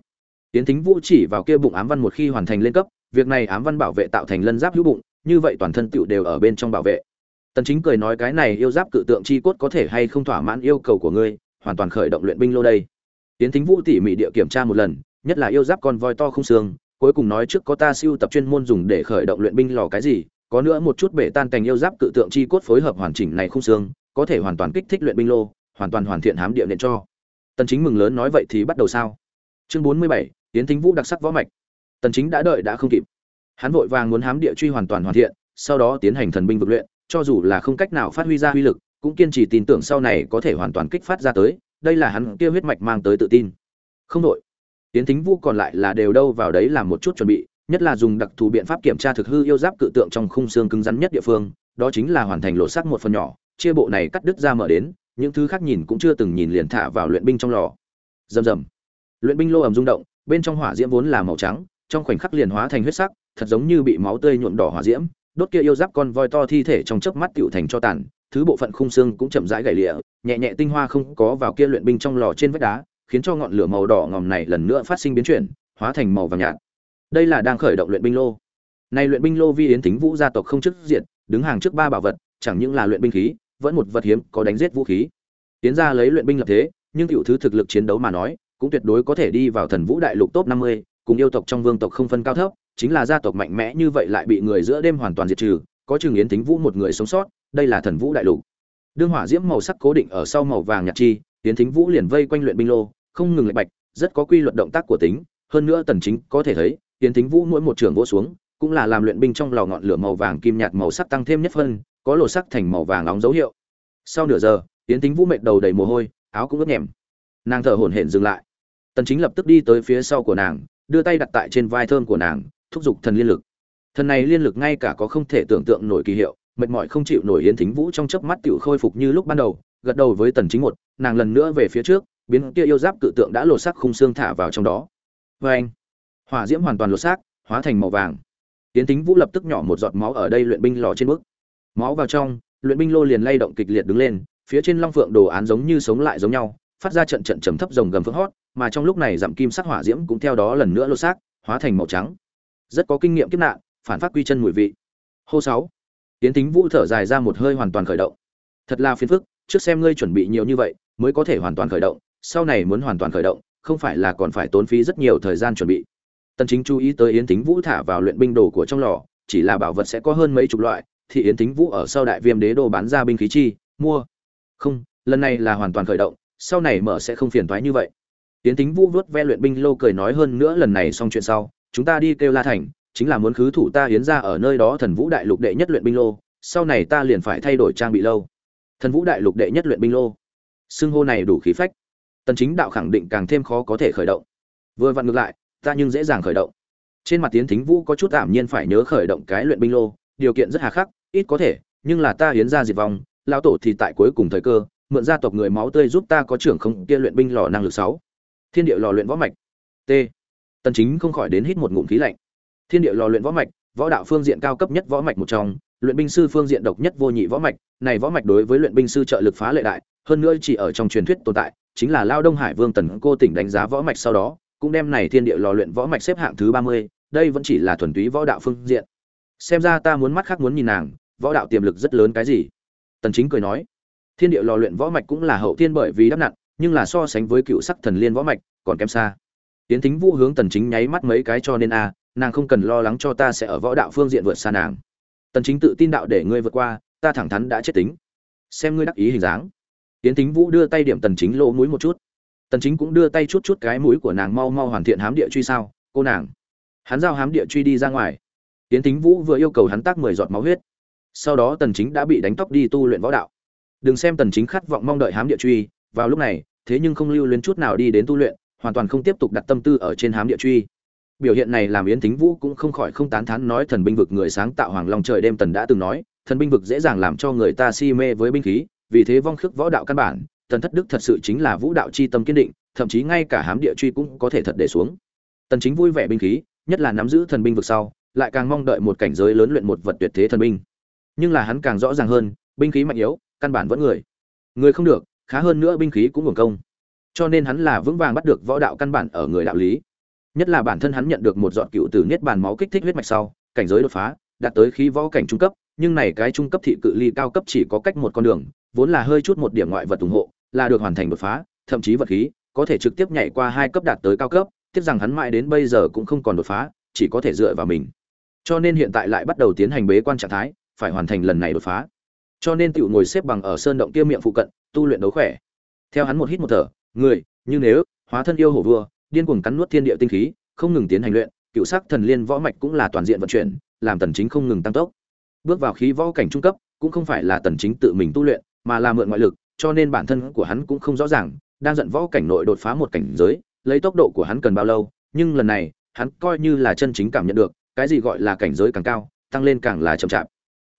Tiến Thính vũ chỉ vào kia bụng ám văn một khi hoàn thành lên cấp, việc này ám văn bảo vệ tạo thành lân giáp hữu bụng, như vậy toàn thân tựu đều ở bên trong bảo vệ. Tần chính cười nói cái này yêu giáp cự tượng chi cốt có thể hay không thỏa mãn yêu cầu của ngươi, hoàn toàn khởi động luyện binh lô đây. Tiến Thính vũ tỉ mỉ địa kiểm tra một lần, nhất là yêu giáp con voi to không xương, cuối cùng nói trước có ta siêu tập chuyên môn dùng để khởi động luyện binh lò cái gì có nữa một chút bể tan cành yêu giáp cự tượng chi cốt phối hợp hoàn chỉnh này không xương có thể hoàn toàn kích thích luyện binh lô hoàn toàn hoàn thiện hám địa điện cho. Tần chính mừng lớn nói vậy thì bắt đầu sao? Chương 47, tiến thính vũ đặc sắc võ mạch. Tần chính đã đợi đã không kịp. Hắn vội vàng muốn hám địa truy hoàn toàn hoàn thiện sau đó tiến hành thần binh vực luyện cho dù là không cách nào phát huy ra huy lực cũng kiên trì tin tưởng sau này có thể hoàn toàn kích phát ra tới đây là hắn kia huyết mạch mang tới tự tin. Không đội tiến thính vũ còn lại là đều đâu vào đấy làm một chút chuẩn bị nhất là dùng đặc thù biện pháp kiểm tra thực hư yêu giáp cự tượng trong khung xương cứng rắn nhất địa phương đó chính là hoàn thành lộ sắc một phần nhỏ chia bộ này cắt đứt ra mở đến những thứ khác nhìn cũng chưa từng nhìn liền thả vào luyện binh trong lò. Rầm rầm. Luyện binh lô ầm rung động bên trong hỏa diễm vốn là màu trắng trong khoảnh khắc liền hóa thành huyết sắc thật giống như bị máu tươi nhuộm đỏ hỏa diễm đốt kia yêu giáp con voi to thi thể trong chớp mắt tựu thành cho tàn thứ bộ phận khung xương cũng chậm rãi gãy lìa, nhẹ nhẹ tinh hoa không có vào kia luyện binh trong lò trên vách đá khiến cho ngọn lửa màu đỏ ngòm này lần nữa phát sinh biến chuyển hóa thành màu vàng nhạt đây là đang khởi động luyện binh lô. Này luyện binh lô vi yến Thính vũ gia tộc không chức diện đứng hàng trước ba bảo vật chẳng những là luyện binh khí vẫn một vật hiếm có đánh giết vũ khí. Tiến ra lấy luyện binh lập thế nhưng tiểu thứ thực lực chiến đấu mà nói cũng tuyệt đối có thể đi vào thần vũ đại lục top 50, cùng yêu tộc trong vương tộc không phân cao thấp chính là gia tộc mạnh mẽ như vậy lại bị người giữa đêm hoàn toàn diệt trừ có chừng yến Thính vũ một người sống sót đây là thần vũ đại lục. Đương hỏa diễm màu sắc cố định ở sau màu vàng nhạt chi yến thính vũ liền vây quanh luyện binh lô không ngừng lệch bạch rất có quy luật động tác của tính hơn nữa tần chính có thể thấy yến thính vũ mỗi một trường vỗ xuống, cũng là làm luyện binh trong lò ngọn lửa màu vàng kim nhạt màu sắc tăng thêm nhất phân, có lộ sắc thành màu vàng nóng dấu hiệu. Sau nửa giờ, yến thính vũ mệt đầu đầy mồ hôi, áo cũng ướt nhèm. Nàng thở hổn hển dừng lại. Tần chính lập tức đi tới phía sau của nàng, đưa tay đặt tại trên vai thơm của nàng, thúc giục thần liên lực. Thần này liên lực ngay cả có không thể tưởng tượng nổi kỳ hiệu, mệt mỏi không chịu nổi yến thính vũ trong chớp mắt tiểu khôi phục như lúc ban đầu, gật đầu với tần chính một, nàng lần nữa về phía trước, biến kia yêu giáp cự tượng đã lột xác khung xương thả vào trong đó. Với anh hỏa diễm hoàn toàn lột xác, hóa thành màu vàng. Tiến tính vũ lập tức nhỏ một giọt máu ở đây luyện binh lò trên bước máu vào trong, luyện binh lô liền lay động kịch liệt đứng lên, phía trên long phượng đồ án giống như sống lại giống nhau, phát ra trận trận trầm thấp rồng gầm phượng hót, mà trong lúc này giảm kim sắc hỏa diễm cũng theo đó lần nữa lột xác, hóa thành màu trắng. Rất có kinh nghiệm kiếp nạn, phản phát quy chân mùi vị. Hô sáu. Tiến tính vũ thở dài ra một hơi hoàn toàn khởi động. Thật là phiền phức, trước xem ngươi chuẩn bị nhiều như vậy, mới có thể hoàn toàn khởi động, sau này muốn hoàn toàn khởi động, không phải là còn phải tốn phí rất nhiều thời gian chuẩn bị tần chính chú ý tới yến tính vũ thả vào luyện binh đồ của trong lò, chỉ là bảo vật sẽ có hơn mấy chục loại, thì yến tính vũ ở sau đại viêm đế đồ bán ra binh khí chi, mua. Không, lần này là hoàn toàn khởi động, sau này mở sẽ không phiền toái như vậy. Yến tính vũ vớt ve luyện binh lô cười nói hơn nữa lần này xong chuyện sau, chúng ta đi kêu la thành, chính là muốn khứ thủ ta yến ra ở nơi đó thần vũ đại lục đệ nhất luyện binh lô, sau này ta liền phải thay đổi trang bị lâu. Thần vũ đại lục đệ nhất luyện binh lô. Xưng hô này đủ khí phách. Tần chính đạo khẳng định càng thêm khó có thể khởi động. Vừa vặn ngược lại ta nhưng dễ dàng khởi động. Trên mặt tiến thính vũ có chút tạm nhiên phải nhớ khởi động cái luyện binh lô điều kiện rất hà khắc ít có thể nhưng là ta hiến ra diệt vong lao tổ thì tại cuối cùng thời cơ mượn gia tộc người máu tươi giúp ta có trưởng không kia luyện binh lò năng lực sáu, thiên địa lò luyện võ mạch. T. Tần chính không khỏi đến hít một ngụm khí lạnh. Thiên địa lò luyện võ mạch võ đạo phương diện cao cấp nhất võ mạch một trong luyện binh sư phương diện độc nhất vô nhị võ mạch này võ mạch đối với luyện binh sư trợ lực phá lệ đại hơn nữa chỉ ở trong truyền thuyết tồn tại chính là lao đông hải vương tần cô tỉnh đánh giá võ mạch sau đó cũng đem này thiên địa lò luyện võ mạch xếp hạng thứ ba mươi, đây vẫn chỉ là thuần túy võ đạo phương diện. Xem ra ta muốn mắt khác muốn nhìn nàng, võ đạo tiềm lực rất lớn cái gì? Tần chính cười nói, thiên địa lò luyện võ mạch cũng là hậu thiên bởi vì đắp nặng nhưng là so sánh với cựu sắc thần liên võ mạch, còn kém xa. Tiến thính vũ hướng tần chính nháy mắt mấy cái cho nên a, nàng không cần lo lắng cho ta sẽ ở võ đạo phương diện vượt xa nàng. Tần chính tự tin đạo để ngươi vượt qua, ta thẳng thắn đã chết tính. Xem ngươi đắc ý hình dáng. Tiến thính vũ đưa tay điểm tần chính lỗ mũi một chút tần chính cũng đưa tay chút chút cái mũi của nàng mau mau hoàn thiện hám địa truy sao, cô nàng. Hắn giao hám địa truy đi ra ngoài. Tiến tính vũ vừa yêu cầu hắn tác 10 giọt máu huyết. Sau đó tần chính đã bị đánh tóc đi tu luyện võ đạo. Đừng xem tần chính khát vọng mong đợi hám địa truy, vào lúc này, thế nhưng không lưu luyến chút nào đi đến tu luyện, hoàn toàn không tiếp tục đặt tâm tư ở trên hám địa truy. Biểu hiện này làm yến tính vũ cũng không khỏi không tán thán nói thần binh vực người sáng tạo hoàng long trời đêm tần đã từng nói, thần binh vực dễ dàng làm cho người ta si mê với binh khí, vì thế vong khước võ đạo căn bản tần thất đức thật sự chính là vũ đạo chi tâm kiên định, thậm chí ngay cả hám địa truy cũng có thể thật để xuống. Tần chính vui vẻ binh khí, nhất là nắm giữ thần binh vực sau, lại càng mong đợi một cảnh giới lớn luyện một vật tuyệt thế thần binh. Nhưng là hắn càng rõ ràng hơn, binh khí mạnh yếu, căn bản vẫn người. Người không được, khá hơn nữa binh khí cũng hưởng công. Cho nên hắn là vững vàng bắt được võ đạo căn bản ở người đạo lý. Nhất là bản thân hắn nhận được một dọn cựu từ niết bàn máu kích thích huyết mạch sau, cảnh giới đột phá, đạt tới khí võ cảnh trung cấp, nhưng này cái trung cấp thị cự ly cao cấp chỉ có cách một con đường, vốn là hơi chút một điểm ngoại vật ủng hộ là được hoàn thành đột phá, thậm chí vật khí có thể trực tiếp nhảy qua hai cấp đạt tới cao cấp, tiếc rằng hắn mãi đến bây giờ cũng không còn đột phá, chỉ có thể dựa vào mình. Cho nên hiện tại lại bắt đầu tiến hành bế quan trạng thái, phải hoàn thành lần này đột phá. Cho nên tiểu ngồi xếp bằng ở sơn động kia miệng phụ cận, tu luyện đấu khỏe. Theo hắn một hít một thở, người, như nếu, hóa thân yêu hổ vua, điên cuồng cắn nuốt thiên địa tinh khí, không ngừng tiến hành luyện, cựu sắc thần liên võ mạch cũng là toàn diện vận chuyển, làm tần chính không ngừng tăng tốc. Bước vào khí võ cảnh trung cấp, cũng không phải là tần chính tự mình tu luyện, mà là mượn ngoại lực cho nên bản thân của hắn cũng không rõ ràng, đang giận võ cảnh nội đột phá một cảnh giới, lấy tốc độ của hắn cần bao lâu, nhưng lần này, hắn coi như là chân chính cảm nhận được, cái gì gọi là cảnh giới càng cao, tăng lên càng là chậm chạp.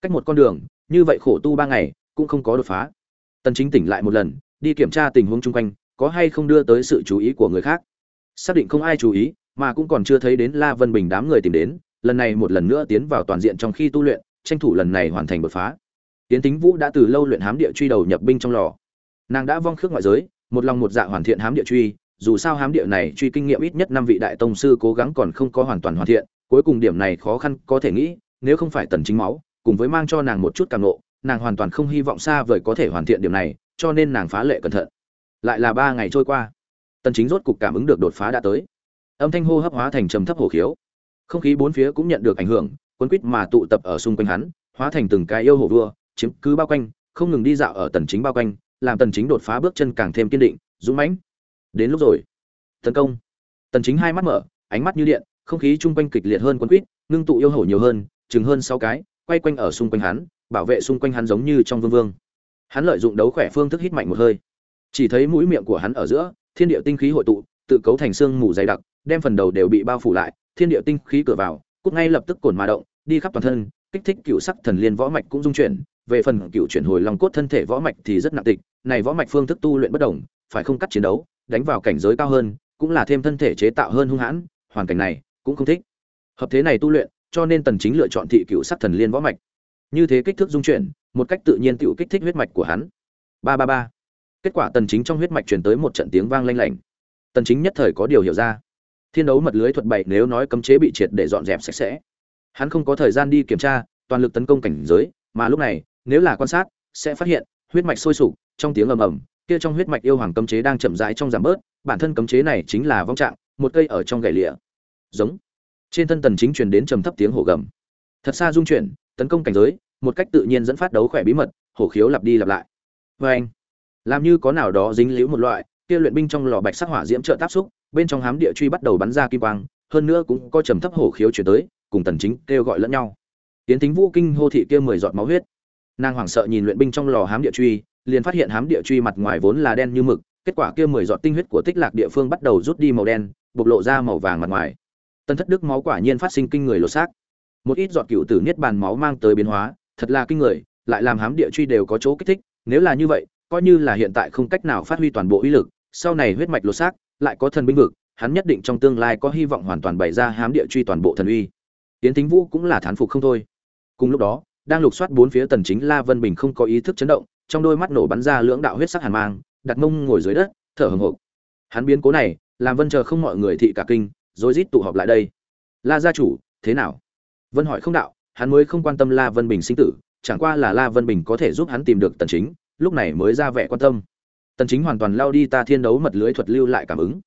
Cách một con đường, như vậy khổ tu ba ngày, cũng không có đột phá. Tần chính tỉnh lại một lần, đi kiểm tra tình huống chung quanh, có hay không đưa tới sự chú ý của người khác. Xác định không ai chú ý, mà cũng còn chưa thấy đến la vân bình đám người tìm đến, lần này một lần nữa tiến vào toàn diện trong khi tu luyện, tranh thủ lần này hoàn thành đột phá tiến tính vũ đã từ lâu luyện hám địa truy đầu nhập binh trong lò. Nàng đã vong khước ngoại giới một lòng một dạ hoàn thiện hám địa truy dù sao hám địa này truy kinh nghiệm ít nhất năm vị đại tông sư cố gắng còn không có hoàn toàn hoàn thiện cuối cùng điểm này khó khăn có thể nghĩ nếu không phải tần chính máu cùng với mang cho nàng một chút cảm ngộ, nàng hoàn toàn không hy vọng xa vời có thể hoàn thiện điểm này cho nên nàng phá lệ cẩn thận. Lại là ba ngày trôi qua tần chính rốt cục cảm ứng được đột phá đã tới. Âm thanh hô hấp hóa thành trầm thấp hổ khiếu. Không khí bốn phía cũng nhận được ảnh hưởng quân quýt mà tụ tập ở xung quanh hắn hóa thành từng cái yêu hổ vua chiếm cứ bao quanh, không ngừng đi dạo ở tần chính bao quanh, làm tần chính đột phá bước chân càng thêm kiên định, dũng mãnh. Đến lúc rồi. Tấn công. Tần chính hai mắt mở, ánh mắt như điện, không khí chung quanh kịch liệt hơn quấn quýt, ngưng tụ yêu hổ nhiều hơn, chừng hơn sáu cái, quay quanh ở xung quanh hắn, bảo vệ xung quanh hắn giống như trong vương vương. Hắn lợi dụng đấu khỏe phương thức hít mạnh một hơi. Chỉ thấy mũi miệng của hắn ở giữa, thiên địa tinh khí hội tụ, tự cấu thành xương mù dày đặc, đem phần đầu đều bị bao phủ lại, thiên địa tinh khí cửa vào, cút ngay lập tức cồn mà động, đi khắp toàn thân, kích thích cựu sắc thần liên võ mạch cũng dung chuyển về phần cựu chuyển hồi long cốt thân thể võ mạch thì rất nặng tịch, này võ mạch phương thức tu luyện bất đồng, phải không cắt chiến đấu, đánh vào cảnh giới cao hơn, cũng là thêm thân thể chế tạo hơn hung hãn, hoàn cảnh này cũng không thích. Hợp thế này tu luyện, cho nên tần chính lựa chọn thị cựu sắc thần liên võ mạch. Như thế kích thước dung chuyển, một cách tự nhiên tiểu kích thích huyết mạch của hắn. Ba ba ba. Kết quả tần chính trong huyết mạch truyền tới một trận tiếng vang lanh lảnh. Tần chính nhất thời có điều hiểu ra. Thiên đấu mật lưới thuật bảy nếu nói cấm chế bị triệt để dọn dẹp sạch sẽ. Hắn không có thời gian đi kiểm tra, toàn lực tấn công cảnh giới, mà lúc này nếu là quan sát, sẽ phát hiện, huyết mạch sôi sục, trong tiếng ầm ầm, kia trong huyết mạch yêu hoàng cấm chế đang chậm rãi trong giảm bớt, bản thân cấm chế này chính là vong trạng, một cây ở trong gậy lịa. Giống. Trên thân tần chính truyền đến trầm thấp tiếng hổ gầm. Thật xa dung chuyển, tấn công cảnh giới, một cách tự nhiên dẫn phát đấu khỏe bí mật, hổ khiếu lặp đi lặp lại. Với anh, làm như có nào đó dính liễu một loại, kia luyện binh trong lò bạch sắc hỏa diễm trợ tác xúc, bên trong hám địa truy bắt đầu bắn ra kim quang, hơn nữa cũng có trầm thấp hổ khiếu chuyển tới, cùng tần chính kêu gọi lẫn nhau. Tiến tính vũ kinh hô thị kia mười giọt máu huyết nàng hoảng sợ nhìn luyện binh trong lò hám địa truy, liền phát hiện hám địa truy mặt ngoài vốn là đen như mực, kết quả kia mười giọt tinh huyết của tích lạc địa phương bắt đầu rút đi màu đen, bộc lộ ra màu vàng mặt ngoài. Tân thất đức máu quả nhiên phát sinh kinh người lột xác. Một ít giọt cựu tử niết bàn máu mang tới biến hóa, thật là kinh người, lại làm hám địa truy đều có chỗ kích thích, nếu là như vậy, coi như là hiện tại không cách nào phát huy toàn bộ uy lực, sau này huyết mạch lột xác, lại có thần binh vực, hắn nhất định trong tương lai có hy vọng hoàn toàn bày ra hám địa truy toàn bộ thần uy. Tiến tính vũ cũng là thán phục không thôi. Cùng lúc đó đang lục soát bốn phía tần chính la vân bình không có ý thức chấn động, trong đôi mắt nổ bắn ra lưỡng đạo huyết sắc hàn mang, đặt mông ngồi dưới đất, thở hổn hộc. Hắn biến cố này, làm vân chờ không mọi người thị cả kinh, rồi rít tụ họp lại đây. La gia chủ, thế nào? Vân hỏi không đạo, hắn mới không quan tâm la vân bình sinh tử, chẳng qua là la vân bình có thể giúp hắn tìm được tần chính, lúc này mới ra vẻ quan tâm. Tần chính hoàn toàn lao đi ta thiên đấu mật lưới thuật lưu lại cảm ứng.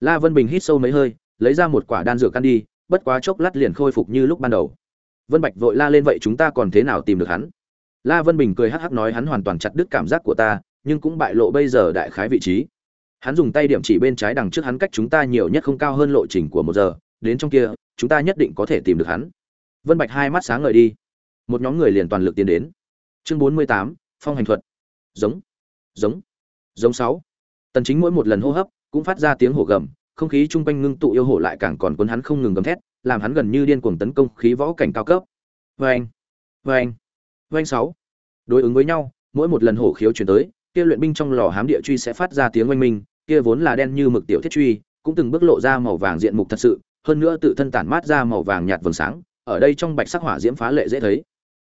La vân bình hít sâu mấy hơi, lấy ra một quả đan dược ăn đi, bất quá chốc lát liền khôi phục như lúc ban đầu vân bạch vội la lên, vậy chúng ta còn thế nào tìm được hắn? La vân bình cười hắc hắc nói, hắn hoàn toàn chặt đứt cảm giác của ta, nhưng cũng bại lộ bây giờ đại khái vị trí. Hắn dùng tay điểm chỉ bên trái đằng trước hắn cách chúng ta nhiều nhất không cao hơn lộ trình của một giờ. Đến trong kia, chúng ta nhất định có thể tìm được hắn. Vân bạch hai mắt sáng ngời đi. Một nhóm người liền toàn lực tiến đến. Chương bốn mươi tám, phong hành thuật. Giống. Giống. Giống sáu. Tần chính mỗi một lần hô hấp cũng phát ra tiếng hổ gầm, không khí chung quanh ngưng tụ yêu hổ lại càng còn cuốn hắn không ngừng gầm thét làm hắn gần như điên cuồng tấn công khí võ cảnh cao cấp. Vâng vâng vâng sáu. Đối ứng với nhau, mỗi một lần hổ khiếu truyền tới, kia luyện binh trong lò hám địa truy sẽ phát ra tiếng oanh minh, kia vốn là đen như mực tiểu thiết truy, cũng từng bước lộ ra màu vàng diện mục thật sự, hơn nữa tự thân tản mát ra màu vàng nhạt vầng sáng, ở đây trong bạch sắc hỏa diễm phá lệ dễ thấy.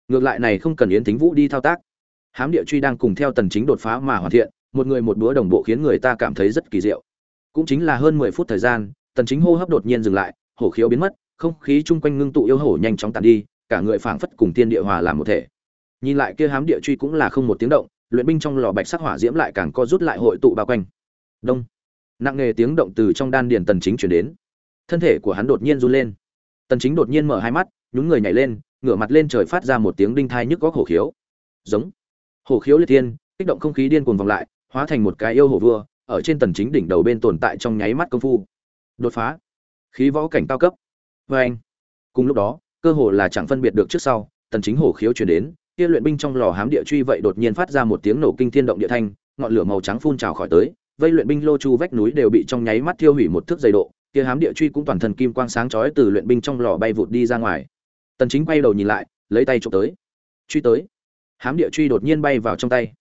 Ngược lại này không cần yến thính vũ đi thao tác. Hám địa truy đang cùng theo tần chính đột phá mà hoàn thiện, một người một búa đồng bộ khiến người ta cảm thấy rất kỳ diệu. Cũng chính là hơn 10 phút thời gian, tần chính hô hấp đột nhiên dừng lại, hổ khiếu biến mất không khí chung quanh ngưng tụ yêu hổ nhanh chóng tàn đi, cả người phảng phất cùng tiên địa hòa làm một thể. Nhìn lại kia hám địa truy cũng là không một tiếng động, luyện binh trong lò bạch sắc hỏa diễm lại càng co rút lại hội tụ bao quanh. Đông. Nặng nề tiếng động từ trong đan điền tần chính truyền đến. Thân thể của hắn đột nhiên run lên. Tần chính đột nhiên mở hai mắt, nhún người nhảy lên, ngửa mặt lên trời phát ra một tiếng đinh thai nhức góc hổ khiếu. Giống. Hổ khiếu liệt thiên, kích động không khí điên cuồng vòng lại, hóa thành một cái yêu hổ vua, ở trên tần chính đỉnh đầu bên tồn tại trong nháy mắt công phu. Đột phá. Khí võ cảnh cao cấp vê anh. Cùng lúc đó, cơ hồ là chẳng phân biệt được trước sau, tần chính hổ khiếu truyền đến, kia luyện binh trong lò hám địa truy vậy đột nhiên phát ra một tiếng nổ kinh thiên động địa thanh, ngọn lửa màu trắng phun trào khỏi tới, vây luyện binh lô chu vách núi đều bị trong nháy mắt thiêu hủy một thước dày độ, kia hám địa truy cũng toàn thân kim quang sáng chói từ luyện binh trong lò bay vụt đi ra ngoài. Tần chính quay đầu nhìn lại, lấy tay chụp tới. Truy tới. Hám địa truy đột nhiên bay vào trong tay.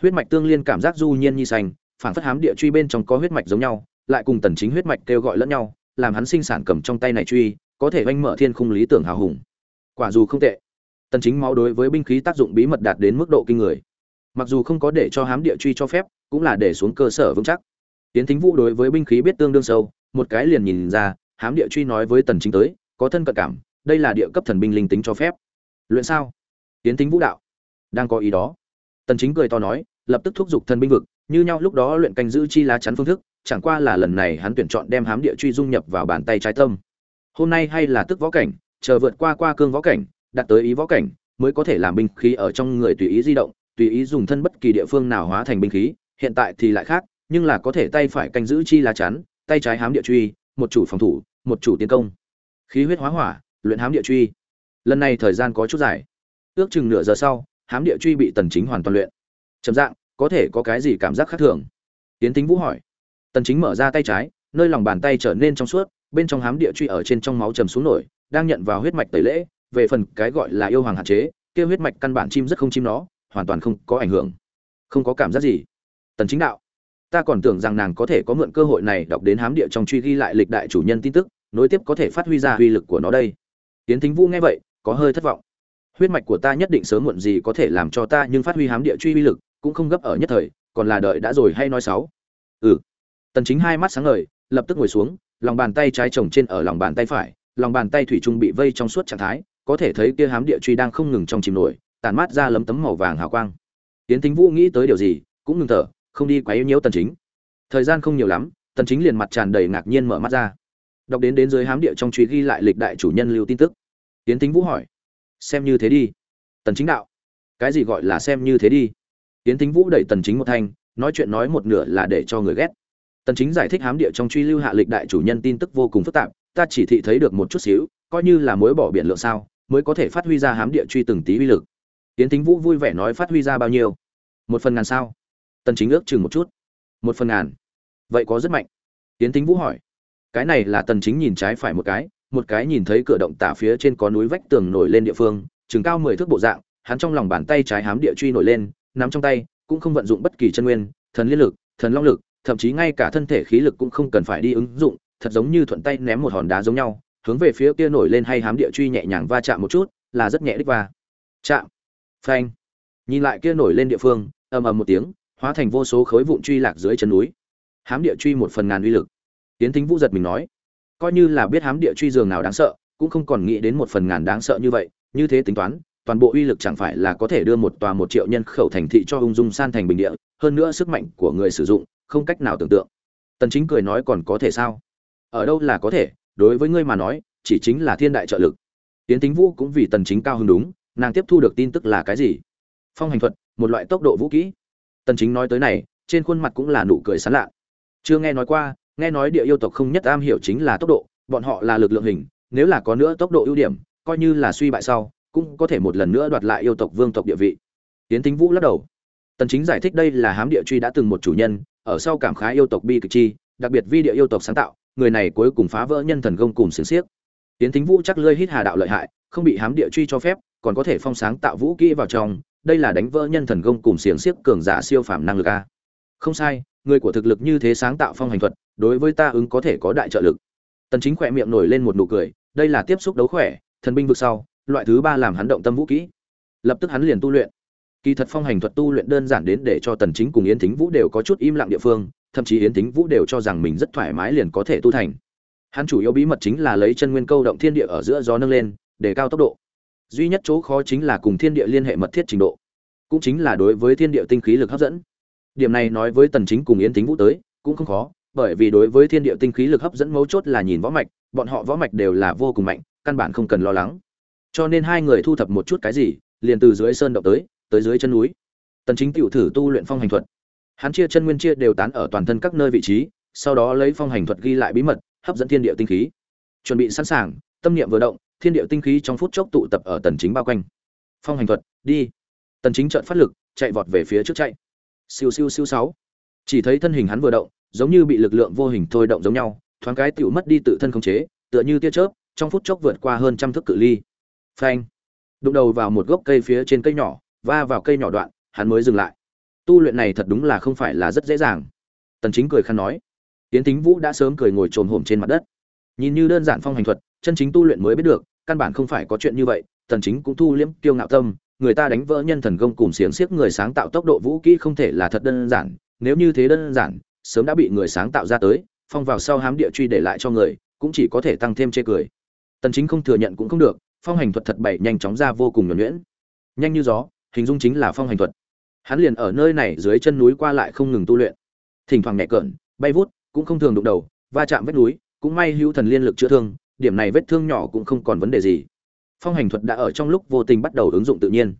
Huyết mạch tương liên cảm giác du nhiên như xanh phản phất hám địa truy bên trong có huyết mạch giống nhau, lại cùng tần chính huyết mạch kêu gọi lẫn nhau làm hắn sinh sản cầm trong tay này truy, có thể oanh mở thiên khung lý tưởng hào hùng. Quả dù không tệ. Tần chính máu đối với binh khí tác dụng bí mật đạt đến mức độ kinh người. Mặc dù không có để cho hám địa truy cho phép, cũng là để xuống cơ sở vững chắc. Tiến thính vũ đối với binh khí biết tương đương sâu, một cái liền nhìn ra, hám địa truy nói với tần chính tới, có thân cận cảm, đây là địa cấp thần binh linh tính cho phép. Luyện sao? Tiến thính vũ đạo. Đang có ý đó. Tần chính cười to nói, lập tức thúc giục thần binh vực, như nhau lúc đó luyện canh giữ chi lá chắn phương thức chẳng qua là lần này hắn tuyển chọn đem hám địa truy dung nhập vào bàn tay trái tâm. Hôm nay hay là tức võ cảnh, chờ vượt qua qua cương võ cảnh, đạt tới ý võ cảnh, mới có thể làm binh khí ở trong người tùy ý di động, tùy ý dùng thân bất kỳ địa phương nào hóa thành binh khí, hiện tại thì lại khác, nhưng là có thể tay phải canh giữ chi lá chắn, tay trái hám địa truy, một chủ phòng thủ, một chủ tiến công. Khí huyết hóa hỏa, luyện hám địa truy. Lần này thời gian có chút dài. Ước chừng nửa giờ sau, hám địa truy bị tần chính hoàn toàn luyện. Chậm dạng, có thể có cái gì cảm giác khác thường? Tiến tính vũ hỏi tần chính mở ra tay trái, nơi lòng bàn tay trở nên trong suốt, bên trong hám địa truy ở trên trong máu trầm xuống nổi, đang nhận vào huyết mạch tẩy lễ, về phần cái gọi là yêu hoàng hạn chế, kia huyết mạch căn bản chim rất không chim nó, hoàn toàn không có ảnh hưởng. Không có cảm giác gì. Tần chính đạo, ta còn tưởng rằng nàng có thể có mượn cơ hội này đọc đến hám địa trong truy ghi lại lịch đại chủ nhân tin tức, nối tiếp có thể phát huy ra uy lực của nó đây. Tiến thính vũ nghe vậy, có hơi thất vọng. Huyết mạch của ta nhất định sớm muộn gì có thể làm cho ta nhưng phát huy hám địa truy uy lực, cũng không gấp ở nhất thời, còn là đợi đã rồi hay nói sáu ừ tần chính hai mắt sáng ngời, lập tức ngồi xuống, lòng bàn tay trái chồng trên ở lòng bàn tay phải, lòng bàn tay thủy trung bị vây trong suốt trạng thái, có thể thấy kia hám địa truy đang không ngừng trong chìm nổi tàn mát ra lấm tấm màu vàng hào quang. Tiến thính vũ nghĩ tới điều gì, cũng ngừng thở, không đi quá yếu nhiễu tần chính. Thời gian không nhiều lắm, tần chính liền mặt tràn đầy ngạc nhiên mở mắt ra. Đọc đến đến dưới hám địa trong truy ghi lại lịch đại chủ nhân lưu tin tức. Tiến thính vũ hỏi, xem như thế đi. Tần chính đạo, cái gì gọi là xem như thế đi? Tiến thính vũ đẩy tần chính một thanh, nói chuyện nói một nửa là để cho người ghét tần chính giải thích hám địa trong truy lưu hạ lịch đại chủ nhân tin tức vô cùng phức tạp, ta chỉ thị thấy được một chút xíu, coi như là mối bỏ biển lượng sao, mới có thể phát huy ra hám địa truy từng tí uy lực. Tiến thính vũ vui vẻ nói phát huy ra bao nhiêu? Một phần ngàn sao? Tần chính ước chừng một chút. Một phần ngàn. Vậy có rất mạnh. Tiến thính vũ hỏi. Cái này là tần chính nhìn trái phải một cái một cái nhìn thấy cửa động tả phía trên có núi vách tường nổi lên địa phương, chừng cao 10 thước bộ dạng, hắn trong lòng bàn tay trái hám địa truy nổi lên, nắm trong tay, cũng không vận dụng bất kỳ chân nguyên, thần liên lực, thần long lực thậm chí ngay cả thân thể khí lực cũng không cần phải đi ứng dụng, thật giống như thuận tay ném một hòn đá giống nhau, hướng về phía kia nổi lên hay hám địa truy nhẹ nhàng va chạm một chút, là rất nhẹ đích va. Chạm. Phanh. Nhìn lại kia nổi lên địa phương, ầm ầm một tiếng, hóa thành vô số khối vụn truy lạc dưới chân núi. Hám địa truy một phần ngàn uy lực. Tiến thính vũ giật mình nói, coi như là biết hám địa truy giường nào đáng sợ, cũng không còn nghĩ đến một phần ngàn đáng sợ như vậy, như thế tính toán, toàn bộ uy lực chẳng phải là có thể đưa một tòa một triệu nhân khẩu thành thị cho ung dung san thành bình địa, hơn nữa sức mạnh của người sử dụng không cách nào tưởng tượng. Tần chính cười nói còn có thể sao? Ở đâu là có thể, đối với ngươi mà nói, chỉ chính là thiên đại trợ lực. Tiến tính vũ cũng vì tần chính cao hứng đúng, nàng tiếp thu được tin tức là cái gì? Phong hành thuật, một loại tốc độ vũ kỹ. Tần chính nói tới này, trên khuôn mặt cũng là nụ cười sán lạ. Chưa nghe nói qua, nghe nói địa yêu tộc không nhất am hiểu chính là tốc độ, bọn họ là lực lượng hình, nếu là có nữa tốc độ ưu điểm, coi như là suy bại sau, cũng có thể một lần nữa đoạt lại yêu tộc vương tộc địa vị. Tiến tính vũ lắc đầu. Tần chính giải thích đây là hám địa truy đã từng một chủ nhân ở sau cảm khái yêu tộc bi kịch chi, đặc biệt vi địa yêu tộc sáng tạo, người này cuối cùng phá vỡ nhân thần công cùng xiềng xiếc. Tiến tính vũ chắc lơi hít hà đạo lợi hại, không bị hám địa truy cho phép, còn có thể phong sáng tạo vũ kỹ vào trong, đây là đánh vỡ nhân thần công cùng xiềng xiếc cường giả siêu phàm năng lực a. Không sai, người của thực lực như thế sáng tạo phong hành thuật, đối với ta ứng có thể có đại trợ lực. Tần chính khỏe miệng nổi lên một nụ cười, đây là tiếp xúc đấu khỏe, thần binh vực sau, loại thứ ba làm hắn động tâm vũ kỹ. Lập tức hắn liền tu luyện kỳ thật phong hành thuật tu luyện đơn giản đến để cho tần chính cùng yến thính vũ đều có chút im lặng địa phương, thậm chí yến thính vũ đều cho rằng mình rất thoải mái liền có thể tu thành. Hắn chủ yếu bí mật chính là lấy chân nguyên câu động thiên địa ở giữa gió nâng lên, để cao tốc độ. Duy nhất chỗ khó chính là cùng thiên địa liên hệ mật thiết trình độ, cũng chính là đối với thiên địa tinh khí lực hấp dẫn. Điểm này nói với tần chính cùng yến thính vũ tới, cũng không khó, bởi vì đối với thiên địa tinh khí lực hấp dẫn mấu chốt là nhìn võ mạch, bọn họ võ mạch đều là vô cùng mạnh, căn bản không cần lo lắng. Cho nên hai người thu thập một chút cái gì, liền từ dưới sơn động tới tới dưới chân núi. Tần chính tiểu thử tu luyện phong hành thuật. Hắn chia chân nguyên chia đều tán ở toàn thân các nơi vị trí, sau đó lấy phong hành thuật ghi lại bí mật, hấp dẫn thiên địa tinh khí. Chuẩn bị sẵn sàng, tâm niệm vừa động, thiên địa tinh khí trong phút chốc tụ tập ở tần chính bao quanh. Phong hành thuật, đi. Tần chính chợt phát lực, chạy vọt về phía trước chạy. Siêu siêu siêu sáu. Chỉ thấy thân hình hắn vừa động, giống như bị lực lượng vô hình thôi động giống nhau, thoáng cái tựu mất đi tự thân khống chế, tựa như tia chớp, trong phút chốc vượt qua hơn trăm thước cự ly. Phanh. Đụng đầu vào một gốc cây phía trên cây nhỏ va vào cây nhỏ đoạn, hắn mới dừng lại. Tu luyện này thật đúng là không phải là rất dễ dàng. Tần chính cười khăn nói. Tiến tính vũ đã sớm cười ngồi trồn hổm trên mặt đất. Nhìn như đơn giản phong hành thuật, chân chính tu luyện mới biết được, căn bản không phải có chuyện như vậy, tần chính cũng thu liễm kiêu ngạo tâm, người ta đánh vỡ nhân thần công cùng xiềng xiếc người sáng tạo tốc độ vũ kỹ không thể là thật đơn giản, nếu như thế đơn giản, sớm đã bị người sáng tạo ra tới, phong vào sau hám địa truy để lại cho người, cũng chỉ có thể tăng thêm chê cười. Tần chính không thừa nhận cũng không được, phong hành thuật thật bảy nhanh chóng ra vô cùng nhuần nhuyễn. Nhanh như gió hình dung chính là phong hành thuật. Hắn liền ở nơi này dưới chân núi qua lại không ngừng tu luyện. Thỉnh thoảng nhẹ cợn bay vút, cũng không thường đụng đầu, va chạm vết núi, cũng may hữu thần liên lực chữa thương, điểm này vết thương nhỏ cũng không còn vấn đề gì. Phong hành thuật đã ở trong lúc vô tình bắt đầu ứng dụng tự nhiên.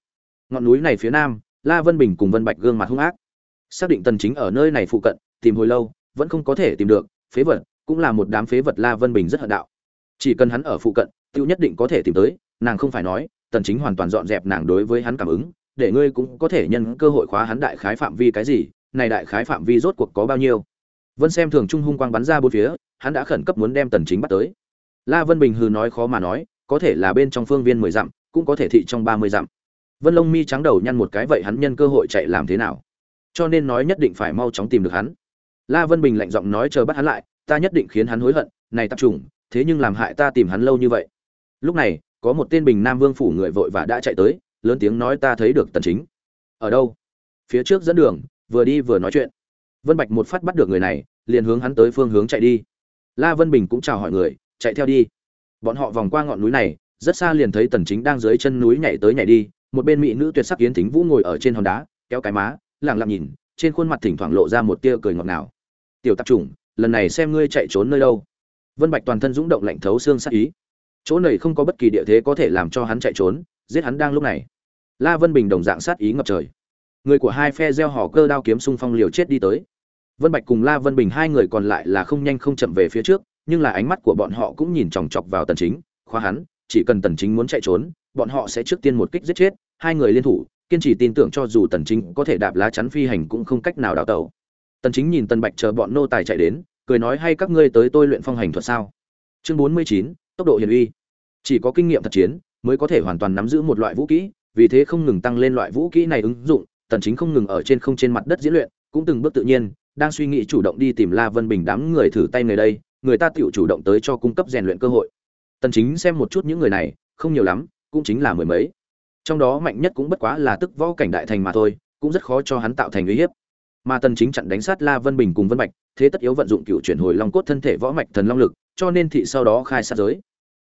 Ngọn núi này phía nam, la vân bình cùng vân bạch gương mặt hung ác. Xác định tần chính ở nơi này phụ cận, tìm hồi lâu, vẫn không có thể tìm được, phế vật cũng là một đám phế vật la vân bình rất hận đạo. Chỉ cần hắn ở phụ cận, tiêu nhất định có thể tìm tới, nàng không phải nói, tần chính hoàn toàn dọn dẹp nàng đối với hắn cảm ứng để ngươi cũng có thể nhân cơ hội khóa hắn đại khái phạm vi cái gì này đại khái phạm vi rốt cuộc có bao nhiêu? Vân xem thường trung hung quang bắn ra bốn phía hắn đã khẩn cấp muốn đem tần chính bắt tới. La vân bình hừ nói khó mà nói có thể là bên trong phương viên mười dặm cũng có thể thị trong ba mươi dặm. Vân Long mi trắng đầu nhăn một cái vậy hắn nhân cơ hội chạy làm thế nào? Cho nên nói nhất định phải mau chóng tìm được hắn. La vân bình lạnh giọng nói chờ bắt hắn lại ta nhất định khiến hắn hối hận này tập trùng, thế nhưng làm hại ta tìm hắn lâu như vậy. Lúc này có một tên bình nam vương phủ người vội và đã chạy tới lớn tiếng nói ta thấy được tần chính. Ở đâu? Phía trước dẫn đường, vừa đi vừa nói chuyện. Vân bạch một phát bắt được người này, liền hướng hắn tới phương hướng chạy đi. La vân bình cũng chào hỏi người, chạy theo đi. Bọn họ vòng qua ngọn núi này, rất xa liền thấy tần chính đang dưới chân núi nhảy tới nhảy đi, một bên mỹ nữ tuyệt sắc yến thính vũ ngồi ở trên hòn đá, kéo cái má, lặng lặng nhìn, trên khuôn mặt thỉnh thoảng lộ ra một tia cười ngọt ngào. Tiểu tạp chủng, lần này xem ngươi chạy trốn nơi đâu. Vân bạch toàn thân dũng động lạnh thấu xương sắc ý. Chỗ này không có bất kỳ địa thế có thể làm cho hắn chạy trốn, giết hắn đang lúc này la vân bình đồng dạng sát ý ngập trời. Người của hai phe gieo hò cơ đao kiếm xung phong liều chết đi tới. Vân bạch cùng la vân bình hai người còn lại là không nhanh không chậm về phía trước nhưng là ánh mắt của bọn họ cũng nhìn chòng chọc vào tần chính khoa hắn chỉ cần tần chính muốn chạy trốn bọn họ sẽ trước tiên một kích giết chết hai người liên thủ kiên trì tin tưởng cho dù tần chính có thể đạp lá chắn phi hành cũng không cách nào đào tẩu. Tần chính nhìn tần bạch chờ bọn nô tài chạy đến cười nói hay các ngươi tới tôi luyện phong hành thuật sao? Chương 49, tốc độ hiển uy. Chỉ có kinh nghiệm thật chiến mới có thể hoàn toàn nắm giữ một loại vũ khí vì thế không ngừng tăng lên loại vũ kỹ này ứng dụng, tần chính không ngừng ở trên không trên mặt đất diễn luyện, cũng từng bước tự nhiên, đang suy nghĩ chủ động đi tìm la vân bình đám người thử tay người đây, người ta tự chủ động tới cho cung cấp rèn luyện cơ hội. Tần chính xem một chút những người này, không nhiều lắm, cũng chính là mười mấy. Trong đó mạnh nhất cũng bất quá là tức võ cảnh đại thành mà thôi, cũng rất khó cho hắn tạo thành uy hiếp. Mà tần chính chặn đánh sát la vân bình cùng vân bạch, thế tất yếu vận dụng cựu chuyển hồi long cốt thân thể võ mạch thần long lực, cho nên thị sau đó khai sát giới.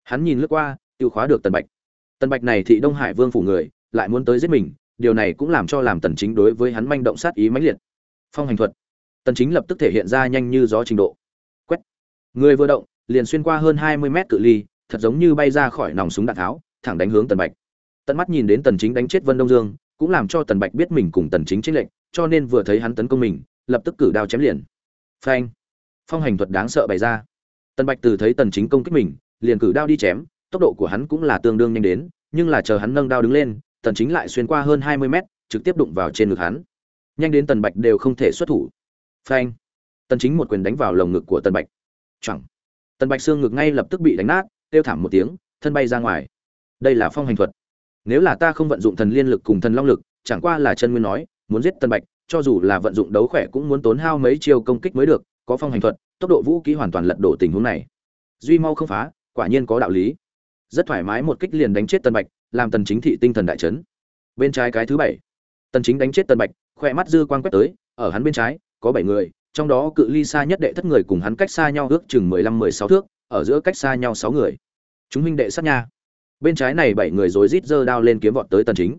Hắn nhìn lướt qua, tiêu khóa được tần bạch tần bạch này thị đông hải vương phủ người, lại muốn tới giết mình, điều này cũng làm cho làm tần chính đối với hắn manh động sát ý mãnh liệt. Phong hành thuật. Tần chính lập tức thể hiện ra nhanh như gió trình độ. Quét. Người vừa động, liền xuyên qua hơn 20 mét cự ly, thật giống như bay ra khỏi nòng súng đạn tháo, thẳng đánh hướng tần bạch. Tận mắt nhìn đến tần chính đánh chết vân đông dương, cũng làm cho tần bạch biết mình cùng tần chính chính lệnh cho nên vừa thấy hắn tấn công mình, lập tức cử đao chém liền. Phanh. Phong hành thuật đáng sợ bày ra. Tần bạch từ thấy tần chính công kích mình, liền cử đao đi chém tốc độ của hắn cũng là tương đương nhanh đến, nhưng là chờ hắn nâng đao đứng lên, tần chính lại xuyên qua hơn 20 mét, trực tiếp đụng vào trên ngực hắn. Nhanh đến tần bạch đều không thể xuất thủ. Phanh! Tần chính một quyền đánh vào lồng ngực của tần bạch. Chẳng tần bạch xương ngực ngay lập tức bị đánh nát tiêu thảm một tiếng, thân bay ra ngoài. Đây là phong hành thuật. Nếu là ta không vận dụng thần liên lực cùng thần long lực, chẳng qua là chân nguyên nói, muốn giết tần bạch, cho dù là vận dụng đấu khỏe cũng muốn tốn hao mấy chiêu công kích mới được, có phong hành thuật, tốc độ vũ khí hoàn toàn lật đổ tình huống này. Duy mau không phá, quả nhiên có đạo lý rất thoải mái một kích liền đánh chết tần bạch, làm tần chính thị tinh thần đại chấn. Bên trái cái thứ bảy, tần chính đánh chết tần bạch, khỏe mắt dư quang quét tới, ở hắn bên trái, có bảy người, trong đó cự ly xa nhất đệ thất người cùng hắn cách xa nhau ước chừng 15-16 thước, ở giữa cách xa nhau 6 người. Chúng huynh đệ sát nha. Bên trái này bảy người rối rít giơ đao lên kiếm vọt tới tần chính.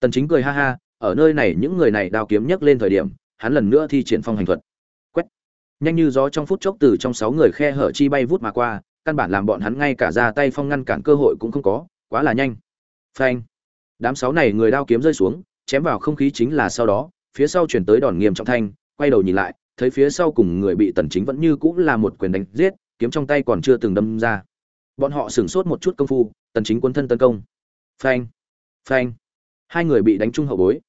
Tần chính cười ha ha, ở nơi này những người này đao kiếm nhấc lên thời điểm, hắn lần nữa thi triển phong hành thuật. Quét. Nhanh như gió trong phút chốc từ trong sáu người khe hở chi bay vút mà qua căn bản làm bọn hắn ngay cả ra tay phong ngăn cản cơ hội cũng không có, quá là nhanh. Phanh. Đám sáu này người đao kiếm rơi xuống, chém vào không khí chính là sau đó, phía sau chuyển tới đòn nghiêm trọng thanh, quay đầu nhìn lại, thấy phía sau cùng người bị tần chính vẫn như cũng là một quyền đánh giết, kiếm trong tay còn chưa từng đâm ra. Bọn họ sửng sốt một chút công phu, tần chính quân thân tấn công. Phanh. Phanh. Hai người bị đánh trung hậu bối.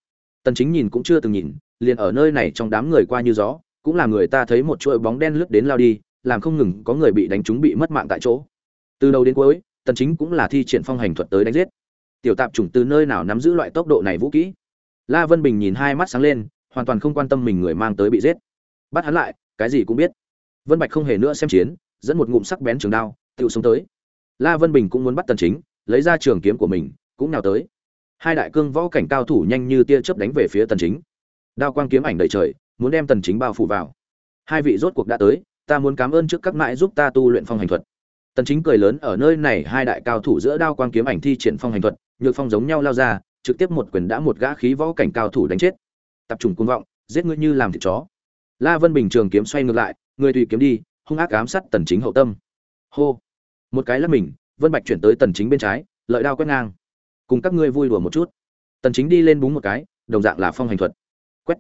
Tần chính nhìn cũng chưa từng nhìn, liền ở nơi này trong đám người qua như gió, cũng là người ta thấy một chuỗi bóng đen lướt đến lao đi làm không ngừng có người bị đánh trúng bị mất mạng tại chỗ. Từ đầu đến cuối, tần chính cũng là thi triển phong hành thuật tới đánh giết. Tiểu tạp chủng từ nơi nào nắm giữ loại tốc độ này vũ kỹ? La vân bình nhìn hai mắt sáng lên, hoàn toàn không quan tâm mình người mang tới bị giết. Bắt hắn lại, cái gì cũng biết. Vân bạch không hề nữa xem chiến, dẫn một ngụm sắc bén trường đao tự xuống tới. La vân bình cũng muốn bắt tần chính, lấy ra trường kiếm của mình, cũng nào tới. Hai đại cương võ cảnh cao thủ nhanh như tia chớp đánh về phía tần chính. Đao quang kiếm ảnh đầy trời, muốn đem tần chính bao phủ vào. Hai vị rốt cuộc đã tới ta muốn cảm ơn trước các mãi giúp ta tu luyện phong hành thuật. Tần chính cười lớn, ở nơi này hai đại cao thủ giữa đao quang kiếm ảnh thi triển phong hành thuật, nhược phong giống nhau lao ra, trực tiếp một quyền đã một gã khí võ cảnh cao thủ đánh chết. Tập trung cuồng vọng, giết ngươi như làm thịt chó. La vân bình trường kiếm xoay ngược lại, người tùy kiếm đi, hung ác ám sát tần chính hậu tâm. Hô. Một cái là mình, vân bạch chuyển tới tần chính bên trái, lợi đao quét ngang. Cùng các ngươi vui đùa một chút. Tần chính đi lên búng một cái, đồng dạng là phong hành thuật. Quét.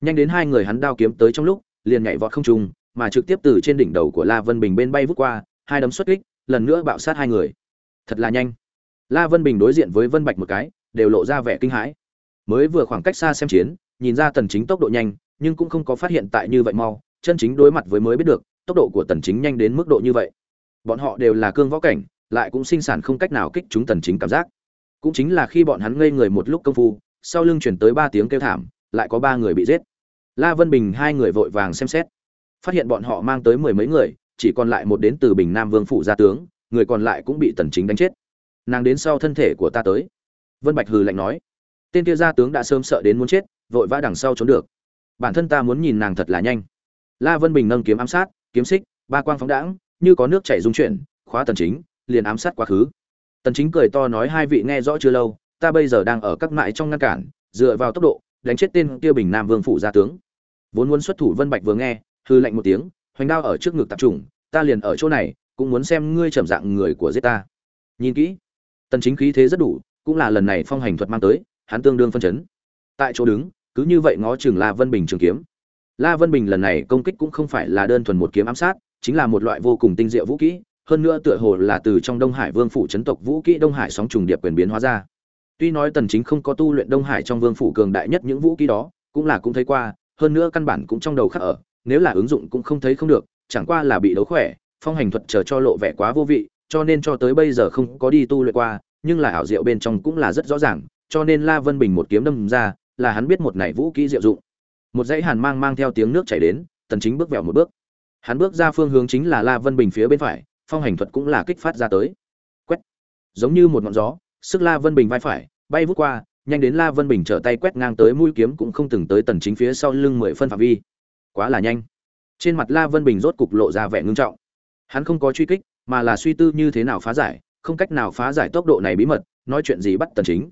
Nhanh đến hai người hắn đao kiếm tới trong lúc, liền nhảy vọt không trung mà trực tiếp từ trên đỉnh đầu của la vân bình bên bay vút qua, hai đấm xuất kích, lần nữa bạo sát hai người. Thật là nhanh. La vân bình đối diện với vân bạch một cái, đều lộ ra vẻ kinh hãi. Mới vừa khoảng cách xa xem chiến, nhìn ra tần chính tốc độ nhanh, nhưng cũng không có phát hiện tại như vậy mau, chân chính đối mặt với mới biết được, tốc độ của tần chính nhanh đến mức độ như vậy. Bọn họ đều là cương võ cảnh, lại cũng sinh sản không cách nào kích chúng tần chính cảm giác. Cũng chính là khi bọn hắn ngây người một lúc công phu, sau lưng chuyển tới ba tiếng kêu thảm, lại có ba người bị giết. La vân bình hai người vội vàng xem xét phát hiện bọn họ mang tới mười mấy người, chỉ còn lại một đến từ bình nam vương phủ gia tướng, người còn lại cũng bị tần chính đánh chết. Nàng đến sau thân thể của ta tới. Vân bạch hừ lạnh nói. Tên kia gia tướng đã sớm sợ đến muốn chết, vội vã đằng sau trốn được. Bản thân ta muốn nhìn nàng thật là nhanh. La vân bình nâng kiếm ám sát, kiếm xích, ba quang phóng đãng, như có nước chảy dung chuyển, khóa tần chính, liền ám sát quá khứ. Tần chính cười to nói hai vị nghe rõ chưa lâu, ta bây giờ đang ở các mại trong ngăn cản, dựa vào tốc độ, đánh chết tên kia bình nam vương phủ gia tướng. Vốn muốn xuất thủ vân bạch vừa nghe hư lạnh một tiếng, hoành đao ở trước ngực tập trung ta liền ở chỗ này, cũng muốn xem ngươi trầm dạng người của giết ta. Nhìn kỹ, tần chính khí thế rất đủ, cũng là lần này phong hành thuật mang tới, hắn tương đương phân chấn. Tại chỗ đứng, cứ như vậy ngó chừng la vân bình trường kiếm. La vân bình lần này công kích cũng không phải là đơn thuần một kiếm ám sát, chính là một loại vô cùng tinh diệu vũ kỹ, hơn nữa tựa hồ là từ trong đông hải vương phủ chấn tộc vũ kỹ đông hải sóng trùng điệp quyền biến hóa ra. Tuy nói tần chính không có tu luyện đông hải trong vương phủ cường đại nhất những vũ kỹ đó, cũng là cũng thấy qua, hơn nữa căn bản cũng trong đầu khắc ở nếu là ứng dụng cũng không thấy không được, chẳng qua là bị đấu khỏe, phong hành thuật chờ cho lộ vẻ quá vô vị, cho nên cho tới bây giờ không có đi tu luyện qua, nhưng là ảo diệu bên trong cũng là rất rõ ràng, cho nên la vân bình một kiếm đâm ra, là hắn biết một này vũ kỹ diệu dụng. Một dãy hàn mang mang theo tiếng nước chảy đến, tần chính bước vẹo một bước. Hắn bước ra phương hướng chính là la vân bình phía bên phải, phong hành thuật cũng là kích phát ra tới. Quét. Giống như một ngọn gió, sức la vân bình vai phải, bay vút qua, nhanh đến la vân bình trở tay quét ngang tới mũi kiếm cũng không từng tới tần chính phía sau lưng mười phân phạm vi quá là nhanh. Trên mặt la vân bình rốt cục lộ ra vẻ ngưng trọng. Hắn không có truy kích, mà là suy tư như thế nào phá giải, không cách nào phá giải tốc độ này bí mật, nói chuyện gì bắt tần chính.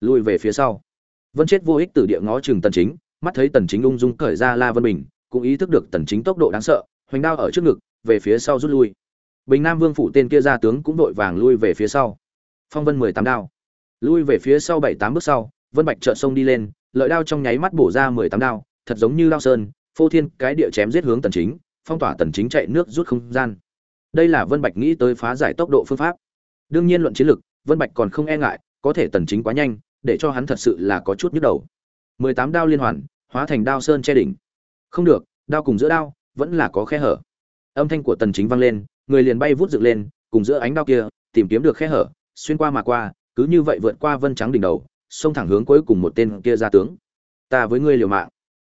Lùi về phía sau. Vân chết vô ích từ địa ngó chừng tần chính, mắt thấy tần chính ung dung cởi ra la vân bình, cũng ý thức được tần chính tốc độ đáng sợ, hoành đao ở trước ngực, về phía sau rút lui. Bình nam vương phủ tên kia ra tướng cũng đội vàng lui về phía sau. Phong vân mười tám đao. Lui về phía sau bảy tám bước sau, vân bạch trợ sông đi lên, lợi đao trong nháy mắt bổ ra mười tám đao, thật giống như đao sơn phô thiên cái địa chém giết hướng tần chính, phong tỏa tần chính chạy nước rút không gian. Đây là vân bạch nghĩ tới phá giải tốc độ phương pháp. Đương nhiên luận chiến lực, vân bạch còn không e ngại, có thể tần chính quá nhanh, để cho hắn thật sự là có chút nhức đầu. 18 đao liên hoàn, hóa thành đao sơn che đỉnh. Không được, đao cùng giữa đao, vẫn là có khe hở. Âm thanh của tần chính vang lên, người liền bay vút dựng lên, cùng giữa ánh đao kia, tìm kiếm được khe hở, xuyên qua mà qua, cứ như vậy vượt qua vân trắng đỉnh đầu, xông thẳng hướng cuối cùng một tên kia gia tướng. Ta với ngươi liều mạng.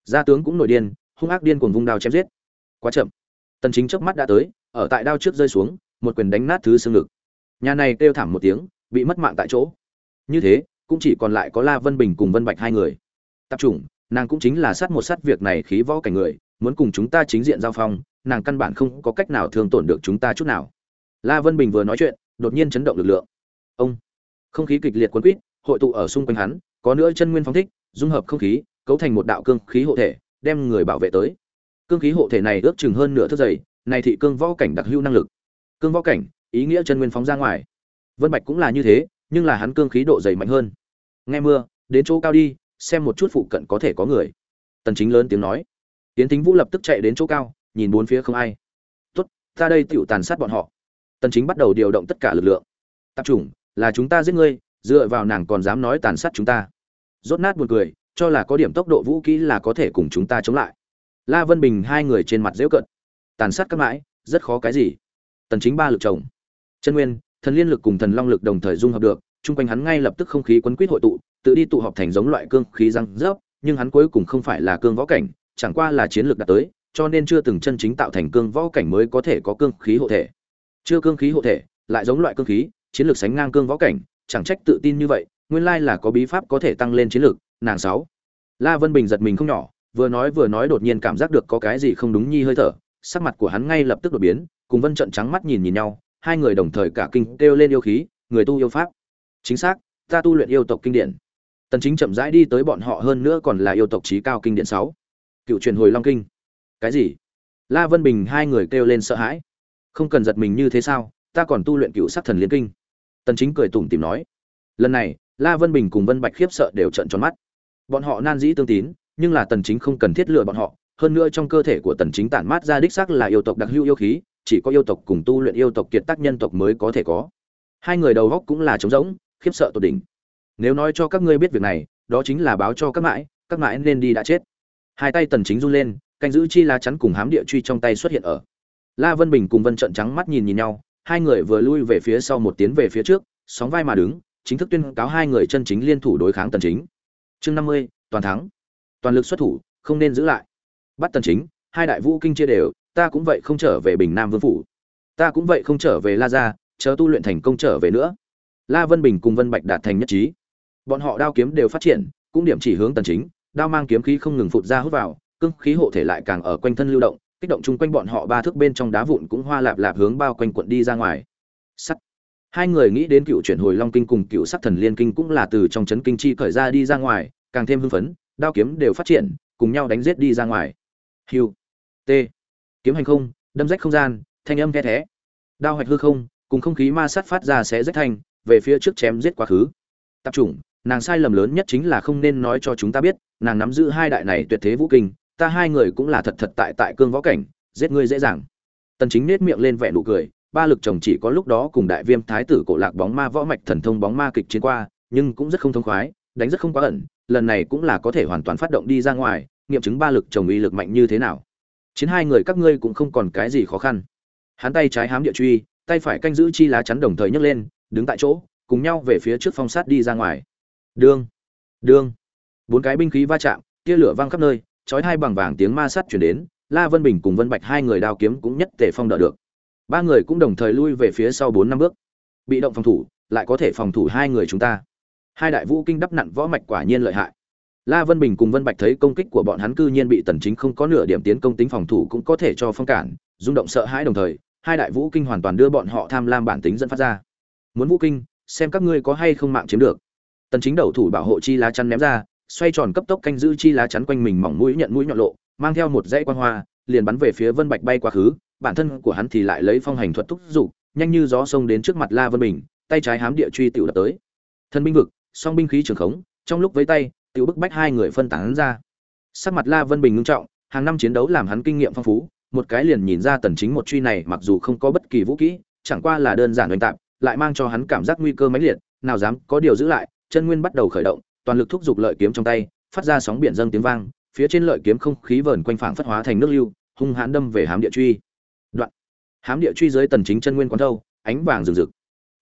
Gia tướng cũng nổi điên hung ác điên cuồng vung đao chém giết. Quá chậm. Tần chính chớp mắt đã tới, ở tại đao trước rơi xuống, một quyền đánh nát thứ xương ngực. Nhà này kêu thảm một tiếng, bị mất mạng tại chỗ. Như thế, cũng chỉ còn lại có la vân bình cùng vân bạch hai người. Tập trung nàng cũng chính là sát một sát việc này khí võ cảnh người, muốn cùng chúng ta chính diện giao phong, nàng căn bản không có cách nào thương tổn được chúng ta chút nào. La vân bình vừa nói chuyện, đột nhiên chấn động lực lượng. Ông! Không khí kịch liệt cuốn quýt, hội tụ ở xung quanh hắn, có nữa chân nguyên phóng thích, dung hợp không khí, cấu thành một đạo cương khí hộ thể đem người bảo vệ tới. Cương khí hộ thể này ước chừng hơn nửa thước dày, này thị cương võ cảnh đặc hữu năng lực. Cương võ cảnh, ý nghĩa chân nguyên phóng ra ngoài. Vân bạch cũng là như thế, nhưng là hắn cương khí độ dày mạnh hơn. Nghe mưa, đến chỗ cao đi, xem một chút phụ cận có thể có người. Tần chính lớn tiếng nói. Tiến thính vũ lập tức chạy đến chỗ cao, nhìn bốn phía không ai. Tốt, ta đây tiểu tàn sát bọn họ. Tần chính bắt đầu điều động tất cả lực lượng. Tập trung là chúng ta giết ngươi, dựa vào nàng còn dám nói tàn sát chúng ta. Rốt nát buồn cười cho là có điểm tốc độ vũ kỹ là có thể cùng chúng ta chống lại. La vân bình hai người trên mặt dễu cận tàn sát các mãi, rất khó cái gì. Tần chính ba lực chồng. Chân nguyên, thần liên lực cùng thần long lực đồng thời dung hợp được, chung quanh hắn ngay lập tức không khí quấn quýt hội tụ, tự đi tụ họp thành giống loại cương khí răng rớp, nhưng hắn cuối cùng không phải là cương võ cảnh, chẳng qua là chiến lược đạt tới, cho nên chưa từng chân chính tạo thành cương võ cảnh mới có thể có cương khí hộ thể. Chưa cương khí hộ thể, lại giống loại cương khí, chiến lược sánh ngang cương võ cảnh, chẳng trách tự tin như vậy nguyên lai là có bí pháp có thể tăng lên chiến lực. nàng sáu. La vân bình giật mình không nhỏ, vừa nói vừa nói đột nhiên cảm giác được có cái gì không đúng nhi hơi thở, sắc mặt của hắn ngay lập tức đổi biến, cùng vân trận trắng mắt nhìn nhìn nhau, hai người đồng thời cả kinh kêu lên yêu khí, người tu yêu pháp. Chính xác, ta tu luyện yêu tộc kinh điển. Tần chính chậm rãi đi tới bọn họ hơn nữa còn là yêu tộc trí cao kinh điển 6. cựu truyền hồi long kinh. Cái gì? La vân bình hai người kêu lên sợ hãi. Không cần giật mình như thế sao, ta còn tu luyện cựu sắc thần liên kinh. Tần chính cười tủm tỉm nói. Lần này la vân bình cùng vân bạch khiếp sợ đều trợn tròn mắt. Bọn họ nan dĩ tương tín, nhưng là tần chính không cần thiết lừa bọn họ, hơn nữa trong cơ thể của tần chính tản mát ra đích xác là yêu tộc đặc hữu yêu khí, chỉ có yêu tộc cùng tu luyện yêu tộc kiệt tác nhân tộc mới có thể có. Hai người đầu góc cũng là trống rỗng, khiếp sợ tột đỉnh. Nếu nói cho các ngươi biết việc này, đó chính là báo cho các mãi các mãi nên đi đã chết. Hai tay tần chính run lên, canh giữ chi lá chắn cùng hám địa truy trong tay xuất hiện ở. La vân bình cùng vân trận trắng mắt nhìn nhìn nhau, hai người vừa lui về phía sau một tiến về phía trước, sóng vai mà đứng chính thức tuyên cáo hai người chân chính liên thủ đối kháng tần chính. Chương 50, toàn thắng. Toàn lực xuất thủ không nên giữ lại. Bắt tần chính hai đại vũ kinh chia đều ta cũng vậy không trở về bình nam vương phủ. Ta cũng vậy không trở về la gia chờ tu luyện thành công trở về nữa. La vân bình cùng vân bạch đạt thành nhất trí. Bọn họ đao kiếm đều phát triển cũng điểm chỉ hướng tần chính đao mang kiếm khí không ngừng phụt ra hút vào cương khí hộ thể lại càng ở quanh thân lưu động kích động chung quanh bọn họ ba thước bên trong đá vụn cũng hoa lạp lạp hướng bao quanh quận đi ra ngoài. Sắt hai người nghĩ đến cựu chuyển hồi long kinh cùng cựu sắc thần liên kinh cũng là từ trong chấn kinh chi khởi ra đi ra ngoài, càng thêm hưng phấn, đao kiếm đều phát triển, cùng nhau đánh giết đi ra ngoài. Hiu t, kiếm hành không, đâm rách không gian, thanh âm khe thé. Đao hoạch hư không, cùng không khí ma sát phát ra sẽ rách thanh về phía trước chém giết quá khứ. Tập trung nàng sai lầm lớn nhất chính là không nên nói cho chúng ta biết, nàng nắm giữ hai đại này tuyệt thế vũ kinh, ta hai người cũng là thật thật tại tại cương võ cảnh, giết ngươi dễ dàng. Tần chính nết miệng lên vẻ nụ cười ba lực chồng chỉ có lúc đó cùng đại viêm thái tử cổ lạc bóng ma võ mạch thần thông bóng ma kịch chiến qua, nhưng cũng rất không thông khoái, đánh rất không quá ẩn, lần này cũng là có thể hoàn toàn phát động đi ra ngoài, nghiệm chứng ba lực chồng uy lực mạnh như thế nào. Chiến hai người các ngươi cũng không còn cái gì khó khăn. Hắn tay trái hám địa truy, tay phải canh giữ chi lá chắn đồng thời nhấc lên, đứng tại chỗ, cùng nhau về phía trước phong sát đi ra ngoài. Đương đương. Bốn cái binh khí va chạm, tia lửa văng khắp nơi, chói hai bằng vàng tiếng ma sát chuyển đến, la vân bình cùng vân bạch hai người đao kiếm cũng nhất tề phong đỡ được ba người cũng đồng thời lui về phía sau bốn năm bước. Bị động phòng thủ, lại có thể phòng thủ hai người chúng ta. Hai đại vũ kinh đắp nặn võ mạch quả nhiên lợi hại. La vân bình cùng vân bạch thấy công kích của bọn hắn cư nhiên bị tần chính không có nửa điểm tiến công tính phòng thủ cũng có thể cho phong cản, rung động sợ hãi đồng thời, hai đại vũ kinh hoàn toàn đưa bọn họ tham lam bản tính dẫn phát ra. Muốn vũ kinh, xem các ngươi có hay không mạng chiếm được. Tần chính đầu thủ bảo hộ chi lá chắn ném ra, xoay tròn cấp tốc canh giữ chi lá chắn quanh mình mỏng mũi nhận mũi nhọn lộ, mang theo một dãy quan hoa, liền bắn về phía vân bạch bay quá khứ bản thân của hắn thì lại lấy phong hành thuật thúc dục nhanh như gió sông đến trước mặt la vân bình tay trái hám địa truy tiểu đập tới. Thân binh vực song binh khí trường khống trong lúc với tay tiểu bức bách hai người phân tán ra. Sắc mặt la vân bình ngưng trọng hàng năm chiến đấu làm hắn kinh nghiệm phong phú một cái liền nhìn ra tần chính một truy này mặc dù không có bất kỳ vũ khí, chẳng qua là đơn giản đánh tạm lại mang cho hắn cảm giác nguy cơ mãnh liệt nào dám có điều giữ lại chân nguyên bắt đầu khởi động toàn lực thúc giục lợi kiếm trong tay phát ra sóng biển dâng tiếng vang phía trên lợi kiếm không khí vờn quanh phảng phất hóa thành nước lưu hung hãn đâm về hám địa truy hám địa truy dưới tần chính chân nguyên quán thâu, ánh vàng rực rực.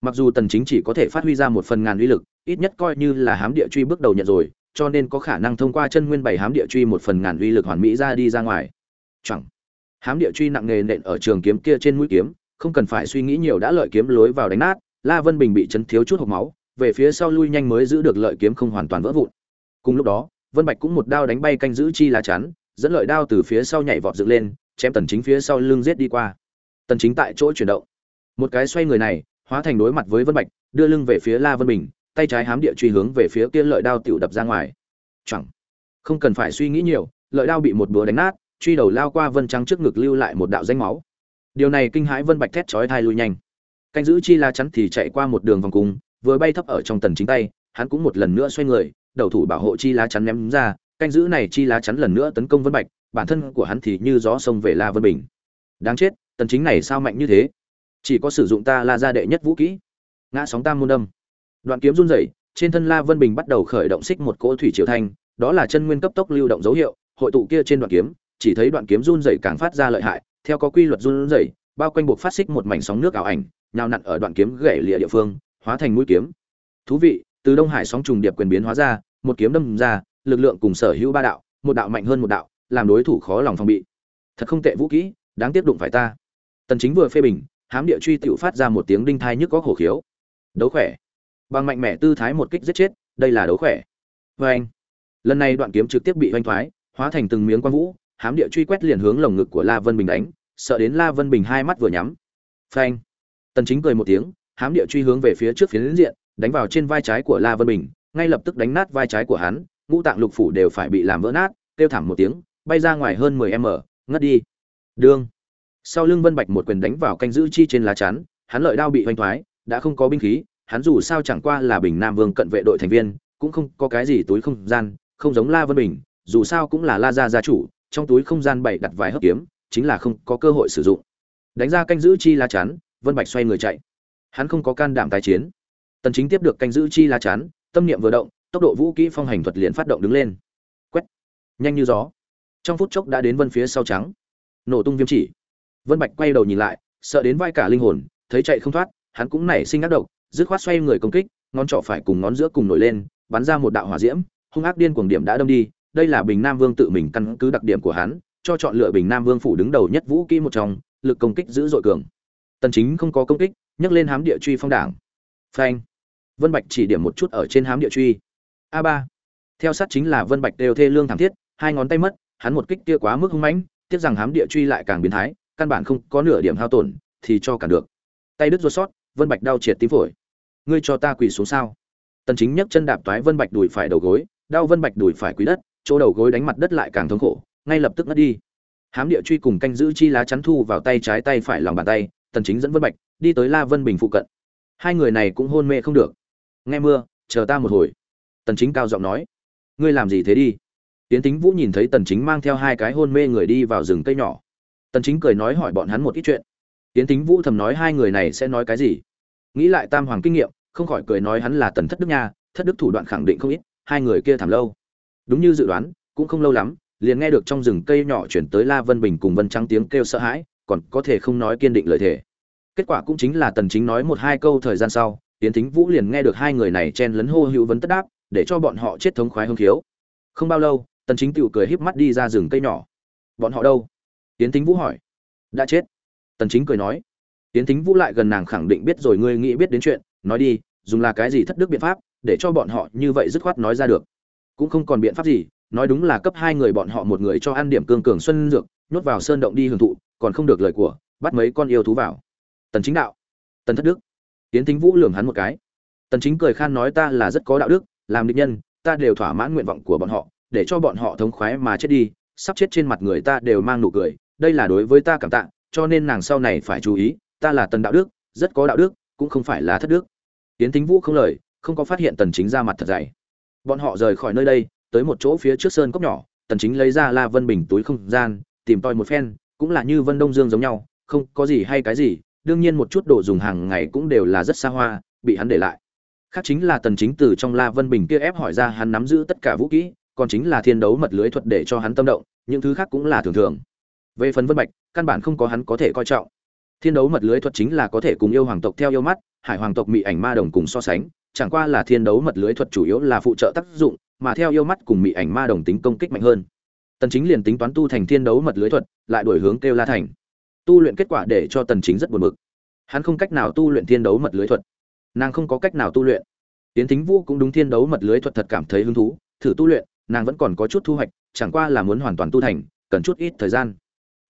Mặc dù tần chính chỉ có thể phát huy ra một phần ngàn uy lực, ít nhất coi như là hám địa truy bước đầu nhận rồi, cho nên có khả năng thông qua chân nguyên bảy hám địa truy một phần ngàn uy lực hoàn mỹ ra đi ra ngoài. Chẳng. Hám địa truy nặng nề nện ở trường kiếm kia trên mũi kiếm, không cần phải suy nghĩ nhiều đã lợi kiếm lối vào đánh nát, la vân bình bị chấn thiếu chút hộc máu, về phía sau lui nhanh mới giữ được lợi kiếm không hoàn toàn vỡ vụn. Cùng lúc đó, vân bạch cũng một đao đánh bay canh giữ chi lá chắn, dẫn lợi đao từ phía sau nhảy vọt dựng lên, chém tần chính phía sau lưng giết đi qua tần chính tại chỗ chuyển động. Một cái xoay người này, hóa thành đối mặt với vân bạch, đưa lưng về phía la vân bình, tay trái hám địa truy hướng về phía kia lợi đao tiểu đập ra ngoài. Chẳng, không cần phải suy nghĩ nhiều, lợi đao bị một búa đánh nát, truy đầu lao qua vân trắng trước ngực lưu lại một đạo danh máu. Điều này kinh hãi vân bạch thét chói thai lui nhanh. Canh giữ chi la chắn thì chạy qua một đường vòng cung, vừa bay thấp ở trong tần chính tay, hắn cũng một lần nữa xoay người, đầu thủ bảo hộ chi lá chắn ném ra, canh giữ này chi lá chắn lần nữa tấn công vân bạch, bản thân của hắn thì như gió sông về la vân bình. Đáng chết tần chính này sao mạnh như thế? Chỉ có sử dụng ta là gia đệ nhất vũ kỹ. Ngã sóng tam môn đâm. Đoạn kiếm run rẩy, trên thân la vân bình bắt đầu khởi động xích một cỗ thủy triều thanh, đó là chân nguyên cấp tốc lưu động dấu hiệu, hội tụ kia trên đoạn kiếm, chỉ thấy đoạn kiếm run rẩy càng phát ra lợi hại, theo có quy luật run rẩy, bao quanh buộc phát xích một mảnh sóng nước ảo ảnh, nhào nặn ở đoạn kiếm gãy lìa địa phương, hóa thành mũi kiếm. Thú vị, từ đông hải sóng trùng điệp quyền biến hóa ra, một kiếm đâm ra, lực lượng cùng sở hữu ba đạo, một đạo mạnh hơn một đạo, làm đối thủ khó lòng phòng bị. Thật không tệ vũ kỹ, đáng tiếp đụng phải ta tần chính vừa phê bình, hám địa truy tiểu phát ra một tiếng đinh thai nhức có hổ khiếu. Đấu khỏe. Bằng mạnh mẽ tư thái một kích giết chết, đây là đấu khỏe. Với anh, lần này đoạn kiếm trực tiếp bị hoanh thoái, hóa thành từng miếng quang vũ, hám địa truy quét liền hướng lồng ngực của la vân bình đánh, sợ đến la vân bình hai mắt vừa nhắm. Phanh tần chính cười một tiếng, hám địa truy hướng về phía trước phía diện, đánh vào trên vai trái của la vân bình, ngay lập tức đánh nát vai trái của hắn, ngũ tạng lục phủ đều phải bị làm vỡ nát, kêu thảm một tiếng, bay ra ngoài hơn 10 m, ngất đi. Đương sau lưng vân bạch một quyền đánh vào canh giữ chi trên lá chắn, hắn lợi đao bị hoành thoái, đã không có binh khí, hắn dù sao chẳng qua là bình nam vương cận vệ đội thành viên, cũng không có cái gì túi không gian, không giống la vân bình, dù sao cũng là la gia gia chủ, trong túi không gian bảy đặt vài hấp kiếm, chính là không có cơ hội sử dụng. Đánh ra canh giữ chi lá chắn, vân bạch xoay người chạy. Hắn không có can đảm tái chiến. Tần chính tiếp được canh giữ chi lá chắn, tâm niệm vừa động, tốc độ vũ kỹ phong hành thuật liền phát động đứng lên. Quét. Nhanh như gió. Trong phút chốc đã đến vân phía sau trắng. Nổ tung viêm chỉ vân bạch quay đầu nhìn lại, sợ đến vai cả linh hồn, thấy chạy không thoát, hắn cũng nảy sinh ác độc, dứt khoát xoay người công kích, ngón trỏ phải cùng ngón giữa cùng nổi lên, bắn ra một đạo hỏa diễm, hung ác điên cuồng điểm đã đâm đi, đây là bình nam vương tự mình căn cứ đặc điểm của hắn, cho chọn lựa bình nam vương phủ đứng đầu nhất vũ kỹ một trong, lực công kích dữ dội cường. Tần chính không có công kích, nhấc lên hám địa truy phong đảng. Phanh. Vân bạch chỉ điểm một chút ở trên hám địa truy. A ba. Theo sát chính là vân bạch đều thê lương thảm thiết, hai ngón tay mất, hắn một kích kia quá mức hung mãnh, tiếc rằng hám địa truy lại càng biến thái căn bản không có nửa điểm hao tổn, thì cho cả được. Tay đứt ruột sót, vân bạch đau triệt tím phổi. Ngươi cho ta quỳ xuống sao? Tần chính nhấc chân đạp toái vân bạch đùi phải đầu gối, đau vân bạch đùi phải quỳ đất, chỗ đầu gối đánh mặt đất lại càng thống khổ, ngay lập tức ngất đi. Hám địa truy cùng canh giữ chi lá chắn thu vào tay trái tay phải lòng bàn tay, tần chính dẫn vân bạch đi tới la vân bình phụ cận. Hai người này cũng hôn mê không được. Nghe mưa, chờ ta một hồi. Tần chính cao giọng nói. Ngươi làm gì thế đi? Tiến tính vũ nhìn thấy tần chính mang theo hai cái hôn mê người đi vào rừng cây nhỏ tần chính cười nói hỏi bọn hắn một ít chuyện. Tiến tính vũ thầm nói hai người này sẽ nói cái gì? Nghĩ lại tam hoàng kinh nghiệm, không khỏi cười nói hắn là tần thất đức nha, thất đức thủ đoạn khẳng định không ít, hai người kia thảm lâu. Đúng như dự đoán, cũng không lâu lắm, liền nghe được trong rừng cây nhỏ chuyển tới la vân bình cùng vân trắng tiếng kêu sợ hãi, còn có thể không nói kiên định lời thề. Kết quả cũng chính là tần chính nói một hai câu thời gian sau tiến thính vũ liền nghe được hai người này chen lấn hô hữu vấn tất đáp, để cho bọn họ chết thống khoái hưng khiếu. Không bao lâu, tần chính tiểu cười híp mắt đi ra rừng cây nhỏ. Bọn họ đâu? Tiến thính vũ hỏi. Đã chết. Tần chính cười nói. Tiến thính vũ lại gần nàng khẳng định biết rồi, ngươi nghĩ biết đến chuyện. Nói đi, dùng là cái gì thất đức biện pháp, để cho bọn họ như vậy dứt khoát nói ra được? Cũng không còn biện pháp gì, nói đúng là cấp hai người bọn họ một người cho ăn điểm cương cường xuân dược, nhốt vào sơn động đi hưởng thụ, còn không được lời của, bắt mấy con yêu thú vào. Tần chính đạo. Tần thất đức. Tiến thính vũ lườm hắn một cái. Tần chính cười khan nói ta là rất có đạo đức, làm địch nhân, ta đều thỏa mãn nguyện vọng của bọn họ, để cho bọn họ thống khoái mà chết đi, sắp chết trên mặt người ta đều mang nụ cười đây là đối với ta cảm tạ, cho nên nàng sau này phải chú ý, ta là tần đạo đức, rất có đạo đức, cũng không phải là thất đức. Tiến thính vũ không lời, không có phát hiện tần chính ra mặt thật dày. Bọn họ rời khỏi nơi đây, tới một chỗ phía trước sơn cốc nhỏ, tần chính lấy ra la vân bình túi không gian, tìm tòi một phen, cũng là như vân đông dương giống nhau, không có gì hay cái gì, đương nhiên một chút đồ dùng hàng ngày cũng đều là rất xa hoa, bị hắn để lại. Khác chính là tần chính từ trong la vân bình kia ép hỏi ra hắn nắm giữ tất cả vũ kỹ, còn chính là thiên đấu mật lưới thuật để cho hắn tâm động, những thứ khác cũng là thường thường về phần vân bạch, căn bản không có hắn có thể coi trọng. Thiên đấu mật lưới thuật chính là có thể cùng yêu hoàng tộc theo yêu mắt, hải hoàng tộc mỹ ảnh ma đồng cùng so sánh, chẳng qua là thiên đấu mật lưới thuật chủ yếu là phụ trợ tác dụng, mà theo yêu mắt cùng mỹ ảnh ma đồng tính công kích mạnh hơn. Tần chính liền tính toán tu thành thiên đấu mật lưới thuật, lại đổi hướng kêu la thành. Tu luyện kết quả để cho tần chính rất buồn bực. Hắn không cách nào tu luyện thiên đấu mật lưới thuật. Nàng không có cách nào tu luyện. Tiến thính vũ cũng đúng thiên đấu mật lưới thuật thật cảm thấy hứng thú, thử tu luyện, nàng vẫn còn có chút thu hoạch, chẳng qua là muốn hoàn toàn tu thành, cần chút ít thời gian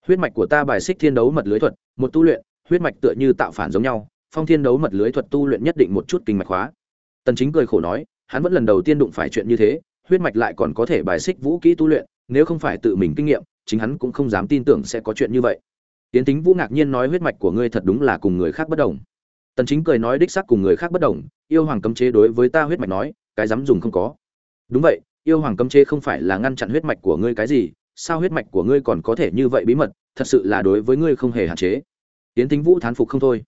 huyết mạch của ta bài xích thiên đấu mật lưới thuật, một tu luyện, huyết mạch tựa như tạo phản giống nhau, phong thiên đấu mật lưới thuật tu luyện nhất định một chút kinh mạch hóa. Tần chính cười khổ nói, hắn vẫn lần đầu tiên đụng phải chuyện như thế, huyết mạch lại còn có thể bài xích vũ kỹ tu luyện, nếu không phải tự mình kinh nghiệm, chính hắn cũng không dám tin tưởng sẽ có chuyện như vậy. Tiến tính vũ ngạc nhiên nói huyết mạch của ngươi thật đúng là cùng người khác bất đồng. Tần chính cười nói đích xác cùng người khác bất đồng, yêu hoàng cấm chế đối với ta huyết mạch nói, cái dám dùng không có. Đúng vậy, yêu hoàng cấm chế không phải là ngăn chặn huyết mạch của ngươi cái gì sao huyết mạch của ngươi còn có thể như vậy bí mật, thật sự là đối với ngươi không hề hạn chế. Tiến tính vũ thán phục không thôi.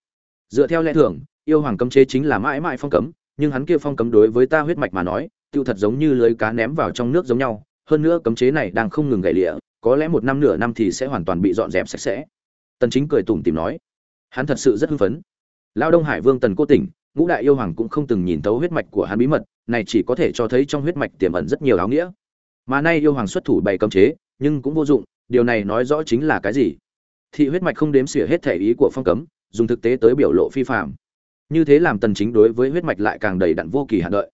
Dựa theo lẽ thường, yêu hoàng cấm chế chính là mãi mãi phong cấm, nhưng hắn kia phong cấm đối với ta huyết mạch mà nói, tiêu thật giống như lưới cá ném vào trong nước giống nhau, hơn nữa cấm chế này đang không ngừng gãy lịa, có lẽ một năm nửa năm thì sẽ hoàn toàn bị dọn dẹp sạch sẽ. Tần chính cười tủm tỉm nói, hắn thật sự rất hưng phấn. Lao đông hải vương tần cô tỉnh, ngũ đại yêu hoàng cũng không từng nhìn thấu huyết mạch của hắn bí mật, này chỉ có thể cho thấy trong huyết mạch tiềm ẩn rất nhiều áo nghĩa. Mà nay yêu hoàng xuất thủ bày cấm chế nhưng cũng vô dụng điều này nói rõ chính là cái gì? Thị huyết mạch không đếm xỉa hết thể ý của phong cấm dùng thực tế tới biểu lộ phi phạm như thế làm tần chính đối với huyết mạch lại càng đầy đặn vô kỳ hạn đợi.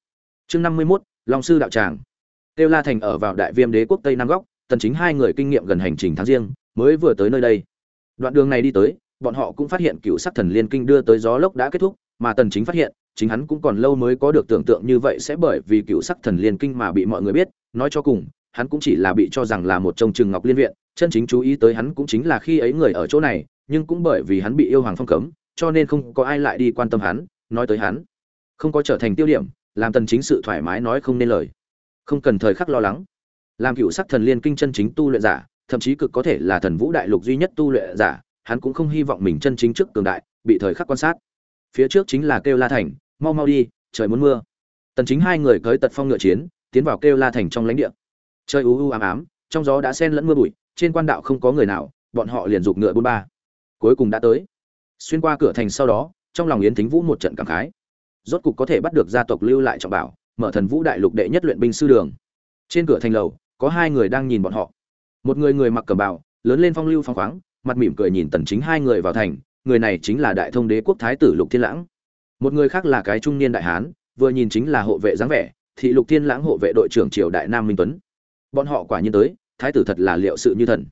Chương 51, long sư đạo tràng. Tiêu la thành ở vào đại viêm đế quốc tây nam góc tần chính hai người kinh nghiệm gần hành trình tháng riêng mới vừa tới nơi đây. Đoạn đường này đi tới bọn họ cũng phát hiện cựu sắc thần liên kinh đưa tới gió lốc đã kết thúc mà tần chính phát hiện chính hắn cũng còn lâu mới có được tưởng tượng như vậy sẽ bởi vì cựu sắc thần liên kinh mà bị mọi người biết nói cho cùng hắn cũng chỉ là bị cho rằng là một trông trường ngọc liên viện, chân chính chú ý tới hắn cũng chính là khi ấy người ở chỗ này, nhưng cũng bởi vì hắn bị yêu hoàng phong cấm, cho nên không có ai lại đi quan tâm hắn, nói tới hắn, không có trở thành tiêu điểm, làm tần chính sự thoải mái nói không nên lời. Không cần thời khắc lo lắng. Làm cựu sắc thần liên kinh chân chính tu luyện giả, thậm chí cực có thể là thần vũ đại lục duy nhất tu luyện giả, hắn cũng không hy vọng mình chân chính trước cường đại, bị thời khắc quan sát. Phía trước chính là kêu la thành, mau mau đi, trời muốn mưa. Tần chính hai người cưỡi tật phong ngựa chiến, tiến vào kêu la thành trong lãnh địa trời u u ám ám, trong gió đã xen lẫn mưa bụi, trên quan đạo không có người nào, bọn họ liền giục ngựa bốn ba. Cuối cùng đã tới. Xuyên qua cửa thành sau đó, trong lòng yến thính vũ một trận cảm khái. Rốt cục có thể bắt được gia tộc lưu lại trọng bảo, mở thần vũ đại lục đệ nhất luyện binh sư đường. Trên cửa thành lầu, có hai người đang nhìn bọn họ. Một người người mặc cẩm bào, lớn lên phong lưu phong khoáng, mặt mỉm cười nhìn tần chính hai người vào thành, người này chính là đại thông đế quốc thái tử lục thiên lãng. Một người khác là cái trung niên đại hán, vừa nhìn chính là hộ vệ dáng vẻ, thị lục thiên lãng hộ vệ đội trưởng triều đại nam minh tuấn bọn họ quả nhiên tới, thái tử thật là liệu sự như thần.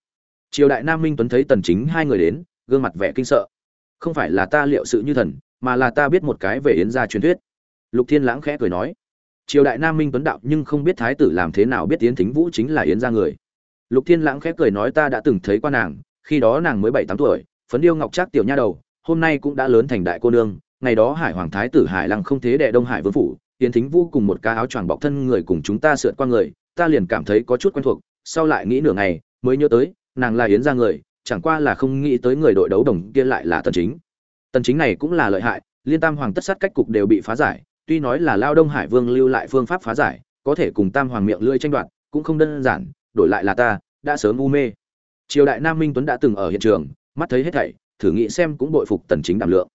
Triều đại nam minh tuấn thấy tần chính hai người đến, gương mặt vẻ kinh sợ. Không phải là ta liệu sự như thần, mà là ta biết một cái về yến gia truyền thuyết. Lục thiên lãng khẽ cười nói. Triều đại nam minh tuấn đạo, nhưng không biết thái tử làm thế nào biết yến thính vũ chính là yến gia người. Lục thiên lãng khẽ cười nói ta đã từng thấy qua nàng, khi đó nàng mới bảy tám tuổi, phấn điêu ngọc trác tiểu nha đầu, hôm nay cũng đã lớn thành đại cô nương, ngày đó hải hoàng thái tử hải lăng không thế đệ đông hải vương phủ, yến thính vũ cùng một ca áo choàng bọc thân người cùng chúng ta sượt qua người ta liền cảm thấy có chút quen thuộc, sau lại nghĩ nửa ngày, mới nhớ tới, nàng là yến gia người, chẳng qua là không nghĩ tới người đội đấu đồng kia lại là tần chính. Tần chính này cũng là lợi hại, liên tam hoàng tất sát cách cục đều bị phá giải, tuy nói là lao đông hải vương lưu lại phương pháp phá giải, có thể cùng tam hoàng miệng lưỡi tranh đoạt, cũng không đơn giản, đổi lại là ta, đã sớm u mê. Triều đại nam minh tuấn đã từng ở hiện trường, mắt thấy hết thảy, thử nghĩ xem cũng bội phục tần chính đảm lượng.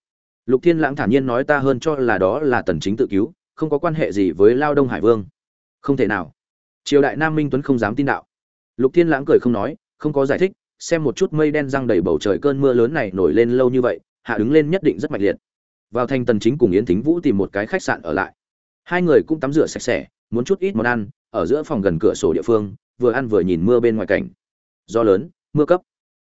Lục thiên lãng thản nhiên nói ta hơn cho là đó là tần chính tự cứu, không có quan hệ gì với lao đông hải vương. Không thể nào triều đại nam minh tuấn không dám tin đạo. Lục thiên lãng cười không nói, không có giải thích, xem một chút mây đen răng đầy bầu trời cơn mưa lớn này nổi lên lâu như vậy, hạ đứng lên nhất định rất mạnh liệt. Vào thành tần chính cùng yến thính vũ tìm một cái khách sạn ở lại. Hai người cũng tắm rửa sạch sẽ, muốn chút ít món ăn, ở giữa phòng gần cửa sổ địa phương, vừa ăn vừa nhìn mưa bên ngoài cảnh. Do lớn, mưa cấp.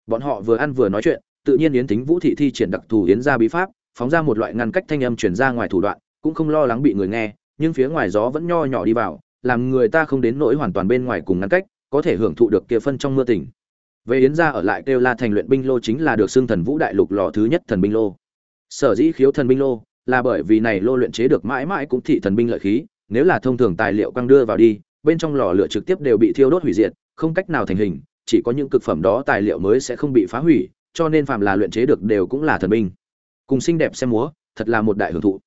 Bọn họ vừa ăn vừa nói chuyện, tự nhiên yến thính vũ thị thi triển đặc thù yến ra bí pháp, phóng ra một loại ngăn cách thanh âm truyền ra ngoài thủ đoạn, cũng không lo lắng bị người nghe, nhưng phía ngoài gió vẫn nho nhỏ đi vào làm người ta không đến nỗi hoàn toàn bên ngoài cùng ngăn cách, có thể hưởng thụ được kia phân trong mưa tỉnh về yến gia ở lại kêu la thành luyện binh lô chính là được xưng thần vũ đại lục lò thứ nhất thần binh lô. Sở dĩ khiếu thần binh lô là bởi vì này lô luyện chế được mãi mãi cũng thị thần binh lợi khí, nếu là thông thường tài liệu quăng đưa vào đi, bên trong lò lửa trực tiếp đều bị thiêu đốt hủy diệt, không cách nào thành hình, chỉ có những cực phẩm đó tài liệu mới sẽ không bị phá hủy, cho nên phàm là luyện chế được đều cũng là thần binh. Cùng xinh đẹp xem múa, thật là một đại hưởng thụ.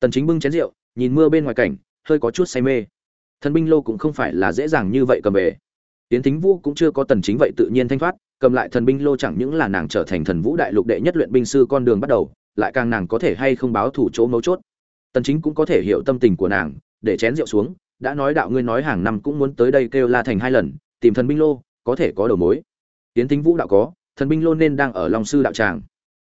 Tần chính bưng chén rượu, nhìn mưa bên ngoài cảnh, hơi có chút say mê thần binh lô cũng không phải là dễ dàng như vậy cầm về. Tiến thính vũ cũng chưa có tần chính vậy tự nhiên thanh thoát, cầm lại thần binh lô chẳng những là nàng trở thành thần vũ đại lục đệ nhất luyện binh sư con đường bắt đầu, lại càng nàng có thể hay không báo thủ chỗ mấu chốt. Tần chính cũng có thể hiểu tâm tình của nàng, để chén rượu xuống, đã nói đạo ngươi nói hàng năm cũng muốn tới đây kêu la thành hai lần, tìm thần binh lô, có thể có đầu mối. Tiến thính vũ đạo có, thần binh lô nên đang ở long sư đạo tràng.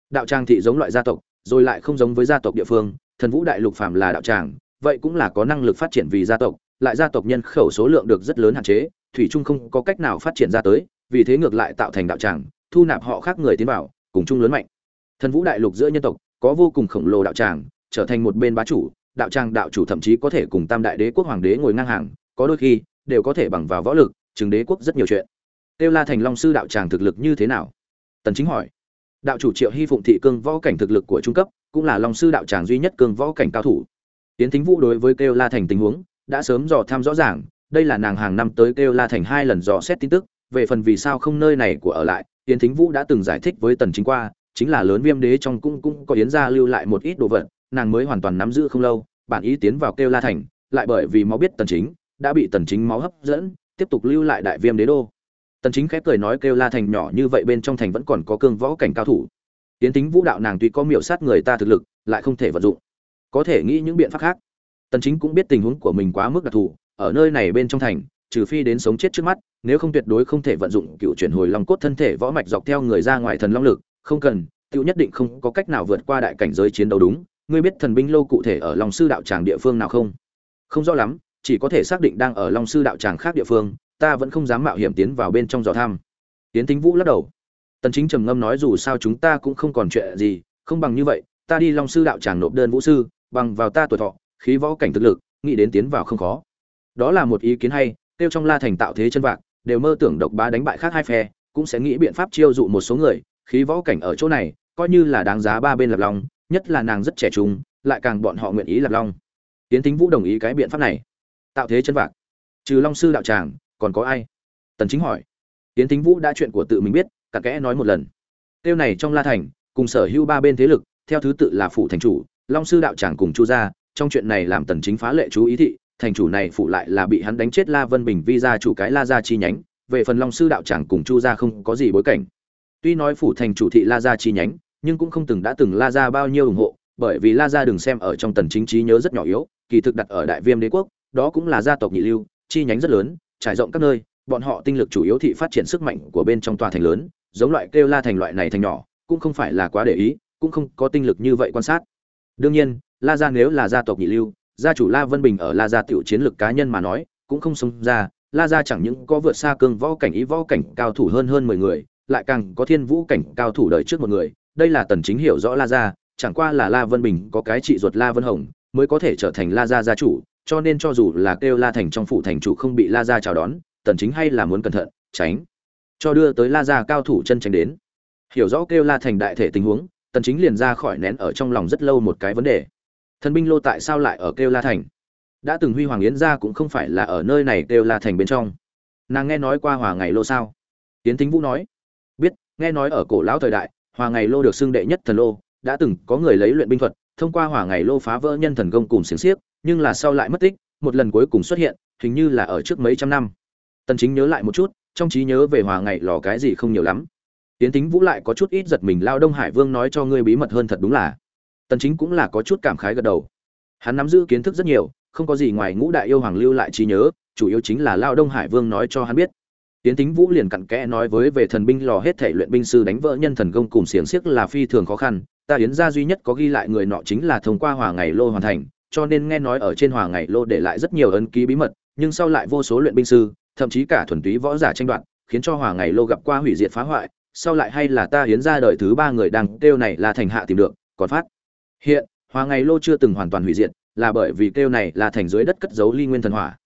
Đạo tràng thị giống loại gia tộc, rồi lại không giống với gia tộc địa phương, thần vũ đại lục phàm là đạo tràng, vậy cũng là có năng lực phát triển vì gia tộc lại gia tộc nhân khẩu số lượng được rất lớn hạn chế thủy trung không có cách nào phát triển ra tới vì thế ngược lại tạo thành đạo tràng thu nạp họ khác người tiến vào cùng chung lớn mạnh thần vũ đại lục giữa nhân tộc có vô cùng khổng lồ đạo tràng trở thành một bên bá chủ đạo tràng đạo chủ thậm chí có thể cùng tam đại đế quốc hoàng đế ngồi ngang hàng có đôi khi đều có thể bằng vào võ lực chứng đế quốc rất nhiều chuyện Têu La Thành Long sư đạo tràng thực lực như thế nào? Tần Chính hỏi. Đạo chủ Triệu Hy Phụng thị cương võ cảnh thực lực của trung cấp, cũng là Long sư đạo tràng duy nhất cương võ cảnh cao thủ. Tiến Thính Vũ đối với Têu La Thành tình huống đã sớm dò tham rõ ràng, đây là nàng hàng năm tới kêu La Thành hai lần dò xét tin tức, về phần vì sao không nơi này của ở lại, Yến Thính Vũ đã từng giải thích với Tần Chính qua, chính là lớn viêm đế trong cung cũng có yến gia lưu lại một ít đồ vật nàng mới hoàn toàn nắm giữ không lâu bản ý tiến vào kêu la thành lại bởi vì máu biết tần chính đã bị tần chính máu hấp dẫn tiếp tục lưu lại đại viêm đế đô. Tần chính khép cười nói kêu la thành nhỏ như vậy bên trong thành vẫn còn có cương võ cảnh cao thủ. Yến Thính vũ đạo nàng tuy có miểu sát người ta thực lực lại không thể vận dụng. Có thể nghĩ những biện pháp khác tần chính cũng biết tình huống của mình quá mức đặc thù, ở nơi này bên trong thành, trừ phi đến sống chết trước mắt, nếu không tuyệt đối không thể vận dụng cựu chuyển hồi long cốt thân thể võ mạch dọc theo người ra ngoài thần long lực, không cần tiêu nhất định không có cách nào vượt qua đại cảnh giới chiến đấu đúng. Ngươi biết thần binh lâu cụ thể ở long sư đạo tràng địa phương nào không? Không rõ lắm, chỉ có thể xác định đang ở long sư đạo tràng khác địa phương, ta vẫn không dám mạo hiểm tiến vào bên trong dò thăm. Tiến tính vũ lắc đầu. Tần chính trầm ngâm nói dù sao chúng ta cũng không còn chuyện gì, không bằng như vậy, ta đi long sư đạo tràng nộp đơn vũ sư, bằng vào ta tuổi thọ khí võ cảnh thực lực, nghĩ đến tiến vào không khó. Đó là một ý kiến hay, tiêu trong la thành tạo thế chân vạc, đều mơ tưởng độc bá đánh bại khác hai phe, cũng sẽ nghĩ biện pháp chiêu dụ một số người, khí võ cảnh ở chỗ này, coi như là đáng giá ba bên lập long, nhất là nàng rất trẻ trung, lại càng bọn họ nguyện ý lập long. Tiến tính vũ đồng ý cái biện pháp này. Tạo thế chân vạc. Trừ long sư đạo tràng, còn có ai? Tần chính hỏi. Tiến tính vũ đã chuyện của tự mình biết, cả kẽ nói một lần. Tiêu này trong la thành, cùng sở hữu ba bên thế lực, theo thứ tự là phủ thành chủ, long sư đạo tràng cùng chu gia trong chuyện này làm tần chính phá lệ chú ý thị, thành chủ này phụ lại là bị hắn đánh chết la vân bình vi ra chủ cái la gia chi nhánh, về phần long sư đạo chẳng cùng chu gia không có gì bối cảnh. Tuy nói phủ thành chủ thị la gia chi nhánh, nhưng cũng không từng đã từng la gia bao nhiêu ủng hộ, bởi vì la gia đừng xem ở trong tần chính trí nhớ rất nhỏ yếu, kỳ thực đặt ở đại viêm đế quốc, đó cũng là gia tộc nhị lưu, chi nhánh rất lớn, trải rộng các nơi, bọn họ tinh lực chủ yếu thị phát triển sức mạnh của bên trong tòa thành lớn, giống loại kêu la thành loại này thành nhỏ, cũng không phải là quá để ý, cũng không có tinh lực như vậy quan sát. Đương nhiên la gia nếu là gia tộc nhị lưu, gia chủ la vân bình ở la gia tiểu chiến lược cá nhân mà nói, cũng không xung ra, la gia chẳng những có vượt xa cương võ cảnh, ý võ cảnh cao thủ hơn hơn mười người, lại càng có thiên vũ cảnh cao thủ đời trước một người. Đây là tần chính hiểu rõ la gia, chẳng qua là la vân bình có cái trị ruột la vân hồng mới có thể trở thành la gia gia chủ, cho nên cho dù là kêu la thành trong phủ thành chủ không bị la gia chào đón, tần chính hay là muốn cẩn thận, tránh, cho đưa tới la gia cao thủ chân tránh đến. Hiểu rõ kêu la thành đại thể tình huống, tần chính liền ra khỏi nén ở trong lòng rất lâu một cái vấn đề thần binh lô tại sao lại ở kêu la thành? Đã từng huy hoàng yến gia cũng không phải là ở nơi này kêu la thành bên trong. Nàng nghe nói qua hòa ngày lô sao? Yến thính vũ nói. Biết, nghe nói ở cổ lão thời đại, hòa ngày lô được xưng đệ nhất thần lô. Đã từng có người lấy luyện binh thuật, thông qua hòa ngày lô phá vỡ nhân thần công cùng xiềng xiếc, nhưng là sau lại mất tích, một lần cuối cùng xuất hiện, hình như là ở trước mấy trăm năm. Tần chính nhớ lại một chút, trong trí nhớ về hòa ngày lò cái gì không nhiều lắm. Tiến tính vũ lại có chút ít giật mình, lao đông hải vương nói cho ngươi bí mật hơn thật đúng là tần chính cũng là có chút cảm khái gật đầu. Hắn nắm giữ kiến thức rất nhiều, không có gì ngoài ngũ đại yêu hoàng lưu lại trí nhớ, chủ yếu chính là lao đông hải vương nói cho hắn biết. Tiến tính vũ liền cặn kẽ nói với về thần binh lò hết thể luyện binh sư đánh vỡ nhân thần công cùng xiềng xiếc là phi thường khó khăn, ta yến gia duy nhất có ghi lại người nọ chính là thông qua hòa ngày lô hoàn thành, cho nên nghe nói ở trên hòa ngày lô để lại rất nhiều ấn ký bí mật, nhưng sau lại vô số luyện binh sư, thậm chí cả thuần túy võ giả tranh đoạt, khiến cho hòa ngày lô gặp qua hủy diệt phá hoại, sau lại hay là ta hiến ra đời thứ ba người đang kêu này là thành hạ tìm được, còn phát hiện hòa ngày lô chưa từng hoàn toàn hủy diệt là bởi vì kêu này là thành dưới đất cất giấu ly nguyên thần hỏa.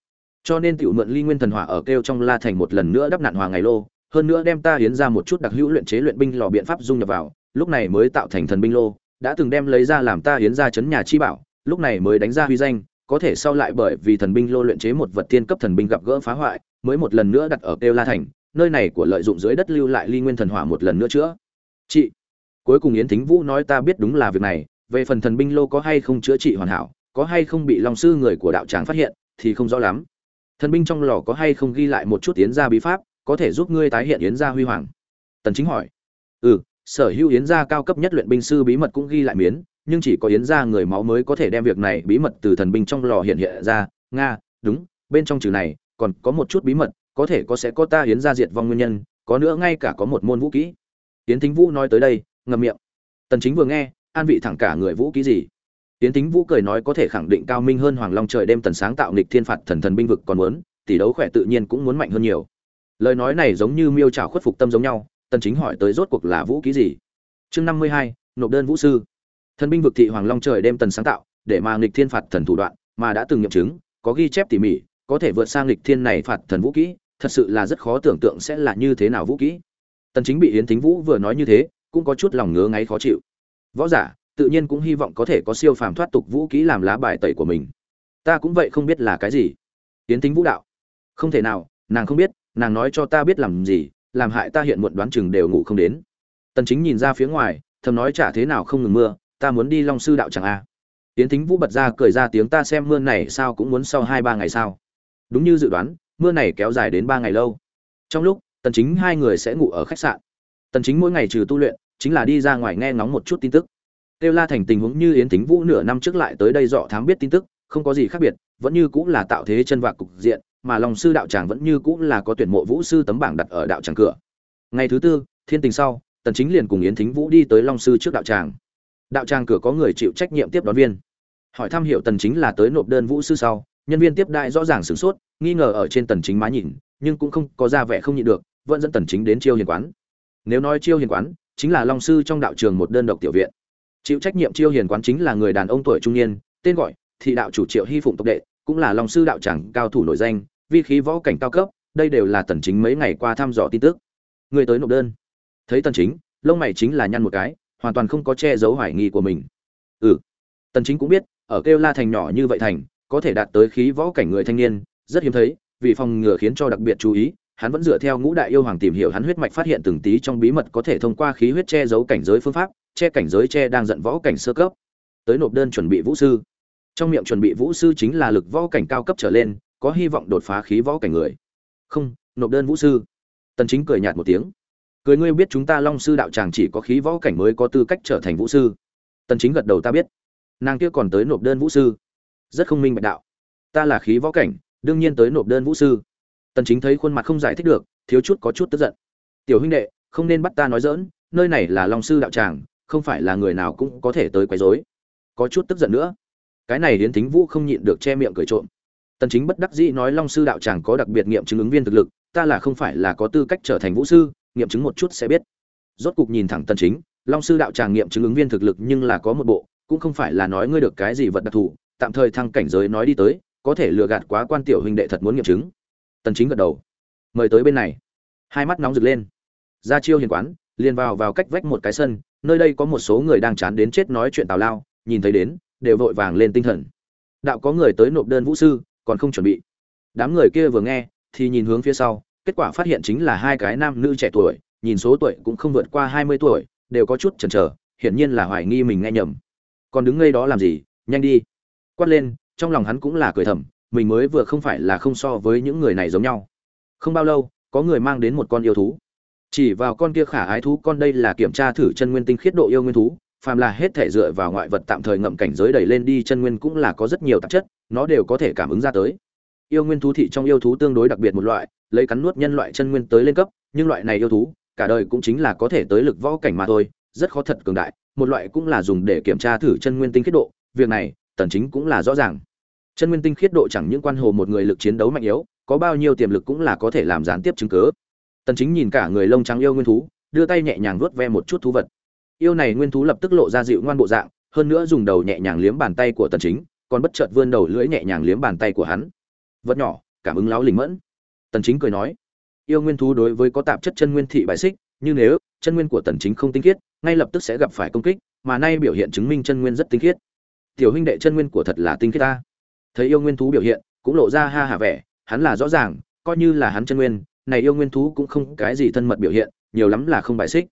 Cho nên tiểu mượn ly nguyên thần hỏa ở kêu trong la thành một lần nữa đắp nạn hòa ngày lô hơn nữa đem ta hiến ra một chút đặc hữu luyện chế luyện binh lò biện pháp dung nhập vào lúc này mới tạo thành thần binh lô đã từng đem lấy ra làm ta hiến ra chấn nhà chi bảo lúc này mới đánh ra huy danh có thể sau lại bởi vì thần binh lô luyện chế một vật tiên cấp thần binh gặp gỡ phá hoại mới một lần nữa đặt ở kêu la thành nơi này của lợi dụng dưới đất lưu lại ly nguyên thần hỏa một lần nữa chữa. Chị, cuối cùng yến thính vũ nói ta biết đúng là việc này về phần thần binh lô có hay không chữa trị hoàn hảo, có hay không bị long sư người của đạo tràng phát hiện, thì không rõ lắm. Thần binh trong lò có hay không ghi lại một chút yến gia bí pháp, có thể giúp ngươi tái hiện yến gia huy hoàng? Tần chính hỏi. Ừ sở hữu yến gia cao cấp nhất luyện binh sư bí mật cũng ghi lại miến, nhưng chỉ có yến gia người máu mới có thể đem việc này bí mật từ thần binh trong lò hiện hiện ra. Nga, đúng, bên trong trừ này, còn có một chút bí mật, có thể có sẽ có ta yến gia diệt vong nguyên nhân, có nữa ngay cả có một môn vũ kỹ. Yến thính vũ nói tới đây, ngậm miệng. Tần chính vừa nghe an vị thẳng cả người vũ ký gì. Yến thính vũ cười nói có thể khẳng định cao minh hơn hoàng long trời đêm tần sáng tạo nghịch thiên phạt thần thần binh vực còn muốn tỷ đấu khỏe tự nhiên cũng muốn mạnh hơn nhiều. Lời nói này giống như miêu trào khuất phục tâm giống nhau tần chính hỏi tới rốt cuộc là vũ ký gì. Chương 52, nộp đơn vũ sư. Thần binh vực thị hoàng long trời đêm tần sáng tạo để mà nghịch thiên phạt thần thủ đoạn mà đã từng nghiệm chứng có ghi chép tỉ mỉ có thể vượt sang nghịch thiên này phạt thần vũ kỹ thật sự là rất khó tưởng tượng sẽ là như thế nào vũ kỹ tần chính bị yến thính vũ vừa nói như thế cũng có chút lòng ngứa ngáy khó chịu võ giả, tự nhiên cũng hy vọng có thể có siêu phàm thoát tục vũ kỹ làm lá bài tẩy của mình. Ta cũng vậy không biết là cái gì. Tiến tính vũ đạo. Không thể nào, nàng không biết, nàng nói cho ta biết làm gì, làm hại ta hiện muộn đoán chừng đều ngủ không đến. Tần chính nhìn ra phía ngoài, thầm nói chả thế nào không ngừng mưa, ta muốn đi long sư đạo chẳng à? a tiến tính vũ bật ra cười ra tiếng ta xem mưa này sao cũng muốn sau hai ba ngày sao. Đúng như dự đoán, mưa này kéo dài đến ba ngày lâu. Trong lúc, tần chính hai người sẽ ngủ ở khách sạn. Tần chính mỗi ngày trừ tu luyện chính là đi ra ngoài nghe ngóng một chút tin tức Tiêu La thành tình huống như Yến Thính Vũ nửa năm trước lại tới đây dọ thám biết tin tức, không có gì khác biệt, vẫn như cũng là tạo thế chân vạc cục diện, mà Long sư đạo tràng vẫn như cũng là có tuyển mộ vũ sư tấm bảng đặt ở đạo tràng cửa. Ngày thứ tư, thiên tình sau, Tần Chính liền cùng Yến Thính Vũ đi tới Long sư trước đạo tràng. Đạo tràng cửa có người chịu trách nhiệm tiếp đón viên. Hỏi thăm hiểu Tần Chính là tới nộp đơn vũ sư sau, nhân viên tiếp đại rõ ràng sửng sốt, nghi ngờ ở trên Tần Chính má nhìn, nhưng cũng không có ra vẻ không nhịn được, vẫn dẫn Tần Chính đến chiêu hiền quán. Nếu nói chiêu hiền quán, chính là Long sư trong đạo trường một đơn độc tiểu viện. Chịu trách nhiệm chiêu hiền quán chính là người đàn ông tuổi trung niên, tên gọi thị đạo chủ triệu hy phụng tộc đệ, cũng là long sư đạo tràng cao thủ nổi danh, vi khí võ cảnh cao cấp, đây đều là tần chính mấy ngày qua thăm dò tin tức. Người tới nộp đơn. Thấy tần chính, lông mày chính là nhăn một cái, hoàn toàn không có che giấu hoài nghi của mình. Ừ. Tần chính cũng biết, ở kêu la thành nhỏ như vậy thành, có thể đạt tới khí võ cảnh người thanh niên, rất hiếm thấy, vì phòng ngừa khiến cho đặc biệt chú ý hắn vẫn dựa theo ngũ đại yêu hoàng tìm hiểu hắn huyết mạch phát hiện từng tí trong bí mật có thể thông qua khí huyết che giấu cảnh giới phương pháp, che cảnh giới che đang giận võ cảnh sơ cấp. Tới nộp đơn chuẩn bị vũ sư. Trong miệng chuẩn bị vũ sư chính là lực võ cảnh cao cấp trở lên, có hy vọng đột phá khí võ cảnh người. Không, nộp đơn vũ sư. Tần chính cười nhạt một tiếng. Cười ngươi biết chúng ta long sư đạo tràng chỉ có khí võ cảnh mới có tư cách trở thành vũ sư. Tần chính gật đầu ta biết. Nàng kia còn tới nộp đơn vũ sư. Rất không minh bạch đạo. Ta là khí võ cảnh, đương nhiên tới nộp đơn vũ sư tần chính thấy khuôn mặt không giải thích được, thiếu chút có chút tức giận. Tiểu huynh đệ, không nên bắt ta nói dỡn nơi này là long sư đạo tràng, không phải là người nào cũng có thể tới quấy rối. Có chút tức giận nữa. Cái này hiến thính vũ không nhịn được che miệng cười trộm. Tần chính bất đắc dĩ nói long sư đạo tràng có đặc biệt nghiệm chứng ứng viên thực lực, ta là không phải là có tư cách trở thành vũ sư, nghiệm chứng một chút sẽ biết. Rốt cục nhìn thẳng tần chính, long sư đạo tràng nghiệm chứng ứng viên thực lực nhưng là có một bộ, cũng không phải là nói ngươi được cái gì vật đặc thù, tạm thời thăng cảnh giới nói đi tới, có thể lừa gạt quá quan tiểu huynh đệ thật muốn nghiệm chứng tần chính gật đầu. Mời tới bên này. Hai mắt nóng rực lên. Ra chiêu hiền quán, liền vào vào cách vách một cái sân, nơi đây có một số người đang chán đến chết nói chuyện tào lao, nhìn thấy đến, đều vội vàng lên tinh thần. Đạo có người tới nộp đơn vũ sư, còn không chuẩn bị. Đám người kia vừa nghe, thì nhìn hướng phía sau, kết quả phát hiện chính là hai cái nam nữ trẻ tuổi, nhìn số tuổi cũng không vượt qua hai mươi tuổi, đều có chút chần chờ, hiển nhiên là hoài nghi mình nghe nhầm. Còn đứng ngây đó làm gì? Nhanh đi. Quát lên, trong lòng hắn cũng là cười thầm mình mới vừa không phải là không so với những người này giống nhau. Không bao lâu, có người mang đến một con yêu thú. Chỉ vào con kia khả ái thú, con đây là kiểm tra thử chân nguyên tinh khiết độ yêu nguyên thú, phàm là hết thể dựa vào ngoại vật tạm thời ngậm cảnh giới đẩy lên đi, chân nguyên cũng là có rất nhiều tạp chất, nó đều có thể cảm ứng ra tới. Yêu nguyên thú thị trong yêu thú tương đối đặc biệt một loại, lấy cắn nuốt nhân loại chân nguyên tới lên cấp, nhưng loại này yêu thú, cả đời cũng chính là có thể tới lực võ cảnh mà thôi, rất khó thật cường đại, một loại cũng là dùng để kiểm tra thử chân nguyên tinh khiết độ, việc này, tần chính cũng là rõ ràng chân nguyên tinh khiết độ chẳng những quan hồ một người lực chiến đấu mạnh yếu, có bao nhiêu tiềm lực cũng là có thể làm gián tiếp chứng cứ. Tần chính nhìn cả người lông trắng yêu nguyên thú, đưa tay nhẹ nhàng vuốt ve một chút thú vật. Yêu này nguyên thú lập tức lộ ra dịu ngoan bộ dạng, hơn nữa dùng đầu nhẹ nhàng liếm bàn tay của tần chính, còn bất chợt vươn đầu lưỡi nhẹ nhàng liếm bàn tay của hắn. Vật nhỏ, cảm ứng láo lình mẫn. Tần chính cười nói, yêu nguyên thú đối với có tạp chất chân nguyên thị bại xích, như nếu chân nguyên của tần chính không tinh khiết, ngay lập tức sẽ gặp phải công kích, mà nay biểu hiện chứng minh chân nguyên rất tinh khiết. Tiểu huynh đệ, chân nguyên của thật là tinh khiết ta thấy yêu nguyên thú biểu hiện, cũng lộ ra ha hà vẻ, hắn là rõ ràng, coi như là hắn chân nguyên, này yêu nguyên thú cũng không cái gì thân mật biểu hiện, nhiều lắm là không bài xích.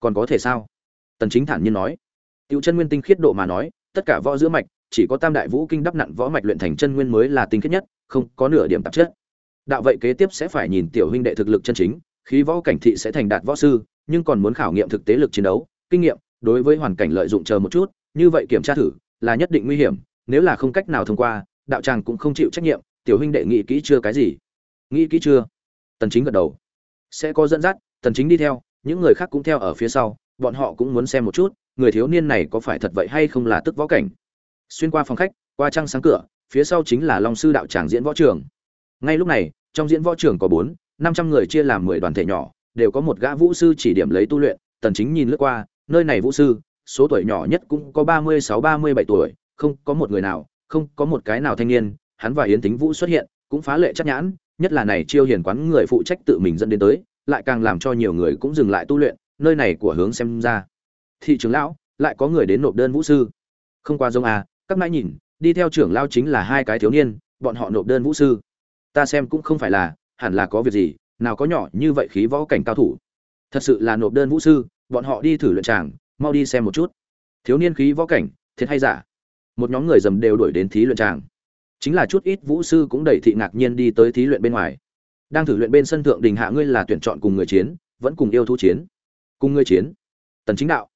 Còn có thể sao? Tần chính thản nhiên nói. Tiểu chân nguyên tinh khiết độ mà nói, tất cả võ giữa mạch, chỉ có tam đại vũ kinh đắp nặn võ mạch luyện thành chân nguyên mới là tinh khiết nhất, không có nửa điểm tạp chất. Đạo vậy kế tiếp sẽ phải nhìn tiểu huynh đệ thực lực chân chính, khí võ cảnh thị sẽ thành đạt võ sư, nhưng còn muốn khảo nghiệm thực tế lực chiến đấu, kinh nghiệm, đối với hoàn cảnh lợi dụng chờ một chút, như vậy kiểm tra thử, là nhất định nguy hiểm, nếu là không cách nào thông qua đạo tràng cũng không chịu trách nhiệm, tiểu huynh đệ nghĩ kỹ chưa cái gì? Nghĩ kỹ chưa? Tần chính gật đầu. Sẽ có dẫn dắt, tần chính đi theo, những người khác cũng theo ở phía sau, bọn họ cũng muốn xem một chút, người thiếu niên này có phải thật vậy hay không là tức võ cảnh. Xuyên qua phòng khách, qua trăng sáng cửa, phía sau chính là long sư đạo tràng diễn võ trường. Ngay lúc này, trong diễn võ trường có bốn, năm trăm người chia làm mười đoàn thể nhỏ, đều có một gã vũ sư chỉ điểm lấy tu luyện. Tần chính nhìn lướt qua, nơi này vũ sư, số tuổi nhỏ nhất cũng có ba mươi sáu, ba mươi bảy tuổi, không có một người nào không có một cái nào thanh niên, hắn và yến tính vũ xuất hiện, cũng phá lệ chắc nhãn, nhất là này chiêu hiền quán người phụ trách tự mình dẫn đến tới, lại càng làm cho nhiều người cũng dừng lại tu luyện, nơi này của hướng xem ra. Thị trưởng lão, lại có người đến nộp đơn vũ sư. Không qua giống à các nãy nhìn, đi theo trưởng lao chính là hai cái thiếu niên, bọn họ nộp đơn vũ sư. Ta xem cũng không phải là, hẳn là có việc gì, nào có nhỏ như vậy khí võ cảnh cao thủ. Thật sự là nộp đơn vũ sư, bọn họ đi thử luyện tràng, mau đi xem một chút. Thiếu niên khí võ cảnh, thiệt hay giả? Một nhóm người dầm đều đuổi đến thí luyện tràng. Chính là chút ít vũ sư cũng đẩy thị ngạc nhiên đi tới thí luyện bên ngoài. Đang thử luyện bên sân thượng đình hạ ngươi là tuyển chọn cùng người chiến, vẫn cùng yêu thú chiến. Cùng người chiến. Tần chính đạo.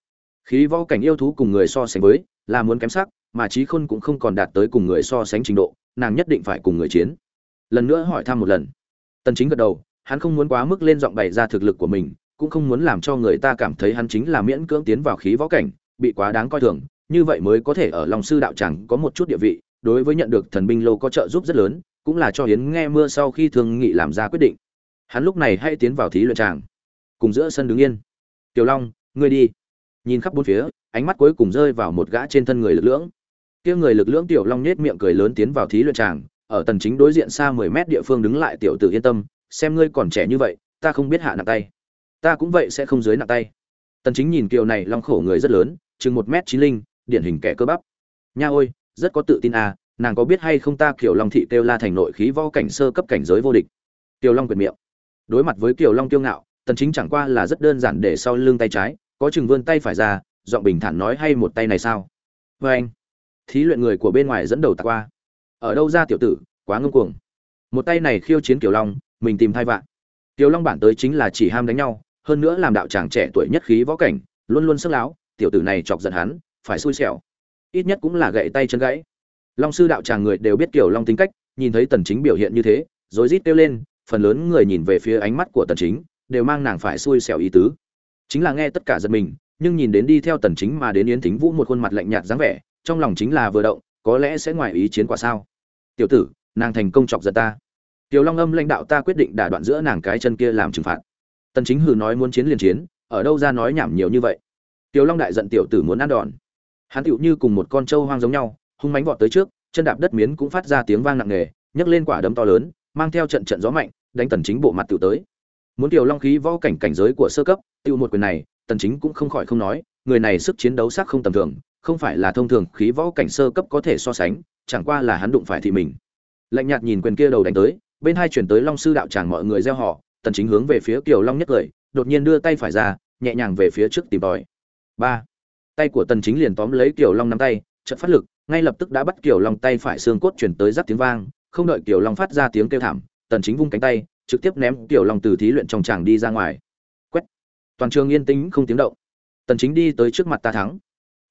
Khí võ cảnh yêu thú cùng người so sánh với, là muốn kém sắc, mà trí khôn cũng không còn đạt tới cùng người so sánh trình độ, nàng nhất định phải cùng người chiến. Lần nữa hỏi thăm một lần. Tần chính gật đầu, hắn không muốn quá mức lên giọng bày ra thực lực của mình, cũng không muốn làm cho người ta cảm thấy hắn chính là miễn cưỡng tiến vào khí võ cảnh, bị quá đáng coi thường như vậy mới có thể ở lòng sư đạo chẳng có một chút địa vị, đối với nhận được thần binh lô có trợ giúp rất lớn, cũng là cho hiến nghe mưa sau khi thương nghị làm ra quyết định. Hắn lúc này hãy tiến vào thí luyện tràng, cùng giữa sân đứng yên. Tiểu long, ngươi đi. Nhìn khắp bốn phía, ánh mắt cuối cùng rơi vào một gã trên thân người lực lưỡng. Kia người lực lưỡng tiểu long nhếch miệng cười lớn tiến vào thí luyện tràng, ở tần chính đối diện xa 10 mét địa phương đứng lại, tiểu tử yên tâm, xem ngươi còn trẻ như vậy, ta không biết hạ nặng tay. Ta cũng vậy sẽ không dưới nặng tay. Tần chính nhìn kiều này long khổ người rất lớn, chừng một mét chín linh điển hình kẻ cơ bắp. Nha ôi, rất có tự tin à nàng có biết hay không ta kiều long thị kêu la thành nội khí võ cảnh sơ cấp cảnh giới vô địch. Kiều long quyền miệng. Đối mặt với kiều long kiêu ngạo, tần chính chẳng qua là rất đơn giản để sau lưng tay trái, có chừng vươn tay phải ra, giọng bình thản nói hay một tay này sao? Với anh. Thí luyện người của bên ngoài dẫn đầu ta qua. Ở đâu ra tiểu tử, quá ngông cuồng. Một tay này khiêu chiến kiều long, mình tìm thai vạn. Kiều long bản tới chính là chỉ ham đánh nhau, hơn nữa làm đạo chàng trẻ tuổi nhất khí võ cảnh, luôn luôn sức láo, tiểu tử này chọc giận hắn phải xui xẻo. Ít nhất cũng là gậy tay chân gãy. Long sư đạo tràng người đều biết kiểu long tính cách, nhìn thấy tần chính biểu hiện như thế rồi rít kêu lên, phần lớn người nhìn về phía ánh mắt của tần chính, đều mang nàng phải xui xẻo ý tứ. Chính là nghe tất cả giật mình, nhưng nhìn đến đi theo tần chính mà đến yến thính vũ một khuôn mặt lạnh nhạt dáng vẻ, trong lòng chính là vừa động, có lẽ sẽ ngoài ý chiến quả sao? Tiểu tử, nàng thành công chọc giận ta. Tiểu long âm lãnh đạo ta quyết định đả đoạn giữa nàng cái chân kia làm trừng phạt. Tần chính hừ nói muốn chiến liền chiến, ở đâu ra nói nhảm nhiều như vậy. Tiểu long đại giận tiểu tử muốn ăn đòn hắn tựu như cùng một con trâu hoang giống nhau, hung mãnh vọt tới trước, chân đạp đất miến cũng phát ra tiếng vang nặng nề, nhấc lên quả đấm to lớn, mang theo trận trận gió mạnh, đánh tần chính bộ mặt tựu tới. Muốn tiểu long khí võ cảnh cảnh giới của sơ cấp, tựu một quyền này, tần chính cũng không khỏi không nói, người này sức chiến đấu sắc không tầm thường, không phải là thông thường khí võ cảnh sơ cấp có thể so sánh, chẳng qua là hắn đụng phải thì mình. Lạnh nhạt nhìn quyền kia đầu đánh tới, bên hai chuyển tới long sư đạo tràng mọi người gieo họ tần chính hướng về phía kiều long nhất cười, đột nhiên đưa tay phải ra, nhẹ nhàng về phía trước tìm tòi. Ba tay của tần chính liền tóm lấy kiều long nắm tay trận phát lực ngay lập tức đã bắt kiều long tay phải xương cốt chuyển tới rắc tiếng vang không đợi kiều long phát ra tiếng kêu thảm tần chính vung cánh tay trực tiếp ném kiều long từ thí luyện trong tràng đi ra ngoài. Quét! Toàn trường yên tĩnh không tiếng động. Tần chính đi tới trước mặt ta thắng.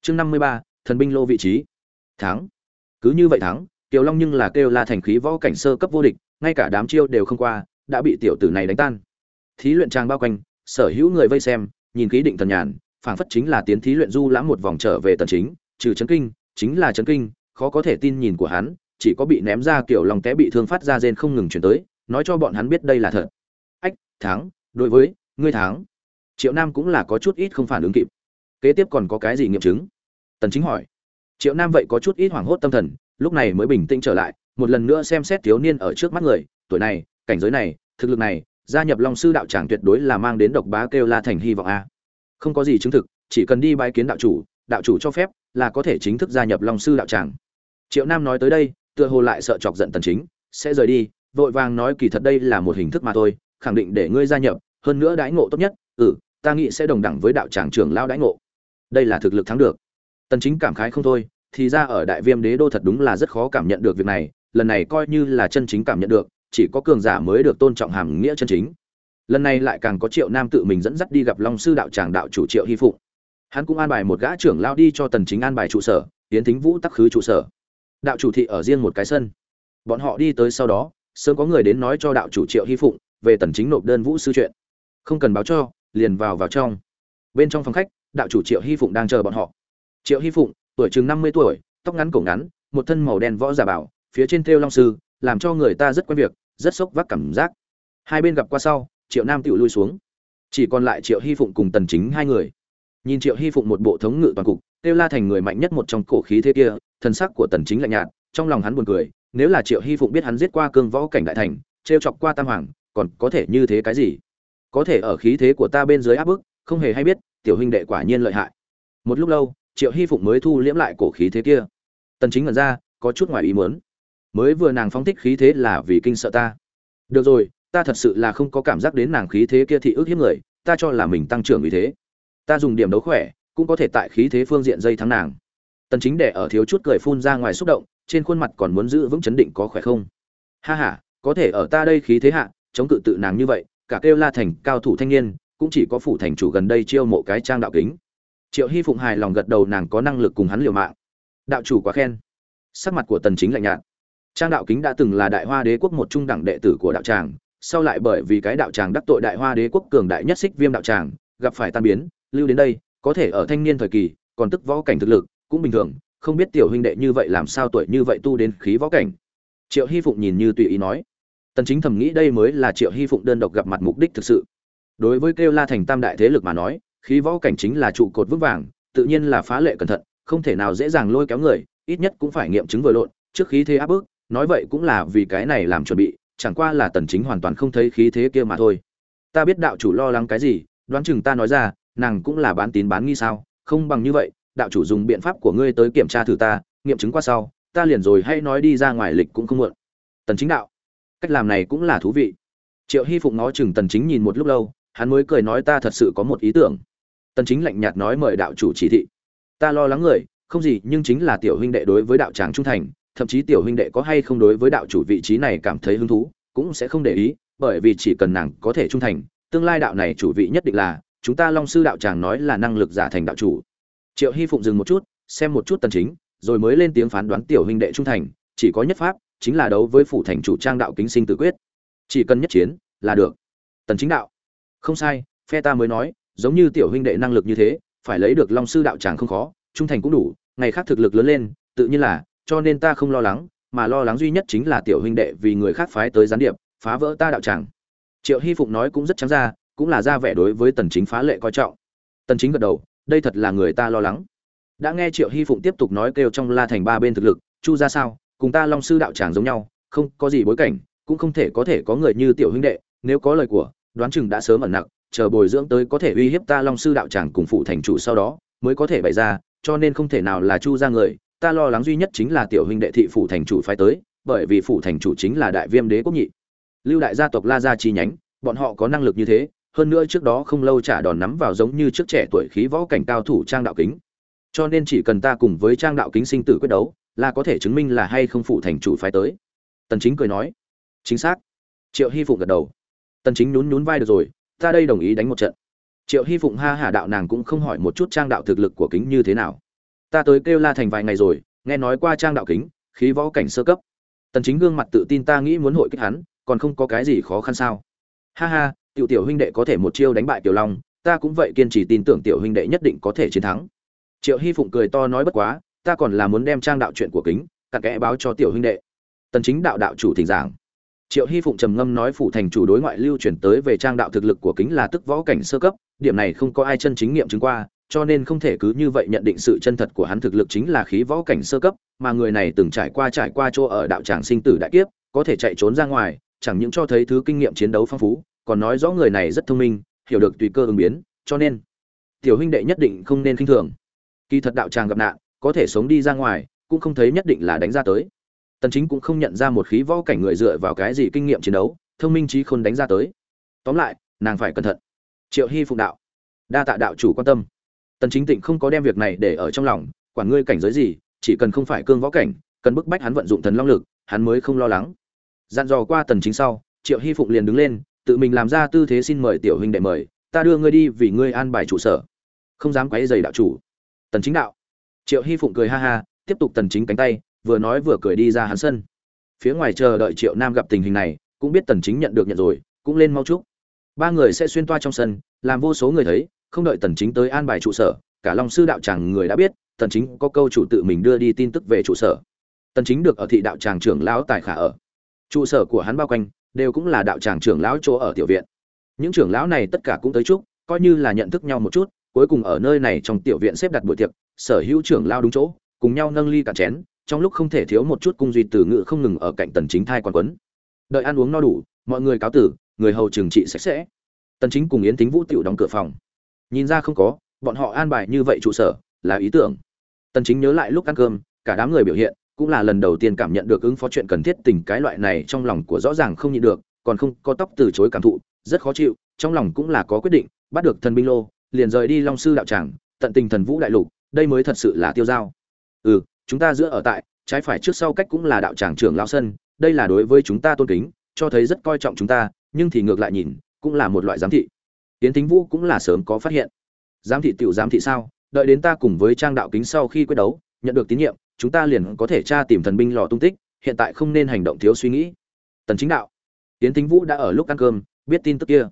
Chương 53, thần binh lô vị trí. Thắng! Cứ như vậy thắng kiều long nhưng là kêu la thành khí võ cảnh sơ cấp vô địch ngay cả đám chiêu đều không qua đã bị tiểu tử này đánh tan. Thí luyện trang bao quanh sở hữu người vây xem nhìn khí định thần nhàn phảng phất chính là tiến thí luyện du lãm một vòng trở về tần chính, trừ chấn kinh, chính là chấn kinh, khó có thể tin nhìn của hắn, chỉ có bị ném ra kiểu lòng té bị thương phát ra rên không ngừng chuyển tới, nói cho bọn hắn biết đây là thật. Ách, thắng, đối với, ngươi thắng. Triệu nam cũng là có chút ít không phản ứng kịp. Kế tiếp còn có cái gì nghiệm chứng? Tần chính hỏi. Triệu nam vậy có chút ít hoảng hốt tâm thần, lúc này mới bình tĩnh trở lại, một lần nữa xem xét thiếu niên ở trước mắt người, tuổi này, cảnh giới này, thực lực này, gia nhập long sư đạo tràng tuyệt đối là mang đến độc bá kêu la thành hy vọng a không có gì chứng thực, chỉ cần đi bái kiến đạo chủ đạo chủ cho phép, là có thể chính thức gia nhập long sư đạo tràng. Triệu nam nói tới đây, tựa hồ lại sợ chọc giận tần chính, sẽ rời đi, vội vàng nói kỳ thật đây là một hình thức mà thôi, khẳng định để ngươi gia nhập, hơn nữa đãi ngộ tốt nhất ừ ta nghĩ sẽ đồng đẳng với đạo tràng trưởng lao đãi ngộ. Đây là thực lực thắng được. Tần chính cảm khái không thôi, thì ra ở đại viêm đế đô thật đúng là rất khó cảm nhận được việc này, lần này coi như là chân chính cảm nhận được, chỉ có cường giả mới được tôn trọng hàm nghĩa chân chính lần này lại càng có triệu nam tự mình dẫn dắt đi gặp long sư đạo tràng đạo chủ triệu hy phụng. Hắn cũng an bài một gã trưởng lao đi cho tần chính an bài trụ sở tiến thính vũ tắc khứ trụ sở. Đạo chủ thị ở riêng một cái sân. Bọn họ đi tới sau đó, sớm có người đến nói cho đạo chủ triệu hy phụng về tần chính nộp đơn vũ sư chuyện. Không cần báo cho, liền vào vào trong. Bên trong phòng khách, đạo chủ triệu hy phụng đang chờ bọn họ. Triệu hy phụng, tuổi chừng 50 tuổi, tóc ngắn cổ ngắn, một thân màu đen võ giả bảo, phía trên thêu long sư, làm cho người ta rất quen việc, rất sốc vác cảm giác. Hai bên gặp qua sau triệu nam tự lui xuống. Chỉ còn lại triệu hy phụng cùng tần chính hai người. Nhìn triệu hy phụng một bộ thống ngự toàn cục, tiêu la thành người mạnh nhất một trong cổ khí thế kia thần sắc của tần chính lạnh nhạt, trong lòng hắn buồn cười, nếu là triệu hy phụng biết hắn giết qua cương võ cảnh đại thành treo chọc qua tam hoàng, còn có thể như thế cái gì? Có thể ở khí thế của ta bên dưới áp bức, không hề hay biết, tiểu huynh đệ quả nhiên lợi hại. Một lúc lâu, triệu hy phụng mới thu liễm lại cổ khí thế kia. Tần chính ngẩn ra, có chút ngoài ý muốn. Mới vừa nàng phóng thích khí thế là vì kinh sợ ta. Được rồi ta thật sự là không có cảm giác đến nàng khí thế kia thị ước hiếp người, ta cho là mình tăng trưởng vì thế. Ta dùng điểm đấu khỏe, cũng có thể tại khí thế phương diện dây thắng nàng. Tần chính để ở thiếu chút cười phun ra ngoài xúc động, trên khuôn mặt còn muốn giữ vững chấn định có khỏe không? Ha ha, có thể ở ta đây khí thế hạ, chống cự tự nàng như vậy, cả kêu la thành cao thủ thanh niên, cũng chỉ có phủ thành chủ gần đây chiêu mộ cái trang đạo kính. Triệu hy phụng hài lòng gật đầu nàng có năng lực cùng hắn liều mạng. Đạo chủ quá khen. Sắc mặt của tần chính lạnh nhạt. Trang đạo kính đã từng là đại hoa đế quốc một trung đẳng đệ tử của đạo tràng sau lại bởi vì cái đạo tràng đắc tội đại hoa đế quốc cường đại nhất xích viêm đạo tràng, gặp phải tan biến, lưu đến đây, có thể ở thanh niên thời kỳ, còn tức võ cảnh thực lực, cũng bình thường, không biết tiểu huynh đệ như vậy làm sao tuổi như vậy tu đến khí võ cảnh. Triệu hy phụng nhìn như tùy ý nói. Tần chính thầm nghĩ đây mới là triệu hy phụng đơn độc gặp mặt mục đích thực sự. Đối với kêu la thành tam đại thế lực mà nói, khí võ cảnh chính là trụ cột vững vàng, tự nhiên là phá lệ cẩn thận, không thể nào dễ dàng lôi kéo người, ít nhất cũng phải nghiệm chứng vừa lộn, trước khí thế áp bức, nói vậy cũng là vì cái này làm chuẩn bị chẳng qua là tần chính hoàn toàn không thấy khí thế kia mà thôi. Ta biết đạo chủ lo lắng cái gì, đoán chừng ta nói ra, nàng cũng là bán tín bán nghi sao, không bằng như vậy, đạo chủ dùng biện pháp của ngươi tới kiểm tra thử ta, nghiệm chứng qua sau, ta liền rồi hay nói đi ra ngoài lịch cũng không muộn. Tần chính đạo, cách làm này cũng là thú vị. Triệu hy phụng ngó chừng tần chính nhìn một lúc lâu, hắn mới cười nói ta thật sự có một ý tưởng. Tần chính lạnh nhạt nói mời đạo chủ chỉ thị. Ta lo lắng người, không gì, nhưng chính là tiểu huynh đệ đối với đạo tràng trung thành thậm chí tiểu huynh đệ có hay không đối với đạo chủ vị trí này cảm thấy hứng thú, cũng sẽ không để ý, bởi vì chỉ cần nàng có thể trung thành, tương lai đạo này chủ vị nhất định là, chúng ta long sư đạo tràng nói là năng lực giả thành đạo chủ. Triệu hy phụng dừng một chút, xem một chút tần chính, rồi mới lên tiếng phán đoán tiểu huynh đệ trung thành, chỉ có nhất pháp, chính là đấu với phủ thành chủ trang đạo kính sinh tự quyết. Chỉ cần nhất chiến, là được. Tần chính đạo. Không sai, phe ta mới nói, giống như tiểu huynh đệ năng lực như thế, phải lấy được long sư đạo tràng không khó, trung thành cũng đủ, ngày khác thực lực lớn lên, tự nhiên là cho nên ta không lo lắng, mà lo lắng duy nhất chính là tiểu huynh đệ vì người khác phái tới gián điệp, phá vỡ ta đạo tràng. Triệu hy phụng nói cũng rất trắng ra, cũng là ra vẻ đối với tần chính phá lệ coi trọng. Tần chính gật đầu, đây thật là người ta lo lắng. Đã nghe triệu hy phụng tiếp tục nói kêu trong la thành ba bên thực lực, chu ra sao, cùng ta long sư đạo tràng giống nhau, không có gì bối cảnh, cũng không thể có thể có người như tiểu huynh đệ, nếu có lời của, đoán chừng đã sớm ẩn nặng chờ bồi dưỡng tới có thể uy hiếp ta long sư đạo tràng cùng phụ thành chủ sau đó, mới có thể bày ra, cho nên không thể nào là chu ra người ta lo lắng duy nhất chính là tiểu huynh đệ thị phụ thành chủ phái tới, bởi vì phụ thành chủ chính là đại viêm đế quốc nhị. Lưu đại gia tộc la gia chi nhánh, bọn họ có năng lực như thế, hơn nữa trước đó không lâu trả đòn nắm vào giống như trước trẻ tuổi khí võ cảnh cao thủ trang đạo kính. Cho nên chỉ cần ta cùng với trang đạo kính sinh tử quyết đấu, là có thể chứng minh là hay không phụ thành chủ phái tới. Tần chính cười nói. Chính xác. Triệu hy phụng gật đầu. Tần chính nhún nhún vai được rồi, ta đây đồng ý đánh một trận. Triệu hy phụng ha hà đạo nàng cũng không hỏi một chút trang đạo thực lực của kính như thế nào ta tới kêu la thành vài ngày rồi, nghe nói qua trang đạo kính, khí võ cảnh sơ cấp. Tần chính gương mặt tự tin ta nghĩ muốn hội kích hắn, còn không có cái gì khó khăn sao? Ha ha, tiểu tiểu huynh đệ có thể một chiêu đánh bại tiểu long, ta cũng vậy kiên trì tin tưởng tiểu huynh đệ nhất định có thể chiến thắng. Triệu hy phụng cười to nói bất quá, ta còn là muốn đem trang đạo chuyện của kính, cặn kẽ báo cho tiểu huynh đệ. Tần chính đạo đạo chủ thỉnh giảng. Triệu hy phụng trầm ngâm nói phủ thành chủ đối ngoại lưu chuyển tới về trang đạo thực lực của kính là tức võ cảnh sơ cấp, điểm này không có ai chân chính nghiệm chứng qua cho nên không thể cứ như vậy nhận định sự chân thật của hắn thực lực chính là khí võ cảnh sơ cấp, mà người này từng trải qua trải qua chỗ ở đạo tràng sinh tử đại kiếp, có thể chạy trốn ra ngoài, chẳng những cho thấy thứ kinh nghiệm chiến đấu phong phú, còn nói rõ người này rất thông minh, hiểu được tùy cơ ứng biến, cho nên, tiểu huynh đệ nhất định không nên khinh thường. Kỳ thật đạo tràng gặp nạn, có thể sống đi ra ngoài, cũng không thấy nhất định là đánh ra tới. Tần chính cũng không nhận ra một khí võ cảnh người dựa vào cái gì kinh nghiệm chiến đấu, thông minh trí khôn đánh ra tới. Tóm lại, nàng phải cẩn thận. Triệu Hi phụng đạo. Đa tạ đạo chủ quan tâm tần chính tịnh không có đem việc này để ở trong lòng, quản ngươi cảnh giới gì, chỉ cần không phải cương võ cảnh, cần bức bách hắn vận dụng thần long lực, hắn mới không lo lắng. Dặn dò qua tần chính sau, triệu hy phụng liền đứng lên, tự mình làm ra tư thế xin mời tiểu huynh đệ mời, ta đưa ngươi đi vì ngươi an bài trụ sở. Không dám quấy giày đạo chủ. Tần chính đạo. Triệu hy phụng cười ha ha, tiếp tục tần chính cánh tay, vừa nói vừa cười đi ra hắn sân. Phía ngoài chờ đợi triệu nam gặp tình hình này, cũng biết tần chính nhận được nhận rồi, cũng lên mau chúc. Ba người sẽ xuyên toa trong sân, làm vô số người thấy không đợi tần chính tới an bài trụ sở, cả long sư đạo tràng người đã biết, tần chính có câu chủ tự mình đưa đi tin tức về trụ sở. Tần chính được ở thị đạo tràng trưởng lão tài khả ở. Trụ sở của hắn bao quanh, đều cũng là đạo tràng trưởng lão chỗ ở tiểu viện. Những trưởng lão này tất cả cũng tới chúc, coi như là nhận thức nhau một chút, cuối cùng ở nơi này trong tiểu viện xếp đặt buổi tiệc, sở hữu trưởng lão đúng chỗ, cùng nhau nâng ly cả chén, trong lúc không thể thiếu một chút cung duy từ ngự không ngừng ở cạnh tần chính thai quan quấn. Đợi ăn uống no đủ, mọi người cáo tử, người hầu trừng trị sạch sẽ. Tần chính cùng yến thính vũ tiểu đóng cửa phòng nhìn ra không có, bọn họ an bài như vậy trụ sở, là ý tưởng. Tần chính nhớ lại lúc ăn cơm, cả đám người biểu hiện, cũng là lần đầu tiên cảm nhận được ứng phó chuyện cần thiết tình cái loại này trong lòng của rõ ràng không nhịn được, còn không có tóc từ chối cảm thụ, rất khó chịu, trong lòng cũng là có quyết định, bắt được thần binh lô, liền rời đi long sư đạo tràng, tận tình thần vũ đại lục, đây mới thật sự là tiêu giao ừ chúng ta giữa ở tại, trái phải trước sau cách cũng là đạo tràng trưởng lão sân, đây là đối với chúng ta tôn kính, cho thấy rất coi trọng chúng ta, nhưng thì ngược lại nhìn, cũng là một loại giám thị tiến thính vũ cũng là sớm có phát hiện. Giám thị tiểu giám thị sao? Đợi đến ta cùng với trang đạo kính sau khi quyết đấu, nhận được tín nhiệm, chúng ta liền có thể tra tìm thần binh lò tung tích, hiện tại không nên hành động thiếu suy nghĩ. Tần chính đạo. Tiến thính vũ đã ở lúc ăn cơm, biết tin tức kia.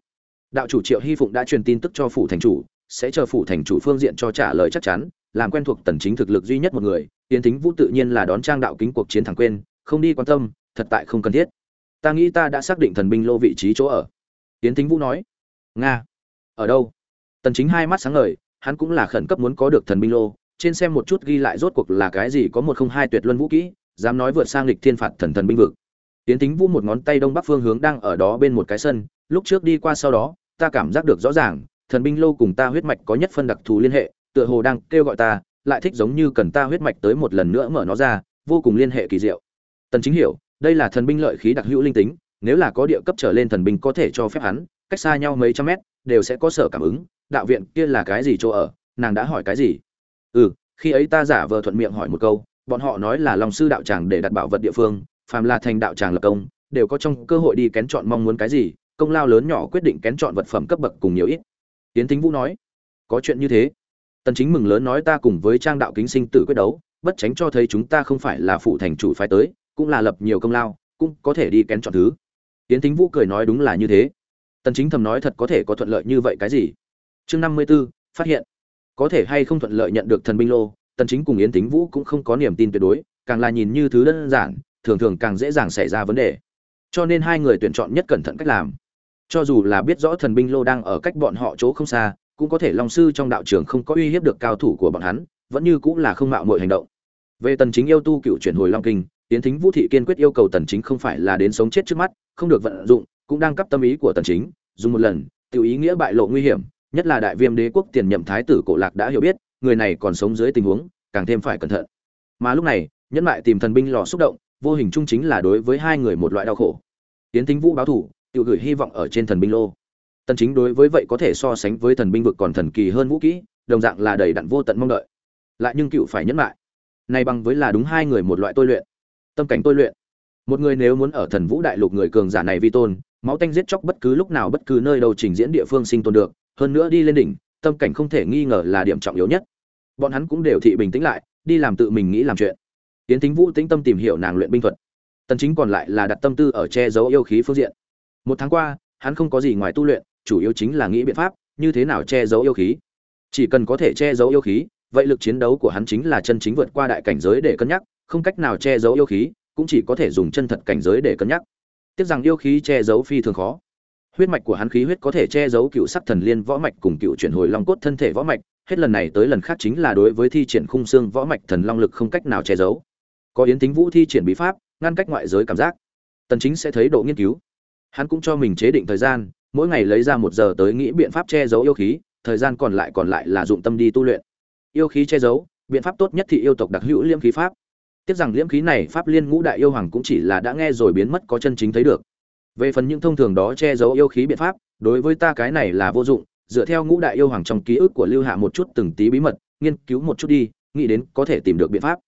Đạo chủ triệu hy phụng đã truyền tin tức cho phủ thành chủ, sẽ chờ phủ thành chủ phương diện cho trả lời chắc chắn, làm quen thuộc tần chính thực lực duy nhất một người tiến thính vũ tự nhiên là đón trang đạo kính cuộc chiến thẳng quên, không đi quan tâm, thật tại không cần thiết. Ta nghĩ ta đã xác định thần binh lô vị trí chỗ ở. Tiến thính vũ nói. Nga ở đâu? Tần chính hai mắt sáng ngời, hắn cũng là khẩn cấp muốn có được thần binh lô, trên xem một chút ghi lại rốt cuộc là cái gì có một không hai tuyệt luân vũ kỹ, dám nói vượt sang lịch thiên phạt thần thần binh vực. Tiến tính vũ một ngón tay đông bắc phương hướng đang ở đó bên một cái sân, lúc trước đi qua sau đó, ta cảm giác được rõ ràng, thần binh lô cùng ta huyết mạch có nhất phân đặc thù liên hệ, tựa hồ đang kêu gọi ta, lại thích giống như cần ta huyết mạch tới một lần nữa mở nó ra, vô cùng liên hệ kỳ diệu. Tần chính hiểu, đây là thần binh lợi khí đặc hữu linh tính, nếu là có địa cấp trở lên thần binh có thể cho phép hắn, cách xa nhau mấy trăm mét đều sẽ có sở cảm ứng, đạo viện kia là cái gì chỗ ở, nàng đã hỏi cái gì? Ừ khi ấy ta giả vờ thuận miệng hỏi một câu, bọn họ nói là lòng sư đạo tràng để đặt bảo vật địa phương, phàm là thành đạo tràng lập công, đều có trong cơ hội đi kén chọn mong muốn cái gì, công lao lớn nhỏ quyết định kén chọn vật phẩm cấp bậc cùng nhiều ít. Tiến thính vũ nói, có chuyện như thế. Tần chính mừng lớn nói ta cùng với trang đạo kính sinh tử quyết đấu, bất tránh cho thấy chúng ta không phải là phụ thành chủ phái tới, cũng là lập nhiều công lao, cũng có thể đi kén chọn thứ. Tiến thính vũ cười nói đúng là như thế tần chính thầm nói thật có thể có thuận lợi như vậy cái gì? Chương 54, phát hiện. Có thể hay không thuận lợi nhận được thần binh lô tần chính cùng yến tính vũ cũng không có niềm tin tuyệt đối càng là nhìn như thứ đơn giản thường thường càng dễ dàng xảy ra vấn đề. Cho nên hai người tuyển chọn nhất cẩn thận cách làm. Cho dù là biết rõ thần binh lô đang ở cách bọn họ chỗ không xa cũng có thể long sư trong đạo trường không có uy hiếp được cao thủ của bọn hắn vẫn như cũng là không mạo muội hành động. Về tần chính yêu tu cựu chuyển hồi long kinh tiến thính vũ thị kiên quyết yêu cầu tần chính không phải là đến sống chết trước mắt không được vận dụng cũng đang cấp tâm ý của tần chính, dùng một lần, tiểu ý nghĩa bại lộ nguy hiểm, nhất là đại viêm đế quốc tiền nhậm thái tử cổ lạc đã hiểu biết, người này còn sống dưới tình huống, càng thêm phải cẩn thận. Mà lúc này nhân lại tìm thần binh lò xúc động, vô hình chung chính là đối với hai người một loại đau khổ. Tiến thính vũ báo thủ, tiểu gửi hy vọng ở trên thần binh lô. Tần chính đối với vậy có thể so sánh với thần binh vực còn thần kỳ hơn vũ kỹ, đồng dạng là đầy đặn vô tận mong đợi. Lại nhưng cựu phải nhẫn lại này bằng với là đúng hai người một loại tôi luyện. Tâm cảnh tôi luyện. Một người nếu muốn ở thần vũ đại lục người cường giả này vi tôn máu tanh giết chóc bất cứ lúc nào bất cứ nơi đâu trình diễn địa phương sinh tồn được, hơn nữa đi lên đỉnh, tâm cảnh không thể nghi ngờ là điểm trọng yếu nhất. Bọn hắn cũng đều thị bình tĩnh lại, đi làm tự mình nghĩ làm chuyện. Tiến thính vũ tĩnh tâm tìm hiểu nàng luyện binh thuật. Tần chính còn lại là đặt tâm tư ở che giấu yêu khí phương diện. Một tháng qua, hắn không có gì ngoài tu luyện, chủ yếu chính là nghĩ biện pháp, như thế nào che giấu yêu khí. Chỉ cần có thể che giấu yêu khí, vậy lực chiến đấu của hắn chính là chân chính vượt qua đại cảnh giới để cân nhắc, không cách nào che giấu yêu khí, cũng chỉ có thể dùng chân thật cảnh giới để cân nhắc tiếc rằng yêu khí che giấu phi thường khó. Huyết mạch của hắn khí huyết có thể che giấu cựu sắc thần liên võ mạch cùng cựu chuyển hồi long cốt thân thể võ mạch, hết lần này tới lần khác chính là đối với thi triển khung xương võ mạch thần long lực không cách nào che giấu. Có yến tính vũ thi triển bí pháp, ngăn cách ngoại giới cảm giác. Tần chính sẽ thấy độ nghiên cứu. Hắn cũng cho mình chế định thời gian, mỗi ngày lấy ra một giờ tới nghĩ biện pháp che giấu yêu khí, thời gian còn lại còn lại là dụng tâm đi tu luyện. Yêu khí che giấu, biện pháp tốt nhất thì yêu tộc đặc hữu liêm khí pháp tiếc rằng liễm khí này pháp liên ngũ đại yêu hoàng cũng chỉ là đã nghe rồi biến mất có chân chính thấy được. Về phần những thông thường đó che giấu yêu khí biện pháp, đối với ta cái này là vô dụng, dựa theo ngũ đại yêu hoàng trong ký ức của lưu hạ một chút từng tí bí mật, nghiên cứu một chút đi, nghĩ đến có thể tìm được biện pháp.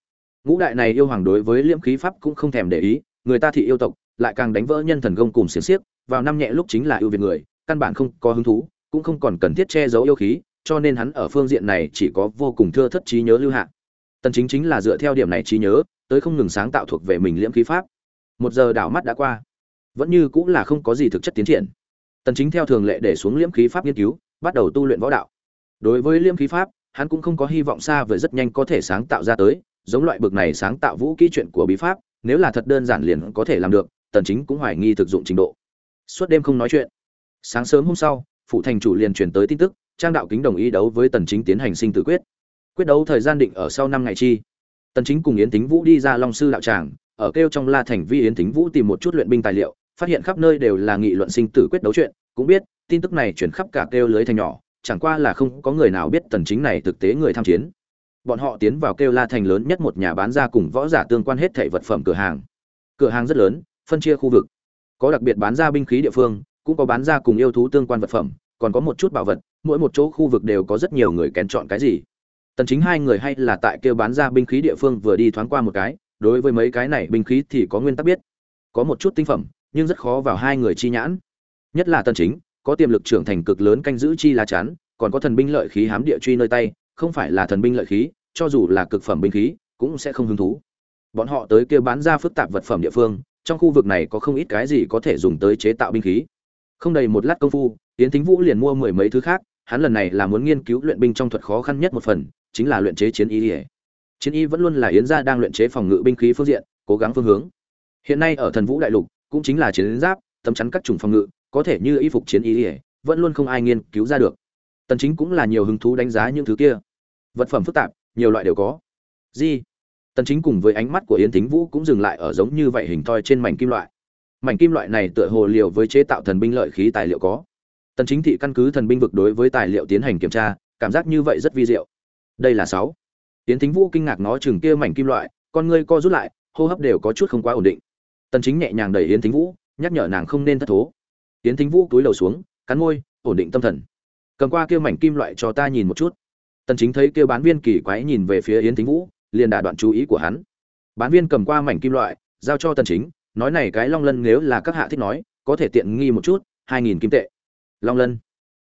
Ngũ đại này yêu hoàng đối với liễm khí pháp cũng không thèm để ý, người ta thị yêu tộc, lại càng đánh vỡ nhân thần công cùng xiềng xiếc, vào năm nhẹ lúc chính là ưu việt người, căn bản không có hứng thú, cũng không còn cần thiết che giấu yêu khí, cho nên hắn ở phương diện này chỉ có vô cùng thưa thất trí nhớ lưu hạ tần chính chính là dựa theo điểm này trí nhớ, tới không ngừng sáng tạo thuộc về mình liễm khí pháp. Một giờ đảo mắt đã qua, vẫn như cũng là không có gì thực chất tiến triển. Tần chính theo thường lệ để xuống liễm khí pháp nghiên cứu, bắt đầu tu luyện võ đạo. Đối với liễm khí pháp, hắn cũng không có hy vọng xa vời rất nhanh có thể sáng tạo ra tới, giống loại bực này sáng tạo vũ kỹ chuyện của bí pháp, nếu là thật đơn giản liền có thể làm được, tần chính cũng hoài nghi thực dụng trình độ. Suốt đêm không nói chuyện. Sáng sớm hôm sau phụ thành chủ liền truyền tới tin tức, trang đạo kính đồng ý đấu với tần chính tiến hành sinh tử quyết quyết đấu thời gian định ở sau năm ngày chi. Tần chính cùng yến tính vũ đi ra long sư đạo tràng, ở kêu trong la thành vi yến tính vũ tìm một chút luyện binh tài liệu, phát hiện khắp nơi đều là nghị luận sinh tử quyết đấu chuyện, cũng biết, tin tức này truyền khắp cả kêu lưới thành nhỏ, chẳng qua là không có người nào biết tần chính này thực tế người tham chiến. Bọn họ tiến vào kêu la thành lớn nhất một nhà bán ra cùng võ giả tương quan hết thảy vật phẩm cửa hàng. Cửa hàng rất lớn, phân chia khu vực. Có đặc biệt bán ra binh khí địa phương, cũng có bán ra cùng yêu thú tương quan vật phẩm, còn có một chút bảo vật, mỗi một chỗ khu vực đều có rất nhiều người kén chọn cái gì tần chính hai người hay là tại kêu bán ra binh khí địa phương vừa đi thoáng qua một cái, đối với mấy cái này binh khí thì có nguyên tắc biết. Có một chút tinh phẩm, nhưng rất khó vào hai người chi nhãn. Nhất là tần chính, có tiềm lực trưởng thành cực lớn canh giữ chi lá chắn, còn có thần binh lợi khí hám địa truy nơi tay, không phải là thần binh lợi khí, cho dù là cực phẩm binh khí, cũng sẽ không hứng thú. Bọn họ tới kêu bán ra phức tạp vật phẩm địa phương, trong khu vực này có không ít cái gì có thể dùng tới chế tạo binh khí. Không đầy một lát công phu, Yến thính vũ liền mua mười mấy thứ khác hắn lần này là muốn nghiên cứu luyện binh trong thuật khó khăn nhất một phần, chính là luyện chế chiến y chiến y vẫn luôn là yến gia đang luyện chế phòng ngự binh khí phương diện, cố gắng phương hướng. Hiện nay ở thần vũ đại lục, cũng chính là chiến giáp, tấm chắn các chủng phòng ngự, có thể như y phục chiến y vẫn luôn không ai nghiên cứu ra được. Tần chính cũng là nhiều hứng thú đánh giá những thứ kia. Vật phẩm phức tạp, nhiều loại đều có. Gì? Tần chính cùng với ánh mắt của yến thính vũ cũng dừng lại ở giống như vậy hình thoi trên mảnh kim loại. Mảnh kim loại này tựa hồ liều với chế tạo thần binh lợi khí tài liệu có tần chính thị căn cứ thần binh vực đối với tài liệu tiến hành kiểm tra, cảm giác như vậy rất vi diệu. Đây là sáu. Yến thính vũ kinh ngạc nó chừng kia mảnh kim loại, con ngươi co rút lại, hô hấp đều có chút không quá ổn định. Tần chính nhẹ nhàng đẩy yến thính vũ, nhắc nhở nàng không nên thất thố. Yến thính vũ cúi đầu xuống, cắn môi, ổn định tâm thần. Cầm qua kia mảnh kim loại cho ta nhìn một chút. Tần chính thấy kia bán viên kỳ quái nhìn về phía yến thính vũ, liền đả đoạn chú ý của hắn. Bán viên cầm qua mảnh kim loại, giao cho tần chính, nói này cái long lân nếu là các hạ thích nói, có thể tiện nghi một chút, hai nghìn kim tệ long lân.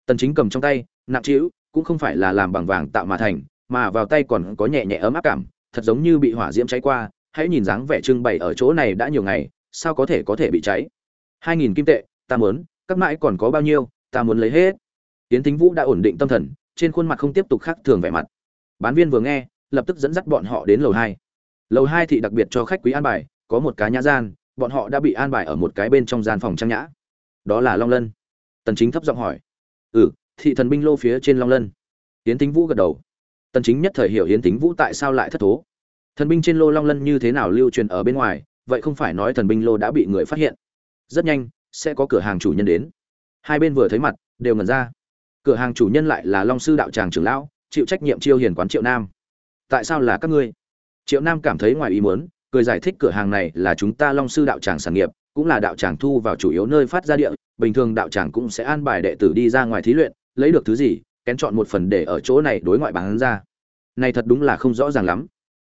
Tần chính cầm trong tay, nặng trĩu, cũng không phải là làm bằng vàng tạo mà thành, mà vào tay còn có nhẹ nhẹ ấm áp cảm, thật giống như bị hỏa diễm cháy qua, hãy nhìn dáng vẻ trưng bày ở chỗ này đã nhiều ngày, sao có thể có thể bị cháy? Hai nghìn kim tệ, ta muốn, các mãi còn có bao nhiêu, ta muốn lấy hết. Tiến thính vũ đã ổn định tâm thần, trên khuôn mặt không tiếp tục khác thường vẻ mặt. Bán viên vừa nghe, lập tức dẫn dắt bọn họ đến lầu hai. Lầu hai thì đặc biệt cho khách quý an bài, có một cái nhã gian, bọn họ đã bị an bài ở một cái bên trong gian phòng trang nhã. Đó là long lân tần chính thấp giọng hỏi. Ừ thị thần binh lô phía trên long lân. Yến tính vũ gật đầu. Tần chính nhất thời hiểu yến tính vũ tại sao lại thất thố. Thần binh trên lô long lân như thế nào lưu truyền ở bên ngoài, vậy không phải nói thần binh lô đã bị người phát hiện. Rất nhanh, sẽ có cửa hàng chủ nhân đến. Hai bên vừa thấy mặt, đều ngẩn ra. Cửa hàng chủ nhân lại là long sư đạo tràng trưởng lão, chịu trách nhiệm chiêu hiền quán triệu nam. Tại sao là các ngươi? Triệu nam cảm thấy ngoài ý muốn, cười giải thích cửa hàng này là chúng ta long sư đạo tràng sản nghiệp cũng là đạo tràng thu vào chủ yếu nơi phát ra địa, bình thường đạo tràng cũng sẽ an bài đệ tử đi ra ngoài thí luyện, lấy được thứ gì, kén chọn một phần để ở chỗ này đối ngoại bán ra. Này thật đúng là không rõ ràng lắm.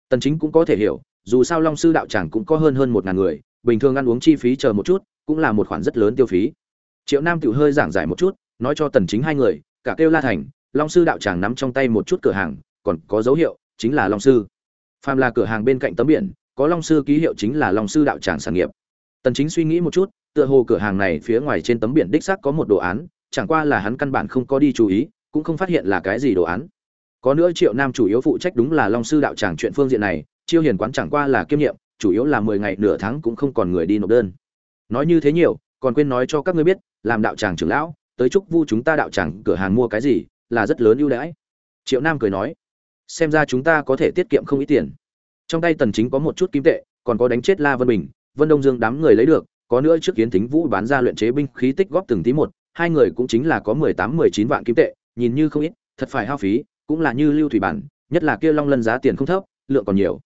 Tần chính cũng có thể hiểu, dù sao long sư đạo tràng cũng có hơn hơn một ngàn người, bình thường ăn uống chi phí chờ một chút, cũng là một khoản rất lớn tiêu phí. Triệu nam tiểu hơi giảng giải một chút, nói cho tần chính hai người, cả kêu la thành, long sư đạo tràng nắm trong tay một chút cửa hàng, còn có dấu hiệu, chính là long sư. Phàm là cửa hàng bên cạnh tấm biển, có long sư ký hiệu chính là long sư đạo tràng sản nghiệp tần chính suy nghĩ một chút, tựa hồ cửa hàng này phía ngoài trên tấm biển đích xác có một đồ án, chẳng qua là hắn căn bản không có đi chú ý, cũng không phát hiện là cái gì đồ án. Có nữa triệu nam chủ yếu phụ trách đúng là long sư đạo tràng chuyện phương diện này, chiêu hiền quán chẳng qua là kiêm nhiệm, chủ yếu là 10 ngày nửa tháng cũng không còn người đi nộp đơn. Nói như thế nhiều, còn quên nói cho các ngươi biết, làm đạo tràng trưởng lão, tới chúc vu chúng ta đạo tràng cửa hàng mua cái gì, là rất lớn ưu đãi. Triệu nam cười nói, xem ra chúng ta có thể tiết kiệm không ít tiền. Trong tay tần chính có một chút kim tệ, còn có đánh chết la vân bình vân đông dương đám người lấy được, có nữa trước kiến thính vũ bán ra luyện chế binh khí tích góp từng tí một, hai người cũng chính là có 18-19 vạn kim tệ, nhìn như không ít, thật phải hao phí, cũng là như lưu thủy bản, nhất là kia long lân giá tiền không thấp, lượng còn nhiều.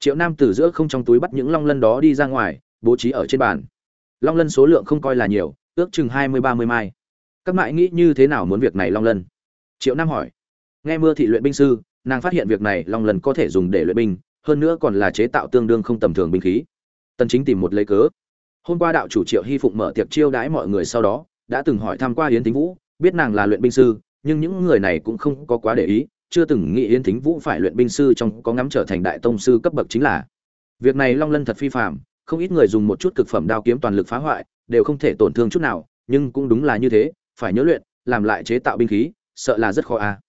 Triệu nam từ giữa không trong túi bắt những long lân đó đi ra ngoài, bố trí ở trên bàn. Long lân số lượng không coi là nhiều, ước chừng hai mươi, ba mươi mai. Các mại nghĩ như thế nào muốn việc này long lân? Triệu nam hỏi. Nghe mưa thị luyện binh sư, nàng phát hiện việc này long lân có thể dùng để luyện binh, hơn nữa còn là chế tạo tương đương không tầm thường binh khí tần chính tìm một lấy cớ. Hôm qua đạo chủ triệu hy phụng mở tiệc chiêu đãi mọi người sau đó, đã từng hỏi tham qua yến thính vũ, biết nàng là luyện binh sư, nhưng những người này cũng không có quá để ý, chưa từng nghĩ yến thính vũ phải luyện binh sư trong có ngắm trở thành đại tông sư cấp bậc chính là. Việc này long lân thật phi phạm không ít người dùng một chút cực phẩm đao kiếm toàn lực phá hoại, đều không thể tổn thương chút nào, nhưng cũng đúng là như thế, phải nhớ luyện, làm lại chế tạo binh khí, sợ là rất khó a. À.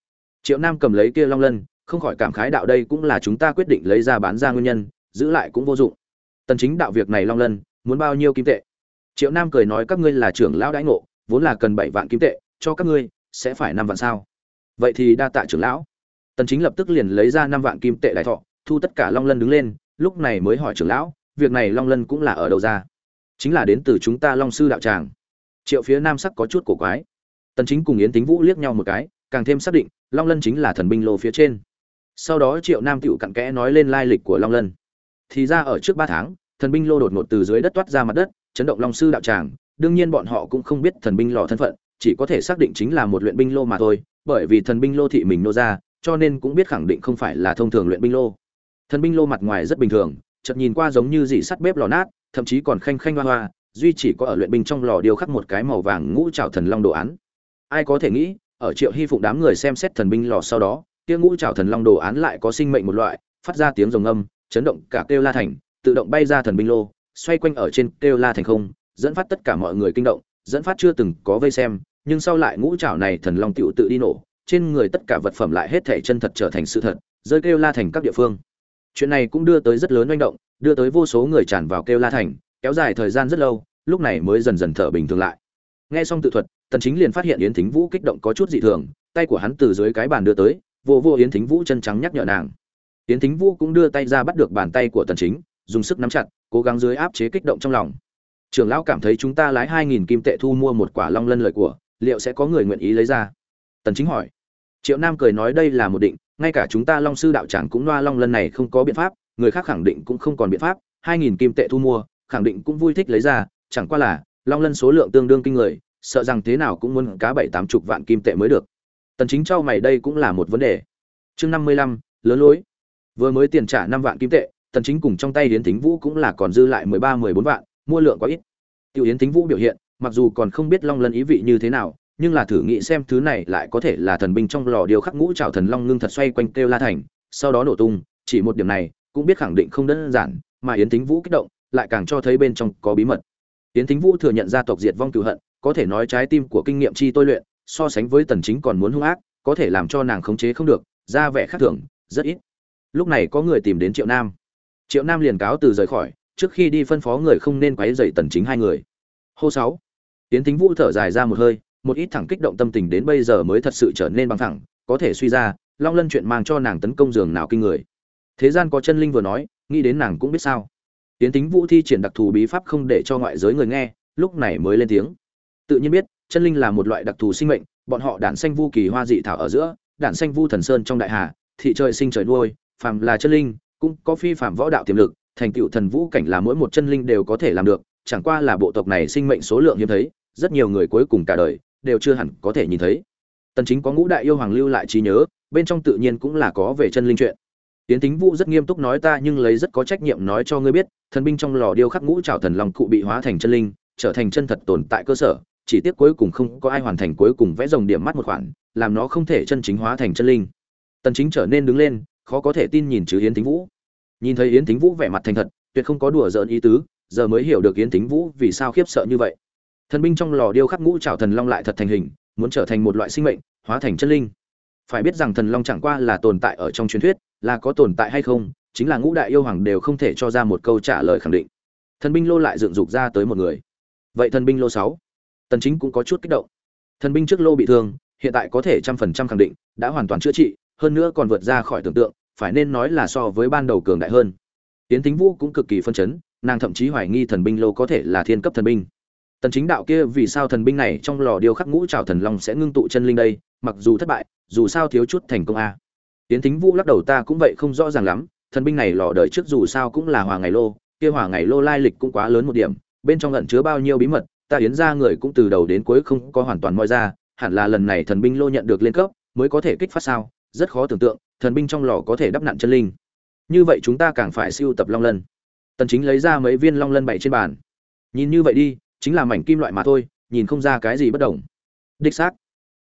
triệu nam cầm lấy kia long lân, không khỏi cảm khái đạo đây cũng là chúng ta quyết định lấy ra bán ra nguyên nhân, giữ lại cũng vô dụng tần chính đạo việc này long lân, muốn bao nhiêu kim tệ? Triệu nam cười nói, các ngươi là trưởng lão đãi ngộ, vốn là cần 7 vạn kim tệ, cho các ngươi, sẽ phải năm vạn sao? Vậy thì đa tạ trưởng lão. Tần chính lập tức liền lấy ra 5 vạn kim tệ đại thọ, thu tất cả long lân đứng lên, lúc này mới hỏi trưởng lão, việc này long lân cũng là ở đâu ra? Chính là đến từ chúng ta long sư đạo tràng. Triệu phía nam sắc có chút cổ quái. Tần chính cùng yến tính vũ liếc nhau một cái, càng thêm xác định, long lân chính là thần binh lô phía trên. Sau đó triệu nam tiểu cặn kẽ nói lên lai lịch của long lân thì ra ở trước ba tháng, thần binh lô đột ngột từ dưới đất toát ra mặt đất, chấn động long sư đạo tràng. Đương nhiên bọn họ cũng không biết thần binh lò thân phận, chỉ có thể xác định chính là một luyện binh lô mà thôi, bởi vì thần binh lô thị mình nô ra, cho nên cũng biết khẳng định không phải là thông thường luyện binh lô. Thần binh lô mặt ngoài rất bình thường, chợt nhìn qua giống như dị sắt bếp lò nát, thậm chí còn khanh khanh hoa hoa, duy chỉ có ở luyện binh trong lò điêu khắc một cái màu vàng ngũ trảo thần long đồ án. Ai có thể nghĩ, ở triệu hy phụng đám người xem xét thần binh lò sau đó, kia ngũ trảo thần long đồ án lại có sinh mệnh một loại, phát ra tiếng rồng âm chấn động cả kêu la thành, tự động bay ra thần binh lô, xoay quanh ở trên kêu la thành không, dẫn phát tất cả mọi người kinh động, dẫn phát chưa từng có vây xem, nhưng sau lại ngũ trảo này thần long tựu tự đi nổ, trên người tất cả vật phẩm lại hết thể chân thật trở thành sự thật, rơi kêu la thành các địa phương. Chuyện này cũng đưa tới rất lớn manh động, đưa tới vô số người tràn vào kêu la thành, kéo dài thời gian rất lâu, lúc này mới dần dần thở bình thường lại. Nghe xong tự thuật, tần chính liền phát hiện yến thính vũ kích động có chút dị thường, tay của hắn từ dưới cái bàn đưa tới, vô vô yến thính vũ chân trắng nhắc nhở nàng yến thính vũ cũng đưa tay ra bắt được bàn tay của tần chính dùng sức nắm chặt cố gắng dưới áp chế kích động trong lòng. Trưởng lão cảm thấy chúng ta lái 2.000 kim tệ thu mua một quả long lân lời của liệu sẽ có người nguyện ý lấy ra? Tần chính hỏi. Triệu nam cười nói đây là một định ngay cả chúng ta long sư đạo tràng cũng loa long lân này không có biện pháp người khác khẳng định cũng không còn biện pháp 2.000 kim tệ thu mua khẳng định cũng vui thích lấy ra chẳng qua là long lân số lượng tương đương kinh người sợ rằng thế nào cũng muốn cá bảy tám chục vạn kim tệ mới được. Tần chính trao mày đây cũng là một vấn đề. Chương 55, lớn lối vừa mới tiền trả 5 vạn kim tệ, tần chính cùng trong tay yến thính vũ cũng là còn dư lại 13 14 vạn, mua lượng quá ít. Tiêu yến thính vũ biểu hiện, mặc dù còn không biết long lân ý vị như thế nào, nhưng là thử nghĩ xem thứ này lại có thể là thần binh trong lò điều khắc ngũ trảo thần long ngưng thật xoay quanh kêu la thành, sau đó nổ tung, chỉ một điểm này, cũng biết khẳng định không đơn giản, mà yến thính vũ kích động, lại càng cho thấy bên trong có bí mật. Yến thính vũ thừa nhận gia tộc diệt vong cửu hận, có thể nói trái tim của kinh nghiệm chi tôi luyện, so sánh với tần chính còn muốn hung ác, có thể làm cho nàng khống chế không được, ra vẻ khác thường, rất ít lúc này có người tìm đến triệu nam. Triệu nam liền cáo từ rời khỏi, trước khi đi phân phó người không nên quấy rầy tần chính hai người. Hô sáu. Tiến thính vũ thở dài ra một hơi, một ít thẳng kích động tâm tình đến bây giờ mới thật sự trở nên bằng thẳng, có thể suy ra, long lân chuyện mang cho nàng tấn công giường nào kinh người. Thế gian có chân linh vừa nói, nghĩ đến nàng cũng biết sao. Tiến tính vũ thi triển đặc thù bí pháp không để cho ngoại giới người nghe, lúc này mới lên tiếng. Tự nhiên biết, chân linh là một loại đặc thù sinh mệnh, bọn họ đản xanh vu kỳ hoa dị thảo ở giữa, đản xanh vu thần sơn trong đại hà, thị trời sinh trời nuôi phàm là chân linh, cũng có phi phạm võ đạo tiềm lực, thành tựu thần vũ cảnh là mỗi một chân linh đều có thể làm được, chẳng qua là bộ tộc này sinh mệnh số lượng hiếm thấy, rất nhiều người cuối cùng cả đời đều chưa hẳn có thể nhìn thấy. Tần chính có ngũ đại yêu hoàng lưu lại trí nhớ, bên trong tự nhiên cũng là có về chân linh chuyện. Tiến tính vũ rất nghiêm túc nói ta nhưng lấy rất có trách nhiệm nói cho ngươi biết, thần binh trong lò điêu khắc ngũ trảo thần long cụ bị hóa thành chân linh, trở thành chân thật tồn tại cơ sở, chỉ tiếc cuối cùng không có ai hoàn thành cuối cùng vẽ rồng điểm mắt một khoản, làm nó không thể chân chính hóa thành chân linh. Tần chính trở nên đứng lên khó có thể tin nhìn chứ yến Thính vũ. Nhìn thấy yến Thính vũ vẻ mặt thành thật, tuyệt không có đùa giỡn ý tứ, giờ mới hiểu được yến Thính vũ vì sao khiếp sợ như vậy. Thần binh trong lò điêu khắc ngũ trảo thần long lại thật thành hình, muốn trở thành một loại sinh mệnh, hóa thành chân linh. Phải biết rằng thần long chẳng qua là tồn tại ở trong truyền thuyết, là có tồn tại hay không, chính là ngũ đại yêu hoàng đều không thể cho ra một câu trả lời khẳng định. Thần binh lô lại dựng dục ra tới một người. Vậy thần binh lô sáu? Tần chính cũng có chút kích động. Thần binh trước lô bị thương, hiện tại có thể trăm phần trăm khẳng định, đã hoàn toàn chữa trị hơn nữa còn vượt ra khỏi tưởng tượng, phải nên nói là so với ban đầu cường đại hơn. Tiến tính vũ cũng cực kỳ phân chấn, nàng thậm chí hoài nghi thần binh lâu có thể là thiên cấp thần binh. Tần chính đạo kia vì sao thần binh này trong lò điêu khắc ngũ trảo thần long sẽ ngưng tụ chân linh đây, mặc dù thất bại, dù sao thiếu chút thành công a. Tiến tính vũ lắc đầu, ta cũng vậy không rõ ràng lắm, thần binh này lò đợi trước dù sao cũng là hòa ngày lô, kia hòa ngày lô lai lịch cũng quá lớn một điểm, bên trong ẩn chứa bao nhiêu bí mật, ta yến ra người cũng từ đầu đến cuối không có hoàn toàn moi ra, hẳn là lần này thần binh lô nhận được lên cấp, mới có thể kích phát sao rất khó tưởng tượng, thần binh trong lò có thể đắp nặn chân linh. Như vậy chúng ta càng phải siêu tập long lân. Tần chính lấy ra mấy viên long lân bảy trên bàn. Nhìn như vậy đi, chính là mảnh kim loại mà thôi, nhìn không ra cái gì bất đồng. Đích xác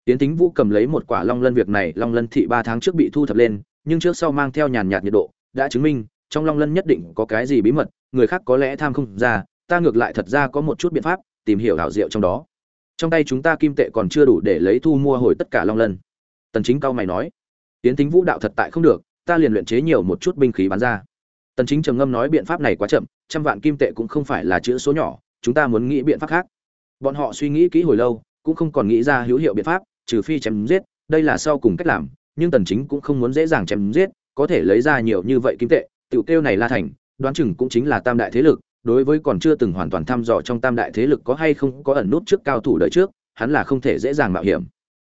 tiến tính vũ cầm lấy một quả long lân việc này, long lân thị ba tháng trước bị thu thập lên, nhưng trước sau mang theo nhàn nhạt nhiệt độ, đã chứng minh, trong long lân nhất định có cái gì bí mật, người khác có lẽ tham không ra, ta ngược lại thật ra có một chút biện pháp, tìm hiểu hảo diệu trong đó. Trong tay chúng ta kim tệ còn chưa đủ để lấy thu mua hồi tất cả long lân. Tần chính cao mày nói tiến tính vũ đạo thật tại không được, ta liền luyện chế nhiều một chút binh khí bán ra. Tần chính trầm ngâm nói biện pháp này quá chậm, trăm vạn kim tệ cũng không phải là chữ số nhỏ, chúng ta muốn nghĩ biện pháp khác. Bọn họ suy nghĩ kỹ hồi lâu, cũng không còn nghĩ ra hữu hiệu biện pháp, trừ phi chém giết, đây là sau cùng cách làm, nhưng tần chính cũng không muốn dễ dàng chém giết, có thể lấy ra nhiều như vậy kim tệ, tiểu tiêu này la thành, đoán chừng cũng chính là tam đại thế lực, đối với còn chưa từng hoàn toàn thăm dò trong tam đại thế lực có hay không có ẩn nút trước cao thủ đời trước, hắn là không thể dễ dàng mạo hiểm.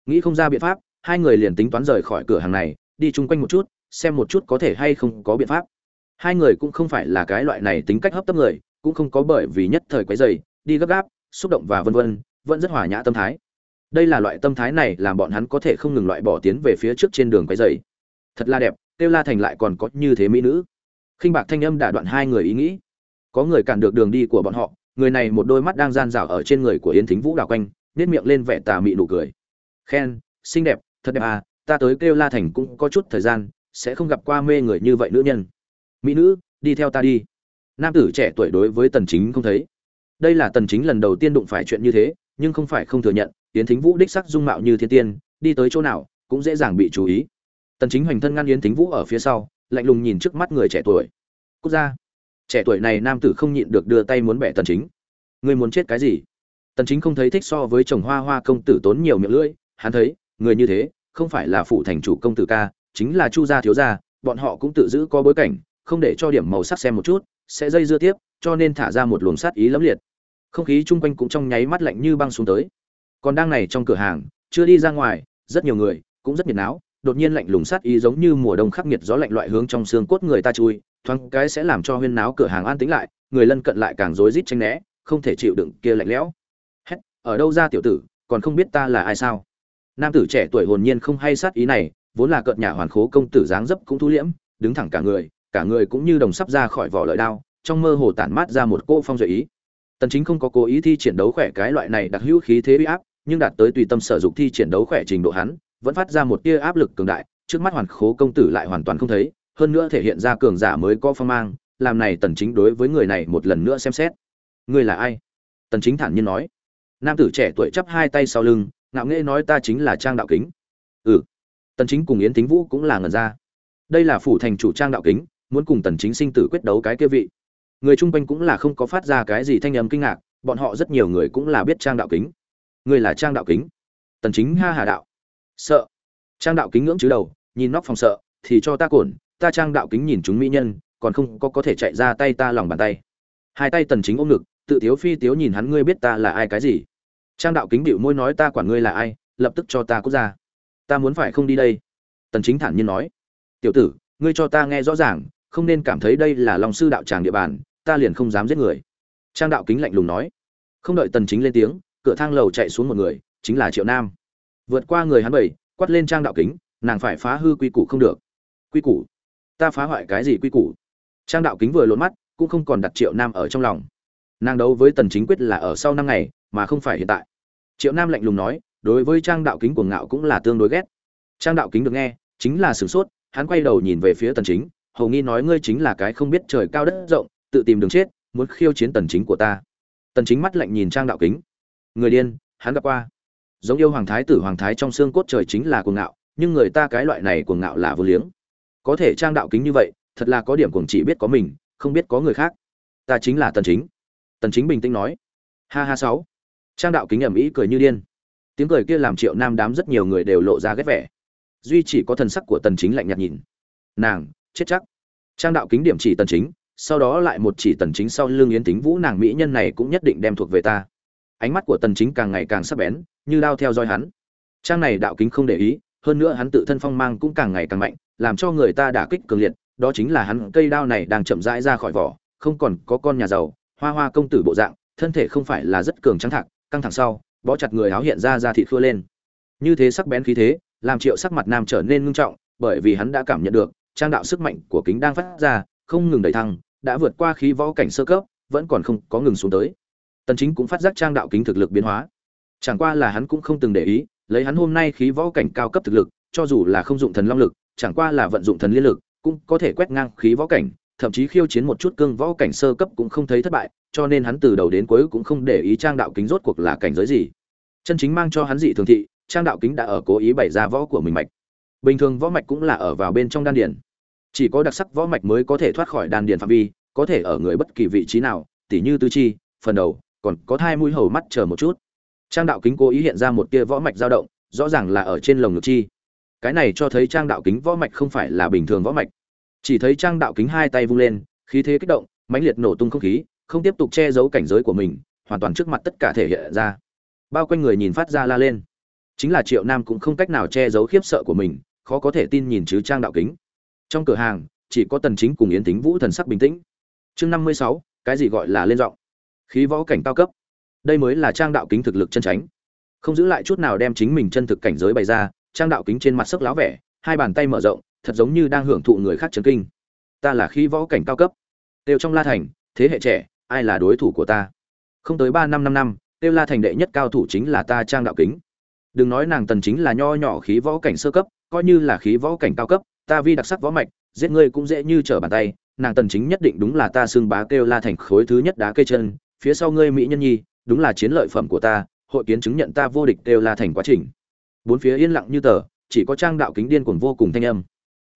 Nghĩ không ra biện pháp hai người liền tính toán rời khỏi cửa hàng này, đi chung quanh một chút, xem một chút có thể hay không có biện pháp. Hai người cũng không phải là cái loại này tính cách hấp tấp người, cũng không có bởi vì nhất thời quấy dày đi gấp gáp, xúc động và vân vân, vẫn rất hòa nhã tâm thái. Đây là loại tâm thái này làm bọn hắn có thể không ngừng loại bỏ tiến về phía trước trên đường quấy dày thật là đẹp, tiêu la thành lại còn có như thế mỹ nữ. Khinh bạc thanh âm đả đoạn hai người ý nghĩ. Có người cản được đường đi của bọn họ, người này một đôi mắt đang gian rảo ở trên người của yến thính vũ đào quanh nết miệng lên vẻ tà mị nụ cười. Khen, xinh đẹp thật đẹp à ta tới kêu la thành cũng có chút thời gian, sẽ không gặp qua mê người như vậy nữ nhân. Mỹ nữ, đi theo ta đi. Nam tử trẻ tuổi đối với tần chính không thấy. Đây là tần chính lần đầu tiên đụng phải chuyện như thế, nhưng không phải không thừa nhận, yến thính vũ đích sắc dung mạo như thiên tiên, đi tới chỗ nào, cũng dễ dàng bị chú ý. Tần chính hoành thân ngăn yến thính vũ ở phía sau, lạnh lùng nhìn trước mắt người trẻ tuổi. Cút ra trẻ tuổi này nam tử không nhịn được đưa tay muốn bẻ tần chính. Ngươi muốn chết cái gì? Tần chính không thấy thích so với chồng hoa hoa công tử tốn nhiều miệng lưỡi, hắn thấy người như thế, không phải là phụ thành chủ công tử ca, chính là chu gia thiếu gia, bọn họ cũng tự giữ có bối cảnh, không để cho điểm màu sắc xem một chút, sẽ dây dưa tiếp, cho nên thả ra một luồng sát ý lẫm liệt. Không khí chung quanh cũng trong nháy mắt lạnh như băng xuống tới. Còn đang này trong cửa hàng, chưa đi ra ngoài, rất nhiều người, cũng rất nhiệt náo, đột nhiên lạnh lùng sát ý giống như mùa đông khắc nghiệt gió lạnh loại hướng trong xương cốt người ta chui, thoáng cái sẽ làm cho huyên náo cửa hàng an tĩnh lại, người lân cận lại càng rối rít tranh né, không thể chịu đựng kia lạnh lẽo. Hét, ở đâu ra tiểu tử, còn không biết ta là ai sao? Nam tử trẻ tuổi hồn nhiên không hay sát ý này, vốn là cợt nhà hoàn khố công tử dáng dấp cũng thu liễm, đứng thẳng cả người cả người cũng như đồng sắp ra khỏi vỏ lợi đao, trong mơ hồ tản mát ra một cô phong duệ ý. Tần chính không có cố ý thi triển đấu khỏe cái loại này đặc hữu khí thế uy áp, nhưng đạt tới tùy tâm sở dục thi triển đấu khỏe trình độ hắn, vẫn phát ra một tia áp lực cường đại, trước mắt hoàn khố công tử lại hoàn toàn không thấy, hơn nữa thể hiện ra cường giả mới có phong mang, làm này tần chính đối với người này một lần nữa xem xét. Ngươi là ai? Tần chính thản nhiên nói. Nam tử trẻ tuổi chắp hai tay sau lưng ngạo nghễ nói ta chính là trang đạo kính. Ừ. Tần chính cùng yến thính vũ cũng là ngần ra. Đây là phủ thành chủ trang đạo kính, muốn cùng tần chính sinh tử quyết đấu cái kia vị. Người chung quanh cũng là không có phát ra cái gì thanh âm kinh ngạc, bọn họ rất nhiều người cũng là biết trang đạo kính. Người là trang đạo kính. Tần chính ha hà đạo. Sợ. Trang đạo kính ngưỡng chứ đầu, nhìn nóc phòng sợ, thì cho ta cồn ta trang đạo kính nhìn chúng mỹ nhân, còn không có có thể chạy ra tay ta lòng bàn tay. Hai tay tần chính ôm ngực, tự thiếu phi thiếu nhìn hắn, ngươi biết ta là ai cái gì? Trang đạo kính bịu môi nói ta quản ngươi là ai, lập tức cho ta cút ra. Ta muốn phải không đi đây? Tần chính thản nhiên nói. Tiểu tử, ngươi cho ta nghe rõ ràng, không nên cảm thấy đây là long sư đạo tràng địa bàn, ta liền không dám giết người. Trang đạo kính lạnh lùng nói. Không đợi tần chính lên tiếng, cửa thang lầu chạy xuống một người, chính là triệu nam. Vượt qua người hắn bảy, quát lên trang đạo kính, nàng phải phá hư quy củ không được. Quy củ? Ta phá hoại cái gì quy củ? Trang đạo kính vừa lộn mắt, cũng không còn đặt triệu nam ở trong lòng. Nàng đấu với tần chính quyết là ở sau năm ngày mà không phải hiện tại. Triệu nam lạnh lùng nói, đối với trang đạo kính của ngạo cũng là tương đối ghét. Trang đạo kính được nghe, chính là sửng sốt, hắn quay đầu nhìn về phía tần chính, hầu nghi nói ngươi chính là cái không biết trời cao đất rộng, tự tìm đường chết, muốn khiêu chiến tần chính của ta. Tần chính mắt lạnh nhìn trang đạo kính. Người điên, hắn gặp qua. Giống yêu hoàng thái tử, hoàng thái trong xương cốt trời chính là cuồng ngạo, nhưng người ta cái loại này cuồng ngạo là vô liếng. Có thể trang đạo kính như vậy, thật là có điểm cuồng chỉ biết có mình, không biết có người khác. Ta chính là tần chính. Tần chính bình tĩnh nói. Ha ha sáu trang đạo kính ẩm ý cười như điên. Tiếng cười kia làm triệu nam đám rất nhiều người đều lộ ra ghét vẻ. Duy chỉ có thần sắc của tần chính lạnh nhạt nhìn. Nàng, chết chắc. Trang đạo kính điểm chỉ tần chính, sau đó lại một chỉ tần chính sau lưng yến tính vũ, nàng mỹ nhân này cũng nhất định đem thuộc về ta. Ánh mắt của tần chính càng ngày càng sắc bén, như đao theo dõi hắn. Trang này đạo kính không để ý, hơn nữa hắn tự thân phong mang cũng càng ngày càng mạnh, làm cho người ta đả kích cường liệt, đó chính là hắn cây đao này đang chậm rãi ra khỏi vỏ, không còn có con nhà giàu, hoa hoa công tử bộ dạng, thân thể không phải là rất cường trắng thẳng căng thẳng sau, bó chặt người áo hiện ra ra thịt khưa lên. Như thế sắc bén khí thế, làm triệu sắc mặt nam trở nên ngưng trọng, bởi vì hắn đã cảm nhận được, trang đạo sức mạnh của kính đang phát ra, không ngừng đẩy thăng, đã vượt qua khí võ cảnh sơ cấp, vẫn còn không có ngừng xuống tới. Tần chính cũng phát giác trang đạo kính thực lực biến hóa. Chẳng qua là hắn cũng không từng để ý, lấy hắn hôm nay khí võ cảnh cao cấp thực lực, cho dù là không dụng thần long lực, chẳng qua là vận dụng thần liên lực, cũng có thể quét ngang khí võ cảnh thậm chí khiêu chiến một chút cương võ cảnh sơ cấp cũng không thấy thất bại, cho nên hắn từ đầu đến cuối cũng không để ý trang đạo kính rốt cuộc là cảnh giới gì. Chân chính mang cho hắn dị thường thị, trang đạo kính đã ở cố ý bày ra võ của mình mạch. Bình thường võ mạch cũng là ở vào bên trong đan điền. Chỉ có đặc sắc võ mạch mới có thể thoát khỏi đan điền phạm vi, có thể ở người bất kỳ vị trí nào, tỉ như tứ chi, phần đầu, còn có hai mũi hầu mắt chờ một chút. Trang đạo kính cố ý hiện ra một tia võ mạch dao động, rõ ràng là ở trên lồng ngực chi. Cái này cho thấy trang đạo kính võ mạch không phải là bình thường võ mạch chỉ thấy trang đạo kính hai tay vung lên khí thế kích động mãnh liệt nổ tung không khí không tiếp tục che giấu cảnh giới của mình hoàn toàn trước mặt tất cả thể hiện ra. Bao quanh người nhìn phát ra la lên. Chính là triệu nam cũng không cách nào che giấu khiếp sợ của mình khó có thể tin nhìn chứ trang đạo kính. Trong cửa hàng chỉ có tần chính cùng yến tính vũ thần sắc bình tĩnh. Chương 56, cái gì gọi là lên giọng? Khí võ cảnh cao cấp. Đây mới là trang đạo kính thực lực chân tránh không giữ lại chút nào đem chính mình chân thực cảnh giới bày ra trang đạo kính trên mặt sức láo vẻ hai bàn tay mở rộng thật giống như đang hưởng thụ người khác chấn kinh. Ta là khí võ cảnh cao cấp. Tiêu trong la thành, thế hệ trẻ, ai là đối thủ của ta? Không tới ba năm năm năm, tiêu la thành đệ nhất cao thủ chính là ta trang đạo kính. Đừng nói nàng tần chính là nho nhỏ khí võ cảnh sơ cấp, coi như là khí võ cảnh cao cấp, ta vi đặc sắc võ mạch, giết ngươi cũng dễ như trở bàn tay, nàng tần chính nhất định đúng là ta xương bá kêu la thành khối thứ nhất đá cây chân, phía sau ngươi mỹ nhân nhi, đúng là chiến lợi phẩm của ta, hội kiến chứng nhận ta vô địch kêu la thành quá trình. Bốn phía yên lặng như tờ, chỉ có trang đạo kính điên cuồng vô cùng thanh âm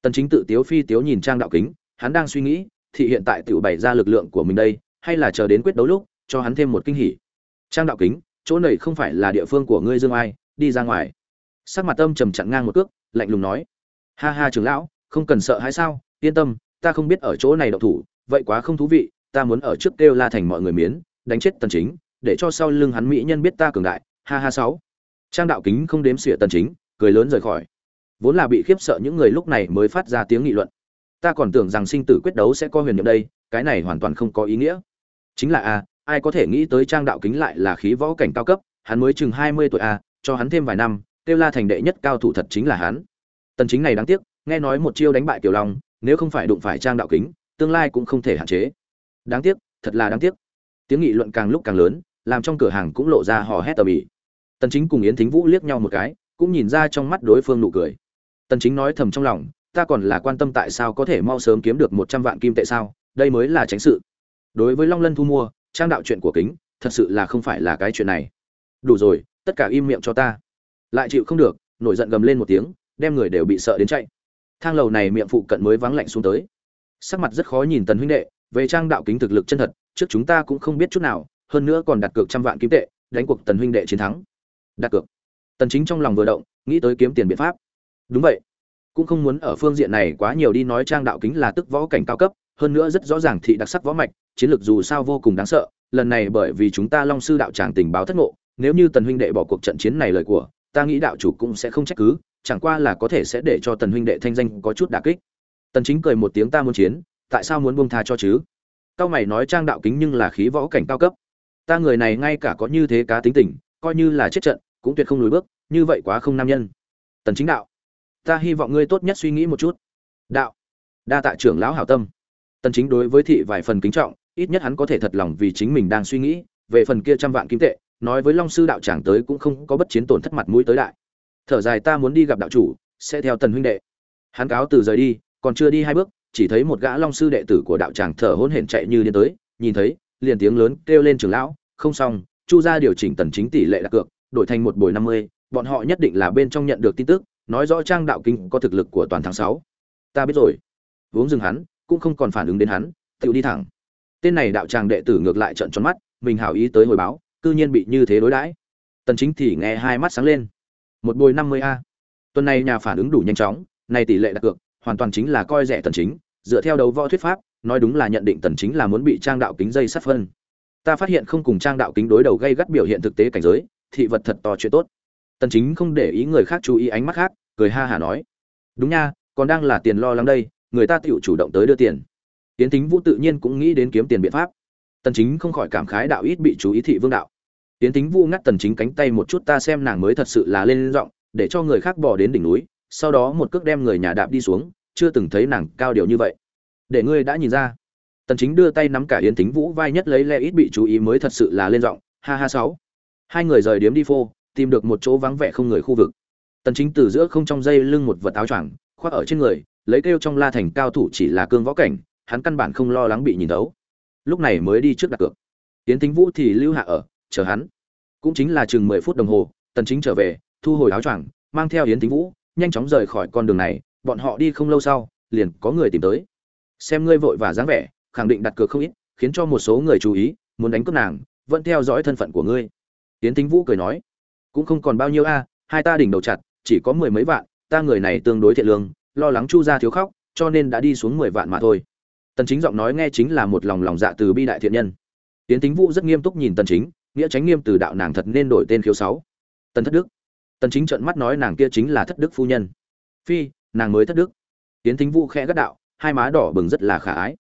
tần chính tự tiếu phi tiếu nhìn trang đạo kính, hắn đang suy nghĩ, thì hiện tại tiểu bày ra lực lượng của mình đây, hay là chờ đến quyết đấu lúc, cho hắn thêm một kinh hỉ. Trang đạo kính, chỗ này không phải là địa phương của ngươi dương ai, đi ra ngoài. Sắc mặt âm trầm chặn ngang một cước, lạnh lùng nói. Ha ha trưởng lão, không cần sợ hãi sao, yên tâm, ta không biết ở chỗ này đậu thủ, vậy quá không thú vị, ta muốn ở trước kêu la thành mọi người miến, đánh chết tần chính, để cho sau lưng hắn mỹ nhân biết ta cường đại, ha ha sáu. Trang đạo kính không đếm xỉa tần chính, cười lớn rời khỏi vốn là bị khiếp sợ những người lúc này mới phát ra tiếng nghị luận. Ta còn tưởng rằng sinh tử quyết đấu sẽ có huyền nhiệm đây, cái này hoàn toàn không có ý nghĩa. Chính là a, ai có thể nghĩ tới trang đạo kính lại là khí võ cảnh cao cấp, hắn mới chừng 20 tuổi a, cho hắn thêm vài năm kêu la thành đệ nhất cao thủ thật chính là hắn. Tần chính này đáng tiếc, nghe nói một chiêu đánh bại tiểu long, nếu không phải đụng phải trang đạo kính, tương lai cũng không thể hạn chế. Đáng tiếc, thật là đáng tiếc. Tiếng nghị luận càng lúc càng lớn, làm trong cửa hàng cũng lộ ra hò hét tầm ĩ. Tần chính cùng yến thính vũ liếc nhau một cái, cũng nhìn ra trong mắt đối phương nụ cười tần chính nói thầm trong lòng, ta còn là quan tâm tại sao có thể mau sớm kiếm được 100 vạn kim tệ sao, đây mới là tránh sự. Đối với long lân thu mua, trang đạo chuyện của kính, thật sự là không phải là cái chuyện này. Đủ rồi, tất cả im miệng cho ta. Lại chịu không được, nổi giận gầm lên một tiếng, đem người đều bị sợ đến chạy. Thang lầu này miệng phụ cận mới vắng lạnh xuống tới. Sắc mặt rất khó nhìn tần huynh đệ, về trang đạo kính thực lực chân thật, trước chúng ta cũng không biết chút nào, hơn nữa còn đặt cược trăm vạn kim tệ, đánh cuộc tần huynh đệ chiến thắng. Đặt cược. Tần chính trong lòng vừa động, nghĩ tới kiếm tiền biện pháp đúng vậy. Cũng không muốn ở phương diện này quá nhiều đi nói trang đạo kính là tức võ cảnh cao cấp, hơn nữa rất rõ ràng thị đặc sắc võ mạch, chiến lược dù sao vô cùng đáng sợ, lần này bởi vì chúng ta long sư đạo tràng tình báo thất ngộ, nếu như tần huynh đệ bỏ cuộc trận chiến này lời của, ta nghĩ đạo chủ cũng sẽ không trách cứ, chẳng qua là có thể sẽ để cho tần huynh đệ thanh danh có chút đả kích. Tần chính cười một tiếng ta muốn chiến, tại sao muốn buông tha cho chứ? Cao mày nói trang đạo kính nhưng là khí võ cảnh cao cấp. Ta người này ngay cả có như thế cá tính tình, coi như là chết trận, cũng tuyệt không lùi bước, như vậy quá không nam nhân. Tần chính đạo ta hy vọng ngươi tốt nhất suy nghĩ một chút. Đạo. Đa tạ trưởng lão hảo tâm. Tần chính đối với thị vài phần kính trọng, ít nhất hắn có thể thật lòng vì chính mình đang suy nghĩ, về phần kia trăm vạn kim tệ, nói với long sư đạo tràng tới cũng không có bất chiến tổn thất mặt mũi tới đại. Thở dài ta muốn đi gặp đạo chủ, sẽ theo tần huynh đệ. Hắn cáo từ rời đi, còn chưa đi hai bước, chỉ thấy một gã long sư đệ tử của đạo tràng thở hổn hển chạy như điên tới, nhìn thấy, liền tiếng lớn kêu lên trưởng lão, không xong, chu gia điều chỉnh tần chính tỷ lệ đặt cược, đổi thành một buổi năm mươi, bọn họ nhất định là bên trong nhận được tin tức nói rõ trang đạo kinh có thực lực của toàn tháng sáu. Ta biết rồi. Uống dừng hắn, cũng không còn phản ứng đến hắn tự đi thẳng. Tên này đạo tràng đệ tử ngược lại trận tròn mắt, mình hảo ý tới hồi báo, cư nhiên bị như thế đối đãi. Tần chính thì nghe hai mắt sáng lên. Một bồi 50 a. Tuần này nhà phản ứng đủ nhanh chóng, này tỷ lệ đặt cược, hoàn toàn chính là coi rẻ tần chính, dựa theo đấu võ thuyết pháp, nói đúng là nhận định tần chính là muốn bị trang đạo kính dây sát phân. Ta phát hiện không cùng trang đạo kính đối đầu gây gắt biểu hiện thực tế cảnh giới, thị vật thật to chuyện tốt tần chính không để ý người khác chú ý ánh mắt khác, cười ha hà nói. Đúng nha, còn đang là tiền lo lắng đây, người ta tự chủ động tới đưa tiền. Tiến tính vũ tự nhiên cũng nghĩ đến kiếm tiền biện pháp. Tần chính không khỏi cảm khái đạo ít bị chú ý thị vương đạo. Tiến tính vũ ngắt tần chính cánh tay một chút ta xem nàng mới thật sự là lên giọng, để cho người khác bỏ đến đỉnh núi, sau đó một cước đem người nhà đạp đi xuống, chưa từng thấy nàng cao điều như vậy. Để ngươi đã nhìn ra. Tần chính đưa tay nắm cả yến tính vũ vai nhất lấy lẽ ít bị chú ý mới thật sự là lên giọng, ha ha sáu. Hai người rời điếm đi phô tìm được một chỗ vắng vẻ không người khu vực. Tần chính từ giữa không trong dây lưng một vật áo choàng, khoác ở trên người, lấy kêu trong la thành cao thủ chỉ là cương võ cảnh, hắn căn bản không lo lắng bị nhìn thấu. Lúc này mới đi trước đặt cược. Tiến tính vũ thì lưu hạ ở, chờ hắn. Cũng chính là chừng 10 phút đồng hồ, tần chính trở về, thu hồi áo choàng, mang theo yến tính vũ, nhanh chóng rời khỏi con đường này, bọn họ đi không lâu sau, liền có người tìm tới. Xem ngươi vội và dáng vẻ, khẳng định đặt cược không ít, khiến cho một số người chú ý, muốn đánh cướp nàng, vẫn theo dõi thân phận của ngươi. Yến tính vũ cười nói cũng không còn bao nhiêu a, hai ta đỉnh đầu chặt, chỉ có mười mấy vạn, ta người này tương đối thiện lương, lo lắng chu gia thiếu khóc, cho nên đã đi xuống mười vạn mà thôi. Tần chính giọng nói nghe chính là một lòng lòng dạ từ bi đại thiện nhân. Tiến tính vũ rất nghiêm túc nhìn tần chính, nghĩa tránh nghiêm từ đạo nàng thật nên đổi tên khiếu sáu. Tần thất đức. Tần chính trợn mắt nói nàng kia chính là thất đức phu nhân. Phi, nàng mới thất đức. Tiến tính vũ khẽ gắt đạo, hai má đỏ bừng rất là khả ái.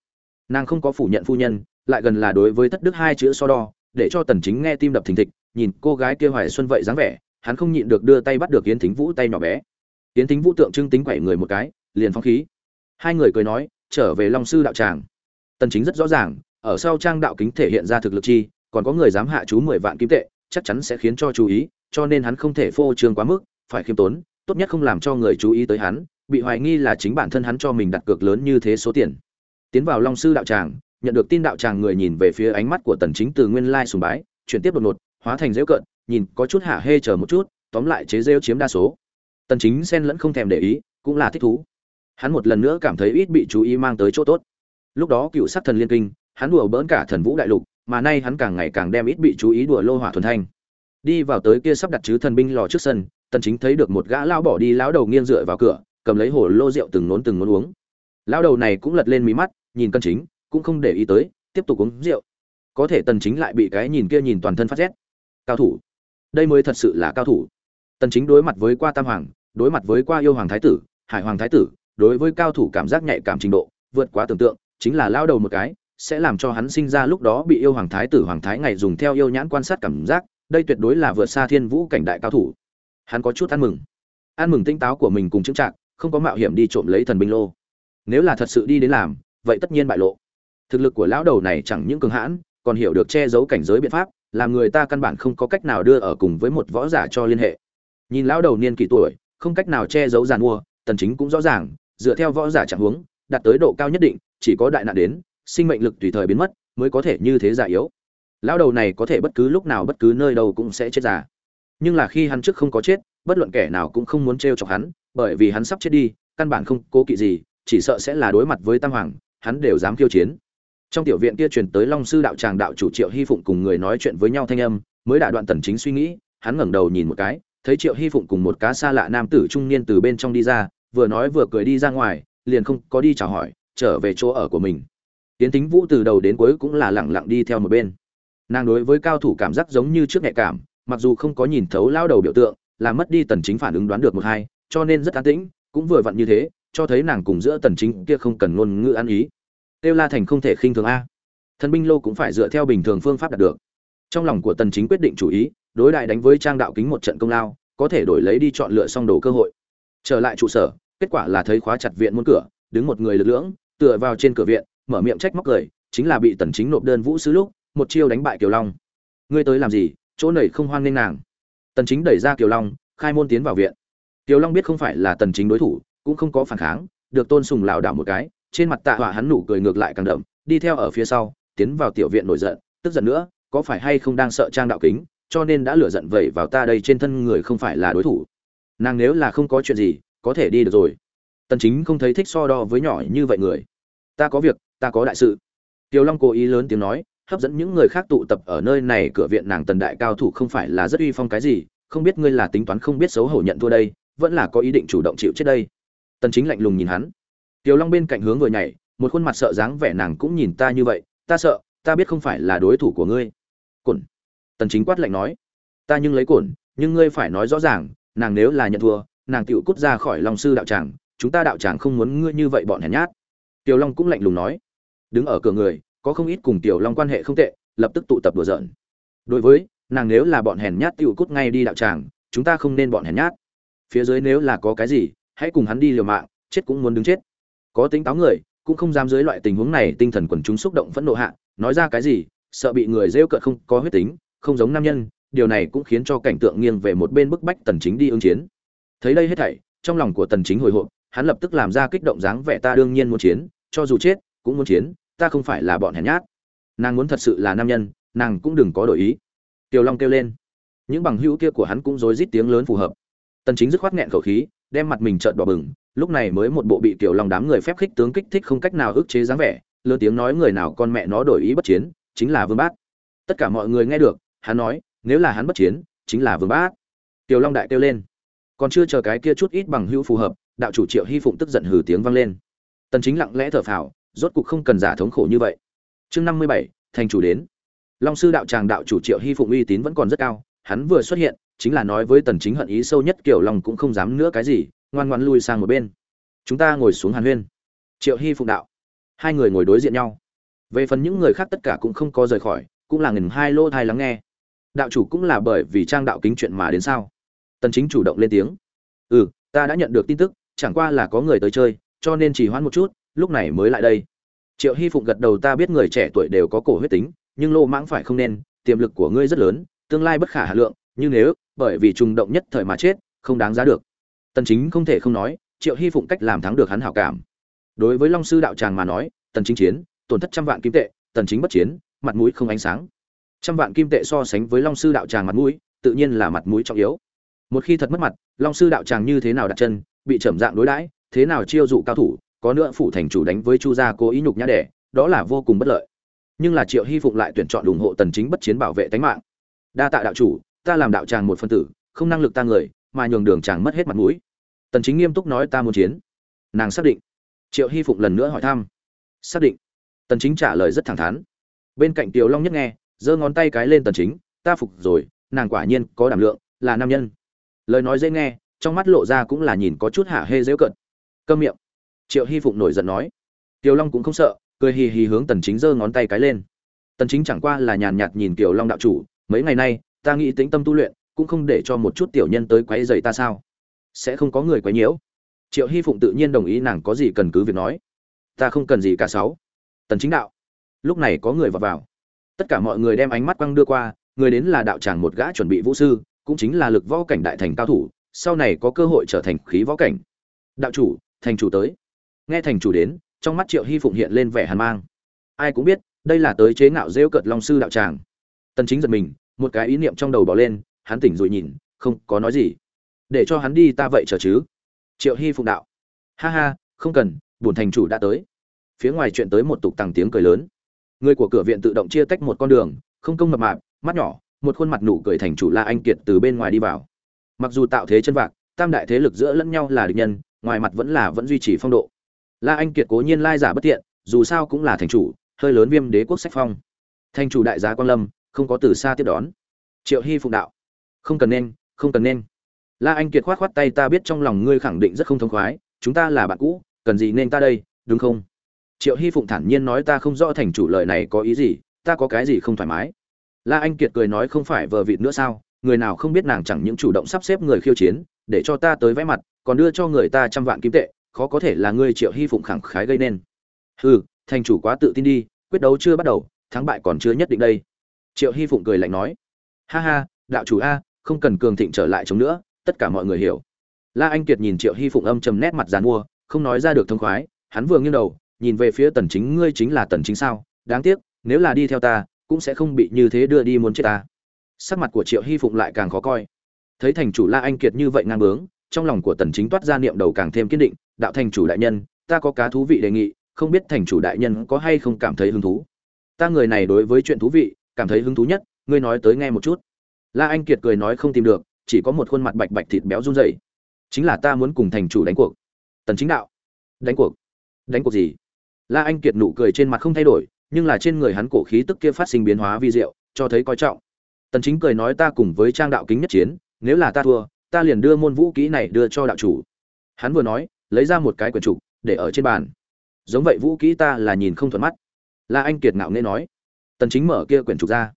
Nàng không có phủ nhận phu nhân, lại gần là đối với thất đức hai chữ so đo, để cho tần chính nghe tim đập thình thịch nhìn cô gái kia hoài xuân vậy dáng vẻ, hắn không nhịn được đưa tay bắt được yến thính vũ tay nhỏ bé. Yến thính vũ tượng trưng tính quẩy người một cái, liền phóng khí. Hai người cười nói, trở về long sư đạo tràng. Tần chính rất rõ ràng, ở sau trang đạo kính thể hiện ra thực lực chi, còn có người dám hạ chú 10 vạn kim tệ, chắc chắn sẽ khiến cho chú ý, cho nên hắn không thể phô trương quá mức, phải khiêm tốn, tốt nhất không làm cho người chú ý tới hắn, bị hoài nghi là chính bản thân hắn cho mình đặt cược lớn như thế số tiền. Tiến vào long sư đạo tràng, nhận được tin đạo tràng người nhìn về phía ánh mắt của tần chính từ nguyên lai sùng bái, chuyển tiếp đột ngột hóa thành rêu cận nhìn có chút hạ hê chờ một chút, tóm lại chế rêu chiếm đa số. Tần chính xen lẫn không thèm để ý, cũng là thích thú. Hắn một lần nữa cảm thấy ít bị chú ý mang tới chỗ tốt. Lúc đó cựu sát thần liên kinh, hắn đùa bỡn cả thần vũ đại lục, mà nay hắn càng ngày càng đem ít bị chú ý đùa lô hỏa thuần thanh. Đi vào tới kia sắp đặt chứ thần binh lò trước sân, tần chính thấy được một gã lão bỏ đi lão đầu nghiêng dựa vào cửa, cầm lấy hồ lô rượu từng nốn từng nốn uống. Lão đầu này cũng lật lên mí mắt, nhìn cân chính, cũng không để ý tới, tiếp tục uống rượu. Có thể tần chính lại bị cái nhìn kia nhìn toàn thân phát rét cao thủ. Đây mới thật sự là cao thủ. Tần chính đối mặt với qua tam hoàng, đối mặt với qua yêu hoàng thái tử, hải hoàng thái tử, đối với cao thủ cảm giác nhạy cảm trình độ, vượt quá tưởng tượng, chính là lao đầu một cái, sẽ làm cho hắn sinh ra lúc đó bị yêu hoàng thái tử hoàng thái ngày dùng theo yêu nhãn quan sát cảm giác, đây tuyệt đối là vượt xa thiên vũ cảnh đại cao thủ. Hắn có chút ăn mừng. Ăn mừng tinh táo của mình cùng chứng trạng, không có mạo hiểm đi trộm lấy thần binh lô. Nếu là thật sự đi đến làm, vậy tất nhiên bại lộ. Thực lực của lão đầu này chẳng những cường hãn, còn hiểu được che giấu cảnh giới biện pháp làm người ta căn bản không có cách nào đưa ở cùng với một võ giả cho liên hệ. Nhìn lão đầu niên kỷ tuổi, không cách nào che giấu giàn mua, tần chính cũng rõ ràng, dựa theo võ giả trạng huống, đạt tới độ cao nhất định, chỉ có đại nạn đến, sinh mệnh lực tùy thời biến mất, mới có thể như thế giả yếu. Lão đầu này có thể bất cứ lúc nào bất cứ nơi đâu cũng sẽ chết già. Nhưng là khi hắn trước không có chết, bất luận kẻ nào cũng không muốn trêu chọc hắn, bởi vì hắn sắp chết đi, căn bản không cố kỵ gì, chỉ sợ sẽ là đối mặt với tam hoàng, hắn đều dám khiêu chiến trong tiểu viện kia truyền tới long sư đạo tràng đạo chủ triệu hy phụng cùng người nói chuyện với nhau thanh âm, mới đả đoạn tần chính suy nghĩ, hắn ngẩng đầu nhìn một cái, thấy triệu hy phụng cùng một cá xa lạ nam tử trung niên từ bên trong đi ra, vừa nói vừa cười đi ra ngoài, liền không có đi chào hỏi, trở về chỗ ở của mình. Tiến tính vũ từ đầu đến cuối cũng là lẳng lặng đi theo một bên. Nàng đối với cao thủ cảm giác giống như trước nhạy cảm, mặc dù không có nhìn thấu lao đầu biểu tượng làm mất đi tần chính phản ứng đoán được một hai, cho nên rất an tĩnh, cũng vừa vặn như thế, cho thấy nàng cùng giữa tần chính kia không cần ngôn ngữ ăn ý. Têu la thành không thể khinh thường a. Thần binh lô cũng phải dựa theo bình thường phương pháp đạt được. Trong lòng của tần chính quyết định chủ ý, đối đại đánh với trang đạo kính một trận công lao, có thể đổi lấy đi chọn lựa xong đồ cơ hội. Trở lại trụ sở, kết quả là thấy khóa chặt viện môn cửa, đứng một người lực lưỡng, tựa vào trên cửa viện, mở miệng trách móc cười, chính là bị tần chính nộp đơn vũ sứ lúc, một chiêu đánh bại kiều long. Ngươi tới làm gì? Chỗ này không hoan nghênh nàng. Tần chính đẩy ra kiều long, khai môn tiến vào viện. Kiều long biết không phải là tần chính đối thủ, cũng không có phản kháng, được tôn sùng lão đảo một cái trên mặt tạ hỏa hắn nụ cười ngược lại càng đậm, đi theo ở phía sau, tiến vào tiểu viện nổi giận, tức giận nữa, có phải hay không đang sợ trang đạo kính, cho nên đã lửa giận vẩy vào ta đây trên thân người không phải là đối thủ. Nàng nếu là không có chuyện gì, có thể đi được rồi. Tần chính không thấy thích so đo với nhỏ như vậy người. Ta có việc, ta có đại sự. Tiểu long cố ý lớn tiếng nói, hấp dẫn những người khác tụ tập ở nơi này, cửa viện nàng tần đại cao thủ không phải là rất uy phong cái gì, không biết ngươi là tính toán không biết xấu hổ nhận thua đây, vẫn là có ý định chủ động chịu chết đây. Tần chính lạnh lùng nhìn hắn tiểu long bên cạnh hướng vừa nhảy, một khuôn mặt sợ dáng vẻ nàng cũng nhìn ta như vậy, ta sợ, ta biết không phải là đối thủ của ngươi. Cổn. Tần chính quát lạnh nói, ta nhưng lấy cổn, nhưng ngươi phải nói rõ ràng, nàng nếu là nhận thua, nàng tựu cút ra khỏi long sư đạo tràng, chúng ta đạo tràng không muốn ngươi như vậy bọn hèn nhát. Tiểu long cũng lạnh lùng nói, đứng ở cửa người, có không ít cùng tiểu long quan hệ không tệ, lập tức tụ tập đùa giỡn. Đối với, nàng nếu là bọn hèn nhát tựu cút ngay đi đạo tràng, chúng ta không nên bọn hèn nhát. Phía dưới nếu là có cái gì, hãy cùng hắn đi liều mạng, chết cũng muốn đứng chết có tính táo người, cũng không dám dưới loại tình huống này tinh thần quần chúng xúc động phẫn nộ hạ, nói ra cái gì, sợ bị người rêu cợt không có huyết tính, không giống nam nhân, điều này cũng khiến cho cảnh tượng nghiêng về một bên bức bách tần chính đi ứng chiến. Thấy đây hết thảy, trong lòng của tần chính hồi hộp, hắn lập tức làm ra kích động dáng vẻ ta đương nhiên muốn chiến, cho dù chết, cũng muốn chiến, ta không phải là bọn hèn nhát. Nàng muốn thật sự là nam nhân, nàng cũng đừng có đổi ý. Tiểu long kêu lên. Những bằng hữu kia của hắn cũng rối rít tiếng lớn phù hợp. Tần chính dứt khoát nghẹn khẩu khí đem mặt mình trợn đỏ bừng lúc này mới một bộ bị tiểu long đám người phép khích tướng kích thích không cách nào ức chế dáng vẻ lớn tiếng nói người nào con mẹ nó đổi ý bất chiến chính là vương bát tất cả mọi người nghe được hắn nói nếu là hắn bất chiến chính là vương bát tiểu long đại kêu lên. Còn chưa chờ cái kia chút ít bằng hữu phù hợp đạo chủ triệu hy phụng tức giận hừ tiếng vang lên. Tần chính lặng lẽ thở phào rốt cục không cần giả thống khổ như vậy. Chương 57, thành chủ đến. Long sư đạo tràng đạo chủ triệu hy phụng uy tín vẫn còn rất cao hắn vừa xuất hiện chính là nói với tần chính hận ý sâu nhất kiểu lòng cũng không dám nữa cái gì, ngoan ngoãn lui sang một bên. Chúng ta ngồi xuống hàn huyên. Triệu hy phụng đạo. Hai người ngồi đối diện nhau. Về phần những người khác tất cả cũng không có rời khỏi, cũng là ngừng hai lô thai lắng nghe. Đạo chủ cũng là bởi vì trang đạo kính chuyện mà đến sao? Tần chính chủ động lên tiếng. Ừ ta đã nhận được tin tức, chẳng qua là có người tới chơi, cho nên chỉ hoãn một chút, lúc này mới lại đây. Triệu hy phụng gật đầu ta biết người trẻ tuổi đều có cổ huyết tính, nhưng lô mãng phải không nên, tiềm lực của ngươi rất lớn, tương lai bất khả hà lượng nhưng nếu, bởi vì trùng động nhất thời mà chết, không đáng giá được. Tần chính không thể không nói, triệu hy phụng cách làm thắng được hắn hảo cảm. Đối với long sư đạo tràng mà nói, tần chính chiến, tổn thất trăm vạn kim tệ, tần chính bất chiến, mặt mũi không ánh sáng. Trăm vạn kim tệ so sánh với long sư đạo tràng mặt mũi, tự nhiên là mặt mũi trọng yếu. Một khi thật mất mặt, long sư đạo tràng như thế nào đặt chân, bị trầm dạng đối đãi, thế nào chiêu dụ cao thủ, có nữa phủ thành chủ đánh với chu gia cố ý nhục nhã đẻ, đó là vô cùng bất lợi. Nhưng là triệu hy phụng lại tuyển chọn ủng hộ tần chính bất chiến bảo vệ tính mạng. Đa tạ đạo chủ ta làm đạo tràng một phân tử, không năng lực ta người, mà nhường đường chàng mất hết mặt mũi. Tần chính nghiêm túc nói ta muốn chiến. Nàng xác định. Triệu hy phụng lần nữa hỏi thăm. Xác định. Tần chính trả lời rất thẳng thắn. Bên cạnh tiểu long nhất nghe, giơ ngón tay cái lên tần chính, ta phục rồi, nàng quả nhiên có đảm lượng, là nam nhân. Lời nói dễ nghe, trong mắt lộ ra cũng là nhìn có chút hạ hê dễ cận. Câm miệng. Triệu hy phụng nổi giận nói. Tiểu long cũng không sợ, cười hì hì hướng tần chính giơ ngón tay cái lên. Tần chính chẳng qua là nhàn nhạt nhìn tiểu long đạo chủ, mấy ngày nay ta nghĩ tĩnh tâm tu luyện cũng không để cho một chút tiểu nhân tới quấy rầy ta sao? Sẽ không có người quấy nhiễu. Triệu hy phụng tự nhiên đồng ý nàng có gì cần cứ việc nói. Ta không cần gì cả sáu. Tần chính đạo. Lúc này có người vào vào. Tất cả mọi người đem ánh mắt quăng đưa qua, người đến là đạo tràng một gã chuẩn bị vũ sư, cũng chính là lực võ cảnh đại thành cao thủ, sau này có cơ hội trở thành khí võ cảnh. Đạo chủ, thành chủ tới. Nghe thành chủ đến, trong mắt triệu hy phụng hiện lên vẻ hàn mang. Ai cũng biết, đây là tới chế ngạo rêu cợt long sư đạo tràng. Tần chính giật mình một cái ý niệm trong đầu bỏ lên, hắn tỉnh rồi nhìn, không có nói gì. Để cho hắn đi ta vậy chờ chứ. Triệu hy phụng đạo. Ha ha, không cần, bổn thành chủ đã tới. Phía ngoài chuyện tới một tục tằng tiếng cười lớn. Người của cửa viện tự động chia tách một con đường, không công mập mạp, mắt nhỏ, một khuôn mặt nụ cười thành chủ la anh kiệt từ bên ngoài đi vào. Mặc dù tạo thế chân vạc, tam đại thế lực giữa lẫn nhau là địch nhân, ngoài mặt vẫn là vẫn duy trì phong độ. La anh kiệt cố nhiên lai giả bất tiện dù sao cũng là thành chủ, hơi lớn viêm đế quốc sách phong. Thành chủ đại gia quan lâm không có từ xa tiếp đón. Triệu hy phụng đạo, không cần nên, không cần nên. La anh kiệt khoát khoát tay, ta biết trong lòng ngươi khẳng định rất không thông khoái, chúng ta là bạn cũ, cần gì nên ta đây, đúng không? Triệu hy phụng thản nhiên nói, ta không rõ thành chủ lời này có ý gì, ta có cái gì không thoải mái. La anh kiệt cười nói, không phải vờ vịt nữa sao, người nào không biết nàng chẳng những chủ động sắp xếp người khiêu chiến, để cho ta tới vẽ mặt, còn đưa cho người ta trăm vạn kim tệ, khó có thể là ngươi triệu hy phụng khẳng khái gây nên. Hừ, thành chủ quá tự tin đi, quyết đấu chưa bắt đầu, thắng bại còn chưa nhất định đây triệu hy phụng cười lạnh nói, ha ha, đạo chủ a, không cần cường thịnh trở lại chống nữa, tất cả mọi người hiểu. La anh kiệt nhìn triệu hy phụng âm trầm nét mặt dàn mua không nói ra được thông khoái, hắn vừa nghiêng đầu, nhìn về phía tần chính, ngươi chính là tần chính sao? Đáng tiếc, nếu là đi theo ta, cũng sẽ không bị như thế đưa đi muốn chết ta. Sắc mặt của triệu hy phụng lại càng khó coi. Thấy thành chủ la anh kiệt như vậy ngang bướng, trong lòng của tần chính toát ra niệm đầu càng thêm kiên định, đạo thành chủ đại nhân, ta có cá thú vị đề nghị, không biết thành chủ đại nhân có hay không cảm thấy hứng thú? Ta người này đối với chuyện thú vị cảm thấy hứng thú nhất, ngươi nói tới nghe một chút. La anh kiệt cười nói không tìm được, chỉ có một khuôn mặt bạch bạch thịt béo run rẩy. Chính là ta muốn cùng thành chủ đánh cuộc. Tần chính đạo. Đánh cuộc? Đánh cuộc gì? La anh kiệt nụ cười trên mặt không thay đổi, nhưng là trên người hắn cổ khí tức kia phát sinh biến hóa vi diệu, cho thấy coi trọng. Tần chính cười nói ta cùng với trang đạo kính nhất chiến, nếu là ta thua, ta liền đưa môn vũ kỹ này đưa cho đạo chủ. Hắn vừa nói, lấy ra một cái quyển trục, để ở trên bàn. Giống vậy vũ kỹ ta là nhìn không thuận mắt. La anh kiệt ngạo nghễ nói tần chính mở kia quyển trục ra.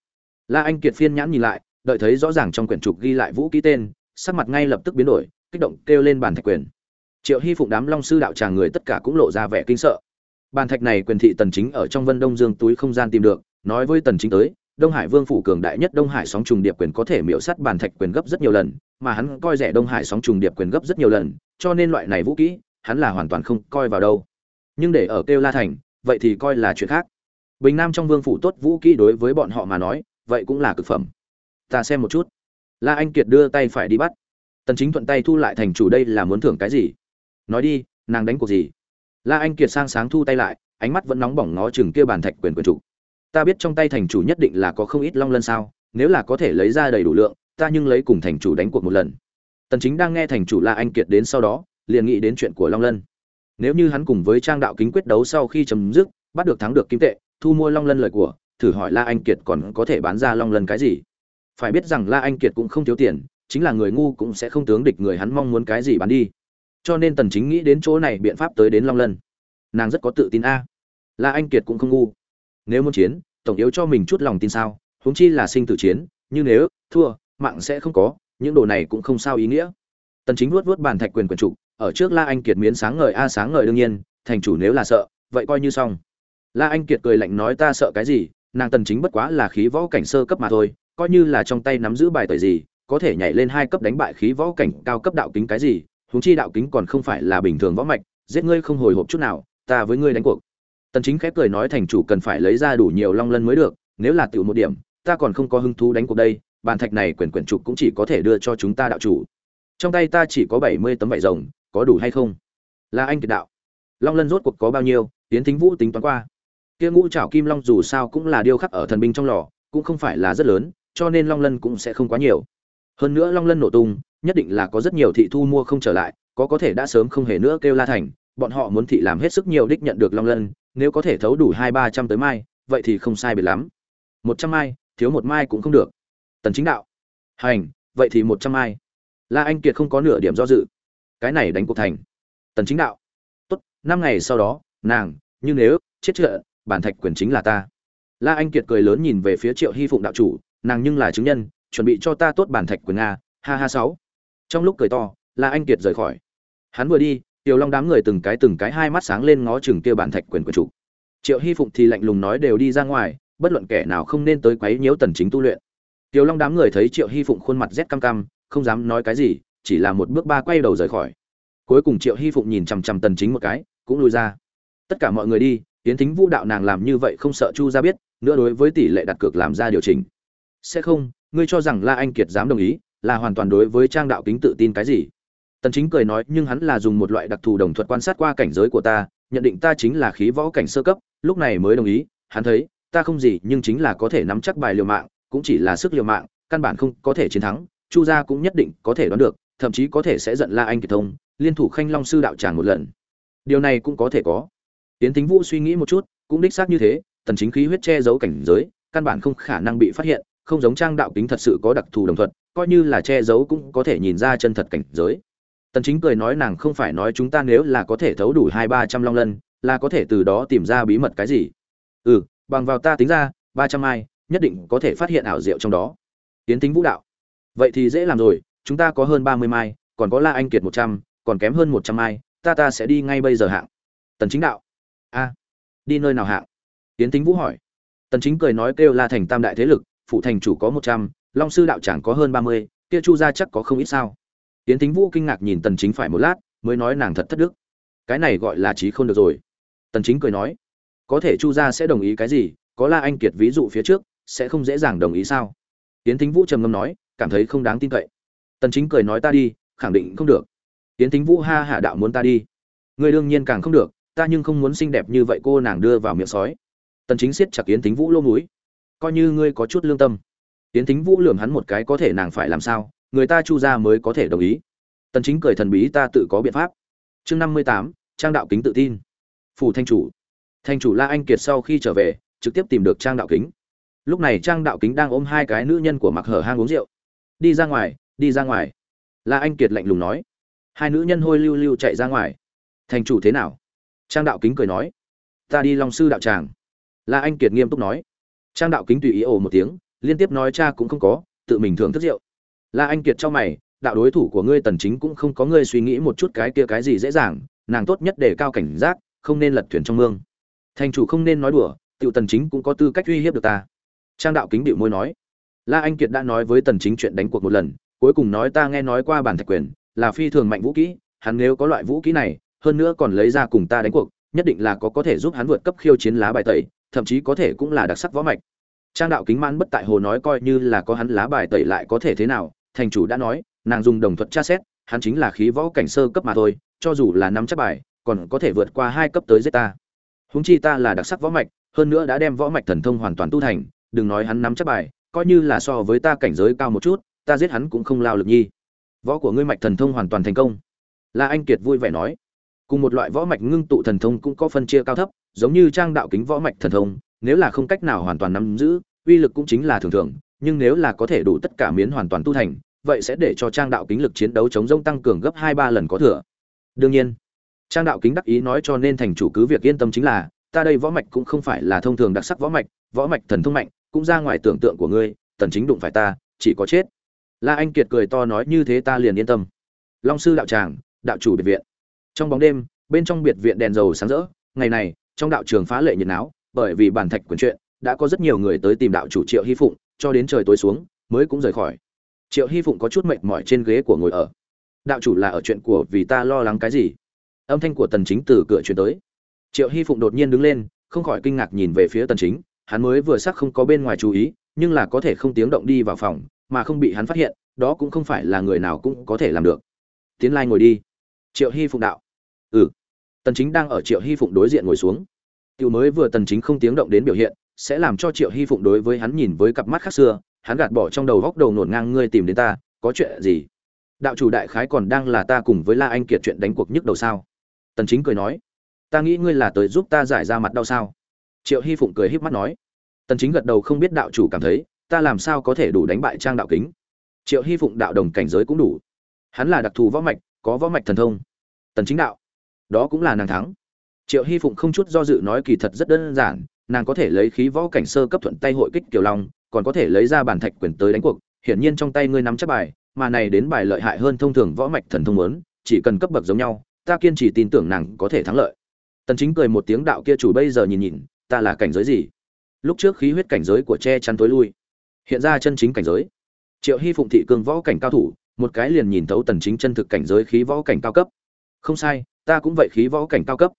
La anh kiệt phiên nhãn nhìn lại, đợi thấy rõ ràng trong quyển trục ghi lại vũ kỹ tên, sắc mặt ngay lập tức biến đổi, kích động kêu lên bàn thạch quyền. Triệu hy phụng đám long sư đạo tràng người tất cả cũng lộ ra vẻ kinh sợ. Bàn thạch này quyền thị tần chính ở trong vân đông dương túi không gian tìm được, nói với tần chính tới, đông hải vương phủ cường đại nhất đông hải sóng trùng điệp quyền có thể miễu sát bàn thạch quyền gấp rất nhiều lần, mà hắn coi rẻ đông hải sóng trùng điệp quyền gấp rất nhiều lần, cho nên loại này vũ kỹ hắn là hoàn toàn không coi vào đâu. Nhưng để ở kêu la thành, vậy thì coi là chuyện khác bình nam trong vương phủ tốt vũ kỹ đối với bọn họ mà nói, vậy cũng là cực phẩm. Ta xem một chút. La anh kiệt đưa tay phải đi bắt. Tần chính thuận tay thu lại thành chủ đây là muốn thưởng cái gì? Nói đi, nàng đánh cuộc gì? La anh kiệt sang sáng thu tay lại, ánh mắt vẫn nóng bỏng ngó chừng kia bàn thạch quyền quyền chủ. Ta biết trong tay thành chủ nhất định là có không ít long lân sao, nếu là có thể lấy ra đầy đủ lượng, ta nhưng lấy cùng thành chủ đánh cuộc một lần. Tần chính đang nghe thành chủ la anh kiệt đến sau đó, liền nghĩ đến chuyện của long lân. Nếu như hắn cùng với trang đạo kính quyết đấu sau khi chấm dứt, bắt được thắng được kim tệ thu mua long lân lời của, thử hỏi la anh kiệt còn có thể bán ra long lân cái gì? Phải biết rằng la anh kiệt cũng không thiếu tiền, chính là người ngu cũng sẽ không tướng địch người hắn mong muốn cái gì bán đi. Cho nên tần chính nghĩ đến chỗ này biện pháp tới đến long lân. Nàng rất có tự tin a. La anh kiệt cũng không ngu. Nếu muốn chiến, tổng yếu cho mình chút lòng tin sao, huống chi là sinh tử chiến, như nếu, thua, mạng sẽ không có, những đồ này cũng không sao ý nghĩa. Tần chính vuốt vuốt bàn thạch quyền quyền chủ, ở trước la anh kiệt miến sáng ngời a sáng ngời đương nhiên, thành chủ nếu là sợ, vậy coi như xong la anh kiệt cười lạnh nói, ta sợ cái gì? Nàng tần chính bất quá là khí võ cảnh sơ cấp mà thôi, coi như là trong tay nắm giữ bài tẩy gì, có thể nhảy lên hai cấp đánh bại khí võ cảnh cao cấp đạo kính cái gì, huống chi đạo kính còn không phải là bình thường võ mạch, giết ngươi không hồi hộp chút nào, ta với ngươi đánh cuộc. Tần chính khép cười nói, thành chủ cần phải lấy ra đủ nhiều long lân mới được, nếu là tiểu một điểm, ta còn không có hứng thú đánh cuộc đây, bàn thạch này quyền quyền trục cũng chỉ có thể đưa cho chúng ta đạo chủ. Trong tay ta chỉ có 70 tấm vải rồng, có đủ hay không? Là anh kiệt đạo, long lân rốt cuộc có bao nhiêu tiến thính vũ tính toán qua kia ngũ trảo kim long dù sao cũng là điêu khắc ở thần binh trong lò, cũng không phải là rất lớn, cho nên long lân cũng sẽ không quá nhiều. Hơn nữa long lân nổ tung, nhất định là có rất nhiều thị thu mua không trở lại, có có thể đã sớm không hề nữa kêu la thành, bọn họ muốn thị làm hết sức nhiều đích nhận được long lân, nếu có thể thấu đủ hai ba trăm tới mai, vậy thì không sai biệt lắm. Một trăm mai, thiếu một mai cũng không được. Tần chính đạo. Hành, vậy thì một trăm mai. La anh kiệt không có nửa điểm do dự. Cái này đánh cuộc thành. Tần chính đạo. Tốt, năm ngày sau đó, nàng, như nếu, chết trợ bản thạch quyền chính là ta. La anh kiệt cười lớn nhìn về phía triệu hy phụng đạo chủ, nàng nhưng là chứng nhân, chuẩn bị cho ta tốt bản thạch quyền nga ha ha sáu. Trong lúc cười to, la anh kiệt rời khỏi. Hắn vừa đi, tiểu long đám người từng cái từng cái hai mắt sáng lên ngó chừng kia bản thạch quyền của chủ. Triệu hy phụng thì lạnh lùng nói đều đi ra ngoài, bất luận kẻ nào không nên tới quấy nhiễu tần chính tu luyện. Tiểu long đám người thấy triệu hy phụng khuôn mặt rét cam cam không dám nói cái gì, chỉ là một bước ba quay đầu rời khỏi. Cuối cùng triệu hy phụng nhìn chằm chằm tần chính một cái, cũng lui ra. Tất cả mọi người đi tiến thính vũ đạo nàng làm như vậy không sợ chu gia biết, nữa đối với tỷ lệ đặt cược làm ra điều chỉnh. Sẽ không, ngươi cho rằng la anh kiệt dám đồng ý, là hoàn toàn đối với trang đạo kính tự tin cái gì? Tần chính cười nói, nhưng hắn là dùng một loại đặc thù đồng thuật quan sát qua cảnh giới của ta, nhận định ta chính là khí võ cảnh sơ cấp, lúc này mới đồng ý, hắn thấy, ta không gì, nhưng chính là có thể nắm chắc bài liều mạng, cũng chỉ là sức liều mạng, căn bản không có thể chiến thắng, chu gia cũng nhất định có thể đoán được, thậm chí có thể sẽ giận la anh kiệt thông, liên thủ khanh long sư đạo tràng một lần. Điều này cũng có thể có tiến tính vũ suy nghĩ một chút, cũng đích xác như thế, tần chính khí huyết che giấu cảnh giới, căn bản không khả năng bị phát hiện, không giống trang đạo kính thật sự có đặc thù đồng thuận, coi như là che giấu cũng có thể nhìn ra chân thật cảnh giới. Tần chính cười nói nàng không phải nói chúng ta nếu là có thể thấu đủ hai ba trăm long lân, là có thể từ đó tìm ra bí mật cái gì. Ừ bằng vào ta tính ra, ba trăm ai, nhất định có thể phát hiện ảo diệu trong đó. Tiến tính vũ đạo. Vậy thì dễ làm rồi, chúng ta có hơn ba mươi mai, còn có la anh kiệt một trăm, còn kém hơn một trăm mai ta ta sẽ đi ngay bây giờ hạng. Tần chính đạo a, đi nơi nào hạng? Tiến tính vũ hỏi. Tần chính cười nói kêu la thành tam đại thế lực phụ thành chủ có một trăm, long sư đạo tràng có hơn ba mươi, kia chu gia chắc có không ít sao? Tiến tính vũ kinh ngạc nhìn tần chính phải một lát, mới nói nàng thật thất đức. Cái này gọi là trí không được rồi. Tần chính cười nói. Có thể chu gia sẽ đồng ý cái gì? Có la anh kiệt ví dụ phía trước, sẽ không dễ dàng đồng ý sao? Tiến tính vũ trầm ngâm nói, cảm thấy không đáng tin cậy. Tần chính cười nói ta đi, khẳng định không được. Tiến tính vũ ha hạ đạo muốn ta đi. Người đương nhiên càng không được ta nhưng không muốn xinh đẹp như vậy cô nàng đưa vào miệng sói. Tần chính siết chặt yến thính vũ lô mũi. Coi như ngươi có chút lương tâm. Yến thính vũ lườm hắn một cái có thể nàng phải làm sao? Người ta chu ra mới có thể đồng ý. Tần chính cười thần bí ta tự có biện pháp. Chương 58, trang đạo kính tự tin. Phủ thanh chủ. Thanh chủ la anh kiệt sau khi trở về trực tiếp tìm được trang đạo kính. Lúc này trang đạo kính đang ôm hai cái nữ nhân của mặc hở hang uống rượu. Đi ra ngoài đi ra ngoài. La anh kiệt lạnh lùng nói. Hai nữ nhân hôi lưu lưu chạy ra ngoài. Thành chủ thế nào? Trang đạo kính cười nói, ta đi long sư đạo tràng. La anh kiệt nghiêm túc nói. Trang đạo kính tùy ý ồ một tiếng, liên tiếp nói, cha cũng không có, tự mình thưởng thức rượu. La anh kiệt cho mày, đạo đối thủ của ngươi tần chính cũng không có ngươi suy nghĩ một chút cái kia cái gì dễ dàng, nàng tốt nhất để cao cảnh giác, không nên lật thuyền trong mương. Thành chủ không nên nói đùa, tiểu tần chính cũng có tư cách uy hiếp được ta. Trang đạo kính điệu môi nói. La anh kiệt đã nói với tần chính chuyện đánh cuộc một lần, cuối cùng nói, ta nghe nói qua bản thạch quyền là phi thường mạnh vũ kỹ, hắn nếu có loại vũ kỹ này hơn nữa còn lấy ra cùng ta đánh cuộc, nhất định là có có thể giúp hắn vượt cấp khiêu chiến lá bài tẩy, thậm chí có thể cũng là đặc sắc võ mạch. Trang đạo kính mãn bất tại hồ nói coi như là có hắn lá bài tẩy lại có thể thế nào, thành chủ đã nói, nàng dùng đồng thuật tra xét, hắn chính là khí võ cảnh sơ cấp mà thôi, cho dù là năm chắc bài, còn có thể vượt qua hai cấp tới giết ta. Huống chi ta là đặc sắc võ mạch, hơn nữa đã đem võ mạch thần thông hoàn toàn tu thành, đừng nói hắn nắm chắc bài, coi như là so với ta cảnh giới cao một chút, ta giết hắn cũng không lao lực nhi. Võ của ngươi mạch thần thông hoàn toàn thành công. La anh kiệt vui vẻ nói cùng một loại võ mạch ngưng tụ thần thông cũng có phân chia cao thấp, giống như trang đạo kính võ mạch thần thông, nếu là không cách nào hoàn toàn nắm giữ, uy lực cũng chính là thường thường, nhưng nếu là có thể đủ tất cả miến hoàn toàn tu thành, vậy sẽ để cho trang đạo kính lực chiến đấu chống rông tăng cường gấp hai ba lần có thừa. Đương nhiên, trang đạo kính đắc ý nói cho nên thành chủ cứ việc yên tâm chính là, ta đây võ mạch cũng không phải là thông thường đặc sắc võ mạch võ mạch thần thông mạnh, cũng ra ngoài tưởng tượng của ngươi, tần chính đụng phải ta, chỉ có chết. La anh kiệt cười to nói như thế ta liền yên tâm. Long sư đạo tràng, đạo chủ biệt viện trong bóng đêm, bên trong biệt viện đèn dầu sáng rỡ, ngày này, trong đạo trường phá lệ nhiệt náo, bởi vì bản thạch quyền chuyện đã có rất nhiều người tới tìm đạo chủ triệu hy phụng, cho đến trời tối xuống, mới cũng rời khỏi. Triệu hy phụng có chút mệt mỏi trên ghế của ngồi ở. Đạo chủ là ở chuyện của vì ta lo lắng cái gì? Âm thanh của tần chính từ cửa chuyển tới. Triệu hy phụng đột nhiên đứng lên, không khỏi kinh ngạc nhìn về phía tần chính, hắn mới vừa sắc không có bên ngoài chú ý, nhưng là có thể không tiếng động đi vào phòng, mà không bị hắn phát hiện, đó cũng không phải là người nào cũng có thể làm được. Tiến lai ngồi đi. Triệu hy phụng đạo ừ. Tần chính đang ở triệu hy phụng đối diện ngồi xuống. Tiểu mới vừa tần chính không tiếng động đến biểu hiện, sẽ làm cho triệu hy phụng đối với hắn nhìn với cặp mắt khác xưa, hắn gạt bỏ trong đầu góc đầu nổn ngang ngươi tìm đến ta, có chuyện gì? Đạo chủ đại khái còn đang là ta cùng với la anh kiệt chuyện đánh cuộc nhức đầu sao? Tần chính cười nói. Ta nghĩ ngươi là tới giúp ta giải ra mặt đau sao? Triệu hy phụng cười híp mắt nói. Tần chính gật đầu không biết đạo chủ cảm thấy, ta làm sao có thể đủ đánh bại trang đạo kính? Triệu hy phụng đạo đồng cảnh giới cũng đủ. Hắn là đặc thù võ mạch, có võ mạch thần thông. Tần chính đạo đó cũng là nàng thắng. Triệu hy phụng không chút do dự nói kỳ thật rất đơn giản, nàng có thể lấy khí võ cảnh sơ cấp thuận tay hội kích kiều long, còn có thể lấy ra bản thạch quyền tới đánh cuộc, hiển nhiên trong tay ngươi nắm chắc bài, mà này đến bài lợi hại hơn thông thường võ mạch thần thông muốn, chỉ cần cấp bậc giống nhau, ta kiên trì tin tưởng nàng có thể thắng lợi. Tần chính cười một tiếng đạo kia chủ bây giờ nhìn nhìn, ta là cảnh giới gì? Lúc trước khí huyết cảnh giới của che chắn tối lui, hiện ra chân chính cảnh giới. Triệu hy phụng thị cường võ cảnh cao thủ, một cái liền nhìn thấu tần chính chân thực cảnh giới khí võ cảnh cao cấp. Không sai ta cũng vậy khí võ cảnh cao cấp.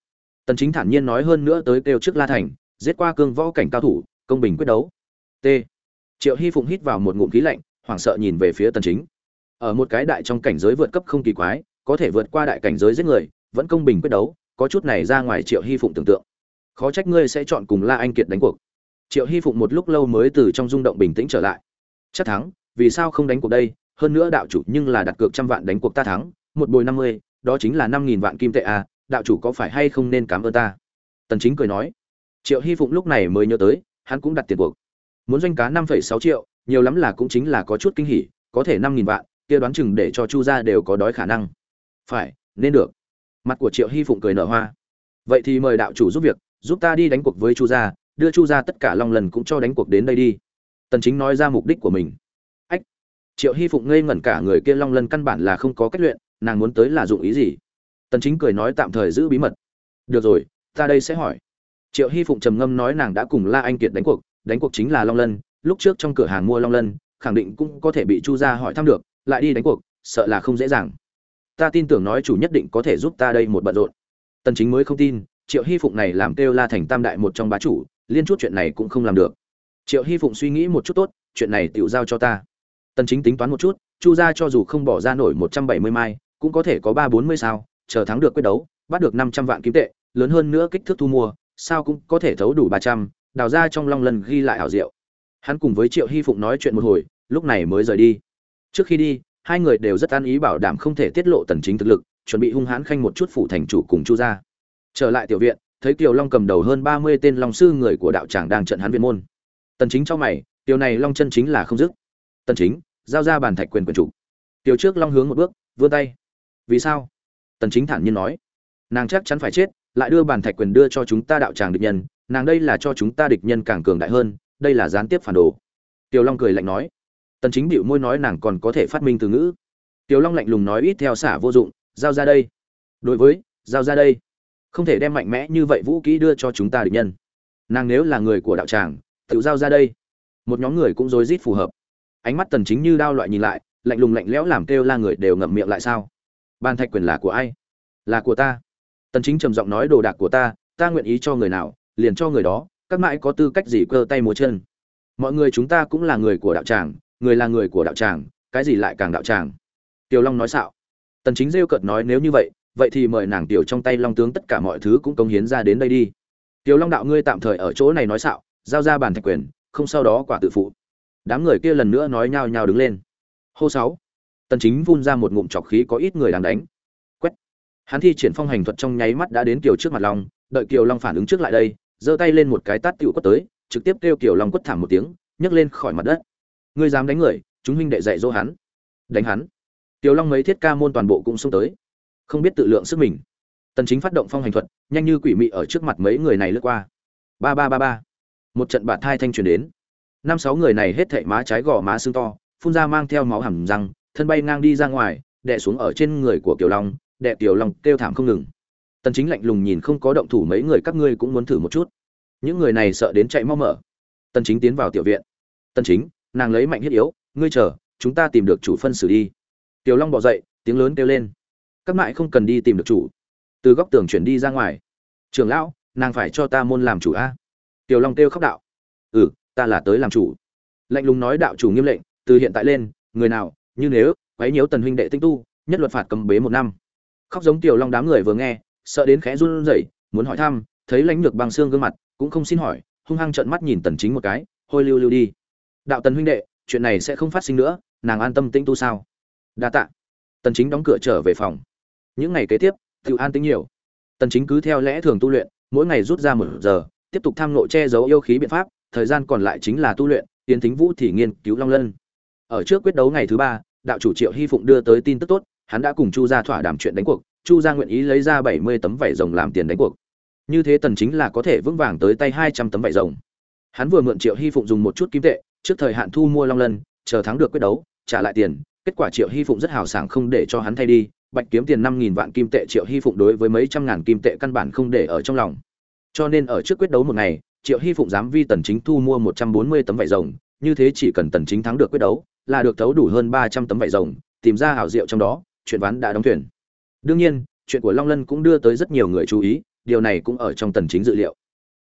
Tần chính thản nhiên nói hơn nữa tới kêu trước la thành, giết qua cương võ cảnh cao thủ, công bình quyết đấu. T. Triệu hy phụng hít vào một ngụm khí lạnh, hoảng sợ nhìn về phía tần chính. Ở một cái đại trong cảnh giới vượt cấp không kỳ quái, có thể vượt qua đại cảnh giới giết người, vẫn công bình quyết đấu, có chút này ra ngoài triệu hy phụng tưởng tượng. Khó trách ngươi sẽ chọn cùng la anh kiệt đánh cuộc. Triệu hy phụng một lúc lâu mới từ trong rung động bình tĩnh trở lại. Chắc thắng, vì sao không đánh cuộc đây? Hơn nữa đạo chủ nhưng là đặt cược trăm vạn đánh cuộc ta thắng, một bồi năm mươi đó chính là năm nghìn vạn kim tệ à đạo chủ có phải hay không nên cảm ơn ta? Tần chính cười nói. Triệu hy phụng lúc này mới nhớ tới, hắn cũng đặt tiền cuộc. Muốn doanh cá năm phẩy sáu triệu, nhiều lắm là cũng chính là có chút kinh hỉ, có thể năm nghìn vạn, kia đoán chừng để cho chu gia đều có đói khả năng. Phải, nên được. Mặt của triệu hy phụng cười nở hoa. Vậy thì mời đạo chủ giúp việc, giúp ta đi đánh cuộc với chu gia, đưa chu gia tất cả long lần cũng cho đánh cuộc đến đây đi. Tần chính nói ra mục đích của mình. Ách. Triệu hy phụng ngây ngẩn cả người kia long lần căn bản là không có cách luyện nàng muốn tới là dụng ý gì? Tần chính cười nói tạm thời giữ bí mật. Được rồi, ta đây sẽ hỏi. Triệu hy phụng trầm ngâm nói nàng đã cùng la anh kiệt đánh cuộc đánh cuộc chính là long lân, lúc trước trong cửa hàng mua long lân, khẳng định cũng có thể bị chu gia hỏi thăm được, lại đi đánh cuộc, sợ là không dễ dàng. Ta tin tưởng nói chủ nhất định có thể giúp ta đây một bận rộn. Tần chính mới không tin, triệu hy phụng này làm kêu la thành tam đại một trong bá chủ, liên chút chuyện này cũng không làm được. Triệu hy phụng suy nghĩ một chút tốt, chuyện này tiểu giao cho ta. Tần chính tính toán một chút, chu gia cho dù không bỏ ra nổi 170 mai cũng có thể có ba bốn mươi sao chờ thắng được quyết đấu bắt được 500 vạn kim tệ lớn hơn nữa kích thước thu mua sao cũng có thể thấu đủ 300, đào ra trong long lần ghi lại hảo diệu. Hắn cùng với triệu hy phụng nói chuyện một hồi lúc này mới rời đi. Trước khi đi hai người đều rất an ý bảo đảm không thể tiết lộ tần chính thực lực chuẩn bị hung hãn khanh một chút phủ thành chủ cùng chu gia. Trở lại tiểu viện thấy kiều long cầm đầu hơn 30 tên long sư người của đạo tràng đang trận hắn viện môn. Tần chính cho mày tiểu này long chân chính là không dứt. Tần chính giao ra bàn thạch quyền quyền chủ. Tiểu trước long hướng một bước vươn tay vì sao? Tần chính thản nhiên nói. Nàng chắc chắn phải chết, lại đưa bàn thạch quyền đưa cho chúng ta đạo tràng địch nhân, nàng đây là cho chúng ta địch nhân càng cường đại hơn, đây là gián tiếp phản đồ. Tiểu long cười lạnh nói. Tần chính bĩu môi nói nàng còn có thể phát minh từ ngữ. Tiểu long lạnh lùng nói ít theo xả vô dụng, giao ra đây. Đối với, giao ra đây. Không thể đem mạnh mẽ như vậy vũ kỹ đưa cho chúng ta địch nhân. Nàng nếu là người của đạo tràng, tự giao ra đây. Một nhóm người cũng rối rít phù hợp. Ánh mắt tần chính như đao loại nhìn lại, lạnh lùng lạnh lẽo làm kêu la người đều ngậm miệng lại sao? Ban thạch quyền là của ai? Là của ta. Tần chính trầm giọng nói, đồ đạc của ta ta nguyện ý cho người nào, liền cho người đó, các mãi có tư cách gì cơ tay múa chân. Mọi người chúng ta cũng là người của đạo tràng, người là người của đạo tràng, cái gì lại càng đạo tràng? Tiểu long nói xạo. Tần chính rêu cợt nói, nếu như vậy vậy thì mời nàng tiểu trong tay long tướng tất cả mọi thứ cũng công hiến ra đến đây đi. Tiểu long đạo ngươi tạm thời ở chỗ này nói xạo, giao ra bàn thạch quyền, không sau đó quả tự phụ. Đám người kia lần nữa nói nhao nhao đứng lên. Hô sáu tần chính vun ra một ngụm chọc khí có ít người đang đánh. Quét. Hắn thi triển phong hành thuật trong nháy mắt đã đến kiều trước mặt long, đợi kiều long phản ứng trước lại đây, giơ tay lên một cái tát tiểu quất tới, trực tiếp kêu kiều long quất thảm một tiếng, nhấc lên khỏi mặt đất. Ngươi dám đánh người, chúng huynh đệ dạy dỗ hắn. Đánh hắn. Kiều long mấy thiết ca môn toàn bộ cũng xông tới. Không biết tự lượng sức mình. Tần chính phát động phong hành thuật, nhanh như quỷ mị ở trước mặt mấy người này lướt qua. Ba ba ba ba. Một trận bạt thai thanh truyền đến. Năm sáu người này hết thảy má trái gò má sưng to, phun ra mang theo máu hầm răng thân bay ngang đi ra ngoài, đè xuống ở trên người của kiều long, đè kiều long kêu thảm không ngừng. Tần chính lạnh lùng nhìn không có động thủ mấy người các ngươi cũng muốn thử một chút. Những người này sợ đến chạy mau mở. Tần chính tiến vào tiểu viện. Tần chính, nàng lấy mạnh hiết yếu, ngươi chờ, chúng ta tìm được chủ phân xử đi. Tiểu long bỏ dậy, tiếng lớn kêu lên. Các mại không cần đi tìm được chủ. Từ góc tường chuyển đi ra ngoài. Trưởng lão, nàng phải cho ta môn làm chủ a. Tiểu long kêu khóc đạo. Ừ ta là tới làm chủ. Lạnh lùng nói đạo chủ nghiêm lệnh, từ hiện tại lên, người nào như nếu, quấy nhiễu tần huynh đệ tinh tu, nhất luật phạt cầm bế một năm. Khóc giống tiểu long đám người vừa nghe, sợ đến khẽ run rẩy, muốn hỏi thăm, thấy lãnh lược băng xương gương mặt, cũng không xin hỏi, hung hăng trợn mắt nhìn tần chính một cái, hôi lưu lưu đi. Đạo tần huynh đệ, chuyện này sẽ không phát sinh nữa, nàng an tâm tinh tu sao? Đa tạ. Tần chính đóng cửa trở về phòng. Những ngày kế tiếp tự an tinh nhiều. Tần chính cứ theo lẽ thường tu luyện, mỗi ngày rút ra một giờ, tiếp tục tham nộ che giấu yêu khí biện pháp, thời gian còn lại chính là tu luyện tiến thính vũ thì nghiên cứu long lân ở trước quyết đấu ngày thứ ba, đạo chủ triệu hy phụng đưa tới tin tức tốt, hắn đã cùng chu gia thỏa đàm chuyện đánh cuộc, chu gia nguyện ý lấy ra 70 tấm vải rồng làm tiền đánh cuộc. Như thế tần chính là có thể vững vàng tới tay 200 tấm vải rồng. Hắn vừa mượn triệu hy phụng dùng một chút kim tệ, trước thời hạn thu mua long lân, chờ thắng được quyết đấu, trả lại tiền, kết quả triệu hy phụng rất hào sảng không để cho hắn thay đi, bạch kiếm tiền năm nghìn vạn kim tệ triệu hy phụng đối với mấy trăm ngàn kim tệ căn bản không để ở trong lòng. Cho nên ở trước quyết đấu một ngày, triệu hy phụng dám vi tần chính thu mua một trăm bốn mươi tấm vải rồng, như thế chỉ cần tần chính thắng được quyết đấu là được thấu đủ hơn ba trăm tấm vải rồng, tìm ra hảo diệu trong đó, chuyện ván đã đóng thuyền. Đương nhiên, chuyện của long lân cũng đưa tới rất nhiều người chú ý, điều này cũng ở trong tần chính dự liệu.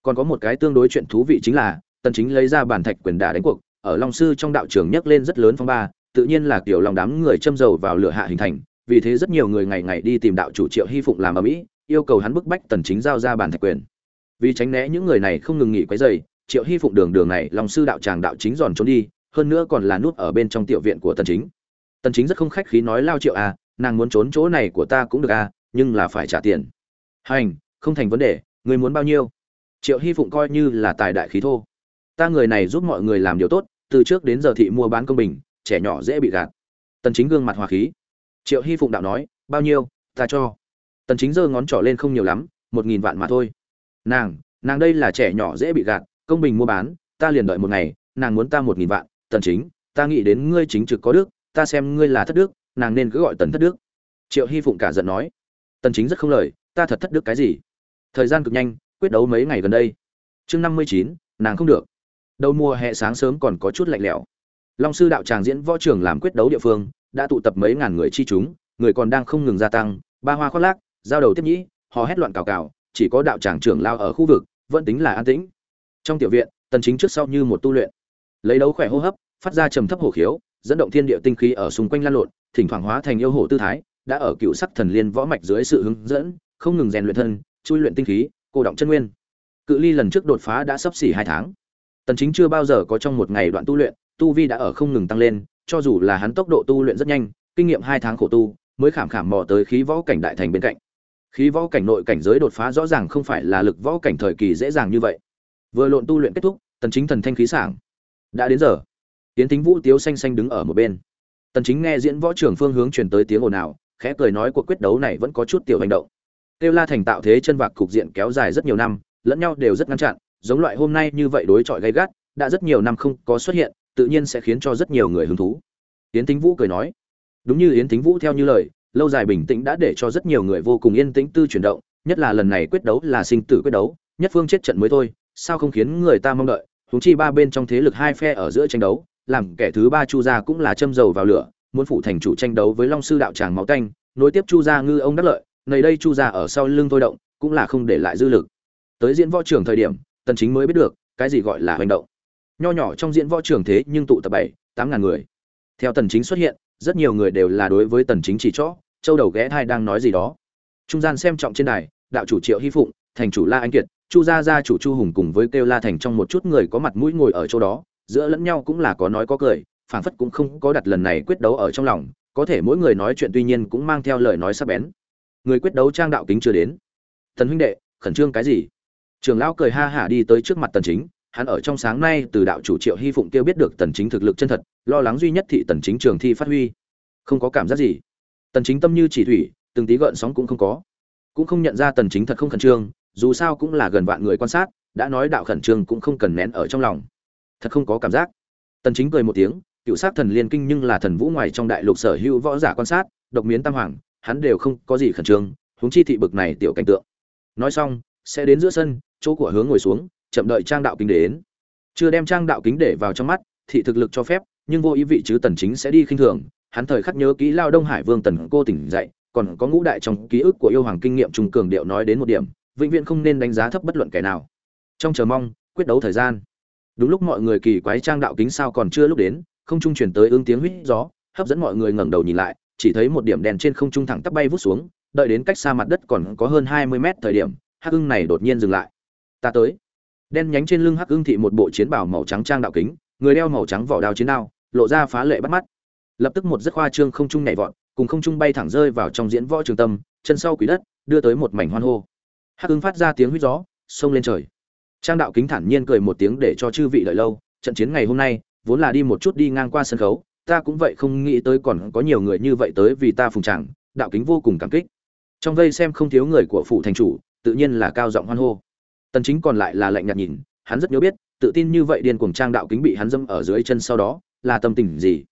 Còn có một cái tương đối chuyện thú vị chính là, tần chính lấy ra bản thạch quyền đả đánh cuộc, ở long sư trong đạo trường nhấc lên rất lớn phong ba, tự nhiên là tiểu lòng đám người châm dầu vào lửa hạ hình thành, vì thế rất nhiều người ngày ngày đi tìm đạo chủ triệu hy phụng làm ở mỹ, yêu cầu hắn bức bách tần chính giao ra bản thạch quyền. Vì tránh né những người này không ngừng nghỉ quấy rầy, triệu hy phụng đường đường này long sư đạo tràng đạo chính giòn trốn đi hơn nữa còn là nút ở bên trong tiểu viện của tần chính. Tần chính rất không khách khí nói, lao triệu à nàng muốn trốn chỗ này của ta cũng được à nhưng là phải trả tiền. Hành, không thành vấn đề, người muốn bao nhiêu? Triệu hy phụng coi như là tài đại khí thô. Ta người này giúp mọi người làm điều tốt, từ trước đến giờ thị mua bán công bình, trẻ nhỏ dễ bị gạt. Tần chính gương mặt hòa khí. Triệu hy phụng đạo nói, bao nhiêu, ta cho. Tần chính giơ ngón trỏ lên không nhiều lắm, một nghìn vạn mà thôi. Nàng nàng đây là trẻ nhỏ dễ bị gạt, công bình mua bán, ta liền đợi một ngày, nàng muốn ta một nghìn vạn tần chính ta nghĩ đến ngươi chính trực có đức ta xem ngươi là thất đức nàng nên cứ gọi tần thất đức. Triệu hy phụng cả giận nói. Tần chính rất không lời ta thật thất đức cái gì? Thời gian cực nhanh quyết đấu mấy ngày gần đây. Chương 59, nàng không được. Đầu mùa hè sáng sớm còn có chút lạnh lẽo. Long sư đạo tràng diễn võ trường làm quyết đấu địa phương đã tụ tập mấy ngàn người chi chúng người còn đang không ngừng gia tăng ba hoa khoác lác giao đầu tiếp nhĩ họ hét loạn cào cào chỉ có đạo tràng trưởng lao ở khu vực vẫn tính là an tĩnh. Trong tiểu viện tần chính trước sau như một tu luyện lấy đấu khỏe hô hấp, phát ra trầm thấp hổ khiếu, dẫn động thiên địa tinh khí ở xung quanh lan lộn, thỉnh thoảng hóa thành yêu hổ tư thái, đã ở cựu sắc thần liên võ mạch dưới sự hướng dẫn, không ngừng rèn luyện thân, chui luyện tinh khí, cô động chân nguyên. Cự ly lần trước đột phá đã sắp xỉ hai tháng. Tần chính chưa bao giờ có trong một ngày đoạn tu luyện, tu vi đã ở không ngừng tăng lên, cho dù là hắn tốc độ tu luyện rất nhanh, kinh nghiệm hai tháng khổ tu, mới khảm khảm mò tới khí võ cảnh đại thành bên cạnh. Khí võ cảnh nội cảnh giới đột phá rõ ràng không phải là lực võ cảnh thời kỳ dễ dàng như vậy. Vừa lộn tu luyện kết thúc, tần chính thần thanh khí sảng đã đến giờ. Tiến tính vũ, tiếu xanh xanh đứng ở một bên. Tần chính nghe diễn võ trưởng phương hướng truyền tới tiếng ồn ào, khẽ cười nói cuộc quyết đấu này vẫn có chút tiểu hành động. Tiêu la thành tạo thế chân vạc cục diện kéo dài rất nhiều năm, lẫn nhau đều rất ngăn chặn, giống loại hôm nay như vậy đối chọi gay gắt, đã rất nhiều năm không có xuất hiện, tự nhiên sẽ khiến cho rất nhiều người hứng thú. Yến tính vũ cười nói, đúng như yến tính vũ theo như lời, lâu dài bình tĩnh đã để cho rất nhiều người vô cùng yên tĩnh tư chuyển động, nhất là lần này quyết đấu là sinh tử quyết đấu, nhất phương chết trận mới thôi, sao không khiến người ta mong đợi? Huống chi ba bên trong thế lực hai phe ở giữa tranh đấu làm kẻ thứ ba chu gia cũng là châm dầu vào lửa muốn phụ thành chủ tranh đấu với long sư đạo tràng máu tanh nối tiếp chu gia ngư ông đắc lợi nơi đây chu gia ở sau lưng thôi động cũng là không để lại dư lực. Tới diễn võ trường thời điểm tần chính mới biết được cái gì gọi là hành động. Nho nhỏ trong diễn võ trường thế nhưng tụ tập bảy tám ngàn người. Theo tần chính xuất hiện rất nhiều người đều là đối với tần chính chỉ chó, châu đầu ghé thai đang nói gì đó. Trung gian xem trọng trên đài đạo chủ triệu hy phụng thành chủ la anh kiệt chu gia gia chủ chu hùng cùng với kêu la thành trong một chút người có mặt mũi ngồi ở chỗ đó, giữa lẫn nhau cũng là có nói có cười, phảng phất cũng không có đặt lần này quyết đấu ở trong lòng, có thể mỗi người nói chuyện tuy nhiên cũng mang theo lời nói sắc bén. Người quyết đấu trang đạo kính chưa đến. Thần huynh đệ, khẩn trương cái gì? Trường lão cười ha hả đi tới trước mặt tần chính, hắn ở trong sáng nay từ đạo chủ triệu hy phụng kêu biết được tần chính thực lực chân thật, lo lắng duy nhất thị tần chính trường thi phát huy. Không có cảm giác gì. Tần chính tâm như chỉ thủy, từng tí gợn sóng cũng không có. Cũng không nhận ra tần chính thật không khẩn trương dù sao cũng là gần vạn người quan sát, đã nói đạo khẩn trương cũng không cần nén ở trong lòng. Thật không có cảm giác. Tần chính cười một tiếng, cựu sát thần liên kinh nhưng là thần vũ ngoài trong đại lục sở hữu võ giả quan sát, độc miến tam hoàng, hắn đều không có gì khẩn trương, huống chi thị bực này tiểu cảnh tượng. Nói xong, sẽ đến giữa sân, chỗ của hướng ngồi xuống, chậm đợi trang đạo kính đến. Chưa đem trang đạo kính để vào trong mắt, thị thực lực cho phép, nhưng vô ý vị chứ tần chính sẽ đi khinh thường, hắn thời khắc nhớ kỹ lao đông hải vương tần cô tỉnh dậy, còn có ngũ đại trong ký ức của yêu hoàng kinh nghiệm trung cường điệu nói đến một điểm vĩnh viễn không nên đánh giá thấp bất luận kẻ nào. Trong chờ mong, quyết đấu thời gian. Đúng lúc mọi người kỳ quái trang đạo kính sao còn chưa lúc đến, không trung truyền tới ương tiếng huýt gió, hấp dẫn mọi người ngẩng đầu nhìn lại, chỉ thấy một điểm đèn trên không trung thẳng tắp bay vút xuống, đợi đến cách xa mặt đất còn có hơn 20 mét thời điểm, hắc ưng này đột nhiên dừng lại. Ta tới. Đen nhánh trên lưng hắc ưng thị một bộ chiến bào màu trắng trang đạo kính, người đeo màu trắng vỏ đao chiến đao, lộ ra phá lệ bắt mắt. Lập tức một rất khoa trương không trung nhảy vọt, cùng không trung bay thẳng rơi vào trong diễn võ trường tâm, chân sau quỷ đất, đưa tới một mảnh hoan hô hắc ưng phát ra tiếng huýt gió, xông lên trời. Trang đạo kính thản nhiên cười một tiếng để cho chư vị đợi lâu, trận chiến ngày hôm nay, vốn là đi một chút đi ngang qua sân khấu, ta cũng vậy không nghĩ tới còn có nhiều người như vậy tới vì ta phùng chẳng đạo kính vô cùng cảm kích. Trong vây xem không thiếu người của phủ thành chủ, tự nhiên là cao giọng hoan hô. Tần chính còn lại là lạnh nhạt nhìn, hắn rất nhớ biết, tự tin như vậy điên cuồng trang đạo kính bị hắn dâm ở dưới chân sau đó, là tâm tình gì?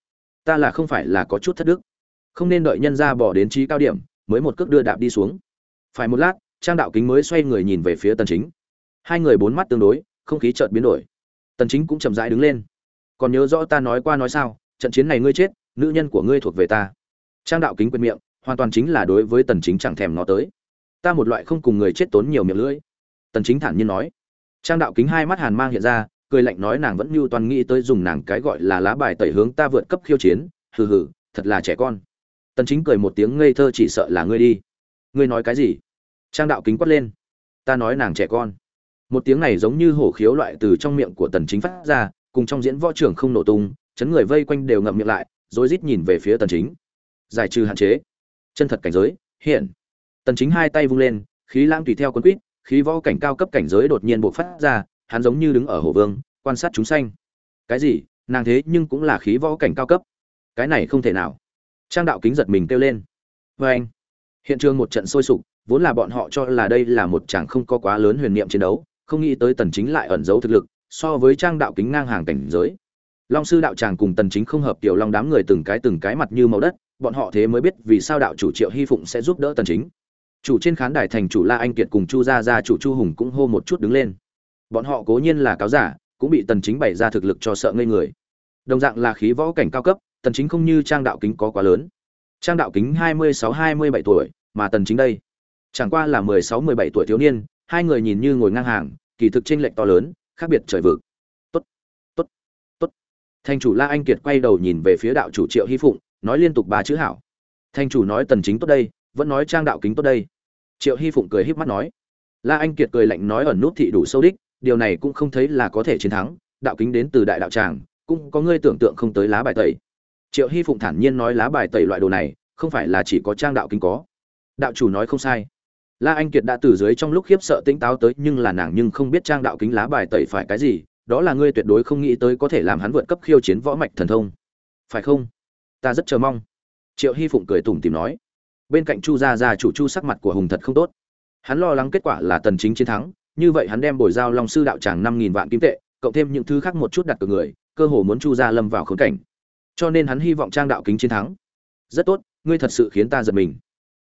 Ta là không phải là có chút thất đức. Không nên đợi nhân ra bỏ đến trí cao điểm, mới một cước đưa đạp đi xuống. Phải một lát trang đạo kính mới xoay người nhìn về phía tần chính. Hai người bốn mắt tương đối, không khí chợt biến đổi. Tần chính cũng chậm rãi đứng lên. Còn nhớ rõ ta nói qua nói sao, trận chiến này ngươi chết, nữ nhân của ngươi thuộc về ta. Trang đạo kính quyền miệng, hoàn toàn chính là đối với tần chính chẳng thèm nó tới. Ta một loại không cùng người chết tốn nhiều miệng lưỡi. Tần chính thản nhiên nói. Trang đạo kính hai mắt hàn mang hiện ra, cười lạnh nói nàng vẫn như toàn nghĩ tới dùng nàng cái gọi là lá bài tẩy hướng ta vượt cấp khiêu chiến, hừ hừ, thật là trẻ con. Tần chính cười một tiếng ngây thơ chỉ sợ là ngươi đi. Ngươi nói cái gì? Trang đạo kính quát lên. Ta nói nàng trẻ con. Một tiếng này giống như hổ khiếu loại từ trong miệng của tần chính phát ra, cùng trong diễn võ trưởng không nổ tung, chấn người vây quanh đều ngậm miệng lại rồi rít nhìn về phía tần chính. Giải trừ hạn chế. Chân thật cảnh giới, hiện. Tần chính hai tay vung lên, khí lãng tùy theo cuốn quýt, khí võ cảnh cao cấp cảnh giới đột nhiên bộc phát ra, hắn giống như đứng ở hồ vương, quan sát chúng sanh. Cái gì? Nàng thế nhưng cũng là khí võ cảnh cao cấp. Cái này không thể nào. Trang đạo kính giật mình kêu lên. Với anh hiện trường một trận sôi sục vốn là bọn họ cho là đây là một chàng không có quá lớn huyền niệm chiến đấu, không nghĩ tới tần chính lại ẩn giấu thực lực, so với trang đạo kính ngang hàng cảnh giới. Long sư đạo tràng cùng tần chính không hợp tiểu long đám người từng cái từng cái mặt như màu đất, bọn họ thế mới biết vì sao đạo chủ triệu hy phụng sẽ giúp đỡ tần chính. Chủ trên khán đài thành chủ la anh kiệt cùng chu gia gia chủ chu hùng cũng hô một chút đứng lên. Bọn họ cố nhiên là cáo giả, cũng bị tần chính bày ra thực lực cho sợ ngây người. Đồng dạng là khí võ cảnh cao cấp, tần chính không như trang đạo kính có quá lớn. Trang đạo kính 26-27 tuổi, mà tần chính đây chẳng qua là 16-17 tuổi thiếu niên, hai người nhìn như ngồi ngang hàng, kỳ thực chênh lệch to lớn, khác biệt trời vực. Tốt tốt tốt. Thành chủ la anh kiệt quay đầu nhìn về phía đạo chủ triệu hy phụng, nói liên tục ba chữ hảo. Thành chủ nói tần chính tốt đây, vẫn nói trang đạo kính tốt đây. Triệu hy phụng cười híp mắt nói. La anh kiệt cười lạnh nói ẩn nút thị đủ sâu đích, điều này cũng không thấy là có thể chiến thắng, đạo kính đến từ đại đạo tràng, cũng có ngươi tưởng tượng không tới lá bài tẩy. Triệu hy phụng thản nhiên nói lá bài tẩy loại đồ này, không phải là chỉ có trang đạo kính có. Đạo chủ nói không sai la anh kiệt đã từ dưới trong lúc khiếp sợ tỉnh táo tới, nhưng là nàng nhưng không biết trang đạo kính lá bài tẩy phải cái gì, đó là ngươi tuyệt đối không nghĩ tới có thể làm hắn vượt cấp khiêu chiến võ mạch thần thông. Phải không? Ta rất chờ mong. Triệu hy phụng cười tủm tỉm nói. Bên cạnh chu gia gia chủ chu sắc mặt của hùng thật không tốt. Hắn lo lắng kết quả là tần chính chiến thắng, như vậy hắn đem bồi giao long sư đạo tràng năm nghìn vạn kim tệ, cộng thêm những thứ khác một chút đặt cược người, cơ hồ muốn chu gia lâm vào khốn cảnh. Cho nên hắn hy vọng trang đạo kính chiến thắng. Rất tốt, ngươi thật sự khiến ta giật mình.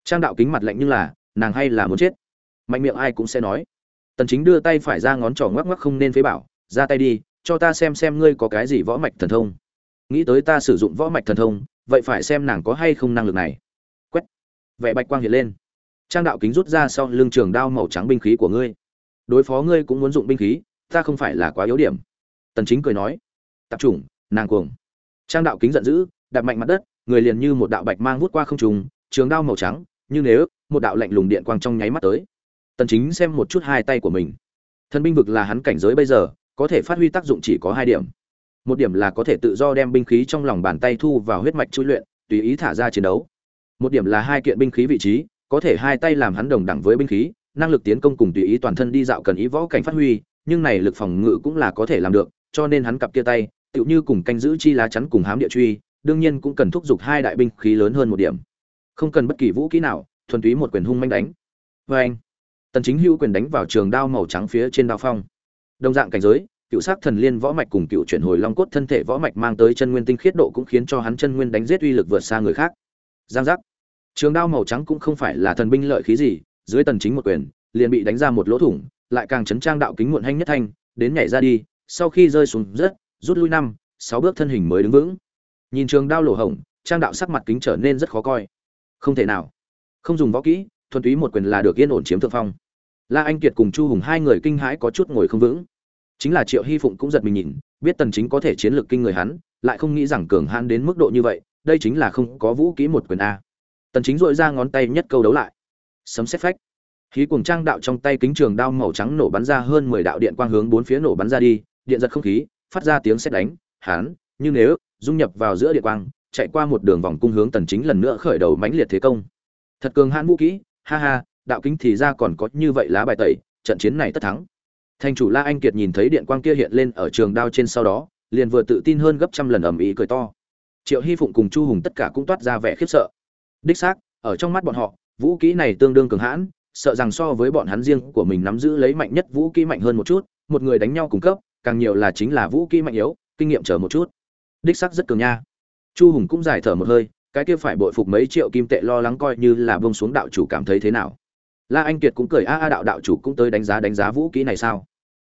Trang đạo kính mặt lạnh nhưng là nàng hay là muốn chết? Mạnh miệng ai cũng sẽ nói. Tần chính đưa tay phải ra ngón trỏ ngoắc ngoắc không nên phế bảo ra tay đi cho ta xem xem ngươi có cái gì võ mạch thần thông. Nghĩ tới ta sử dụng võ mạch thần thông vậy phải xem nàng có hay không năng lực này. Quét. Vẻ bạch quang hiện lên. Trang đạo kính rút ra sau lưng trường đao màu trắng binh khí của ngươi. Đối phó ngươi cũng muốn dụng binh khí ta không phải là quá yếu điểm. Tần chính cười nói. Tập trung nàng cuồng. Trang đạo kính giận dữ đạp mạnh mặt đất người liền như một đạo bạch mang vút qua không trùng, trường đao màu trắng như nếu một đạo lạnh lùng điện quang trong nháy mắt tới. Tần chính xem một chút hai tay của mình. Thần binh vực là hắn cảnh giới bây giờ, có thể phát huy tác dụng chỉ có hai điểm. Một điểm là có thể tự do đem binh khí trong lòng bàn tay thu vào huyết mạch chui luyện, tùy ý thả ra chiến đấu. Một điểm là hai kiện binh khí vị trí, có thể hai tay làm hắn đồng đẳng với binh khí, năng lực tiến công cùng tùy ý toàn thân đi dạo cần ý võ cảnh phát huy, nhưng này lực phòng ngự cũng là có thể làm được, cho nên hắn cặp kia tay, tựu như cùng canh giữ chi lá chắn cùng hám địa truy, đương nhiên cũng cần thúc giục hai đại binh khí lớn hơn một điểm. Không cần bất kỳ vũ khí nào thuần túy một quyền hung manh đánh. Vê anh, tần chính hữu quyền đánh vào trường đao màu trắng phía trên đao phong. Đồng dạng cảnh giới, cựu sắc thần liên võ mạch cùng cựu chuyển hồi long cốt thân thể võ mạch mang tới chân nguyên tinh khiết độ cũng khiến cho hắn chân nguyên đánh giết uy lực vượt xa người khác. Giang giác. Trường đao màu trắng cũng không phải là thần binh lợi khí gì, dưới tần chính một quyền, liền bị đánh ra một lỗ thủng, lại càng chấn trang đạo kính muộn hanh nhất thanh, đến nhảy ra đi, sau khi rơi xuống rất, rút lui năm, sáu bước thân hình mới đứng vững. Nhìn trường đao lỗ hổng, trang đạo sắc mặt kính trở nên rất khó coi. Không thể nào không dùng võ kỹ, thuần túy một quyền là được yên ổn chiếm thượng phong. La anh kiệt cùng chu hùng hai người kinh hãi có chút ngồi không vững. Chính là triệu hy phụng cũng giật mình nhìn, biết tần chính có thể chiến lược kinh người hắn, lại không nghĩ rằng cường hãn đến mức độ như vậy, đây chính là không có vũ kỹ một quyền a. Tần chính dội ra ngón tay nhất câu đấu lại. Sấm xét phách. Khí cuồng trang đạo trong tay kính trường đao màu trắng nổ bắn ra hơn 10 đạo điện quang hướng bốn phía nổ bắn ra đi, điện giật không khí, phát ra tiếng sét đánh hắn nhưng nếu dung nhập vào giữa điện quang, chạy qua một đường vòng cung hướng tần chính lần nữa khởi đầu mãnh liệt thế công thật cường hãn vũ kỹ, ha ha, đạo kính thì ra còn có như vậy lá bài tẩy, trận chiến này tất thắng. Thành chủ la anh kiệt nhìn thấy điện quang kia hiện lên ở trường đao trên sau đó, liền vừa tự tin hơn gấp trăm lần ầm ĩ cười to. Triệu hy phụng cùng chu hùng tất cả cũng toát ra vẻ khiếp sợ. Đích xác, ở trong mắt bọn họ, vũ kỹ này tương đương cường hãn, sợ rằng so với bọn hắn riêng của mình nắm giữ lấy mạnh nhất vũ kỹ mạnh hơn một chút, một người đánh nhau cung cấp, càng nhiều là chính là vũ kỹ mạnh yếu, kinh nghiệm chờ một chút. Đích xác rất cường nha. Chu hùng cũng giải thở một hơi cái kia phải bội phục mấy triệu kim tệ lo lắng coi như là bông xuống đạo chủ cảm thấy thế nào. La anh kiệt cũng cười, a a, đạo đạo chủ cũng tới đánh giá đánh giá vũ kỹ này sao?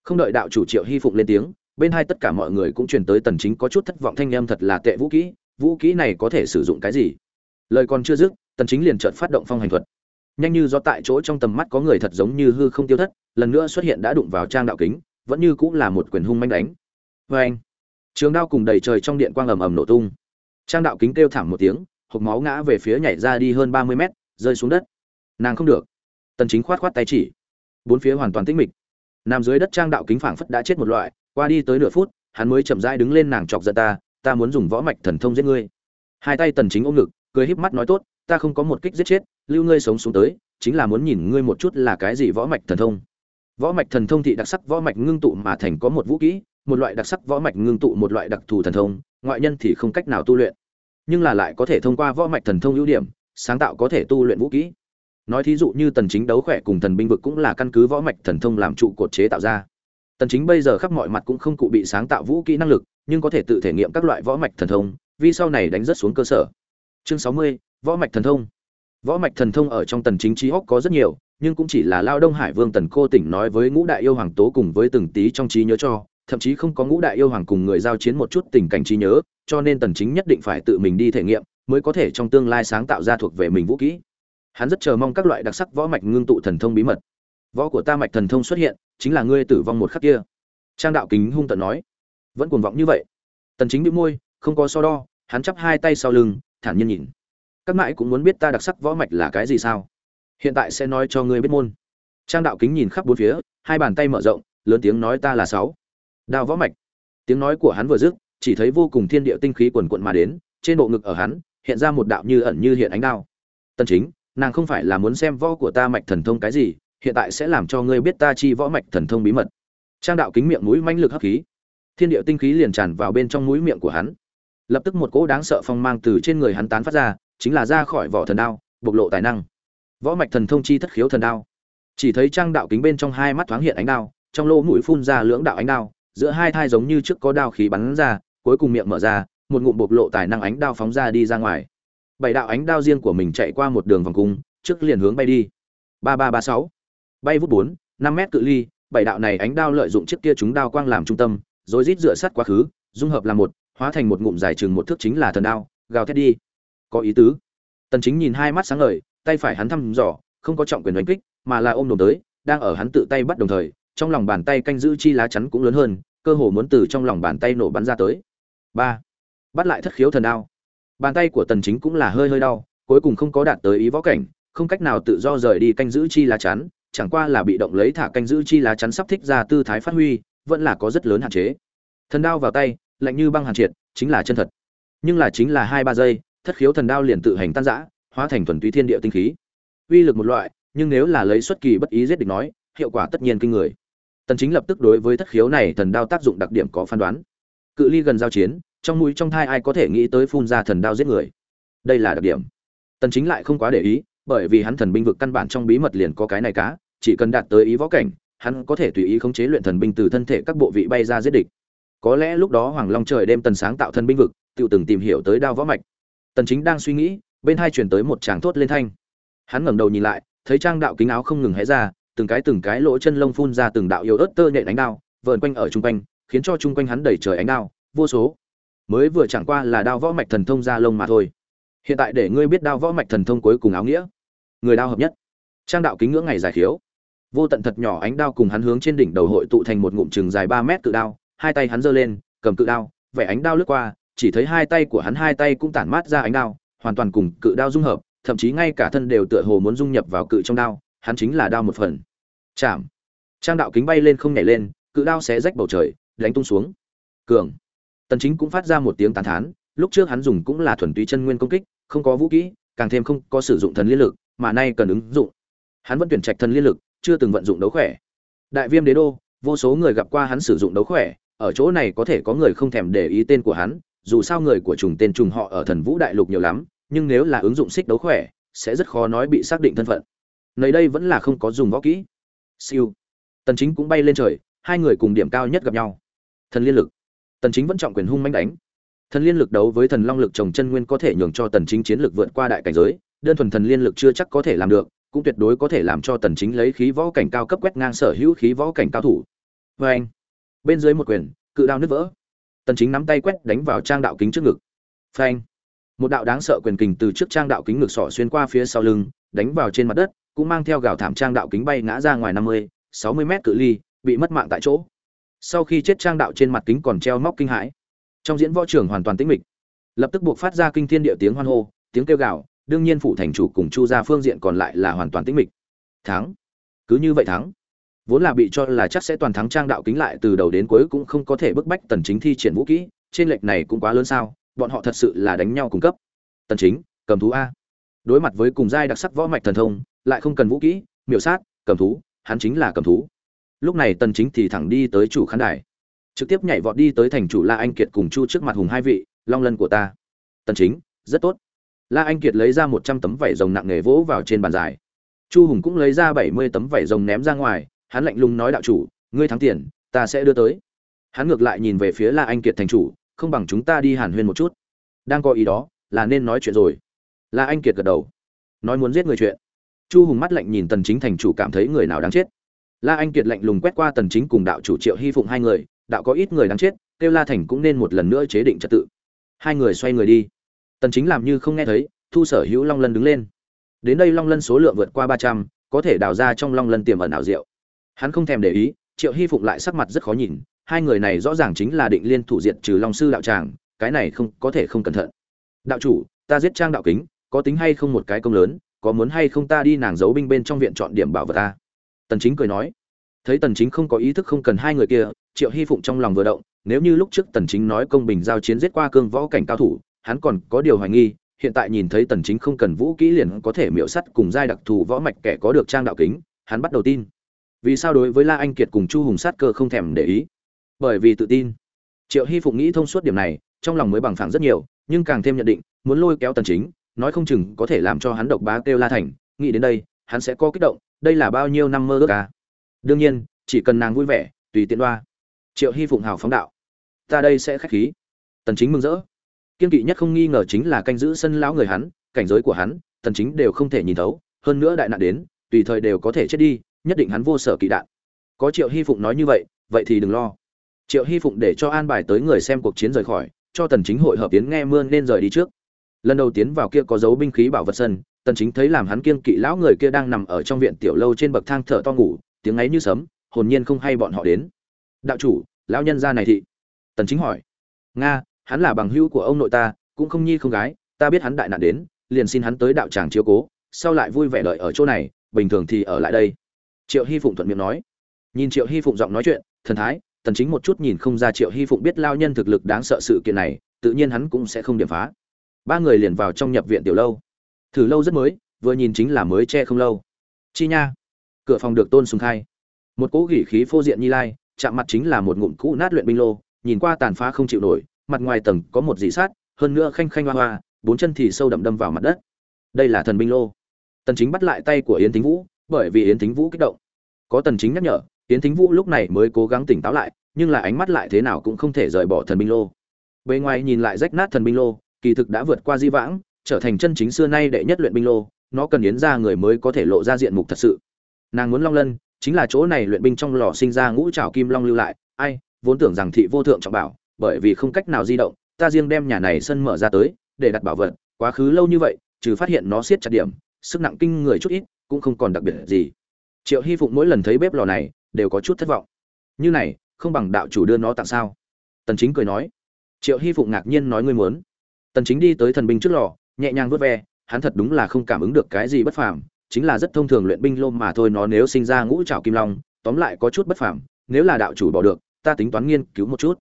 Không đợi đạo chủ triệu hy phụng lên tiếng, bên hai tất cả mọi người cũng truyền tới tần chính có chút thất vọng thanh em thật là tệ vũ kỹ vũ kỹ này có thể sử dụng cái gì? Lời còn chưa dứt, tần chính liền chợt phát động phong hành thuật. Nhanh như do tại chỗ trong tầm mắt có người thật giống như hư không tiêu thất, lần nữa xuất hiện đã đụng vào trang đạo kính, vẫn như cũng là một quyền hung manh đánh. Với anh trường đao cùng đầy trời trong điện quang ầm ầm nổ tung trang đạo kính kêu thảm một tiếng, hộp máu ngã về phía nhảy ra đi hơn 30 mét, rơi xuống đất. Nàng không được. Tần chính khoát khoát tay chỉ. Bốn phía hoàn toàn tĩnh mịch. Nằm dưới đất trang đạo kính phảng phất đã chết một loại, qua đi tới nửa phút, hắn mới chậm rãi đứng lên nàng chọc giận ta ta muốn dùng võ mạch thần thông giết ngươi. Hai tay tần chính ôm ngực, cười híp mắt nói tốt, ta không có một kích giết chết, lưu ngươi sống xuống tới, chính là muốn nhìn ngươi một chút là cái gì võ mạch thần thông. Võ mạch thần thông thị đặc sắc võ mạch ngưng tụ mà thành có một vũ kỹ, một loại đặc sắc võ mạch ngưng tụ một loại đặc thù thần thông ngoại nhân thì không cách nào tu luyện. Nhưng là lại có thể thông qua võ mạch thần thông ưu điểm sáng tạo có thể tu luyện vũ kỹ. Nói thí dụ như tần chính đấu khỏe cùng thần binh vực cũng là căn cứ võ mạch thần thông làm trụ cột chế tạo ra. Tần chính bây giờ khắp mọi mặt cũng không cụ bị sáng tạo vũ kỹ năng lực nhưng có thể tự thể nghiệm các loại võ mạch thần thông vì sau này đánh rất xuống cơ sở. Chương 60, võ mạch thần thông. Võ mạch thần thông ở trong tần chính trí óc có rất nhiều nhưng cũng chỉ là lao đông hải vương tần cô tỉnh nói với ngũ đại yêu hoàng tố cùng với từng tí trong trí nhớ cho thậm chí không có ngũ đại yêu hoàng cùng người giao chiến một chút tình cảnh trí nhớ, cho nên tần chính nhất định phải tự mình đi thể nghiệm, mới có thể trong tương lai sáng tạo ra thuộc về mình vũ kỹ. Hắn rất chờ mong các loại đặc sắc võ mạch ngưng tụ thần thông bí mật. Võ của ta mạch thần thông xuất hiện, chính là ngươi tử vong một khắc kia. Trang đạo kính hung tận nói. Vẫn cuồng vọng như vậy. Tần chính bị môi, không có so đo, hắn chắp hai tay sau lưng, thản nhiên nhìn. Các mãi cũng muốn biết ta đặc sắc võ mạch là cái gì sao? Hiện tại sẽ nói cho ngươi biết môn. Trang đạo kính nhìn khắp bốn phía, hai bàn tay mở rộng, lớn tiếng nói ta là sáu đao võ mạch. Tiếng nói của hắn vừa dứt, chỉ thấy vô cùng thiên địa tinh khí quần quận mà đến, trên bộ ngực ở hắn, hiện ra một đạo như ẩn như hiện ánh đao. Tân chính, nàng không phải là muốn xem võ của ta mạch thần thông cái gì, hiện tại sẽ làm cho ngươi biết ta chi võ mạch thần thông bí mật. Trang đạo kính miệng mũi mãnh lực hấp khí. Thiên địa tinh khí liền tràn vào bên trong mũi miệng của hắn. Lập tức một cỗ đáng sợ phong mang từ trên người hắn tán phát ra, chính là ra khỏi vỏ thần đao, bộc lộ tài năng. Võ mạch thần thông chi thất khiếu thần đao. Chỉ thấy trang đạo kính bên trong hai mắt thoáng hiện ánh đao, trong lỗ mũi phun ra lưỡng đạo ánh đao giữa hai thai giống như trước có đao khí bắn ra, cuối cùng miệng mở ra, một ngụm bộc lộ tài năng ánh đao phóng ra đi ra ngoài. Bảy đạo ánh đao riêng của mình chạy qua một đường vòng cung, trước liền hướng bay đi. Ba ba ba sáu. Bay vút bốn, năm mét cự ly, bảy đạo này ánh đao lợi dụng chiếc kia chúng đao quang làm trung tâm, rồi rít dựa sát quá khứ, dung hợp làm một, hóa thành một ngụm dài chừng một thước chính là thần đao, gào thét đi. Có ý tứ. Tần chính nhìn hai mắt sáng ngời, tay phải hắn thăm dò, không có trọng quyền đánh kích, mà là ôm đồm tới, đang ở hắn tự tay bắt đồng thời trong lòng bàn tay canh giữ chi lá chắn cũng lớn hơn, cơ hồ muốn từ trong lòng bàn tay nổ bắn ra tới. Ba, bắt lại thất khiếu thần đao. Bàn tay của tần chính cũng là hơi hơi đau, cuối cùng không có đạt tới ý võ cảnh, không cách nào tự do rời đi canh giữ chi lá chắn, chẳng qua là bị động lấy thả canh giữ chi lá chắn sắp thích ra tư thái phát huy, vẫn là có rất lớn hạn chế. Thần đao vào tay, lạnh như băng hàn triệt, chính là chân thật. Nhưng là chính là hai ba giây, thất khiếu thần đao liền tự hành tan rã, hóa thành thuần túy thiên địa tinh khí. Uy lực một loại, nhưng nếu là lấy xuất kỳ bất ý giết địch nói, hiệu quả tất nhiên kinh người tần chính lập tức đối với thất khiếu này thần đao tác dụng đặc điểm có phán đoán. Cự ly gần giao chiến, trong mũi trong thai ai có thể nghĩ tới phun ra thần đao giết người? Đây là đặc điểm. Tần chính lại không quá để ý, bởi vì hắn thần binh vực căn bản trong bí mật liền có cái này cá, chỉ cần đạt tới ý võ cảnh, hắn có thể tùy ý khống chế luyện thần binh từ thân thể các bộ vị bay ra giết địch. Có lẽ lúc đó hoàng long trời đêm tần sáng tạo thần binh vực, tự từng tìm hiểu tới đao võ mạch. Tần chính đang suy nghĩ, bên hai truyền tới một tràng thốt lên thanh. Hắn ngẩng đầu nhìn lại, thấy trang đạo kính áo không ngừng hé ra từng cái từng cái lỗ chân lông phun ra từng đạo yếu ớt tơ nhện ánh đao, vờn quanh ở trung quanh, khiến cho trung quanh hắn đầy trời ánh đao, vô số. Mới vừa chẳng qua là đao võ mạch thần thông ra lông mà thôi. Hiện tại để ngươi biết đao võ mạch thần thông cuối cùng áo nghĩa. Người đao hợp nhất. Trang đạo kính ngưỡng ngày dài khiếu. Vô tận thật nhỏ ánh đao cùng hắn hướng trên đỉnh đầu hội tụ thành một ngụm chừng dài ba mét cự đao, hai tay hắn giơ lên, cầm cự đao, vẻ ánh đao lướt qua, chỉ thấy hai tay của hắn hai tay cũng tản mát ra ánh đao, hoàn toàn cùng cự đao dung hợp, thậm chí ngay cả thân đều tựa hồ muốn dung nhập vào cự trong đao hắn chính là đao một phần. Chạm. Trang đạo kính bay lên không nhảy lên, cự đao xé rách bầu trời, đánh tung xuống. Cường. Tần chính cũng phát ra một tiếng tán thán, lúc trước hắn dùng cũng là thuần túy chân nguyên công kích, không có vũ kỹ, càng thêm không có sử dụng thần liên lực, mà nay cần ứng dụng. Hắn vẫn tuyển trạch thần liên lực, chưa từng vận dụng đấu khỏe. Đại viêm đế đô, vô số người gặp qua hắn sử dụng đấu khỏe, ở chỗ này có thể có người không thèm để ý tên của hắn, dù sao người của trùng tên trùng họ ở thần vũ đại lục nhiều lắm, nhưng nếu là ứng dụng xích đấu khỏe, sẽ rất khó nói bị xác định thân phận nơi đây vẫn là không có dùng võ kỹ. Siêu. Tần chính cũng bay lên trời, hai người cùng điểm cao nhất gặp nhau. Thần liên lực. Tần chính vẫn trọng quyền hung mãnh đánh. Thần liên lực đấu với thần long lực trồng chân nguyên có thể nhường cho tần chính chiến lực vượt qua đại cảnh giới, đơn thuần thần liên lực chưa chắc có thể làm được, cũng tuyệt đối có thể làm cho tần chính lấy khí võ cảnh cao cấp quét ngang sở hữu khí võ cảnh cao thủ. Với anh, bên dưới một quyền, cự đao nứt vỡ. Tần chính nắm tay quét đánh vào trang đạo kính trước ngực. Phanh. Một đạo đáng sợ quyền kình từ trước trang đạo kính ngực sọ xuyên qua phía sau lưng, đánh vào trên mặt đất cũng mang theo gào thảm trang đạo kính bay ngã ra ngoài 50, 60 mét cự ly bị mất mạng tại chỗ. Sau khi chết trang đạo trên mặt kính còn treo móc kinh hãi. Trong diễn võ trường hoàn toàn tĩnh mịch. Lập tức buộc phát ra kinh thiên địa tiếng hoan hô tiếng kêu gào đương nhiên phụ thành chủ cùng chu gia phương diện còn lại là hoàn toàn tĩnh mịch. Thắng. Cứ như vậy thắng. Vốn là bị cho là chắc sẽ toàn thắng trang đạo kính lại từ đầu đến cuối cũng không có thể bức bách tần chính thi triển vũ kỹ trên lệch này cũng quá lớn sao bọn họ thật sự là đánh nhau cung cấp. Tần chính cầm thú a. Đối mặt với cùng giai đặc sắc võ mạch thần thông lại không cần vũ kỹ, miểu sát, cầm thú, hắn chính là cầm thú. Lúc này tần chính thì thẳng đi tới chủ khán đài. Trực tiếp nhảy vọt đi tới thành chủ la anh kiệt cùng chu trước mặt hùng hai vị, long lân của ta. Tần chính, rất tốt. La anh kiệt lấy ra 100 tấm vảy rồng nặng nghề vỗ vào trên bàn dài. Chu hùng cũng lấy ra 70 tấm vảy rồng ném ra ngoài, hắn lạnh lùng nói đạo chủ, ngươi thắng tiền, ta sẽ đưa tới. Hắn ngược lại nhìn về phía la anh kiệt thành chủ, không bằng chúng ta đi hàn huyên một chút. Đang có ý đó, là nên nói chuyện rồi. La anh kiệt gật đầu, nói muốn giết người chuyện chu hùng mắt lạnh nhìn tần chính thành chủ cảm thấy người nào đáng chết. La anh kiệt lạnh lùng quét qua tần chính cùng đạo chủ triệu hy phụng hai người đạo có ít người đáng chết kêu la thành cũng nên một lần nữa chế định trật tự. Hai người xoay người đi. Tần chính làm như không nghe thấy thu sở hữu long lân đứng lên. Đến đây long lân số lượng vượt qua 300, có thể đào ra trong long lân tiềm ẩn ảo diệu. Hắn không thèm để ý triệu hy phụng lại sắc mặt rất khó nhìn hai người này rõ ràng chính là định liên thủ diệt trừ long sư đạo tràng cái này không có thể không cẩn thận. Đạo chủ ta giết trang đạo kính có tính hay không một cái công lớn có muốn hay không ta đi nàng giấu binh bên trong viện chọn điểm bảo vật ta? Tần chính cười nói. Thấy tần chính không có ý thức không cần hai người kia, triệu hy phụng trong lòng vừa động, nếu như lúc trước tần chính nói công bình giao chiến giết qua cương võ cảnh cao thủ, hắn còn có điều hoài nghi, hiện tại nhìn thấy tần chính không cần vũ kỹ liền có thể miểu sắt cùng giai đặc thù võ mạch kẻ có được trang đạo kính, hắn bắt đầu tin. Vì sao đối với la anh kiệt cùng chu hùng sát cơ không thèm để ý? Bởi vì tự tin. Triệu hy phụng nghĩ thông suốt điểm này, trong lòng mới bằng phẳng rất nhiều, nhưng càng thêm nhận định, muốn lôi kéo tần chính nói không chừng có thể làm cho hắn độc bá kêu la thành. Nghĩ đến đây, hắn sẽ có kích động, đây là bao nhiêu năm mơ ước à? Đương nhiên, chỉ cần nàng vui vẻ, tùy tiện đoa. Triệu hy phụng hào phóng đạo. Ta đây sẽ khách khí. Tần chính mừng rỡ. Kiên kỵ nhất không nghi ngờ chính là canh giữ sân lão người hắn, cảnh giới của hắn, tần chính đều không thể nhìn thấu. Hơn nữa đại nạn đến, tùy thời đều có thể chết đi, nhất định hắn vô sở kỵ đạn. Có triệu hy phụng nói như vậy vậy thì đừng lo. Triệu hy phụng để cho an bài tới người xem cuộc chiến rời khỏi, cho tần chính hội hợp tiến nghe mưa nên rời đi trước lần đầu tiến vào kia có dấu binh khí bảo vật sân, tần chính thấy làm hắn kiên kỵ lão người kia đang nằm ở trong viện tiểu lâu trên bậc thang thở to ngủ, tiếng ấy như sấm, hồn nhiên không hay bọn họ đến. Đạo chủ, lão nhân gia này thị. Tần chính hỏi. Nga, hắn là bằng hữu của ông nội ta, cũng không nhi không gái, ta biết hắn đại nạn đến, liền xin hắn tới đạo tràng chiếu cố, sau lại vui vẻ lợi ở chỗ này, bình thường thì ở lại đây. Triệu hy phụng thuận miệng nói. Nhìn triệu hy phụng giọng nói chuyện, thần thái, tần chính một chút nhìn không ra triệu hy phụng biết lao nhân thực lực đáng sợ sự kiện này, tự nhiên hắn cũng sẽ không điểm phá ba người liền vào trong nhập viện tiểu lâu. Thử lâu rất mới, vừa nhìn chính là mới che không lâu. Chi nha. Cửa phòng được tôn sùng khai. Một cỗ gỉ khí phô diện như lai, chạm mặt chính là một ngụm cũ nát luyện binh lô, nhìn qua tàn phá không chịu nổi, mặt ngoài tầng có một dị sát, hơn nữa khanh khanh hoa hoa, bốn chân thì sâu đậm đâm vào mặt đất. Đây là thần binh lô. Tần chính bắt lại tay của yến thính vũ, bởi vì yến thính vũ kích động. Có tần chính nhắc nhở, yến thính vũ lúc này mới cố gắng tỉnh táo lại, nhưng là ánh mắt lại thế nào cũng không thể rời bỏ thần binh lô. Bề ngoài nhìn lại rách nát thần binh lô kỳ thực đã vượt qua di vãng, trở thành chân chính xưa nay đệ nhất luyện binh lô, nó cần yến ra người mới có thể lộ ra diện mục thật sự. Nàng muốn long lân, chính là chỗ này luyện binh trong lò sinh ra ngũ trảo kim long lưu lại, ai, vốn tưởng rằng thị vô thượng trọng bảo, bởi vì không cách nào di động, ta riêng đem nhà này sân mở ra tới, để đặt bảo vật, quá khứ lâu như vậy, trừ phát hiện nó siết chặt điểm, sức nặng kinh người chút ít, cũng không còn đặc biệt gì. Triệu hy phụng mỗi lần thấy bếp lò này, đều có chút thất vọng. Như này, không bằng đạo chủ đưa nó tặng sao? Tần chính cười nói. Triệu hy phụng ngạc nhiên nói ngươi muốn tần chính đi tới thần binh trước lò, nhẹ nhàng vuốt ve, hắn thật đúng là không cảm ứng được cái gì bất phàm, chính là rất thông thường luyện binh lôm mà thôi, nó nếu sinh ra ngũ trảo kim long, tóm lại có chút bất phàm, nếu là đạo chủ bỏ được, ta tính toán nghiên cứu một chút.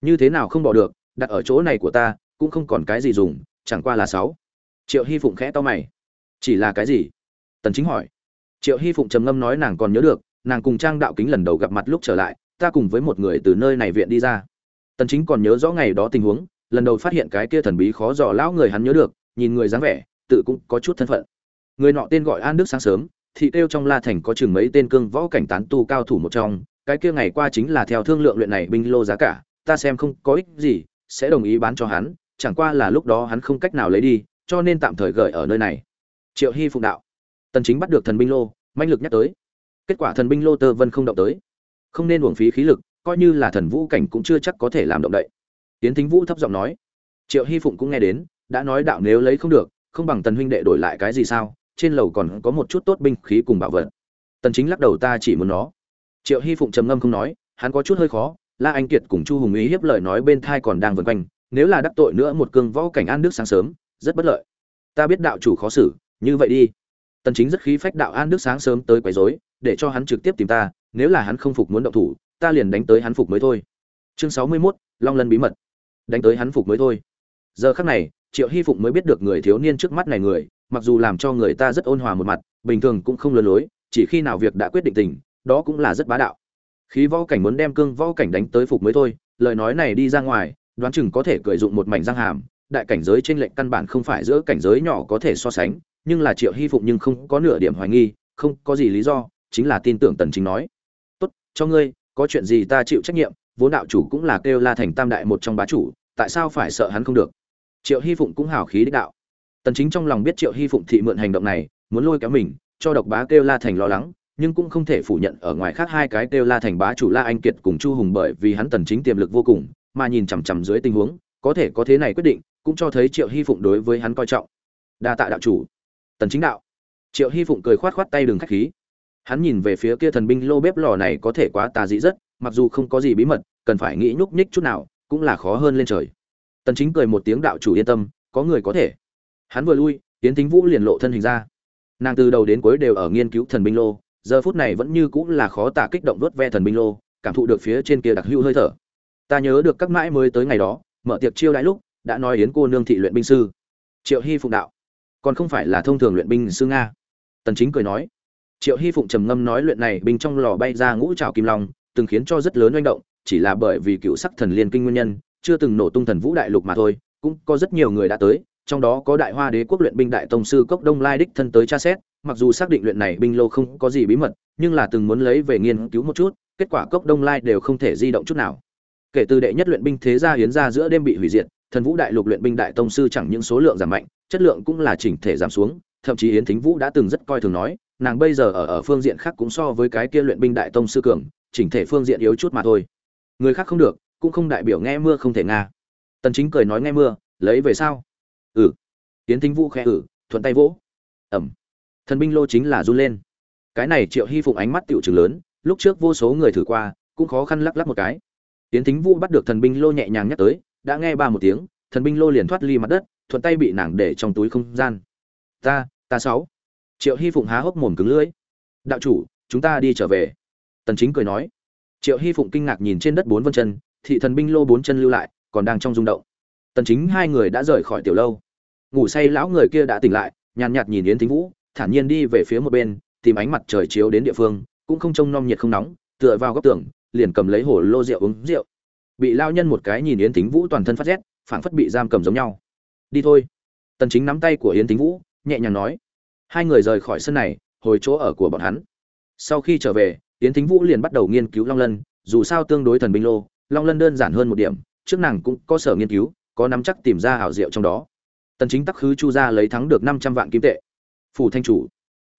Như thế nào không bỏ được, đặt ở chỗ này của ta, cũng không còn cái gì dùng, chẳng qua là sáu. Triệu hy phụng khẽ to mày. Chỉ là cái gì? Tần chính hỏi. Triệu hy phụng trầm ngâm nói nàng còn nhớ được, nàng cùng trang đạo kính lần đầu gặp mặt lúc trở lại, ta cùng với một người từ nơi này viện đi ra. Tần chính còn nhớ rõ ngày đó tình huống lần đầu phát hiện cái kia thần bí khó dò lão người hắn nhớ được, nhìn người dáng vẻ, tự cũng có chút thân phận. Người nọ tên gọi an đức sáng sớm, thị tiêu trong la thành có chừng mấy tên cương võ cảnh tán tu cao thủ một trong, cái kia ngày qua chính là theo thương lượng luyện này binh lô giá cả, ta xem không có ích gì, sẽ đồng ý bán cho hắn, chẳng qua là lúc đó hắn không cách nào lấy đi, cho nên tạm thời gửi ở nơi này. Triệu hy phụng đạo. Tần chính bắt được thần binh lô, manh lực nhắc tới. Kết quả thần binh lô tơ vân không động tới. Không nên uổng phí khí lực, coi như là thần vũ cảnh cũng chưa chắc có thể làm động đậy tiến thính vũ thấp giọng nói. Triệu Hi phụng cũng nghe đến đã nói đạo nếu lấy không được không bằng tần huynh đệ đổi lại cái gì sao trên lầu còn có một chút tốt binh khí cùng bảo vật. Tần chính lắc đầu ta chỉ muốn nó. Triệu Hi phụng trầm ngâm không nói hắn có chút hơi khó la anh kiệt cùng chu hùng ý hiếp lời nói bên thai còn đang vần quanh nếu là đắc tội nữa một cương võ cảnh an đức sáng sớm rất bất lợi. Ta biết đạo chủ khó xử như vậy đi. Tần chính rất khí phách đạo an đức sáng sớm tới quấy rối để cho hắn trực tiếp tìm ta nếu là hắn không phục muốn động thủ ta liền đánh tới hắn phục mới thôi. Chương 61, long lân bí mật đánh tới hắn phục mới thôi. Giờ khắc này, triệu hy phụng mới biết được người thiếu niên trước mắt này người, mặc dù làm cho người ta rất ôn hòa một mặt, bình thường cũng không lừa lối, chỉ khi nào việc đã quyết định tình, đó cũng là rất bá đạo. Khí võ cảnh muốn đem cương võ cảnh đánh tới phục mới thôi, lời nói này đi ra ngoài, đoán chừng có thể cười dụng một mảnh răng hàm, đại cảnh giới trên lệnh căn bản không phải giữa cảnh giới nhỏ có thể so sánh, nhưng là triệu hy phụng nhưng không có nửa điểm hoài nghi, không có gì lý do, chính là tin tưởng tần chính nói. Tốt, cho ngươi, có chuyện gì ta chịu trách nhiệm vốn đạo chủ cũng là kêu la thành tam đại một trong bá chủ, tại sao phải sợ hắn không được? Triệu hy phụng cũng hào khí đích đạo. Tần chính trong lòng biết triệu hy phụng thị mượn hành động này, muốn lôi kéo mình, cho độc bá kêu la thành lo lắng, nhưng cũng không thể phủ nhận ở ngoài khác hai cái kêu la thành bá chủ la anh kiệt cùng chu hùng bởi vì hắn tần chính tiềm lực vô cùng, mà nhìn chằm chằm dưới tình huống, có thể có thế này quyết định, cũng cho thấy triệu hy phụng đối với hắn coi trọng. Đa tạ đạo chủ. Tần chính đạo. Triệu hy phụng cười khoát khoát tay đường khách khí. Hắn nhìn về phía kia thần binh lô bếp lò này có thể quá tà dị rất mặc dù không có gì bí mật, cần phải nghĩ nhúc nhích chút nào, cũng là khó hơn lên trời. Tần chính cười một tiếng đạo chủ yên tâm, có người có thể. Hắn vừa lui tiến thính vũ liền lộ thân hình ra. Nàng từ đầu đến cuối đều ở nghiên cứu thần binh lô, giờ phút này vẫn như cũng là khó tả kích động đốt ve thần binh lô, cảm thụ được phía trên kia đặc hữu hơi thở. Ta nhớ được các mãi mới tới ngày đó, mở tiệc chiêu đãi lúc, đã nói yến cô nương thị luyện binh sư. Triệu hy phụng đạo. Còn không phải là thông thường luyện binh sư nga. Tần chính cười nói. Triệu hy phụng trầm ngâm nói luyện này binh trong lò bay ra ngũ trảo kim long từng khiến cho rất lớn oanh động, chỉ là bởi vì cựu sắc thần liên kinh nguyên nhân, chưa từng nổ tung thần vũ đại lục mà thôi, cũng có rất nhiều người đã tới, trong đó có đại hoa đế quốc luyện binh đại tông sư cốc đông lai đích thân tới tra xét, mặc dù xác định luyện này binh lô không có gì bí mật, nhưng là từng muốn lấy về nghiên cứu một chút, kết quả cốc đông lai đều không thể di động chút nào. Kể từ đệ nhất luyện binh thế gia hiến ra giữa đêm bị hủy diệt, thần vũ đại lục luyện binh đại tông sư chẳng những số lượng giảm mạnh, chất lượng cũng là chỉnh thể giảm xuống, thậm chí yến thính vũ đã từng rất coi thường nói, nàng bây giờ ở ở phương diện khác cũng so với cái kia luyện binh đại tông sư cường chỉnh thể phương diện yếu chút mà thôi. Người khác không được, cũng không đại biểu nghe mưa không thể nga. Tần chính cười nói nghe mưa, lấy về sao? Ừ. Tiến thính vũ khẽ ừ thuận tay vỗ. Ẩm. Thần binh lô chính là run lên. Cái này triệu hy phụng ánh mắt tiểu trường lớn, lúc trước vô số người thử qua, cũng khó khăn lắc lắc một cái. Tiến thính vũ bắt được thần binh lô nhẹ nhàng nhắc tới, đã nghe ba một tiếng, thần binh lô liền thoát ly mặt đất, thuận tay bị nàng để trong túi không gian. Ta ta sáu. Triệu hy phụng há hốc mồm cứng lưỡi. Đạo chủ, chúng ta đi trở về tần chính cười nói. Triệu hy phụng kinh ngạc nhìn trên đất bốn vân chân, thị thần binh lô bốn chân lưu lại, còn đang trong rung động. Tần chính hai người đã rời khỏi tiểu lâu. Ngủ say lão người kia đã tỉnh lại, nhàn nhạt nhìn yến thính vũ, thản nhiên đi về phía một bên, tìm ánh mặt trời chiếu đến địa phương, cũng không trông nom nhiệt không nóng, tựa vào góc tường, liền cầm lấy hồ lô rượu uống rượu. Bị lao nhân một cái nhìn yến thính vũ toàn thân phát rét, phảng phất bị giam cầm giống nhau. Đi thôi. Tần chính nắm tay của yến thính vũ, nhẹ nhàng nói. Hai người rời khỏi sân này, hồi chỗ ở của bọn hắn. Sau khi trở về yến thính vũ liền bắt đầu nghiên cứu long lân, dù sao tương đối thần binh lô, long lân đơn giản hơn một điểm, trước nàng cũng có sở nghiên cứu, có nắm chắc tìm ra hảo diệu trong đó. Tần chính tắc khứ chu ra lấy thắng được 500 vạn kim tệ. Phủ thanh chủ,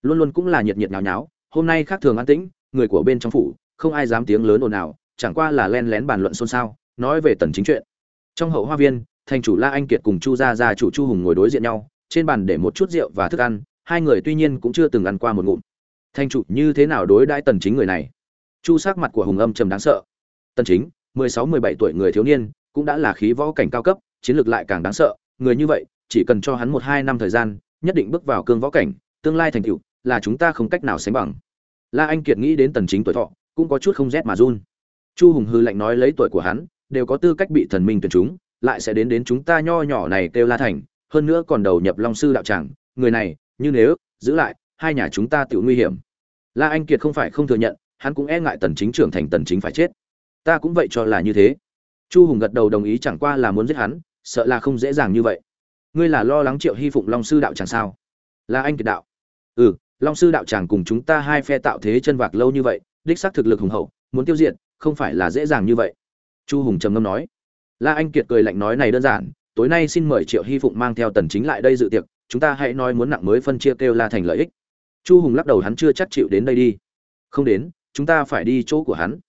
luôn luôn cũng là nhiệt nhiệt nháo nháo, hôm nay khác thường an tĩnh, người của bên trong phủ, không ai dám tiếng lớn ồn ào, chẳng qua là len lén bàn luận xôn xao, nói về tần chính chuyện. Trong hậu hoa viên thành chủ la anh kiệt cùng chu gia gia chủ chu hùng ngồi đối diện nhau, trên bàn để một chút rượu và thức ăn, hai người tuy nhiên cũng chưa từng ăn qua một ngụm. Thanh chủ, như thế nào đối đãi tần chính người này? Chu sắc mặt của hùng âm trầm đáng sợ. Tần chính 16-17 tuổi người thiếu niên, cũng đã là khí võ cảnh cao cấp, chiến lược lại càng đáng sợ. Người như vậy, chỉ cần cho hắn một, hai năm thời gian, nhất định bước vào cương võ cảnh, tương lai thành tựu, là chúng ta không cách nào sánh bằng. La anh kiệt nghĩ đến tần chính tuổi thọ, cũng có chút không rét mà run. Chu hùng hư lạnh nói lấy tuổi của hắn, đều có tư cách bị thần minh tuyển chúng, lại sẽ đến đến chúng ta nho nhỏ này kêu la thành, hơn nữa còn đầu nhập long sư đạo tràng. Người này, như nếu, giữ lại hai nhà chúng ta tự nguy hiểm. La anh kiệt không phải không thừa nhận, hắn cũng e ngại tần chính trưởng thành tần chính phải chết. Ta cũng vậy cho là như thế. Chu hùng gật đầu đồng ý chẳng qua là muốn giết hắn, sợ là không dễ dàng như vậy. Ngươi là lo lắng triệu hy phụng long sư đạo tràng sao? La anh kiệt đạo. Ừ long sư đạo tràng cùng chúng ta hai phe tạo thế chân vạc lâu như vậy, đích xác thực lực hùng hậu, muốn tiêu diệt, không phải là dễ dàng như vậy. Chu hùng trầm ngâm nói. La anh kiệt cười lạnh nói này đơn giản, tối nay xin mời triệu hy phụng mang theo tần chính lại đây dự tiệc, chúng ta hãy nói muốn nặng mới phân chia kêu la thành lợi ích chu hùng lắc đầu hắn chưa chắc chịu đến đây đi. Không đến, chúng ta phải đi chỗ của hắn.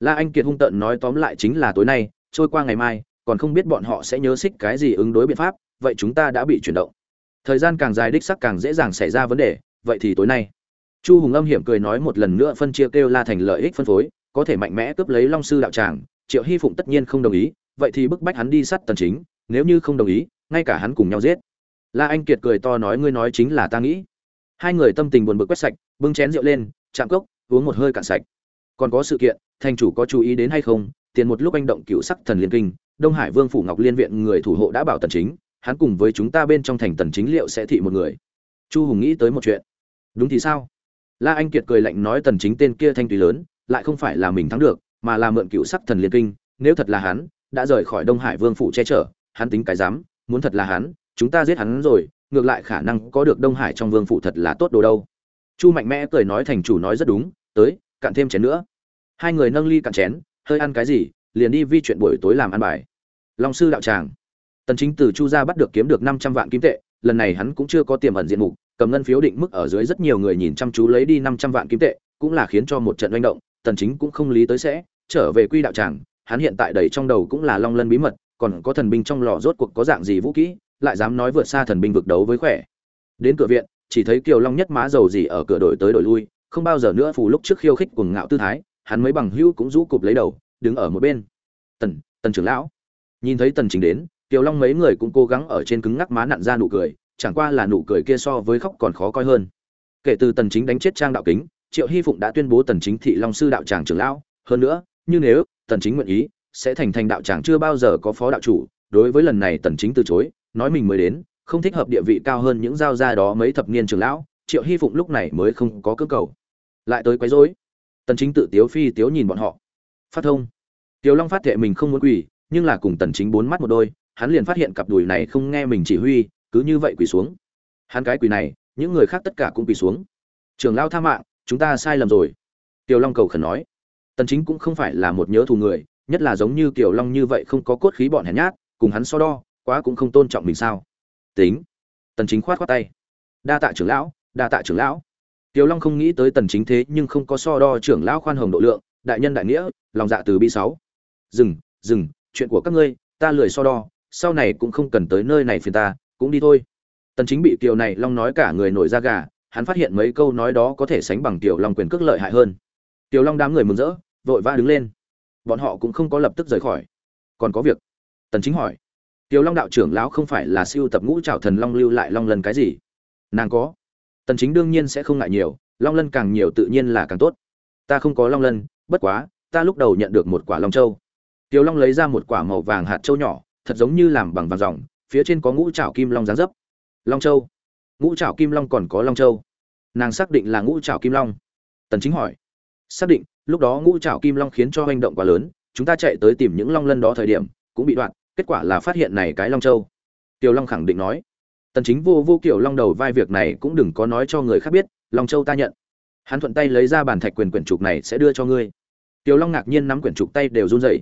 La anh kiệt hung tợn nói tóm lại chính là tối nay, trôi qua ngày mai, còn không biết bọn họ sẽ nhớ xích cái gì ứng đối biện pháp, vậy chúng ta đã bị chuyển động. Thời gian càng dài đích sắc càng dễ dàng xảy ra vấn đề, vậy thì tối nay. Chu hùng âm hiểm cười nói một lần nữa phân chia kêu la thành lợi ích phân phối, có thể mạnh mẽ cướp lấy long sư đạo tràng, triệu hy phụng tất nhiên không đồng ý, vậy thì bức bách hắn đi sát tần chính, nếu như không đồng ý, ngay cả hắn cùng nhau giết. La anh kiệt cười to nói ngươi nói chính là ta nghĩ hai người tâm tình buồn bực quét sạch, bưng chén rượu lên, chạm cốc, uống một hơi cạn sạch. Còn có sự kiện, thành chủ có chú ý đến hay không? Tiền một lúc anh động cựu sắc thần liên kinh, đông hải vương phủ ngọc liên viện người thủ hộ đã bảo tần chính, hắn cùng với chúng ta bên trong thành tần chính liệu sẽ thị một người. Chu hùng nghĩ tới một chuyện. Đúng thì sao? La anh kiệt cười lạnh nói tần chính tên kia thanh tùy lớn, lại không phải là mình thắng được, mà là mượn cựu sắc thần liên kinh, nếu thật là hắn, đã rời khỏi đông hải vương phủ che chở, hắn tính cái dám muốn thật là hắn, chúng ta giết hắn rồi ngược lại khả năng có được đông hải trong vương phủ thật là tốt đồ đâu. Chu mạnh mẽ cười nói thành chủ nói rất đúng, tới, cạn thêm chén nữa. Hai người nâng ly cạn chén, hơi ăn cái gì, liền đi vi chuyện buổi tối làm ăn bài. Long sư đạo tràng. Tần chính từ chu gia bắt được kiếm được 500 vạn kim tệ, lần này hắn cũng chưa có tiềm ẩn diện mục, cầm ngân phiếu định mức ở dưới rất nhiều người nhìn chăm chú lấy đi 500 vạn kim tệ, cũng là khiến cho một trận oanh động, tần chính cũng không lý tới sẽ, trở về quy đạo tràng, hắn hiện tại đầy trong đầu cũng là long lân bí mật, còn có thần binh trong lò rốt cuộc có dạng gì vũ khí lại dám nói vượt xa thần binh vực đấu với khỏe. Đến cửa viện, chỉ thấy kiều long nhất má dầu gì ở cửa đổi tới đổi lui, không bao giờ nữa phù lúc trước khiêu khích cuồng ngạo tư thái, hắn mấy bằng hữu cũng rũ cụp lấy đầu, đứng ở một bên. Tần tần trưởng lão. Nhìn thấy tần chính đến, kiều long mấy người cũng cố gắng ở trên cứng ngắc má nặn ra nụ cười, chẳng qua là nụ cười kia so với khóc còn khó coi hơn. Kể từ tần chính đánh chết trang đạo kính, triệu hy phụng đã tuyên bố tần chính thị long sư đạo tràng trưởng lão. Hơn nữa, như nếu tần chính nguyện ý, sẽ thành thành đạo tràng chưa bao giờ có phó đạo chủ đối với lần này tần chính từ chối, nói mình mới đến, không thích hợp địa vị cao hơn những giao gia đó mấy thập niên trưởng lão, triệu hy phụng lúc này mới không có cơ cầu. Lại tới quấy rối. Tần chính tự tiếu phi tiếu nhìn bọn họ. Phát thông. Tiểu long phát thệ mình không muốn quỳ, nhưng là cùng tần chính bốn mắt một đôi, hắn liền phát hiện cặp đùi này không nghe mình chỉ huy, cứ như vậy quỳ xuống. Hắn cái quỳ này, những người khác tất cả cũng quỳ xuống. Trưởng lão tha mạng, chúng ta sai lầm rồi. Tiểu long cầu khẩn nói. Tần chính cũng không phải là một nhớ thù người, nhất là giống như tiểu long như vậy không có cốt khí bọn hèn nhát cùng hắn so đo, quá cũng không tôn trọng mình sao? Tính. Tần chính khoát khoát tay. Đa tạ trưởng lão, đa tạ trưởng lão. Tiểu long không nghĩ tới tần chính thế nhưng không có so đo trưởng lão khoan hồng độ lượng, đại nhân đại nghĩa, lòng dạ từ bi sáu. Dừng dừng, chuyện của các ngươi, ta lười so đo, sau này cũng không cần tới nơi này phiền ta, cũng đi thôi. Tần chính bị tiểu này long nói cả người nổi da gà, hắn phát hiện mấy câu nói đó có thể sánh bằng tiểu long quyền cước lợi hại hơn. Tiểu long đám người mừng rỡ, vội vã đứng lên. Bọn họ cũng không có lập tức rời khỏi. Còn có việc tần chính hỏi. Tiểu long đạo trưởng lão không phải là siêu tập ngũ trảo thần long lưu lại long lần cái gì? Nàng có. Tần chính đương nhiên sẽ không ngại nhiều, long lân càng nhiều tự nhiên là càng tốt. Ta không có long lân, bất quá, ta lúc đầu nhận được một quả long châu. Tiểu long lấy ra một quả màu vàng hạt châu nhỏ, thật giống như làm bằng vàng ròng phía trên có ngũ trảo kim long dáng dấp. Long châu. Ngũ trảo kim long còn có long châu. Nàng xác định là ngũ trảo kim long. Tần chính hỏi. Xác định, lúc đó ngũ trảo kim long khiến cho hành động quá lớn, chúng ta chạy tới tìm những long lân đó thời điểm, cũng bị đoạn kết quả là phát hiện này cái long châu. Tiểu long khẳng định nói. Tần chính vô vô kiểu long đầu vai việc này cũng đừng có nói cho người khác biết, long châu ta nhận. Hắn thuận tay lấy ra bàn thạch quyền quyển trục này sẽ đưa cho ngươi. Tiểu long ngạc nhiên nắm quyển trục tay đều run rẩy.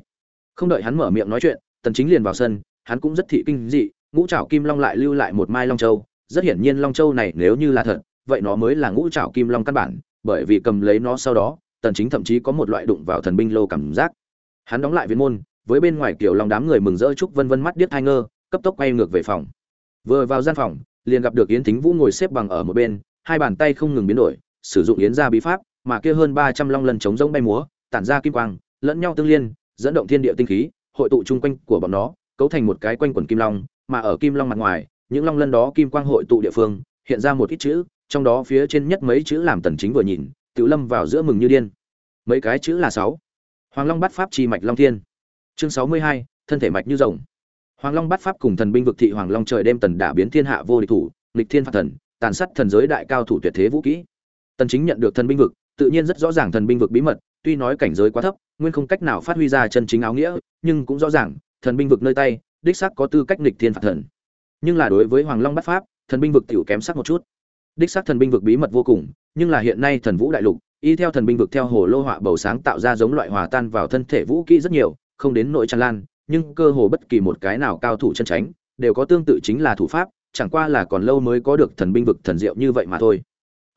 Không đợi hắn mở miệng nói chuyện, tần chính liền vào sân, hắn cũng rất thị kinh dị, ngũ trảo kim long lại lưu lại một mai long châu. Rất hiển nhiên long châu này nếu như là thật, vậy nó mới là ngũ trảo kim long căn bản, bởi vì cầm lấy nó sau đó, tần chính thậm chí có một loại đụng vào thần binh lô cảm giác. Hắn đóng lại viên môn với bên ngoài kiểu long đám người mừng rỡ chúc vân vân mắt điếc hai ngơ, cấp tốc quay ngược về phòng. Vừa vào gian phòng, liền gặp được yến thính vũ ngồi xếp bằng ở một bên, hai bàn tay không ngừng biến đổi, sử dụng yến gia bí pháp, mà kia hơn 300 long lần chống rông bay múa, tản ra kim quang, lẫn nhau tương liên, dẫn động thiên địa tinh khí, hội tụ chung quanh của bọn nó, cấu thành một cái quanh quần kim long, mà ở kim long mặt ngoài, những long lân đó kim quang hội tụ địa phương, hiện ra một ít chữ, trong đó phía trên nhất mấy chữ làm tần chính vừa nhìn tự lâm vào giữa mừng như điên. Mấy cái chữ là sáu. Hoàng long bắt pháp chi mạch long thiên chương 62, thân thể mạch như rồng. Hoàng long bắt pháp cùng thần binh vực thị hoàng long trời đêm tần đả biến thiên hạ vô địch thủ nghịch thiên phạt thần tàn sát thần giới đại cao thủ tuyệt thế vũ kỹ. Tần chính nhận được thần binh vực tự nhiên rất rõ ràng thần binh vực bí mật tuy nói cảnh giới quá thấp nguyên không cách nào phát huy ra chân chính áo nghĩa nhưng cũng rõ ràng thần binh vực nơi tay đích xác có tư cách nghịch thiên phạt thần. Nhưng là đối với hoàng long bắt pháp thần binh vực tiểu kém sắc một chút. Đích xác thần binh vực bí mật vô cùng nhưng là hiện nay thần vũ đại lục y theo thần binh vực theo hồ lô họa bầu sáng tạo ra giống loại hòa tan vào thân thể vũ kỹ rất nhiều không đến nỗi tràn lan, nhưng cơ hồ bất kỳ một cái nào cao thủ chân tránh đều có tương tự chính là thủ pháp, chẳng qua là còn lâu mới có được thần binh vực thần diệu như vậy mà thôi.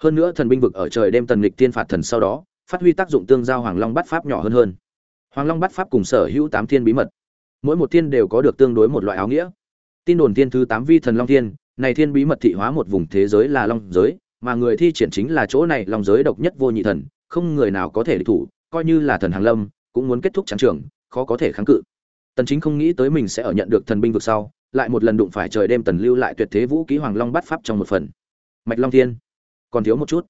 Hơn nữa thần binh vực ở trời đêm tần lịch tiên phạt thần sau đó, phát huy tác dụng tương giao hoàng long bắt pháp nhỏ hơn hơn. Hoàng long bắt pháp cùng sở hữu tám thiên bí mật, mỗi một thiên đều có được tương đối một loại áo nghĩa. Tin đồn thiên thứ tám vi thần long thiên, này thiên bí mật thị hóa một vùng thế giới là long giới, mà người thi triển chính là chỗ này long giới độc nhất vô nhị thần, không người nào có thể địch thủ, coi như là thần hàng lâm, cũng muốn kết thúc trắng trường khó có thể kháng cự. Tần chính không nghĩ tới mình sẽ ở nhận được thần binh vực sau, lại một lần đụng phải trời đêm tần lưu lại tuyệt thế vũ ký hoàng long bắt pháp trong một phần. Mạch long thiên, còn thiếu một chút.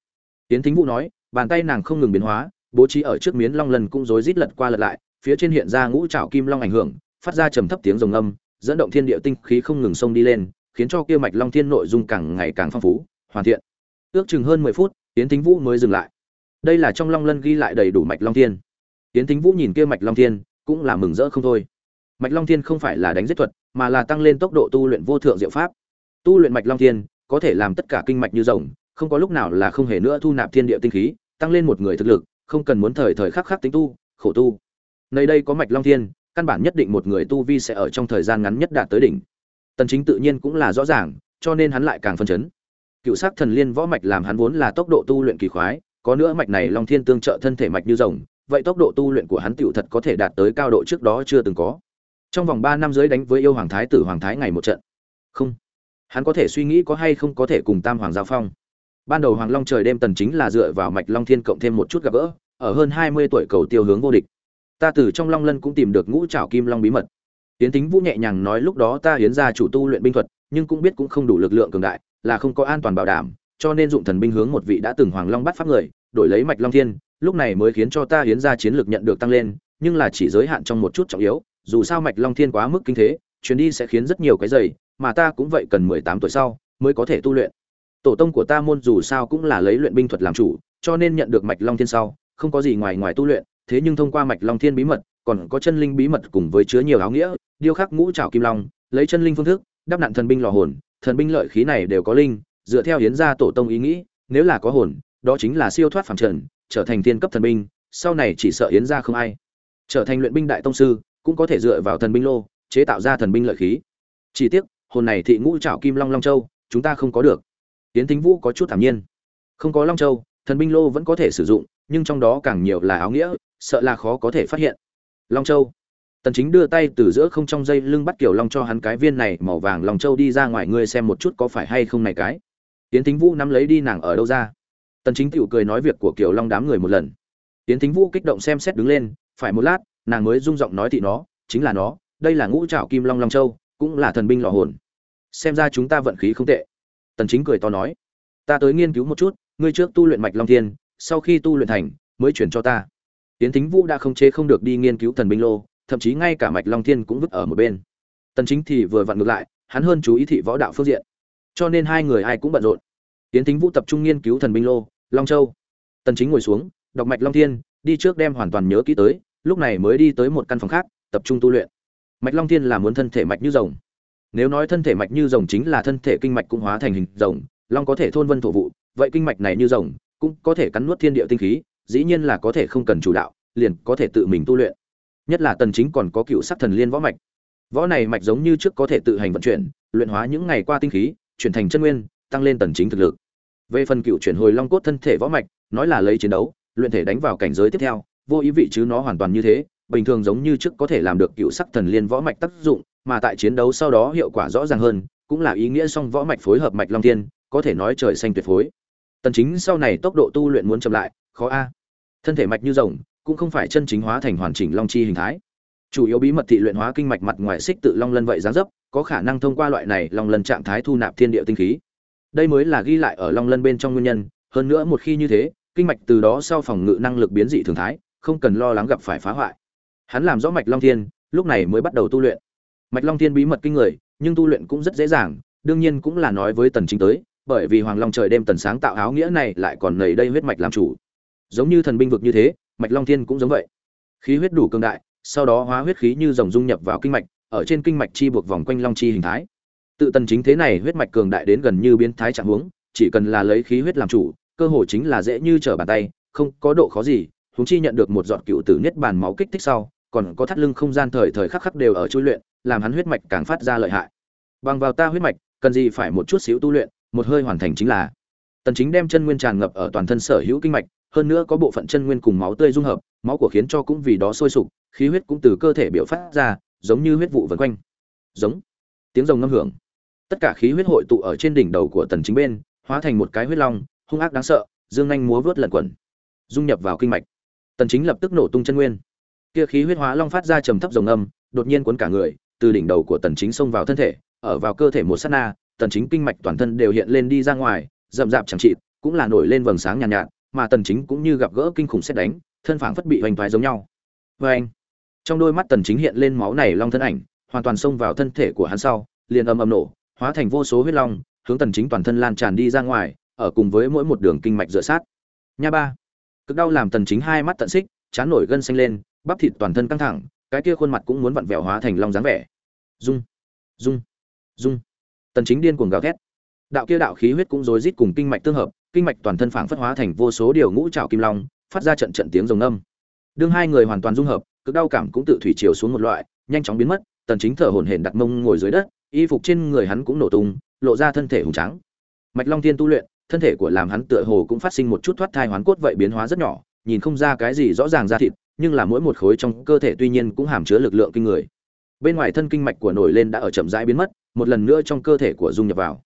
Tiến thính vũ nói, bàn tay nàng không ngừng biến hóa, bố trí ở trước miến long lần cũng rối rít lật qua lật lại, phía trên hiện ra ngũ trảo kim long ảnh hưởng, phát ra trầm thấp tiếng rồng âm, dẫn động thiên địa tinh khí không ngừng xông đi lên, khiến cho kia mạch long thiên nội dung càng ngày càng phong phú, hoàn thiện. Ước chừng hơn mười phút tiến thính vũ mới dừng lại. Đây là trong long lân ghi lại đầy đủ mạch long thiên. Tiến thính vũ nhìn kia mạch long thiên cũng là mừng rỡ không thôi. Mạch long thiên không phải là đánh giết thuật, mà là tăng lên tốc độ tu luyện vô thượng diệu pháp. Tu luyện mạch long thiên, có thể làm tất cả kinh mạch như rồng, không có lúc nào là không hề nữa thu nạp thiên địa tinh khí, tăng lên một người thực lực, không cần muốn thời thời khắc khắc tính tu, khổ tu. Nơi đây có mạch long thiên, căn bản nhất định một người tu vi sẽ ở trong thời gian ngắn nhất đạt tới đỉnh. Tần chính tự nhiên cũng là rõ ràng, cho nên hắn lại càng phân chấn. Cựu sắc thần liên võ mạch làm hắn vốn là tốc độ tu luyện kỳ khoái, có nữa mạch này long thiên tương trợ thân thể mạch như rồng vậy tốc độ tu luyện của hắn tựu thật có thể đạt tới cao độ trước đó chưa từng có. Trong vòng 3 năm dưới đánh với yêu hoàng thái tử hoàng thái ngày một trận. Không. Hắn có thể suy nghĩ có hay không có thể cùng tam hoàng giao phong. Ban đầu hoàng long trời đêm tần chính là dựa vào mạch long thiên cộng thêm một chút gặp gỡ, ở hơn 20 tuổi cầu tiêu hướng vô địch. Ta từ trong long lân cũng tìm được ngũ trảo kim long bí mật. Tiến tính vũ nhẹ nhàng nói lúc đó ta hiến ra chủ tu luyện binh thuật, nhưng cũng biết cũng không đủ lực lượng cường đại, là không có an toàn bảo đảm, cho nên dụng thần binh hướng một vị đã từng hoàng long bắt pháp người, đổi lấy mạch long thiên lúc này mới khiến cho ta hiến ra chiến lược nhận được tăng lên, nhưng là chỉ giới hạn trong một chút trọng yếu, dù sao mạch long thiên quá mức kinh thế, chuyến đi sẽ khiến rất nhiều cái dày mà ta cũng vậy cần mười tám tuổi sau mới có thể tu luyện. Tổ tông của ta môn dù sao cũng là lấy luyện binh thuật làm chủ, cho nên nhận được mạch long thiên sau, không có gì ngoài ngoài tu luyện, thế nhưng thông qua mạch long thiên bí mật, còn có chân linh bí mật cùng với chứa nhiều áo nghĩa, điêu khắc ngũ trảo kim long, lấy chân linh phương thức, đắp nạn thần binh lò hồn, thần binh lợi khí này đều có linh, dựa theo hiến gia tổ tông ý nghĩ, nếu là có hồn, đó chính là siêu thoát phàm trần trở thành thiên cấp thần binh, sau này chỉ sợ yến gia không ai. Trở thành luyện binh đại tông sư, cũng có thể dựa vào thần binh lô, chế tạo ra thần binh lợi khí. Chỉ tiếc, hồn này thị ngũ trảo kim long long châu, chúng ta không có được. Yến thính vũ có chút thản nhiên. Không có long châu, thần binh lô vẫn có thể sử dụng, nhưng trong đó càng nhiều là áo nghĩa, sợ là khó có thể phát hiện. Long châu. Tần chính đưa tay từ giữa không trong dây lưng bắt kiểu long cho hắn cái viên này màu vàng long châu đi ra ngoài, ngươi xem một chút có phải hay không này cái. Yến thính vũ nắm lấy đi nàng ở đâu ra tần chính tiểu cười nói việc của Kiều long đám người một lần. Tiến thính vũ kích động xem xét đứng lên, phải một lát, nàng mới rung giọng nói thị nó, chính là nó, đây là ngũ trảo kim long long châu, cũng là thần binh lọ hồn. Xem ra chúng ta vận khí không tệ. Tần chính cười to nói, ta tới nghiên cứu một chút, ngươi trước tu luyện mạch long thiên, sau khi tu luyện thành, mới chuyển cho ta. Tiến thính vũ đã không chế không được đi nghiên cứu thần binh lô, thậm chí ngay cả mạch long thiên cũng vứt ở một bên. Tần chính thì vừa vặn ngược lại, hắn hơn chú ý thị võ đạo phương diện. Cho nên hai người ai cũng bận rộn. Tiến thính vũ tập trung nghiên cứu thần binh lô long châu. Tần chính ngồi xuống, đọc mạch long thiên, đi trước đem hoàn toàn nhớ kỹ tới, lúc này mới đi tới một căn phòng khác, tập trung tu luyện. Mạch long thiên là muốn thân thể mạch như rồng. Nếu nói thân thể mạch như rồng chính là thân thể kinh mạch cũng hóa thành hình rồng, long có thể thôn vân thổ vụ, vậy kinh mạch này như rồng, cũng có thể cắn nuốt thiên địa tinh khí, dĩ nhiên là có thể không cần chủ đạo, liền có thể tự mình tu luyện. Nhất là tần chính còn có cựu sắc thần liên võ mạch. Võ này mạch giống như trước có thể tự hành vận chuyển, luyện hóa những ngày qua tinh khí, chuyển thành chân nguyên, tăng lên tần chính thực lực về phần cựu chuyển hồi long cốt thân thể võ mạch, nói là lấy chiến đấu, luyện thể đánh vào cảnh giới tiếp theo, vô ý vị chứ nó hoàn toàn như thế, bình thường giống như trước có thể làm được cựu sắc thần liên võ mạch tác dụng, mà tại chiến đấu sau đó hiệu quả rõ ràng hơn, cũng là ý nghĩa song võ mạch phối hợp mạch long tiên, có thể nói trời xanh tuyệt phối. Tần chính sau này tốc độ tu luyện muốn chậm lại, khó a. Thân thể mạch như rồng, cũng không phải chân chính hóa thành hoàn chỉnh long chi hình thái. Chủ yếu bí mật thị luyện hóa kinh mạch mặt ngoài xích tự long lân vậy dáng dấp, có khả năng thông qua loại này long lân trạng thái thu nạp thiên địa tinh khí đây mới là ghi lại ở long lân bên trong nguyên nhân, hơn nữa một khi như thế, kinh mạch từ đó sau phòng ngự năng lực biến dị thường thái, không cần lo lắng gặp phải phá hoại. Hắn làm rõ mạch long thiên, lúc này mới bắt đầu tu luyện. Mạch long thiên bí mật kinh người, nhưng tu luyện cũng rất dễ dàng, đương nhiên cũng là nói với tần chính tới, bởi vì hoàng long trời đêm tần sáng tạo áo nghĩa này lại còn nảy đây huyết mạch làm chủ. Giống như thần binh vực như thế, mạch long thiên cũng giống vậy. Khí huyết đủ cường đại, sau đó hóa huyết khí như dòng dung nhập vào kinh mạch, ở trên kinh mạch chi buộc vòng quanh long chi hình thái tự tần chính thế này huyết mạch cường đại đến gần như biến thái trạng huống, chỉ cần là lấy khí huyết làm chủ, cơ hội chính là dễ như trở bàn tay, không có độ khó gì Chúng chi nhận được một giọt cựu tử niết bàn máu kích thích sau, còn có thắt lưng không gian thời thời khắc khắc đều ở chui luyện, làm hắn huyết mạch càng phát ra lợi hại. Bằng vào ta huyết mạch, cần gì phải một chút xíu tu luyện, một hơi hoàn thành chính là. Tần chính đem chân nguyên tràn ngập ở toàn thân sở hữu kinh mạch, hơn nữa có bộ phận chân nguyên cùng máu tươi dung hợp, máu của khiến cho cũng vì đó sôi sục, khí huyết cũng từ cơ thể biểu phát ra, giống như huyết vụ vần quanh. Giống. Tiếng rồng ngâm hưởng tất cả khí huyết hội tụ ở trên đỉnh đầu của tần chính bên hóa thành một cái huyết long hung ác đáng sợ dương nhanh múa vớt lẩn quẩn dung nhập vào kinh mạch. Tần chính lập tức nổ tung chân nguyên. Kia khí huyết hóa long phát ra trầm thấp rồng âm đột nhiên cuốn cả người từ đỉnh đầu của tần chính xông vào thân thể ở vào cơ thể một sát na tần chính kinh mạch toàn thân đều hiện lên đi ra ngoài rậm rạp chẳng trị cũng là nổi lên vầng sáng nhàn nhạt, nhạt mà tần chính cũng như gặp gỡ kinh khủng xét đánh thân phảng phất bị hoành thoái giống nhau. Với anh trong đôi mắt tần chính hiện lên máu này long thân ảnh hoàn toàn xông vào thân thể của hắn sau liền âm âm nổ hóa thành vô số huyết long, hướng tần chính toàn thân lan tràn đi ra ngoài, ở cùng với mỗi một đường kinh mạch dựa sát. Nha ba. Cực đau làm tần chính hai mắt tận xích, chán nổi gân xanh lên, bắp thịt toàn thân căng thẳng, cái kia khuôn mặt cũng muốn vặn vẹo hóa thành long dáng vẻ. Dung dung dung tần chính điên cuồng gào thét. Đạo kia đạo khí huyết cũng rối rít cùng kinh mạch tương hợp, kinh mạch toàn thân phảng phất hóa thành vô số điều ngũ trảo kim long, phát ra trận trận tiếng rồng âm. Đương hai người hoàn toàn dung hợp, cực đau cảm cũng tự thủy chiều xuống một loại, nhanh chóng biến mất, tần chính thở hổn hển đặt mông ngồi dưới đất y phục trên người hắn cũng nổ tung, lộ ra thân thể hùng trắng mạch long thiên tu luyện, thân thể của làm hắn tựa hồ cũng phát sinh một chút thoát thai hoán cốt vậy biến hóa rất nhỏ, nhìn không ra cái gì rõ ràng ra thịt, nhưng là mỗi một khối trong cơ thể tuy nhiên cũng hàm chứa lực lượng kinh người. Bên ngoài thân kinh mạch của nổi lên đã ở chậm rãi biến mất, một lần nữa trong cơ thể của dung nhập vào.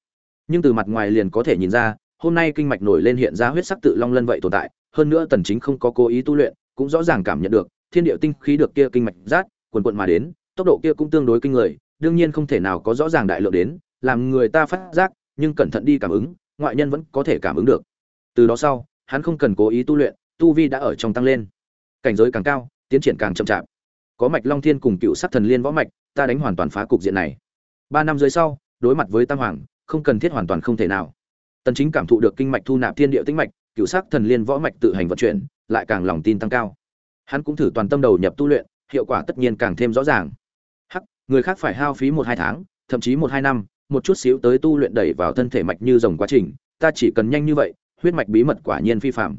Nhưng từ mặt ngoài liền có thể nhìn ra, hôm nay kinh mạch nổi lên hiện ra huyết sắc tự long lân vậy tồn tại, hơn nữa tần chính không có cố ý tu luyện, cũng rõ ràng cảm nhận được, thiên địa tinh khí được kia kinh mạch rát, quần quần mà đến, tốc độ kia cũng tương đối kinh người đương nhiên không thể nào có rõ ràng đại lượng đến, làm người ta phát giác, nhưng cẩn thận đi cảm ứng, ngoại nhân vẫn có thể cảm ứng được. Từ đó sau, hắn không cần cố ý tu luyện, tu vi đã ở trong tăng lên. Cảnh giới càng cao, tiến triển càng chậm chạp. Có mạch long thiên cùng cựu sắc thần liên võ mạch, ta đánh hoàn toàn phá cục diện này. Ba năm dưới sau, đối mặt với tam hoàng, không cần thiết hoàn toàn không thể nào. Tần chính cảm thụ được kinh mạch thu nạp thiên địa tĩnh mạch, cựu sắc thần liên võ mạch tự hành vận chuyển, lại càng lòng tin tăng cao. Hắn cũng thử toàn tâm đầu nhập tu luyện, hiệu quả tất nhiên càng thêm rõ ràng người khác phải hao phí một hai tháng, thậm chí một hai năm, một chút xíu tới tu luyện đẩy vào thân thể mạch như dòng quá trình, ta chỉ cần nhanh như vậy, huyết mạch bí mật quả nhiên phi phạm.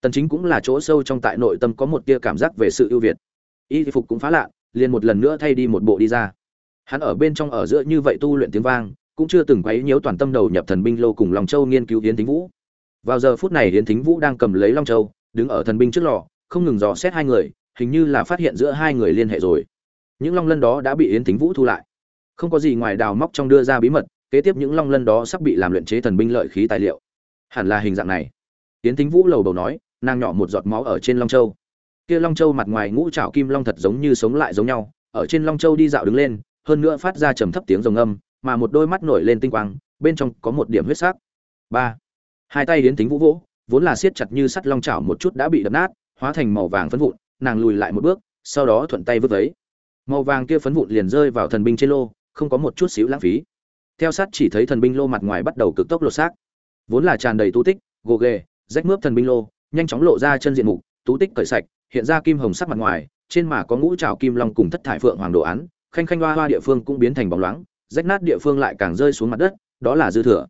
Tần chính cũng là chỗ sâu trong tại nội tâm có một tia cảm giác về sự ưu việt. Y phục cũng phá lạ liền một lần nữa thay đi một bộ đi ra. Hắn ở bên trong ở giữa như vậy tu luyện tiếng vang, cũng chưa từng quấy nhiễu toàn tâm đầu nhập thần binh lô cùng long châu nghiên cứu hiến thính vũ. Vào giờ phút này hiến thính vũ đang cầm lấy long châu, đứng ở thần binh trước lò, không ngừng dò xét hai người, hình như là phát hiện giữa hai người liên hệ rồi những long lân đó đã bị yến thính vũ thu lại. Không có gì ngoài đào móc trong đưa ra bí mật, kế tiếp những long lân đó sắp bị làm luyện chế thần binh lợi khí tài liệu. Hẳn là hình dạng này. Yến thính vũ lầu đầu nói, nàng nhỏ một giọt máu ở trên long châu. Kia long châu mặt ngoài ngũ trảo kim long thật giống như sống lại giống nhau, ở trên long châu đi dạo đứng lên, hơn nữa phát ra trầm thấp tiếng rồng âm, mà một đôi mắt nổi lên tinh quang, bên trong có một điểm huyết sắc. Ba. Hai tay hiến tính vũ vỗ, vốn là siết chặt như sắt long chảo một chút đã bị đập nát, hóa thành màu vàng phấn vụn, nàng lùi lại một bước, sau đó thuận tay vứt lấy màu vàng kia phấn vụn liền rơi vào thần binh trên lô, không có một chút xíu lãng phí. Theo sát chỉ thấy thần binh lô mặt ngoài bắt đầu cực tốc lột xác. Vốn là tràn đầy tú tích, gồ ghề, rách mướp thần binh lô, nhanh chóng lộ ra chân diện mục, tú tích cởi sạch, hiện ra kim hồng sắc mặt ngoài, trên mà có ngũ trào kim long cùng thất thải phượng hoàng đồ án, khanh khanh hoa hoa địa phương cũng biến thành bóng loáng, rách nát địa phương lại càng rơi xuống mặt đất, đó là dư thừa.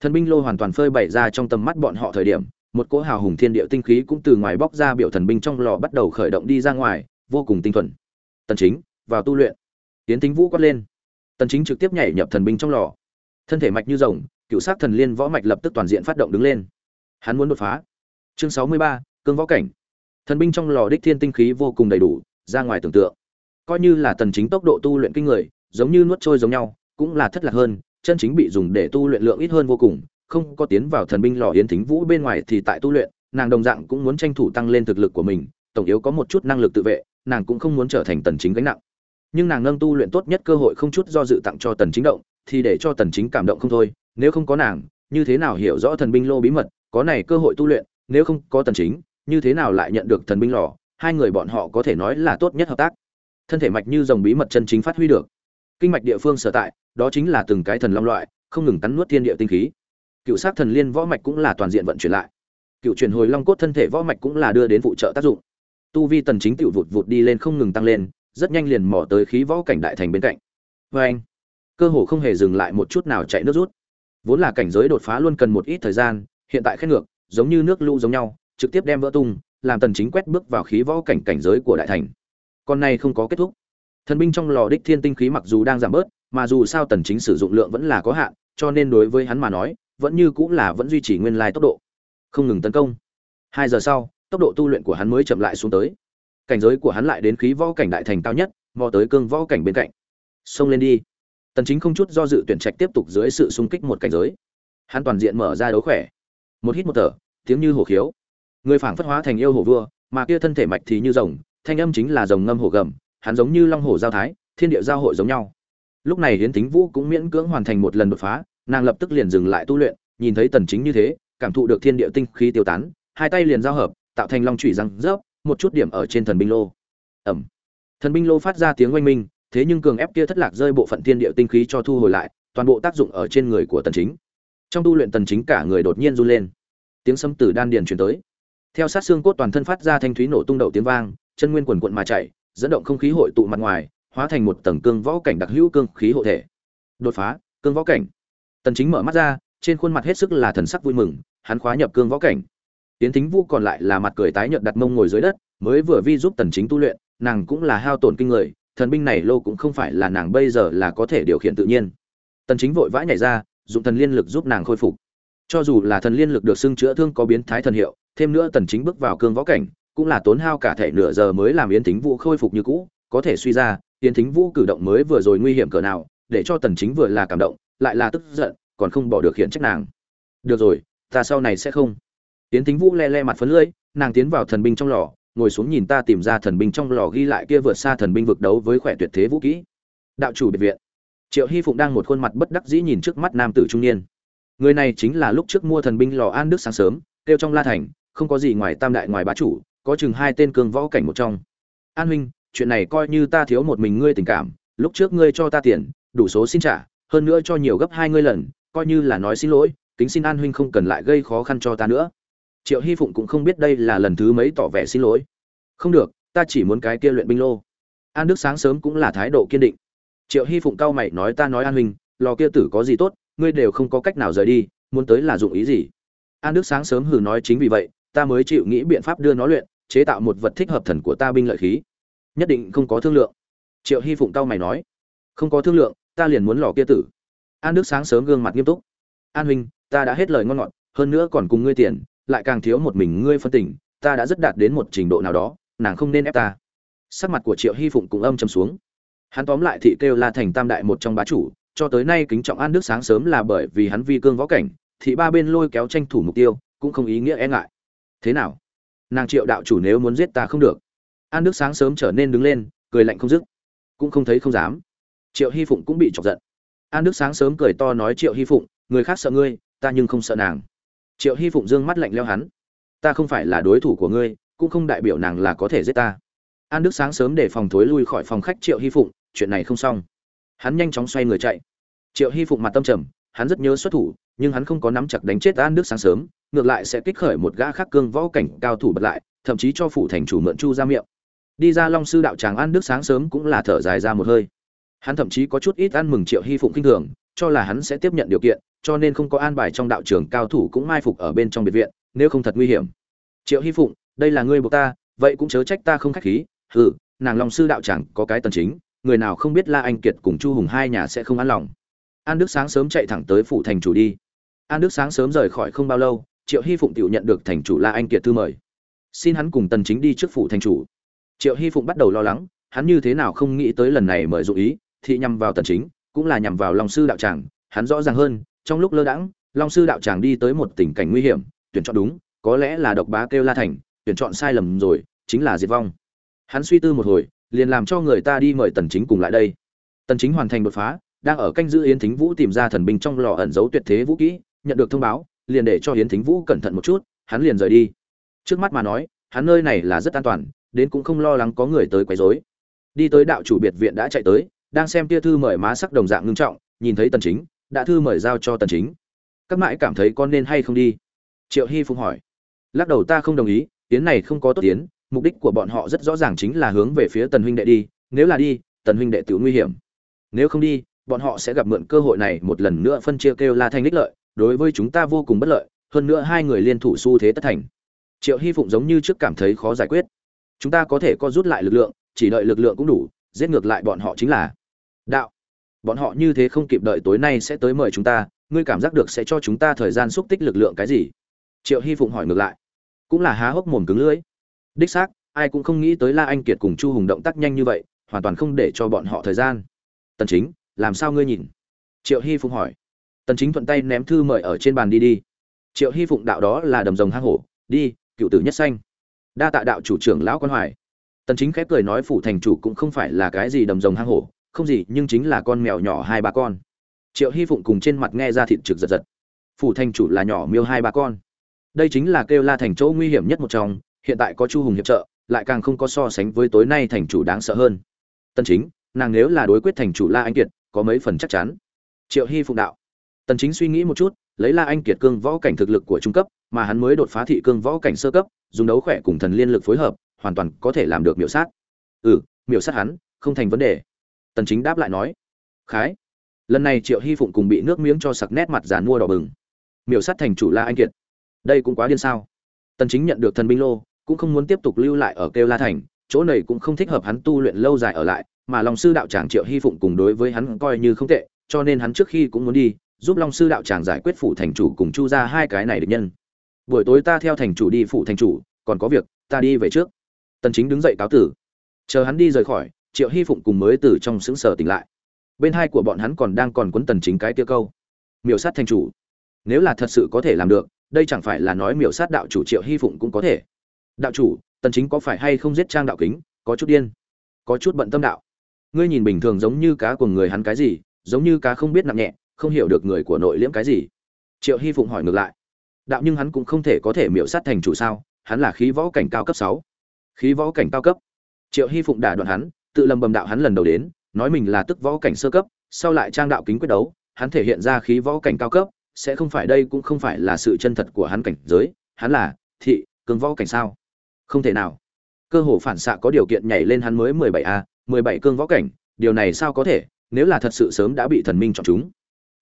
Thần binh lô hoàn toàn phơi bày ra trong tầm mắt bọn họ thời điểm, một cỗ hào hùng thiên địa tinh khí cũng từ ngoài bóc ra biểu thần binh trong lò bắt đầu khởi động đi ra ngoài, vô cùng tinh thuần. Tần chính vào tu luyện. Tiến tính vũ quát lên. Tần chính trực tiếp nhảy nhập thần binh trong lò. Thân thể mạch như rồng cựu sát thần liên võ mạch lập tức toàn diện phát động đứng lên. Hắn muốn đột phá. Chương 63, cương võ cảnh. Thần binh trong lò đích thiên tinh khí vô cùng đầy đủ ra ngoài tưởng tượng. Coi như là tần chính tốc độ tu luyện kinh người giống như nuốt trôi giống nhau cũng là thất lạc hơn chân chính bị dùng để tu luyện lượng ít hơn vô cùng không có tiến vào thần binh lò yến thính vũ bên ngoài thì tại tu luyện nàng đồng dạng cũng muốn tranh thủ tăng lên thực lực của mình tổng yếu có một chút năng lực tự vệ nàng cũng không muốn trở thành tần chính gánh nặng nhưng nàng nâng tu luyện tốt nhất cơ hội không chút do dự tặng cho tần chính động, thì để cho tần chính cảm động không thôi, nếu không có nàng, như thế nào hiểu rõ thần binh lô bí mật, có này cơ hội tu luyện, nếu không có tần chính, như thế nào lại nhận được thần binh lò, hai người bọn họ có thể nói là tốt nhất hợp tác. Thân thể mạch như dòng bí mật chân chính phát huy được. Kinh mạch địa phương sở tại, đó chính là từng cái thần long loại, không ngừng cắn nuốt thiên địa tinh khí. Cựu sát thần liên võ mạch cũng là toàn diện vận chuyển lại. Cựu chuyển hồi long cốt thân thể võ mạch cũng là đưa đến phụ trợ tác dụng. Tu vi tần chính tiểu vụt vụt đi lên không ngừng tăng lên rất nhanh liền mò tới khí võ cảnh đại thành bên cạnh. Với anh, cơ hồ không hề dừng lại một chút nào chạy nước rút. Vốn là cảnh giới đột phá luôn cần một ít thời gian, hiện tại khét ngược, giống như nước lũ giống nhau, trực tiếp đem vỡ tung, làm tần chính quét bước vào khí võ cảnh cảnh giới của đại thành. Con này không có kết thúc. Thần binh trong lò đích thiên tinh khí mặc dù đang giảm bớt, mà dù sao tần chính sử dụng lượng vẫn là có hạn, cho nên đối với hắn mà nói, vẫn như cũng là vẫn duy trì nguyên lai tốc độ. Không ngừng tấn công. Hai giờ sau, tốc độ tu luyện của hắn mới chậm lại xuống tới cảnh giới của hắn lại đến khí võ cảnh đại thành cao nhất, mò tới cương võ cảnh bên cạnh. Xông lên đi. Tần chính không chút do dự tuyển trạch tiếp tục dưới sự xung kích một cảnh giới. Hắn toàn diện mở ra đấu khỏe. Một hít một thở, tiếng như hổ khiếu. Người phảng phất hóa thành yêu hổ vua, mà kia thân thể mạch thì như rồng, thanh âm chính là rồng ngâm hổ gầm, hắn giống như long hổ giao thái, thiên địa giao hội giống nhau. Lúc này hiến tính vũ cũng miễn cưỡng hoàn thành một lần đột phá, nàng lập tức liền dừng lại tu luyện, nhìn thấy tần chính như thế, cảm thụ được thiên địa tinh khí tiêu tán, hai tay liền giao hợp, tạo thành long chủy răng rớp một chút điểm ở trên thần binh lô. Ẩm. Thần binh lô phát ra tiếng oanh minh, thế nhưng cường ép kia thất lạc rơi bộ phận thiên địa tinh khí cho thu hồi lại, toàn bộ tác dụng ở trên người của tần chính. Trong tu luyện tần chính cả người đột nhiên run lên. Tiếng sấm từ đan điền truyền tới. Theo sát xương cốt toàn thân phát ra thanh thúy nổ tung đầu tiếng vang, chân nguyên quần cuộn mà chạy, dẫn động không khí hội tụ mặt ngoài, hóa thành một tầng cương võ cảnh đặc hữu cương khí hộ thể. Đột phá, cương võ cảnh. Tần chính mở mắt ra, trên khuôn mặt hết sức là thần sắc vui mừng, hắn khóa nhập cương võ cảnh tiến thính vũ còn lại là mặt cười tái nhợt đặt mông ngồi dưới đất, mới vừa vi giúp tần chính tu luyện, nàng cũng là hao tổn kinh người, thần binh này lô cũng không phải là nàng bây giờ là có thể điều khiển tự nhiên. Tần chính vội vã nhảy ra, dùng thần liên lực giúp nàng khôi phục. Cho dù là thần liên lực được xưng chữa thương có biến thái thần hiệu, thêm nữa tần chính bước vào cương võ cảnh, cũng là tốn hao cả thể nửa giờ mới làm yến thính vũ khôi phục như cũ, có thể suy ra, yến thính vũ cử động mới vừa rồi nguy hiểm cỡ nào, để cho tần chính vừa là cảm động, lại là tức giận, còn không bỏ được hiện trách nàng. Được rồi, ta sau này sẽ không. Tiến thính vũ le le mặt phấn lưỡi nàng tiến vào thần binh trong lò, ngồi xuống nhìn ta tìm ra thần binh trong lò ghi lại kia vượt xa thần binh vực đấu với khỏe tuyệt thế vũ kỹ. Đạo chủ biệt viện. Triệu hy phụng đang một khuôn mặt bất đắc dĩ nhìn trước mắt nam tử trung niên. Người này chính là lúc trước mua thần binh lò an đức sáng sớm, kêu trong la thành, không có gì ngoài tam đại ngoài bá chủ, có chừng hai tên cường võ cảnh một trong. An huynh, chuyện này coi như ta thiếu một mình ngươi tình cảm, lúc trước ngươi cho ta tiền, đủ số xin trả, hơn nữa cho nhiều gấp hai ngươi lần, coi như là nói xin lỗi, kính xin an huynh không cần lại gây khó khăn cho ta nữa triệu hy phụng cũng không biết đây là lần thứ mấy tỏ vẻ xin lỗi. Không được, ta chỉ muốn cái kia luyện binh lô. An đức sáng sớm cũng là thái độ kiên định. Triệu hy phụng cao mày nói ta nói an huynh, lò kia tử có gì tốt, ngươi đều không có cách nào rời đi, muốn tới là dụng ý gì? An đức sáng sớm hừ nói chính vì vậy, ta mới chịu nghĩ biện pháp đưa nó luyện, chế tạo một vật thích hợp thần của ta binh lợi khí. Nhất định không có thương lượng. Triệu hy phụng cao mày nói, không có thương lượng, ta liền muốn lò kia tử. An đức sáng sớm gương mặt nghiêm túc. An huynh, ta đã hết lời ngon ngọt, hơn nữa còn cùng ngươi tiền lại càng thiếu một mình ngươi phân tình, ta đã rất đạt đến một trình độ nào đó, nàng không nên ép ta. Sắc mặt của triệu hy phụng cũng âm chầm xuống. Hắn tóm lại thị kêu la thành tam đại một trong bá chủ, cho tới nay kính trọng an đức sáng sớm là bởi vì hắn vi cương võ cảnh, thị ba bên lôi kéo tranh thủ mục tiêu, cũng không ý nghĩa e ngại. Thế nào? Nàng triệu đạo chủ nếu muốn giết ta không được. An đức sáng sớm trở nên đứng lên, cười lạnh không dứt. Cũng không thấy không dám. Triệu hy phụng cũng bị chọc giận. An đức sáng sớm cười to nói triệu hy phụng, người khác sợ ngươi, ta nhưng không sợ nàng triệu hy phụng dương mắt lạnh leo hắn. Ta không phải là đối thủ của ngươi, cũng không đại biểu nàng là có thể giết ta. An đức sáng sớm để phòng thối lui khỏi phòng khách triệu hy phụng, chuyện này không xong. Hắn nhanh chóng xoay người chạy. Triệu hy phụng mặt tâm trầm, hắn rất nhớ xuất thủ, nhưng hắn không có nắm chặt đánh chết an đức sáng sớm, ngược lại sẽ kích khởi một gã khắc cương võ cảnh cao thủ bật lại, thậm chí cho phủ thành chủ mượn chu ra miệng. Đi ra long sư đạo tràng an đức sáng sớm cũng là thở dài ra một hơi. Hắn thậm chí có chút ít ăn mừng triệu hy phụng kinh thường, cho là hắn sẽ tiếp nhận điều kiện cho nên không có an bài trong đạo trường cao thủ cũng mai phục ở bên trong biệt viện, nếu không thật nguy hiểm. Triệu hy phụng, đây là ngươi buộc ta, vậy cũng chớ trách ta không khách khí. Hừ, nàng long sư đạo chẳng có cái tần chính, người nào không biết la anh kiệt cùng chu hùng hai nhà sẽ không an lòng. An đức sáng sớm chạy thẳng tới phủ thành chủ đi. An đức sáng sớm rời khỏi không bao lâu, triệu hy phụng tiểu nhận được thành chủ la anh kiệt thư mời. Xin hắn cùng tần chính đi trước phủ thành chủ. Triệu hy phụng bắt đầu lo lắng, hắn như thế nào không nghĩ tới lần này mời dụ ý, thì nhằm vào tần chính, cũng là nhằm vào long sư đạo tràng hắn rõ ràng hơn trong lúc lơ đãng, long sư đạo tràng đi tới một tình cảnh nguy hiểm, tuyển chọn đúng, có lẽ là độc bá kêu la thành, tuyển chọn sai lầm rồi, chính là diệt vong. Hắn suy tư một hồi, liền làm cho người ta đi mời tần chính cùng lại đây. Tần chính hoàn thành đột phá, đang ở canh giữ yến thính vũ tìm ra thần binh trong lò ẩn giấu tuyệt thế vũ kỹ, nhận được thông báo, liền để cho yến thính vũ cẩn thận một chút, hắn liền rời đi. Trước mắt mà nói, hắn nơi này là rất an toàn, đến cũng không lo lắng có người tới quấy rối. Đi tới đạo chủ biệt viện đã chạy tới, đang xem tia thư mời má sắc đồng dạng ngưng trọng, nhìn thấy tần chính đã thư mời giao cho tần chính. Các mãi cảm thấy con nên hay không đi? Triệu hy phụng hỏi. Lắc đầu ta không đồng ý, tiến này không có tốt tiến, mục đích của bọn họ rất rõ ràng chính là hướng về phía tần huynh đệ đi, nếu là đi, tần huynh đệ tự nguy hiểm. Nếu không đi, bọn họ sẽ gặp mượn cơ hội này một lần nữa phân chia kêu la thanh đích lợi, đối với chúng ta vô cùng bất lợi, hơn nữa hai người liên thủ xu thế tất thành. Triệu hy phụng giống như trước cảm thấy khó giải quyết. Chúng ta có thể co rút lại lực lượng, chỉ đợi lực lượng cũng đủ, giết ngược lại bọn họ chính là đạo bọn họ như thế không kịp đợi tối nay sẽ tới mời chúng ta, ngươi cảm giác được sẽ cho chúng ta thời gian xúc tích lực lượng cái gì? Triệu hy phụng hỏi ngược lại. Cũng là há hốc mồm cứng lưỡi. Đích xác, ai cũng không nghĩ tới la anh kiệt cùng chu hùng động tác nhanh như vậy, hoàn toàn không để cho bọn họ thời gian. Tần chính, làm sao ngươi nhìn? Triệu hy phụng hỏi. Tần chính thuận tay ném thư mời ở trên bàn đi đi. Triệu hy phụng đạo đó là đầm rồng hang hổ. Đi, cựu tử nhất xanh đa tạ đạo chủ trưởng lão quan hoài. Tần chính khép cười nói phủ thành chủ cũng không phải là cái gì đầm rồng hang hổ không gì, nhưng chính là con mèo nhỏ hai ba con. Triệu hy phụng cùng trên mặt nghe ra thịt trực giật giật. Phủ thành chủ là nhỏ miêu hai ba con. Đây chính là kêu la thành chỗ nguy hiểm nhất một trong, hiện tại có chu hùng hiệp trợ, lại càng không có so sánh với tối nay thành chủ đáng sợ hơn. Tân chính, nàng nếu là đối quyết thành chủ la anh kiệt, có mấy phần chắc chắn. Triệu hy phụng đạo. Tần chính suy nghĩ một chút, lấy la anh kiệt cương võ cảnh thực lực của trung cấp, mà hắn mới đột phá thị cương võ cảnh sơ cấp, dùng đấu khỏe cùng thần liên lực phối hợp, hoàn toàn có thể làm được miểu sát. Ừ miểu sát hắn, không thành vấn đề tần chính đáp lại nói, khái, lần này triệu hy phụng cùng bị nước miếng cho sặc nét mặt giàn mua đỏ bừng. Miểu sát thành chủ la anh kiệt. Đây cũng quá điên sao? Tần chính nhận được thần binh lô, cũng không muốn tiếp tục lưu lại ở kêu la thành, chỗ này cũng không thích hợp hắn tu luyện lâu dài ở lại, mà long sư đạo tràng triệu hy phụng cùng đối với hắn coi như không tệ, cho nên hắn trước khi cũng muốn đi, giúp long sư đạo tràng giải quyết phủ thành chủ cùng chu ra hai cái này được nhân. Buổi tối ta theo thành chủ đi phủ thành chủ, còn có việc, ta đi về trước. Tần chính đứng dậy cáo tử. Chờ hắn đi rời khỏi triệu hy phụng cùng mới từ trong xứng sở tỉnh lại. Bên hai của bọn hắn còn đang còn quấn tần chính cái kia câu. Miểu sát thành chủ. Nếu là thật sự có thể làm được, đây chẳng phải là nói miểu sát đạo chủ triệu hy phụng cũng có thể. Đạo chủ, tần chính có phải hay không giết trang đạo kính? Có chút điên. Có chút bận tâm đạo. Ngươi nhìn bình thường giống như cá của người hắn cái gì, giống như cá không biết nặng nhẹ, không hiểu được người của nội liễm cái gì. Triệu hy phụng hỏi ngược lại. Đạo nhưng hắn cũng không thể có thể miểu sát thành chủ sao? Hắn là khí võ cảnh cao cấp 6. khí võ cảnh cao cấp. Triệu hy phụng đả đoạn hắn tự lầm bầm đạo hắn lần đầu đến, nói mình là tức võ cảnh sơ cấp, sau lại trang đạo kính quyết đấu, hắn thể hiện ra khí võ cảnh cao cấp, sẽ không phải đây cũng không phải là sự chân thật của hắn cảnh giới, hắn là thị, cường võ cảnh sao? Không thể nào. Cơ hồ phản xạ có điều kiện nhảy lên hắn mới mười bảy a, mười bảy cương võ cảnh, điều này sao có thể, nếu là thật sự sớm đã bị thần minh chọn chúng.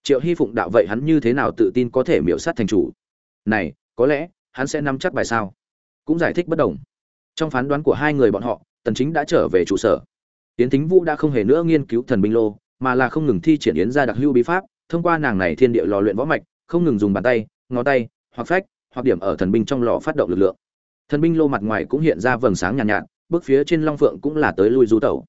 Triệu hy phụng đạo vậy hắn như thế nào tự tin có thể miễu sát thành chủ? Này, có lẽ, hắn sẽ nắm chắc bài sao? Cũng giải thích bất đồng. Trong phán đoán của hai người bọn họ, tần chính đã trở về trụ sở tiến thính vũ đã không hề nữa nghiên cứu thần binh lô mà là không ngừng thi triển yến ra đặc lưu bí pháp thông qua nàng này thiên địa lò luyện võ mạch không ngừng dùng bàn tay ngón tay hoặc phách hoặc điểm ở thần binh trong lò phát động lực lượng. Thần binh lô mặt ngoài cũng hiện ra vầng sáng nhàn nhạt, nhạt bước phía trên long phượng cũng là tới lui du tẩu.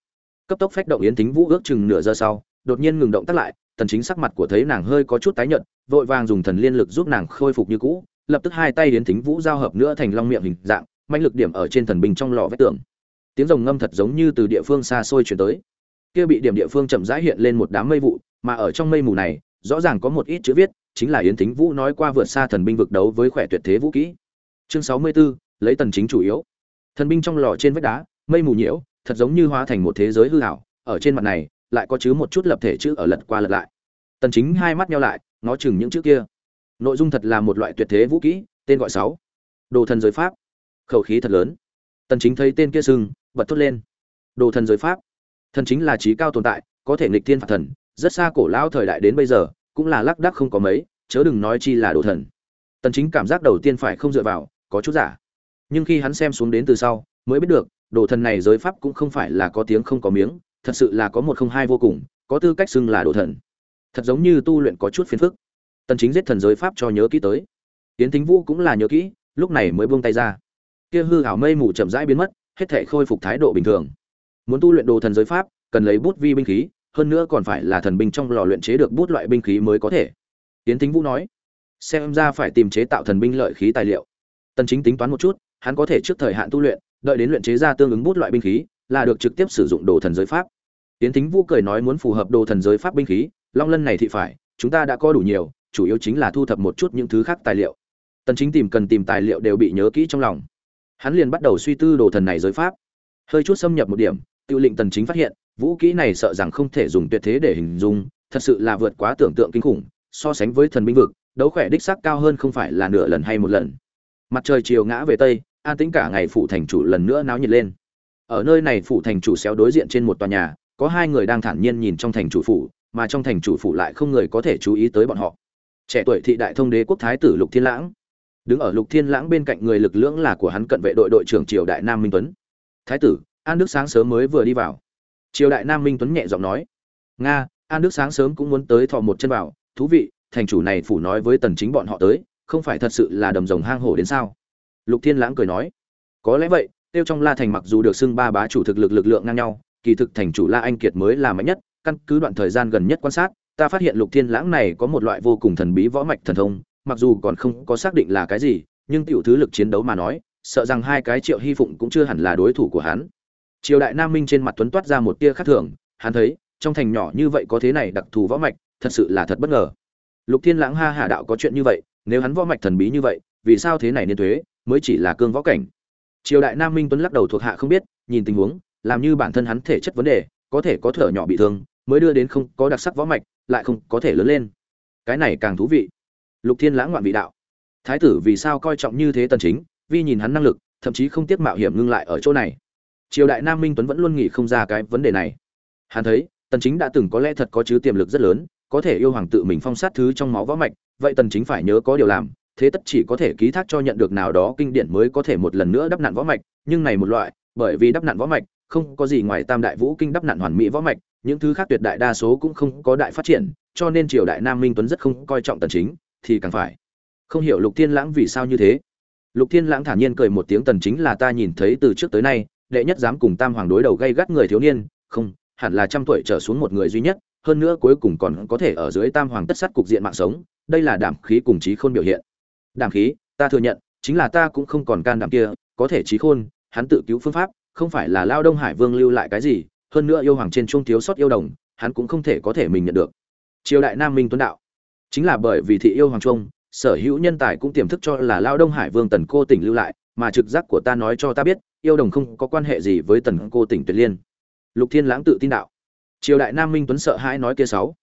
Cấp tốc phách động yến thính vũ ước chừng nửa giờ sau đột nhiên ngừng động tác lại tần chính sắc mặt của thấy nàng hơi có chút tái nhợt vội vàng dùng thần liên lực giúp nàng khôi phục như cũ lập tức hai tay yến thính vũ giao hợp nữa thành long miệng hình dạng mãnh lực điểm ở trên thần binh trong lò vách tường tiếng rồng ngâm thật giống như từ địa phương xa xôi truyền tới. Kia bị điểm địa phương chậm rãi hiện lên một đám mây vụ mà ở trong mây mù này rõ ràng có một ít chữ viết chính là yến thính vũ nói qua vượt xa thần binh vực đấu với khỏe tuyệt thế vũ kỹ. Chương 64, lấy tần chính chủ yếu. Thần binh trong lò trên vách đá mây mù nhiễu thật giống như hóa thành một thế giới hư ảo ở trên mặt này lại có chứa một chút lập thể chữ ở lật qua lật lại. Tần chính hai mắt nheo lại ngó chừng những chữ kia. Nội dung thật là một loại tuyệt thế vũ kỹ tên gọi sáu. Đồ thần giới pháp. Khẩu khí thật lớn. Tần chính thấy tên kia sưng bật thốt lên. Đồ thần giới pháp. Thần chính là trí cao tồn tại, có thể nghịch thiên phạt thần, rất xa cổ lão thời đại đến bây giờ, cũng là lác đác không có mấy, chớ đừng nói chi là đồ thần. Tần chính cảm giác đầu tiên phải không dựa vào, có chút giả. Nhưng khi hắn xem xuống đến từ sau, mới biết được, đồ thần này giới pháp cũng không phải là có tiếng không có miếng, thật sự là có một không hai vô cùng, có tư cách xưng là đồ thần. Thật giống như tu luyện có chút phiền phức. Tần chính giết thần giới pháp cho nhớ kỹ tới. Tiến thính vũ cũng là nhớ kỹ, lúc này mới buông tay ra. Kia hư ảo mây mù chậm rãi biến mất hết thể khôi phục thái độ bình thường. Muốn tu luyện đồ thần giới pháp, cần lấy bút vi binh khí, hơn nữa còn phải là thần binh trong lò luyện chế được bút loại binh khí mới có thể. Tiến thính vũ nói, xem ra phải tìm chế tạo thần binh lợi khí tài liệu. Tần chính tính toán một chút, hắn có thể trước thời hạn tu luyện, đợi đến luyện chế ra tương ứng bút loại binh khí, là được trực tiếp sử dụng đồ thần giới pháp. Tiến thính vũ cười nói muốn phù hợp đồ thần giới pháp binh khí, long lân này thì phải, chúng ta đã có đủ nhiều, chủ yếu chính là thu thập một chút những thứ khác tài liệu. Tần chính tìm cần tìm tài liệu đều bị nhớ kỹ trong lòng hắn liền bắt đầu suy tư đồ thần này giới pháp. Hơi chút xâm nhập một điểm, tiêu lệnh tần chính phát hiện, vũ kỹ này sợ rằng không thể dùng tuyệt thế để hình dung, thật sự là vượt quá tưởng tượng kinh khủng, so sánh với thần binh vực, đấu khỏe đích xác cao hơn không phải là nửa lần hay một lần. Mặt trời chiều ngã về tây, an tĩnh cả ngày phụ thành chủ lần nữa náo nhiệt lên. Ở nơi này phụ thành chủ xéo đối diện trên một tòa nhà, có hai người đang thản nhiên nhìn trong thành chủ phủ, mà trong thành chủ phủ lại không người có thể chú ý tới bọn họ. Trẻ tuổi thị đại thông đế quốc thái tử lục thiên lãng đứng ở lục thiên lãng bên cạnh người lực lưỡng là của hắn cận vệ đội đội trưởng triều đại nam minh tuấn. Thái tử, an đức sáng sớm mới vừa đi vào. Triều đại nam minh tuấn nhẹ giọng nói. Nga, an đức sáng sớm cũng muốn tới thọ một chân vào thú vị, thành chủ này phủ nói với tần chính bọn họ tới, không phải thật sự là đầm rồng hang hổ đến sao? Lục thiên lãng cười nói. Có lẽ vậy, tiêu trong la thành mặc dù được xưng ba bá chủ thực lực lực lượng ngang nhau, kỳ thực thành chủ la anh kiệt mới là mạnh nhất, căn cứ đoạn thời gian gần nhất quan sát, ta phát hiện lục thiên lãng này có một loại vô cùng thần bí võ mạch thần thông mặc dù còn không có xác định là cái gì, nhưng tiểu thứ lực chiến đấu mà nói, sợ rằng hai cái triệu hy phụng cũng chưa hẳn là đối thủ của hắn. Triều đại nam minh trên mặt tuấn toát ra một tia khác thường, hắn thấy, trong thành nhỏ như vậy có thế này đặc thù võ mạch, thật sự là thật bất ngờ. Lục thiên lãng ha hà đạo có chuyện như vậy, nếu hắn võ mạch thần bí như vậy, vì sao thế này nên thuế, mới chỉ là cương võ cảnh? Triều đại nam minh tuấn lắc đầu thuộc hạ không biết, nhìn tình huống, làm như bản thân hắn thể chất vấn đề, có thể có thở nhỏ bị thương, mới đưa đến không có đặc sắc võ mạch, lại không có thể lớn lên. Cái này càng thú vị lục thiên lãng ngoạn vị đạo. Thái tử vì sao coi trọng như thế tần chính vì nhìn hắn năng lực, thậm chí không tiếc mạo hiểm ngưng lại ở chỗ này. Triều đại nam minh tuấn vẫn luôn nghĩ không ra cái vấn đề này. Hắn thấy, tần chính đã từng có lẽ thật có chứ tiềm lực rất lớn, có thể yêu hoàng tự mình phong sát thứ trong máu võ mạch, vậy tần chính phải nhớ có điều làm, thế tất chỉ có thể ký thác cho nhận được nào đó kinh điển mới có thể một lần nữa đắp nạn võ mạch, nhưng này một loại, bởi vì đắp nạn võ mạch, không có gì ngoài tam đại vũ kinh đắp nạn hoàn mỹ võ mạch, những thứ khác tuyệt đại đa số cũng không có đại phát triển, cho nên triều đại nam minh tuấn rất không coi trọng tần chính thì càng phải. Không hiểu lục thiên lãng vì sao như thế. Lục thiên lãng thản nhiên cười một tiếng tần chính là ta nhìn thấy từ trước tới nay, đệ nhất dám cùng tam hoàng đối đầu gây gắt người thiếu niên, không, hẳn là trăm tuổi trở xuống một người duy nhất, hơn nữa cuối cùng còn có thể ở dưới tam hoàng tất sát cục diện mạng sống, đây là đảm khí cùng trí khôn biểu hiện. Đảm khí, ta thừa nhận, chính là ta cũng không còn can đảm kia, có thể trí khôn, hắn tự cứu phương pháp, không phải là lao đông hải vương lưu lại cái gì, hơn nữa yêu hoàng trên trung thiếu sót yêu đồng, hắn cũng không thể có thể mình nhận được. Triều đại nam minh tuấn đạo chính là bởi vì thị yêu hoàng trung, sở hữu nhân tài cũng tiềm thức cho là lao đông hải vương tần cô tỉnh lưu lại, mà trực giác của ta nói cho ta biết, yêu đồng không có quan hệ gì với tần cô tỉnh tuyệt liên. Lục thiên lãng tự tin đạo. Triều đại nam minh tuấn sợ hãi nói kia sáu.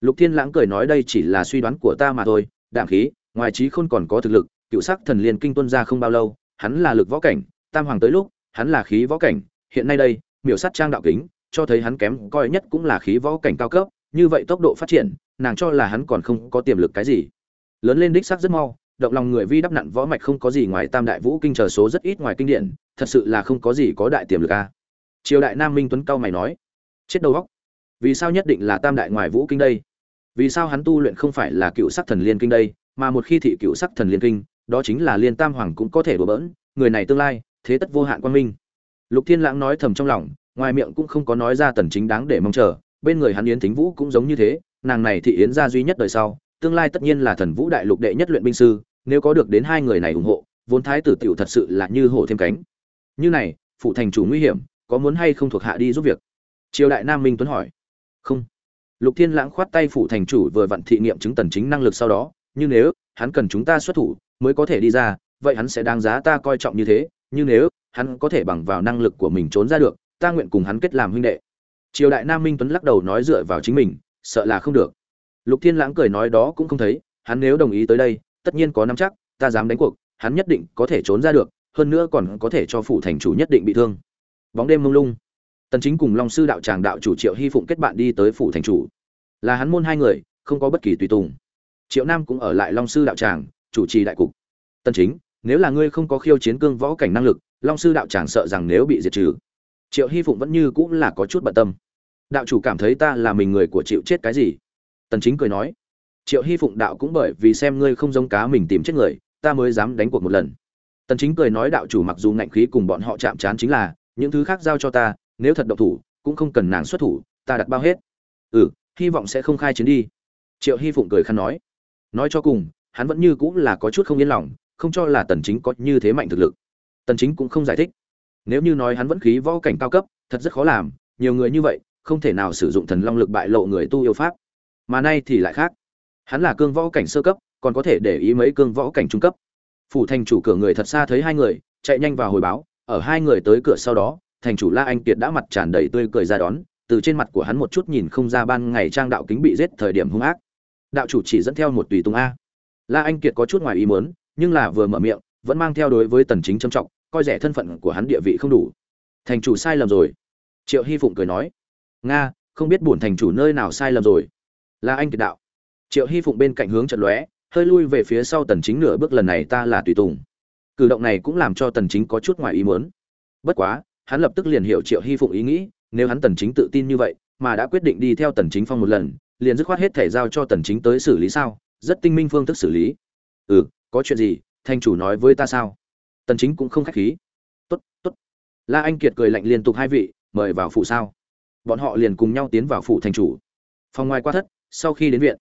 Lục thiên lãng cười nói đây chỉ là suy đoán của ta mà thôi, đạm khí, ngoài trí khôn còn có thực lực, cựu sắc thần liên kinh tuân ra không bao lâu, hắn là lực võ cảnh, tam hoàng tới lúc, hắn là khí võ cảnh, hiện nay đây, miểu sát trang đạo kính, cho thấy hắn kém, coi nhất cũng là khí võ cảnh cao cấp, như vậy tốc độ phát triển nàng cho là hắn còn không có tiềm lực cái gì. Lớn lên đích xác rất mau, động lòng người vi đắp nặn võ mạch không có gì ngoài tam đại vũ kinh chờ số rất ít ngoài kinh điển, thật sự là không có gì có đại tiềm lực a. Triều đại nam minh tuấn cao mày nói, chết đầu góc vì sao nhất định là tam đại ngoài vũ kinh đây? Vì sao hắn tu luyện không phải là cựu sắc thần liên kinh đây, mà một khi thị cựu sắc thần liên kinh, đó chính là liên tam hoàng cũng có thể đổ bỡn, người này tương lai, thế tất vô hạn quan minh. Lục thiên lãng nói thầm trong lòng, ngoài miệng cũng không có nói ra tần chính đáng để mong chờ, bên người hắn yến thính vũ cũng giống như thế nàng này thị yến gia duy nhất đời sau, tương lai tất nhiên là thần vũ đại lục đệ nhất luyện binh sư, nếu có được đến hai người này ủng hộ, vốn thái tử tiểu thật sự là như hổ thêm cánh. Như này phụ thành chủ nguy hiểm, có muốn hay không thuộc hạ đi giúp việc? Triều đại nam minh tuấn hỏi. Không. Lục thiên lãng khoát tay phụ thành chủ vừa vặn thị nghiệm chứng tần chính năng lực sau đó, như nếu, hắn cần chúng ta xuất thủ, mới có thể đi ra, vậy hắn sẽ đáng giá ta coi trọng như thế, như nếu, hắn có thể bằng vào năng lực của mình trốn ra được, ta nguyện cùng hắn kết làm huynh đệ. Triều đại nam minh tuấn lắc đầu nói dựa vào chính mình sợ là không được. Lục thiên lãng cười nói đó cũng không thấy, hắn nếu đồng ý tới đây, tất nhiên có nắm chắc, ta dám đánh cuộc, hắn nhất định có thể trốn ra được, hơn nữa còn có thể cho phủ thành chủ nhất định bị thương. Bóng đêm mông lung. Tần chính cùng long sư đạo tràng đạo chủ triệu hy phụng kết bạn đi tới phủ thành chủ. Là hắn môn hai người, không có bất kỳ tùy tùng. Triệu nam cũng ở lại long sư đạo tràng, chủ trì đại cục. Tần chính, nếu là ngươi không có khiêu chiến cương võ cảnh năng lực, long sư đạo tràng sợ rằng nếu bị diệt trừ. Triệu hy phụng vẫn như cũng là có chút bận tâm đạo chủ cảm thấy ta là mình người của chịu chết cái gì? Tần chính cười nói, triệu hy phụng đạo cũng bởi vì xem ngươi không giống cá mình tìm chết người, ta mới dám đánh cuộc một lần. Tần chính cười nói đạo chủ mặc dù ngạnh khí cùng bọn họ chạm chán chính là, những thứ khác giao cho ta, nếu thật động thủ, cũng không cần nàng xuất thủ, ta đặt bao hết. Ừ hy vọng sẽ không khai chiến đi. Triệu hy phụng cười khăn nói nói cho cùng, hắn vẫn như cũng là có chút không yên lòng, không cho là tần chính có như thế mạnh thực lực. Tần chính cũng không giải thích. Nếu như nói hắn vẫn khí võ cảnh cao cấp, thật rất khó làm, nhiều người như vậy không thể nào sử dụng thần long lực bại lộ người tu yêu pháp. Mà nay thì lại khác. Hắn là cương võ cảnh sơ cấp, còn có thể để ý mấy cương võ cảnh trung cấp. Phủ thành chủ cửa người thật xa thấy hai người, chạy nhanh vào hồi báo, ở hai người tới cửa sau đó, thành chủ la anh kiệt đã mặt tràn đầy tươi cười ra đón, từ trên mặt của hắn một chút nhìn không ra ban ngày trang đạo kính bị giết thời điểm hung ác. Đạo chủ chỉ dẫn theo một tùy tùng a. La anh kiệt có chút ngoài ý muốn, nhưng là vừa mở miệng, vẫn mang theo đối với tần chính trâm trọng, coi rẻ thân phận của hắn địa vị không đủ. Thành chủ sai lầm rồi. Triệu hy phụng cười nói nga, không biết bổn thành chủ nơi nào sai lầm rồi. Là anh kiệt đạo. Triệu hy phụng bên cạnh hướng trận lóe, hơi lui về phía sau tần chính nửa bước lần này ta là tùy tùng. Cử động này cũng làm cho tần chính có chút ngoài ý muốn. Bất quá, hắn lập tức liền hiểu triệu hy phụng ý nghĩ, nếu hắn tần chính tự tin như vậy, mà đã quyết định đi theo tần chính phong một lần, liền dứt khoát hết thể giao cho tần chính tới xử lý sao? Rất tinh minh phương thức xử lý. Ừ có chuyện gì? Thanh chủ nói với ta sao? Tần chính cũng không khách khí. Tốt tốt. La anh kiệt cười lạnh liên tục hai vị, mời vào phủ sao? Bọn họ liền cùng nhau tiến vào phủ thành chủ. Phòng ngoài qua thất, sau khi đến viện,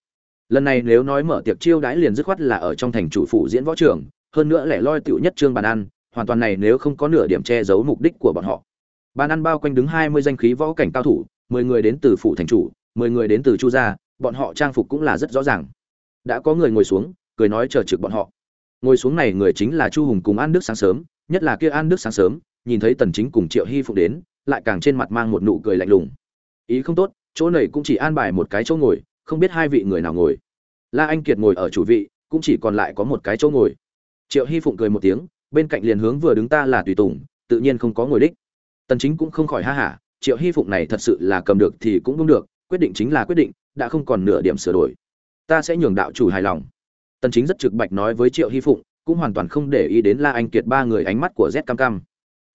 lần này nếu nói mở tiệc chiêu đãi liền dứt khoát là ở trong thành chủ phủ diễn võ trường, hơn nữa lẻ loi tiểu nhất trương bàn ăn, hoàn toàn này nếu không có nửa điểm che giấu mục đích của bọn họ. Bàn ăn bao quanh đứng 20 danh khí võ cảnh cao thủ 10 người đến từ phủ thành chủ 10 người đến từ chu gia, bọn họ trang phục cũng là rất rõ ràng. Đã có người ngồi xuống, cười nói chờ trực bọn họ. Ngồi xuống này người chính là chu hùng cùng an đức sáng sớm, nhất là kia an đức sáng sớm, nhìn thấy tần chính cùng triệu hy phụng đến lại càng trên mặt mang một nụ cười lạnh lùng. Ý không tốt, chỗ này cũng chỉ an bài một cái chỗ ngồi, không biết hai vị người nào ngồi. La anh kiệt ngồi ở chủ vị, cũng chỉ còn lại có một cái chỗ ngồi. Triệu hy phụng cười một tiếng, bên cạnh liền hướng vừa đứng ta là tùy tùng, tự nhiên không có ngồi đích. Tần chính cũng không khỏi ha hả, triệu hy phụng này thật sự là cầm được thì cũng đúng được, quyết định chính là quyết định, đã không còn nửa điểm sửa đổi. Ta sẽ nhường đạo chủ hài lòng. Tần chính rất trực bạch nói với triệu hy phụng, cũng hoàn toàn không để ý đến la anh kiệt ba người ánh mắt của z cam cam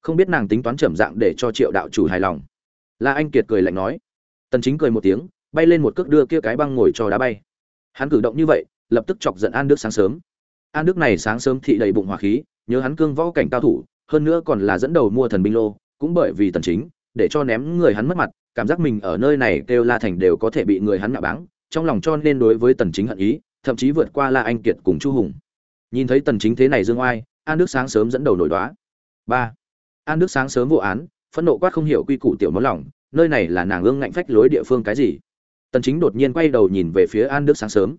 không biết nàng tính toán trầm dạng để cho triệu đạo chủ hài lòng. La anh kiệt cười lạnh nói. Tần chính cười một tiếng, bay lên một cước đưa kia cái băng ngồi cho đá bay. Hắn cử động như vậy, lập tức chọc giận an đức sáng sớm. An đức này sáng sớm thị đầy bụng hỏa khí, nhớ hắn cương võ cảnh cao thủ, hơn nữa còn là dẫn đầu mua thần binh lô, cũng bởi vì tần chính, để cho ném người hắn mất mặt, cảm giác mình ở nơi này kêu la thành đều có thể bị người hắn ngạ báng, trong lòng cho nên đối với tần chính hận ý, thậm chí vượt qua la anh kiệt cùng chu hùng. Nhìn thấy tần chính thế này dương oai, an đức sáng sớm dẫn đầu nổi đoá. Ba an đức sáng sớm vụ án, phẫn nộ quát không hiểu quy củ tiểu mối lòng, nơi này là nàng ương ngạnh phách lối địa phương cái gì? Tần chính đột nhiên quay đầu nhìn về phía an đức sáng sớm.